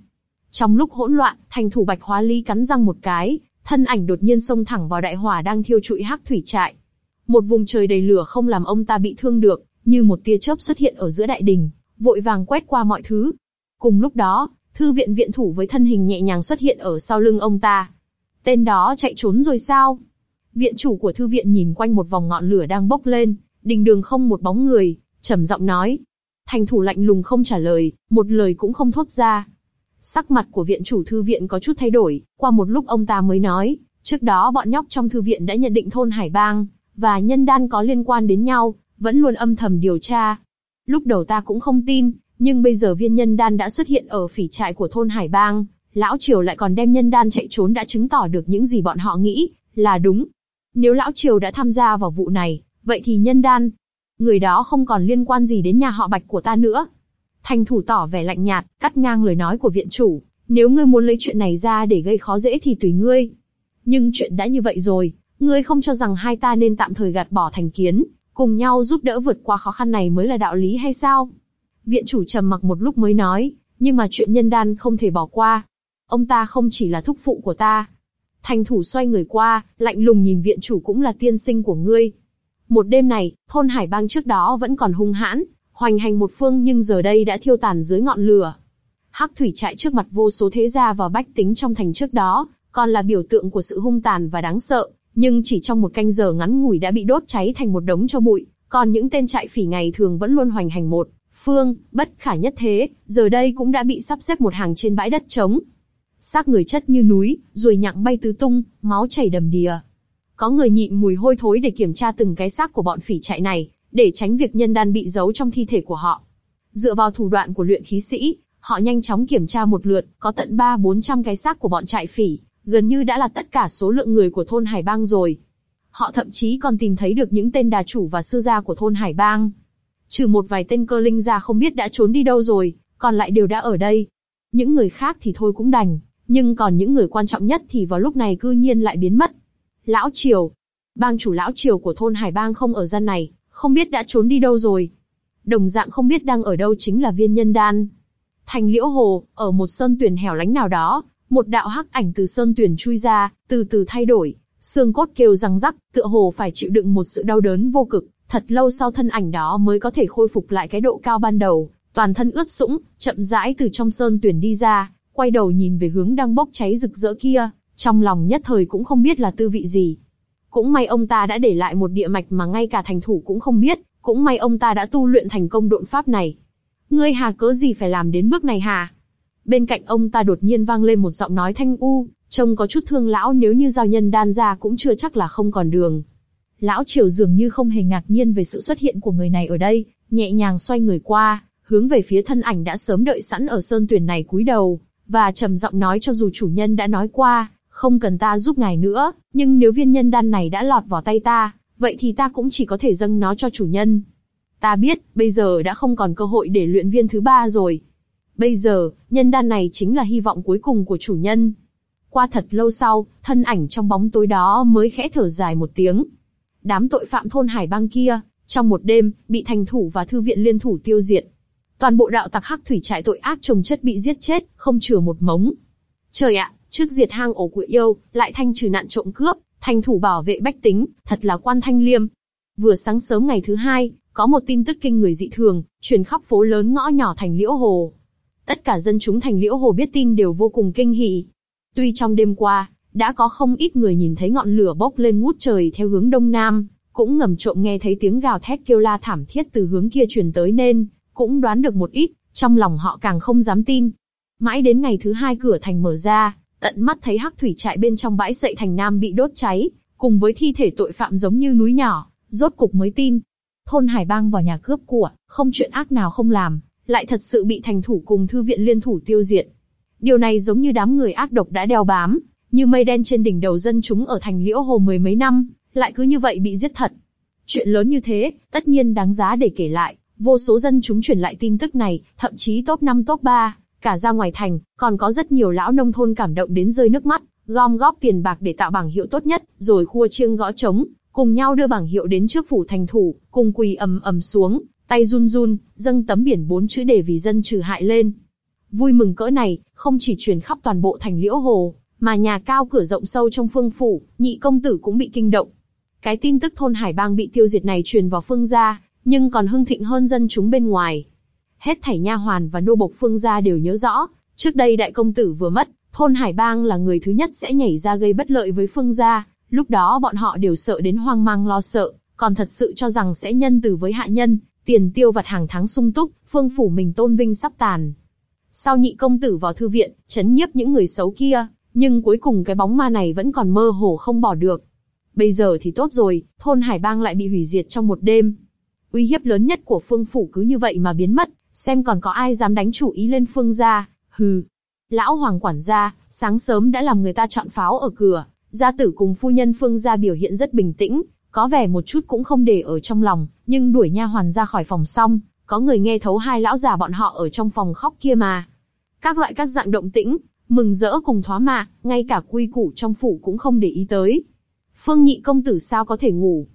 Trong lúc hỗn loạn, thành thủ bạch hóa lý cắn răng một cái, thân ảnh đột nhiên xông thẳng vào đại hỏa đang thiêu trụi hắc thủy trại. Một vùng trời đầy lửa không làm ông ta bị thương được, như một tia chớp xuất hiện ở giữa đại đình, vội vàng quét qua mọi thứ. Cùng lúc đó, thư viện viện thủ với thân hình nhẹ nhàng xuất hiện ở sau lưng ông ta. Tên đó chạy trốn rồi sao? Viện chủ của thư viện nhìn quanh một vòng ngọn lửa đang bốc lên, đình đường không một bóng người, trầm giọng nói. Thành thủ lạnh lùng không trả lời, một lời cũng không thốt ra. Sắc mặt của viện chủ thư viện có chút thay đổi, qua một lúc ông ta mới nói, trước đó bọn nhóc trong thư viện đã nhận định thôn Hải Bang, và nhân đan có liên quan đến nhau, vẫn luôn âm thầm điều tra. Lúc đầu ta cũng không tin, nhưng bây giờ viên nhân đan đã xuất hiện ở phỉ trại của thôn Hải Bang, lão triều lại còn đem nhân đan chạy trốn đã chứng tỏ được những gì bọn họ nghĩ là đúng. Nếu lão triều đã tham gia vào vụ này, vậy thì nhân đan, người đó không còn liên quan gì đến nhà họ Bạch của ta nữa. Thành thủ tỏ vẻ lạnh nhạt, cắt ngang lời nói của viện chủ, nếu ngươi muốn lấy chuyện này ra để gây khó dễ thì tùy ngươi. Nhưng chuyện đã như vậy rồi, ngươi không cho rằng hai ta nên tạm thời gạt bỏ thành kiến, cùng nhau giúp đỡ vượt qua khó khăn này mới là đạo lý hay sao? Viện chủ trầm mặc một lúc mới nói, nhưng mà chuyện nhân đan không thể bỏ qua. Ông ta không chỉ là thúc phụ của ta. Thành thủ xoay người qua, lạnh lùng nhìn viện chủ cũng là tiên sinh của ngươi. Một đêm này, thôn Hải Bang trước đó vẫn còn hung hãn, hoành hành một phương nhưng giờ đây đã thiêu tàn dưới ngọn lửa. Hắc thủy trại trước mặt vô số thế gia và bách tính trong thành trước đó, còn là biểu tượng của sự hung tàn và đáng sợ, nhưng chỉ trong một canh giờ ngắn ngủi đã bị đốt cháy thành một đống cho bụi, còn những tên trại phỉ ngày thường vẫn luôn hoành hành một phương, bất khả nhất thế, giờ đây cũng đã bị sắp xếp một hàng trên bãi đất trống. Xác người chất như núi, ruồi nhặng bay tứ tung, máu chảy đầm đìa. Có người nhịn mùi hôi thối để kiểm tra từng cái xác của bọn phỉ trại này, để tránh việc nhân đan bị giấu trong thi thể của họ. Dựa vào thủ đoạn của luyện khí sĩ, họ nhanh chóng kiểm tra một lượt, có tận ba bốn trăm cái xác của bọn trại phỉ, gần như đã là tất cả số lượng người của thôn Hải Bang rồi. Họ thậm chí còn tìm thấy được những tên đà chủ và sư gia của thôn Hải Bang. Trừ một vài tên cơ linh gia không biết đã trốn đi đâu rồi, còn lại đều đã ở đây. Những người khác thì thôi cũng đành, nhưng còn những người quan trọng nhất thì vào lúc này cư nhiên lại biến mất. Lão Triều, bang chủ lão Triều của thôn Hải Bang không ở gian này, không biết đã trốn đi đâu rồi. Đồng dạng không biết đang ở đâu chính là viên nhân đan. Thành liễu hồ, ở một sơn tuyển hẻo lánh nào đó, một đạo hắc ảnh từ sơn tuyển chui ra, từ từ thay đổi, xương cốt kêu răng rắc, tựa hồ phải chịu đựng một sự đau đớn vô cực, thật lâu sau thân ảnh đó mới có thể khôi phục lại cái độ cao ban đầu, toàn thân ướt sũng, chậm rãi từ trong sơn tuyển đi ra, quay đầu nhìn về hướng đang bốc cháy rực rỡ kia, trong lòng nhất thời cũng không biết là tư vị gì. Cũng may ông ta đã để lại một địa mạch mà ngay cả thành thủ cũng không biết, cũng may ông ta đã tu luyện thành công độn pháp này. Ngươi hà cớ gì phải làm đến bước này hà? Bên cạnh ông ta đột nhiên vang lên một giọng nói thanh u, trông có chút thương lão nếu như giao nhân đan ra cũng chưa chắc là không còn đường. Lão Triều dường như không hề ngạc nhiên về sự xuất hiện của người này ở đây, nhẹ nhàng xoay người qua, hướng về phía thân ảnh đã sớm đợi sẵn ở sơn tuyển này cúi đầu, và trầm giọng nói cho dù chủ nhân đã nói qua, không cần ta giúp ngài nữa, nhưng nếu viên nhân đan này đã lọt vào tay ta, vậy thì ta cũng chỉ có thể dâng nó cho chủ nhân. Ta biết, bây giờ đã không còn cơ hội để luyện viên thứ ba rồi. Bây giờ, nhân đan này chính là hy vọng cuối cùng của chủ nhân. Qua thật lâu sau, thân ảnh trong bóng tối đó mới khẽ thở dài một tiếng. Đám tội phạm thôn Hải Bang kia, trong một đêm, bị thành thủ và thư viện liên thủ tiêu diệt. Toàn bộ đạo tặc hắc thủy trại tội ác trồng chất bị giết chết, không chừa một mống. Trời ạ, trước diệt hang ổ của yêu, lại thanh trừ nạn trộm cướp, thành thủ bảo vệ bách tính, thật là quan thanh liêm. Vừa sáng sớm ngày thứ hai, có một tin tức kinh người dị thường, truyền khắp phố lớn ngõ nhỏ thành Liễu Hồ. Tất cả dân chúng thành Liễu Hồ biết tin đều vô cùng kinh hỉ. Tuy trong đêm qua, đã có không ít người nhìn thấy ngọn lửa bốc lên ngút trời theo hướng đông nam, cũng ngầm trộm nghe thấy tiếng gào thét kêu la thảm thiết từ hướng kia truyền tới nên, cũng đoán được một ít, trong lòng họ càng không dám tin. Mãi đến ngày thứ hai cửa thành mở ra, tận mắt thấy hắc thủy trại bên trong bãi dậy thành nam bị đốt cháy, cùng với thi thể tội phạm giống như núi nhỏ, rốt cục mới tin. Thôn Hải Bang vào nhà cướp của, không chuyện ác nào không làm, lại thật sự bị thành thủ cùng thư viện liên thủ tiêu diệt. Điều này giống như đám người ác độc đã đeo bám, như mây đen trên đỉnh đầu dân chúng ở thành liễu hồ mười mấy năm, lại cứ như vậy bị giết thật. Chuyện lớn như thế, tất nhiên đáng giá để kể lại, vô số dân chúng truyền lại tin tức này, thậm chí top 5 top 3, cả ra ngoài thành, còn có rất nhiều lão nông thôn cảm động đến rơi nước mắt, gom góp tiền bạc để tạo bảng hiệu tốt nhất, rồi khua chiêng gõ trống, cùng nhau đưa bảng hiệu đến trước phủ thành thủ, cùng quỳ ầm ầm xuống, tay run run, dâng tấm biển bốn chữ để vì dân trừ hại lên. Vui mừng cỡ này, không chỉ truyền khắp toàn bộ thành liễu hồ, mà nhà cao cửa rộng sâu trong phương phủ, nhị công tử cũng bị kinh động. Cái tin tức thôn Hải Bang bị tiêu diệt này truyền vào phương gia, nhưng còn hưng thịnh hơn dân chúng bên ngoài. Hết thảy nha hoàn và nô bộc phương gia đều nhớ rõ, trước đây đại công tử vừa mất, thôn Hải Bang là người thứ nhất sẽ nhảy ra gây bất lợi với phương gia, lúc đó bọn họ đều sợ đến hoang mang lo sợ, còn thật sự cho rằng sẽ nhân từ với hạ nhân, tiền tiêu vặt hàng tháng sung túc, phương phủ mình tôn vinh sắp tàn. Sau nhị công tử vào thư viện, chấn nhiếp những người xấu kia, nhưng cuối cùng cái bóng ma này vẫn còn mơ hồ không bỏ được. Bây giờ thì tốt rồi, thôn Hải Bang lại bị hủy diệt trong một đêm. Uy hiếp lớn nhất của phương phủ cứ như vậy mà biến mất, xem còn có ai dám đánh chủ ý lên phương gia, hừ. Lão hoàng quản gia, sáng sớm đã làm người ta chọn pháo ở cửa, gia tử cùng phu nhân phương gia biểu hiện rất bình tĩnh, có vẻ một chút cũng không để ở trong lòng, nhưng đuổi nha hoàn ra khỏi phòng xong, có người nghe thấu hai lão già bọn họ ở trong phòng khóc kia mà. Các loại các dạng động tĩnh, mừng rỡ cùng thoá mạ, ngay cả quy củ trong phủ cũng không để ý tới. Phương nhị công tử sao có thể ngủ?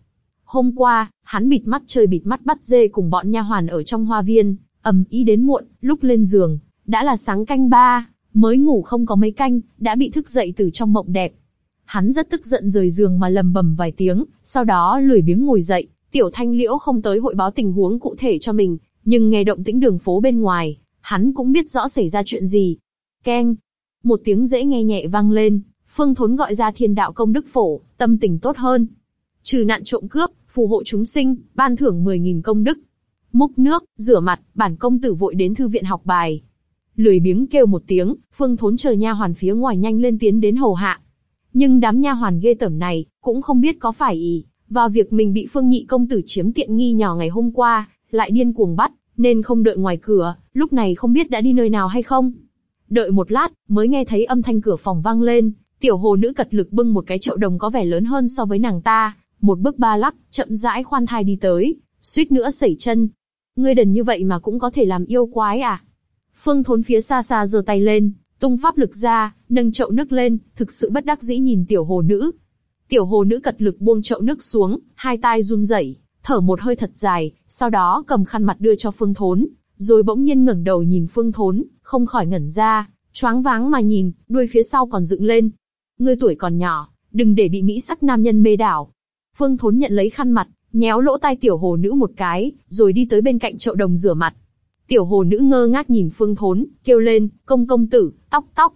Hôm qua, hắn bịt mắt chơi bịt mắt bắt dê cùng bọn nha hoàn ở trong hoa viên, ầm ý đến muộn, lúc lên giường, đã là sáng canh ba, mới ngủ không có mấy canh, đã bị thức dậy từ trong mộng đẹp. Hắn rất tức giận rời giường mà lầm bầm vài tiếng, sau đó lười biếng ngồi dậy, tiểu thanh liễu không tới hội báo tình huống cụ thể cho mình, nhưng nghe động tĩnh đường phố bên ngoài, hắn cũng biết rõ xảy ra chuyện gì. Keng, một tiếng dễ nghe nhẹ vang lên, Phương Thốn gọi ra thiên đạo công đức phổ, tâm tình tốt hơn. Trừ nạn trộm cướp, phù hộ chúng sinh, ban thưởng 10.000 công đức. Múc nước, rửa mặt, bản công tử vội đến thư viện học bài. Lười biếng kêu một tiếng, Phương Thốn chờ nha hoàn phía ngoài nhanh lên tiến đến hầu hạ. Nhưng đám nha hoàn ghê tởm này, cũng không biết có phải ý, và việc mình bị Phương Nhị công tử chiếm tiện nghi nhỏ ngày hôm qua, lại điên cuồng bắt, nên không đợi ngoài cửa, lúc này không biết đã đi nơi nào hay không. Đợi một lát, mới nghe thấy âm thanh cửa phòng vang lên, tiểu hồ nữ cật lực bưng một cái chậu đồng có vẻ lớn hơn so với nàng ta, một bước ba lắc, chậm rãi khoan thai đi tới, suýt nữa sẩy chân. Ngươi đần như vậy mà cũng có thể làm yêu quái à? Phương Thốn phía xa xa giơ tay lên, tung pháp lực ra, nâng chậu nước lên, thực sự bất đắc dĩ nhìn tiểu hồ nữ. Tiểu hồ nữ cật lực buông chậu nước xuống, hai tay run rẩy, thở một hơi thật dài, sau đó cầm khăn mặt đưa cho Phương Thốn, rồi bỗng nhiên ngẩng đầu nhìn Phương Thốn, không khỏi ngẩn ra, choáng váng mà nhìn, đuôi phía sau còn dựng lên. Ngươi tuổi còn nhỏ, đừng để bị mỹ sắc nam nhân mê đảo. Phương Thốn nhận lấy khăn mặt, nhéo lỗ tai tiểu hồ nữ một cái, rồi đi tới bên cạnh chậu đồng rửa mặt. Tiểu hồ nữ ngơ ngác nhìn Phương Thốn, kêu lên, công công tử, tóc tóc.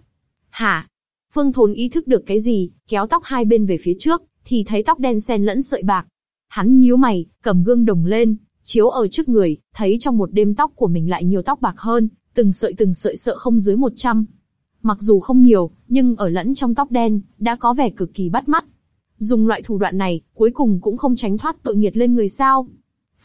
Hả? Phương Thốn ý thức được cái gì, kéo tóc hai bên về phía trước, thì thấy tóc đen xen lẫn sợi bạc. Hắn nhíu mày, cầm gương đồng lên, chiếu ở trước người, thấy trong một đêm tóc của mình lại nhiều tóc bạc hơn, từng sợi từng sợi sợ không dưới 100. Mặc dù không nhiều, nhưng ở lẫn trong tóc đen, đã có vẻ cực kỳ bắt mắt. Dùng loại thủ đoạn này, cuối cùng cũng không tránh thoát tội nghiệt lên người sao.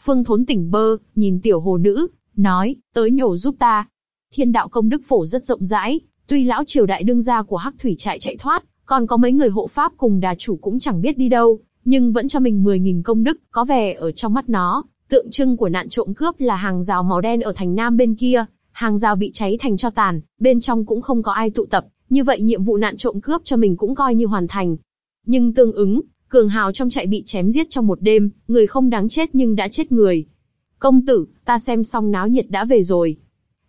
Phương Thốn tỉnh bơ, nhìn tiểu hồ nữ, nói, tới nhổ giúp ta. Thiên đạo công đức phổ rất rộng rãi, Tuy lão triều đại đương gia của Hắc Thủy trại chạy thoát, còn có mấy người hộ pháp cùng đà chủ cũng chẳng biết đi đâu, nhưng vẫn cho mình 10.000 công đức, có vẻ ở trong mắt nó, tượng trưng của nạn trộm cướp là hàng rào màu đen ở thành nam bên kia, hàng rào bị cháy thành cho tàn, bên trong cũng không có ai tụ tập, như vậy nhiệm vụ nạn trộm cướp cho mình cũng coi như hoàn thành. Nhưng tương ứng, cường hào trong chạy bị chém giết trong một đêm, người không đáng chết nhưng đã chết người. Công tử, ta xem xong náo nhiệt đã về rồi.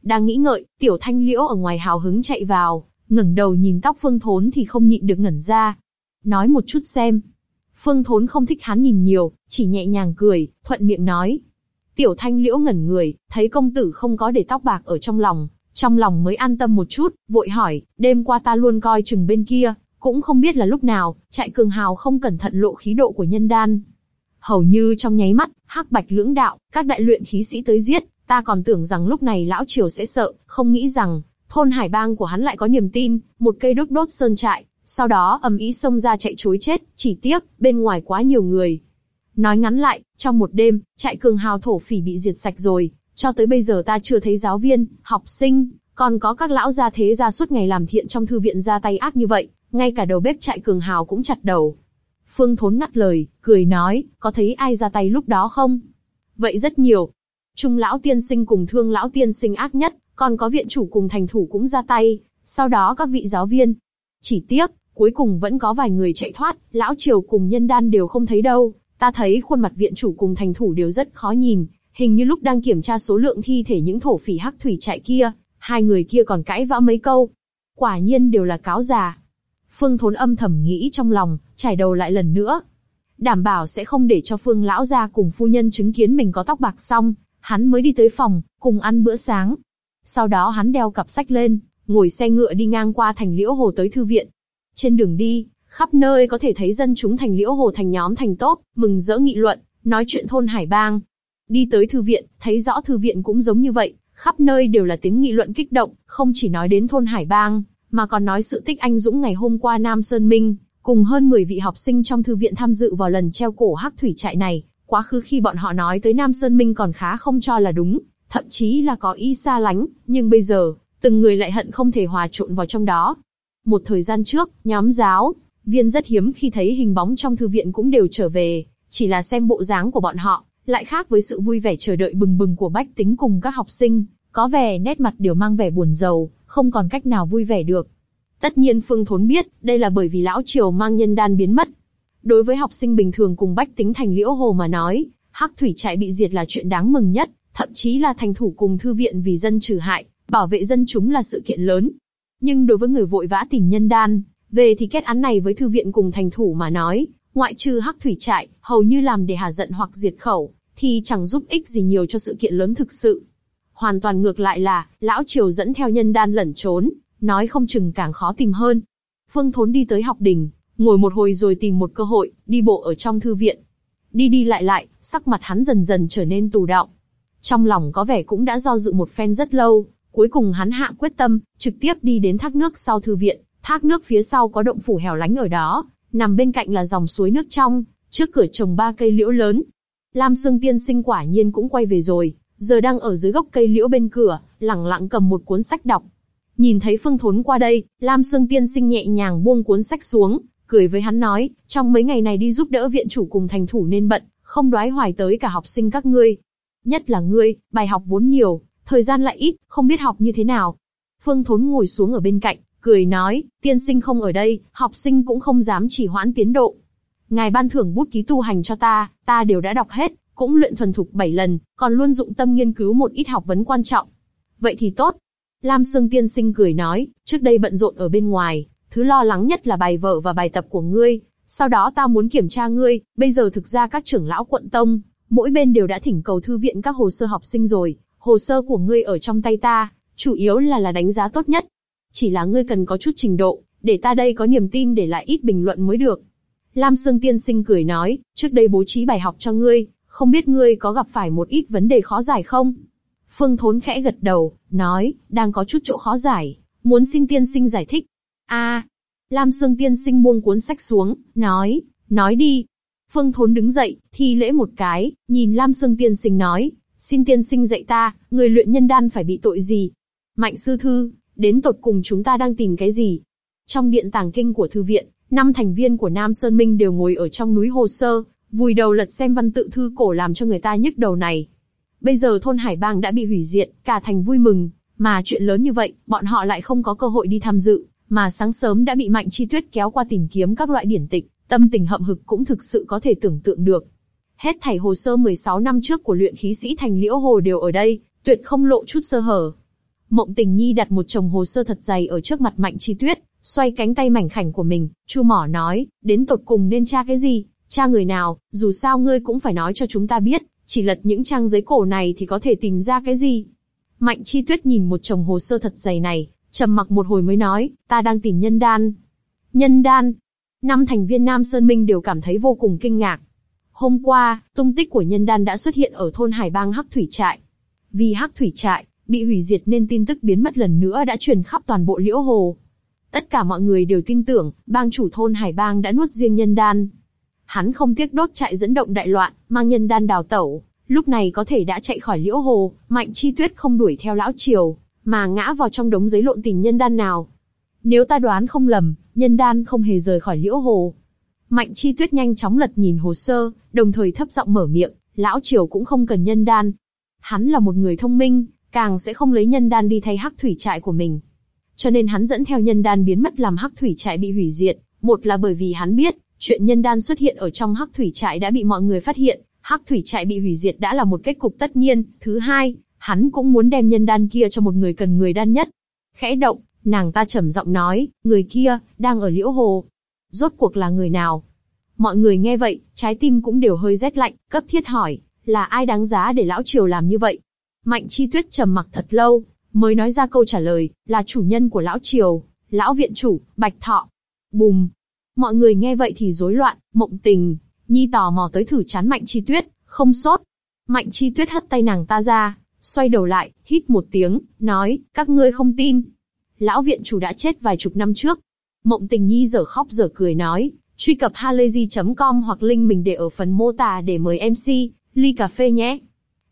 Đang nghĩ ngợi, tiểu thanh liễu ở ngoài hào hứng chạy vào, ngẩng đầu nhìn tóc phương thốn thì không nhịn được ngẩn ra. Nói một chút xem. Phương thốn không thích hắn nhìn nhiều, chỉ nhẹ nhàng cười, thuận miệng nói. Tiểu thanh liễu ngẩn người, thấy công tử không có để tóc bạc ở trong lòng, trong lòng mới an tâm một chút, vội hỏi, đêm qua ta luôn coi chừng bên kia, cũng không biết là lúc nào, chạy cường hào không cẩn thận lộ khí độ của nhân đan. Hầu như trong nháy mắt, hắc bạch lưỡng đạo, các đại luyện khí sĩ tới giết, ta còn tưởng rằng lúc này lão triều sẽ sợ, không nghĩ rằng, thôn hải bang của hắn lại có niềm tin, một cây đốt đốt sơn trại, sau đó ầm ĩ xông ra chạy chối chết, chỉ tiếc, bên ngoài quá nhiều người. Nói ngắn lại, trong một đêm, trại cường hào thổ phỉ bị diệt sạch rồi, cho tới bây giờ ta chưa thấy giáo viên, học sinh, còn có các lão gia thế gia suốt ngày làm thiện trong thư viện ra tay ác như vậy, ngay cả đầu bếp trại cường hào cũng chặt đầu. Phương Thốn ngắt lời, cười nói, có thấy ai ra tay lúc đó không? Vậy rất nhiều. Trung lão tiên sinh cùng thương lão tiên sinh ác nhất, còn có viện chủ cùng thành thủ cũng ra tay, sau đó các vị giáo viên. Chỉ tiếc, cuối cùng vẫn có vài người chạy thoát, lão triều cùng nhân đan đều không thấy đâu. Ta thấy khuôn mặt viện chủ cùng thành thủ đều rất khó nhìn, hình như lúc đang kiểm tra số lượng thi thể những thổ phỉ hắc thủy chạy kia, hai người kia còn cãi vã mấy câu. Quả nhiên đều là cáo già. Phương Thốn âm thầm nghĩ trong lòng, trải đầu lại lần nữa. Đảm bảo sẽ không để cho Phương Lão gia cùng phu nhân chứng kiến mình có tóc bạc xong, hắn mới đi tới phòng, cùng ăn bữa sáng. Sau đó hắn đeo cặp sách lên, ngồi xe ngựa đi ngang qua thành liễu hồ tới thư viện. Trên đường đi, khắp nơi có thể thấy dân chúng thành liễu hồ thành nhóm thành tốt, mừng rỡ nghị luận, nói chuyện thôn hải bang. Đi tới thư viện, thấy rõ thư viện cũng giống như vậy, khắp nơi đều là tiếng nghị luận kích động, không chỉ nói đến thôn hải bang, mà còn nói sự tích anh dũng ngày hôm qua Nam Sơn Minh, cùng hơn 10 vị học sinh trong thư viện tham dự vào lần treo cổ hắc thủy trại này. Quá khứ khi bọn họ nói tới Nam Sơn Minh còn khá không cho là đúng, thậm chí là có ý xa lánh, nhưng bây giờ, từng người lại hận không thể hòa trộn vào trong đó. Một thời gian trước, nhóm giáo, viên rất hiếm khi thấy hình bóng trong thư viện cũng đều trở về, chỉ là xem bộ dáng của bọn họ, lại khác với sự vui vẻ chờ đợi bừng bừng của bách tính cùng các học sinh, có vẻ nét mặt đều mang vẻ buồn rầu, không còn cách nào vui vẻ được. Tất nhiên Phương Thốn biết, đây là bởi vì lão triều mang nhân đan biến mất. Đối với học sinh bình thường cùng bách tính thành liễu hồ mà nói, hắc thủy trại bị diệt là chuyện đáng mừng nhất, thậm chí là thành thủ cùng thư viện vì dân trừ hại, bảo vệ dân chúng là sự kiện lớn. Nhưng đối với người vội vã tìm nhân đan, về thì kết án này với thư viện cùng thành thủ mà nói, ngoại trừ hắc thủy trại, hầu như làm để hà giận hoặc diệt khẩu, thì chẳng giúp ích gì nhiều cho sự kiện lớn thực sự. Hoàn toàn ngược lại là, lão triều dẫn theo nhân đan lẩn trốn, nói không chừng càng khó tìm hơn. Phương Thốn đi tới học đình, ngồi một hồi rồi tìm một cơ hội, đi bộ ở trong thư viện. Đi đi lại lại, sắc mặt hắn dần dần trở nên tù động. Trong lòng có vẻ cũng đã do dự một phen rất lâu, cuối cùng hắn hạ quyết tâm, trực tiếp đi đến thác nước sau thư viện. Thác nước phía sau có động phủ hẻo lánh ở đó, nằm bên cạnh là dòng suối nước trong, trước cửa trồng ba cây liễu lớn. Lam Sương Tiên Sinh quả nhiên cũng quay về rồi, giờ đang ở dưới gốc cây liễu bên cửa, lẳng lặng cầm một cuốn sách đọc. Nhìn thấy Phương Thốn qua đây, Lam Sương Tiên Sinh nhẹ nhàng buông cuốn sách xuống, cười với hắn nói, trong mấy ngày này đi giúp đỡ viện chủ cùng thành thủ nên bận, không đoái hoài tới cả học sinh các ngươi. Nhất là ngươi, bài học vốn nhiều, thời gian lại ít, không biết học như thế nào. Phương Thốn ngồi xuống ở bên cạnh, cười nói, tiên sinh không ở đây, học sinh cũng không dám chỉ hoãn tiến độ. Ngài ban thưởng bút ký tu hành cho ta, ta đều đã đọc hết, cũng luyện thuần thục 7 lần, còn luôn dụng tâm nghiên cứu một ít học vấn quan trọng. Vậy thì tốt. Lam Sương Tiên Sinh cười nói, trước đây bận rộn ở bên ngoài, thứ lo lắng nhất là bài vở và bài tập của ngươi. Sau đó ta muốn kiểm tra ngươi, bây giờ thực ra các trưởng lão quận tông, mỗi bên đều đã thỉnh cầu thư viện các hồ sơ học sinh rồi, hồ sơ của ngươi ở trong tay ta, chủ yếu là là đánh giá tốt nhất. Chỉ là ngươi cần có chút trình độ, để ta đây có niềm tin để lại ít bình luận mới được. Lam Sương Tiên Sinh cười nói, trước đây bố trí bài học cho ngươi, không biết ngươi có gặp phải một ít vấn đề khó giải không? Phương Thốn khẽ gật đầu, nói, đang có chút chỗ khó giải, muốn xin tiên sinh giải thích. A, Lam Sương tiên sinh buông cuốn sách xuống, nói, nói đi. Phương Thốn đứng dậy, thi lễ một cái, nhìn Lam Sương tiên sinh nói, xin tiên sinh dạy ta, người luyện nhân đan phải bị tội gì? Mạnh sư thư, đến tột cùng chúng ta đang tìm cái gì? Trong điện tàng kinh của thư viện, năm thành viên của Nam Sơn Minh đều ngồi ở trong núi hồ sơ, vùi đầu lật xem văn tự thư cổ làm cho người ta nhức đầu này. Bây giờ thôn Hải Bang đã bị hủy diệt, cả thành vui mừng, mà chuyện lớn như vậy, bọn họ lại không có cơ hội đi tham dự, mà sáng sớm đã bị Mạnh Chi Tuyết kéo qua tìm kiếm các loại điển tịch, tâm tình hậm hực cũng thực sự có thể tưởng tượng được. Hết thảy hồ sơ 16 năm trước của luyện khí sĩ thành Liễu Hồ đều ở đây, tuyệt không lộ chút sơ hở. Mộng Tình Nhi đặt một chồng hồ sơ thật dày ở trước mặt Mạnh Chi Tuyết, xoay cánh tay mảnh khảnh của mình, Chu Mỏ nói, đến tột cùng nên tra cái gì, Cha người nào, dù sao ngươi cũng phải nói cho chúng ta biết, chỉ lật những trang giấy cổ này thì có thể tìm ra cái gì. Mạnh Chi Tuyết nhìn một chồng hồ sơ thật dày này, trầm mặc một hồi mới nói, ta đang tìm nhân đan. Nhân đan. Năm thành viên Nam Sơn Minh đều cảm thấy vô cùng kinh ngạc. Hôm qua, tung tích của nhân đan đã xuất hiện ở thôn Hải Bang Hắc Thủy Trại. Vì Hắc Thủy Trại bị hủy diệt nên tin tức biến mất lần nữa đã truyền khắp toàn bộ Liễu Hồ. Tất cả mọi người đều tin tưởng, bang chủ thôn Hải Bang đã nuốt riêng nhân đan. Hắn không tiếc đốt trại dẫn động đại loạn, mang nhân đan đào tẩu, lúc này có thể đã chạy khỏi Liễu Hồ, Mạnh Chi Tuyết không đuổi theo lão triều, mà ngã vào trong đống giấy lộn tìm nhân đan nào. Nếu ta đoán không lầm, nhân đan không hề rời khỏi Liễu Hồ. Mạnh Chi Tuyết nhanh chóng lật nhìn hồ sơ, đồng thời thấp giọng mở miệng, lão triều cũng không cần nhân đan. Hắn là một người thông minh, càng sẽ không lấy nhân đan đi thay hắc thủy trại của mình. Cho nên hắn dẫn theo nhân đan biến mất làm hắc thủy trại bị hủy diệt, một là bởi vì hắn biết, chuyện nhân đan xuất hiện ở trong hắc thủy trại đã bị mọi người phát hiện, hắc thủy trại bị hủy diệt đã là một kết cục tất nhiên. Thứ hai, hắn cũng muốn đem nhân đan kia cho một người cần người đan nhất. Khẽ động, nàng ta trầm giọng nói, người kia, đang ở liễu hồ. Rốt cuộc là người nào? Mọi người nghe vậy, trái tim cũng đều hơi rét lạnh, cấp thiết hỏi, là ai đáng giá để lão triều làm như vậy? Mạnh chi tuyết trầm mặc thật lâu, mới nói ra câu trả lời, là chủ nhân của lão triều, lão viện chủ, bạch thọ. Bùm! Mọi người nghe vậy thì rối loạn, mộng tình, nhi tò mò tới thử chán mạnh chi tuyết, không sốt. Mạnh chi tuyết hất tay nàng ta ra, xoay đầu lại, hít một tiếng, nói, các ngươi không tin. Lão viện chủ đã chết vài chục năm trước. Mộng tình nhi giờ khóc giờ cười nói, truy cập halayzi.com hoặc link mình để ở phần mô tả để mời MC, ly cà phê nhé.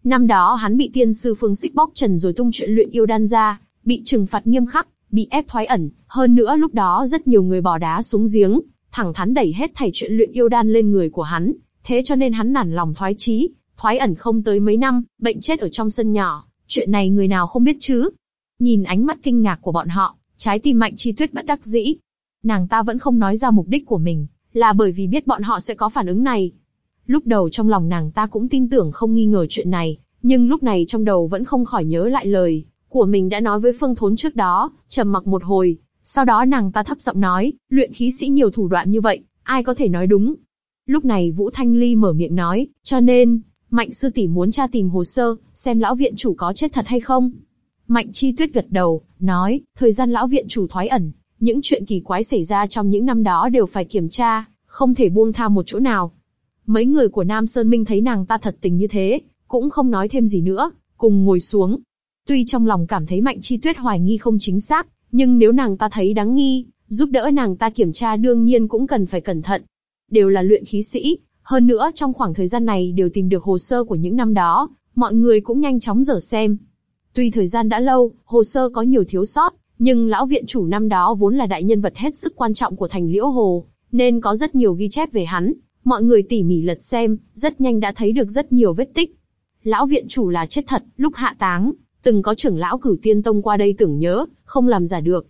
Năm đó hắn bị tiên sư phương xích bóc trần rồi tung chuyện luyện yêu đan ra, bị trừng phạt nghiêm khắc, bị ép thoái ẩn, hơn nữa lúc đó rất nhiều người bỏ đá xuống giếng, thẳng thắn đẩy hết thảy chuyện luyện yêu đan lên người của hắn, thế cho nên hắn nản lòng thoái chí, thoái ẩn không tới mấy năm, bệnh chết ở trong sân nhỏ, chuyện này người nào không biết chứ? Nhìn ánh mắt kinh ngạc của bọn họ, trái tim mạnh chi tuyết bất đắc dĩ. Nàng ta vẫn không nói ra mục đích của mình, là bởi vì biết bọn họ sẽ có phản ứng này. Lúc đầu trong lòng nàng ta cũng tin tưởng không nghi ngờ chuyện này, nhưng lúc này trong đầu vẫn không khỏi nhớ lại lời của mình đã nói với Phương Thốn trước đó, trầm mặc một hồi, sau đó nàng ta thấp giọng nói, luyện khí sĩ nhiều thủ đoạn như vậy, ai có thể nói đúng. Lúc này Vũ Thanh Ly mở miệng nói, cho nên, Mạnh sư tỷ muốn tra tìm hồ sơ, xem lão viện chủ có chết thật hay không. Mạnh chi tuyết gật đầu, nói, thời gian lão viện chủ thoái ẩn, những chuyện kỳ quái xảy ra trong những năm đó đều phải kiểm tra, không thể buông tha một chỗ nào. Mấy người của Nam Sơn Minh thấy nàng ta thật tình như thế, cũng không nói thêm gì nữa, cùng ngồi xuống. Tuy trong lòng cảm thấy Mạnh Chi Tuyết hoài nghi không chính xác, nhưng nếu nàng ta thấy đáng nghi, giúp đỡ nàng ta kiểm tra đương nhiên cũng cần phải cẩn thận. Đều là luyện khí sĩ, hơn nữa trong khoảng thời gian này đều tìm được hồ sơ của những năm đó, mọi người cũng nhanh chóng dở xem. Tuy thời gian đã lâu, hồ sơ có nhiều thiếu sót, nhưng lão viện chủ năm đó vốn là đại nhân vật hết sức quan trọng của thành Liễu Hồ, nên có rất nhiều ghi chép về hắn. Mọi người tỉ mỉ lật xem, rất nhanh đã thấy được rất nhiều vết tích. Lão viện chủ là chết thật, lúc hạ táng, từng có trưởng lão cửu tiên tông qua đây tưởng nhớ, không làm giả được.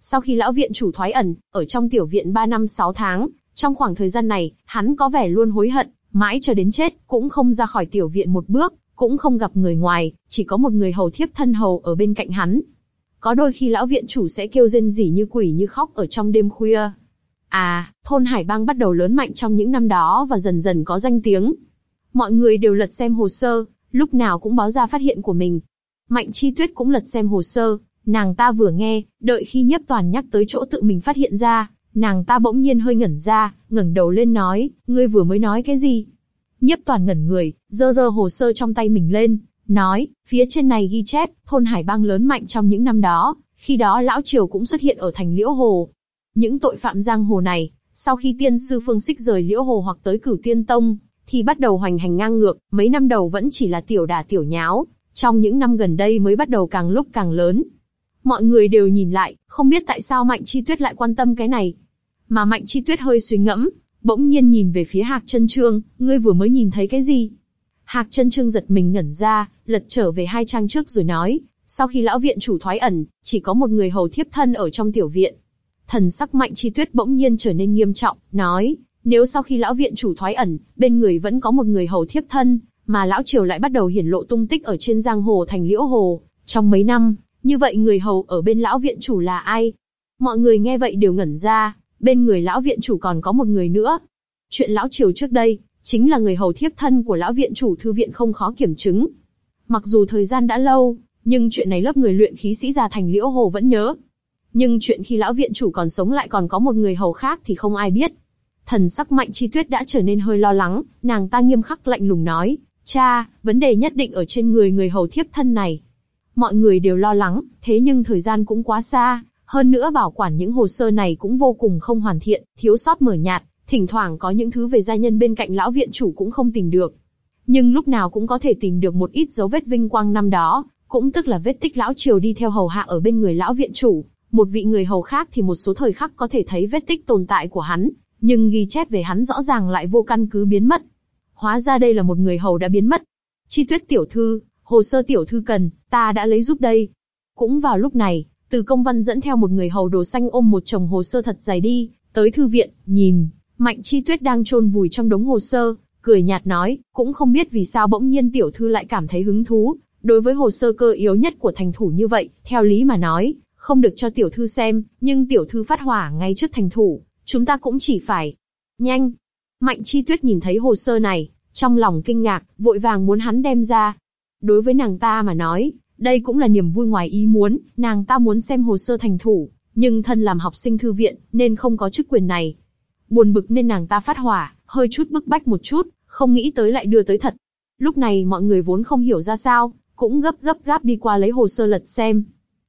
Sau khi lão viện chủ thoái ẩn, ở trong tiểu viện 3 năm 6 tháng, trong khoảng thời gian này, hắn có vẻ luôn hối hận, mãi cho đến chết, cũng không ra khỏi tiểu viện một bước, cũng không gặp người ngoài, chỉ có một người hầu thiếp thân hầu ở bên cạnh hắn. Có đôi khi lão viện chủ sẽ kêu rên rỉ như quỷ như khóc ở trong đêm khuya. À, thôn Hải Bang bắt đầu lớn mạnh trong những năm đó và dần dần có danh tiếng. Mọi người đều lật xem hồ sơ, lúc nào cũng báo ra phát hiện của mình. Mạnh Chi Tuyết cũng lật xem hồ sơ, nàng ta vừa nghe, đợi khi nhiếp toàn nhắc tới chỗ tự mình phát hiện ra, Nàng ta bỗng nhiên hơi ngẩn ra, ngẩng đầu lên nói, ngươi vừa mới nói cái gì? Nhiếp toàn ngẩn người, dơ dơ hồ sơ trong tay mình lên, nói, phía trên này ghi chép, thôn Hải Bang lớn mạnh trong những năm đó, khi đó lão triều cũng xuất hiện ở thành Liễu Hồ. Những tội phạm giang hồ này, sau khi tiên sư phương xích rời Liễu Hồ hoặc tới cửu tiên tông, thì bắt đầu hoành hành ngang ngược, mấy năm đầu vẫn chỉ là tiểu đà tiểu nháo, trong những năm gần đây mới bắt đầu càng lúc càng lớn. Mọi người đều nhìn lại, không biết tại sao Mạnh Chi Tuyết lại quan tâm cái này. Mà Mạnh Chi Tuyết hơi suy ngẫm, bỗng nhiên nhìn về phía Hạc Chân Trương, ngươi vừa mới nhìn thấy cái gì? Hạc Chân Trương giật mình ngẩn ra, lật trở về hai trang trước rồi nói, sau khi lão viện chủ thoái ẩn, chỉ có một người hầu thiếp thân ở trong tiểu viện. Thần sắc Mạnh Chi Tuyết bỗng nhiên trở nên nghiêm trọng, nói, nếu sau khi lão viện chủ thoái ẩn, bên người vẫn có một người hầu thiếp thân, mà lão triều lại bắt đầu hiển lộ tung tích ở trên giang hồ thành liễu hồ, trong mấy năm, như vậy người hầu ở bên lão viện chủ là ai? Mọi người nghe vậy đều ngẩn ra, bên người lão viện chủ còn có một người nữa. Chuyện lão triều trước đây, chính là người hầu thiếp thân của lão viện chủ thư viện không khó kiểm chứng. Mặc dù thời gian đã lâu, nhưng chuyện này lớp người luyện khí sĩ già thành liễu hồ vẫn nhớ. Nhưng chuyện khi lão viện chủ còn sống lại còn có một người hầu khác thì không ai biết. Thần sắc mạnh chi tuyết đã trở nên hơi lo lắng, nàng ta nghiêm khắc lạnh lùng nói, cha, vấn đề nhất định ở trên người người hầu thiếp thân này. Mọi người đều lo lắng, thế nhưng thời gian cũng quá xa, hơn nữa bảo quản những hồ sơ này cũng vô cùng không hoàn thiện, thiếu sót mở nhạt, thỉnh thoảng có những thứ về gia nhân bên cạnh lão viện chủ cũng không tìm được. Nhưng lúc nào cũng có thể tìm được một ít dấu vết vinh quang năm đó, cũng tức là vết tích lão triều đi theo hầu hạ ở bên người lão viện chủ, một vị người hầu khác thì một số thời khắc có thể thấy vết tích tồn tại của hắn, nhưng ghi chép về hắn rõ ràng lại vô căn cứ biến mất. Hóa ra đây là một người hầu đã biến mất. Chi tuyết tiểu thư, hồ sơ tiểu thư cần, ta đã lấy giúp đây. Cũng vào lúc này, từ công văn dẫn theo một người hầu đồ xanh ôm một chồng hồ sơ thật dày đi, tới thư viện, nhìn, mạnh chi tuyết đang trôn vùi trong đống hồ sơ, cười nhạt nói, cũng không biết vì sao bỗng nhiên tiểu thư lại cảm thấy hứng thú, đối với hồ sơ cơ yếu nhất của thành thủ như vậy, theo lý mà nói, không được cho tiểu thư xem, nhưng tiểu thư phát hỏa ngay trước thành thủ, chúng ta cũng chỉ phải nhanh. Mạnh Chi Tuyết nhìn thấy hồ sơ này, trong lòng kinh ngạc, vội vàng muốn hắn đem ra. Đối với nàng ta mà nói, đây cũng là niềm vui ngoài ý muốn, nàng ta muốn xem hồ sơ thành thủ, nhưng thân làm học sinh thư viện, nên không có chức quyền này. Buồn bực nên nàng ta phát hỏa, hơi chút bức bách một chút, không nghĩ tới lại đưa tới thật. Lúc này mọi người vốn không hiểu ra sao, cũng gấp gấp gáp đi qua lấy hồ sơ lật xem.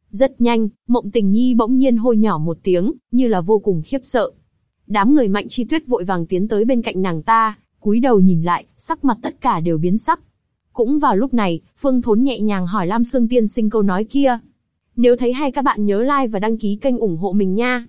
Rất nhanh, mộng tình nhi bỗng nhiên hôi nhỏ một tiếng, như là vô cùng khiếp sợ. Đám người mạnh chi tuyết vội vàng tiến tới bên cạnh nàng ta, cúi đầu nhìn lại, sắc mặt tất cả đều biến sắc. Cũng vào lúc này, Phương Thốn nhẹ nhàng hỏi Lam Sương Tiên sinh câu nói kia. Nếu thấy hay các bạn nhớ like và đăng ký kênh ủng hộ mình nha.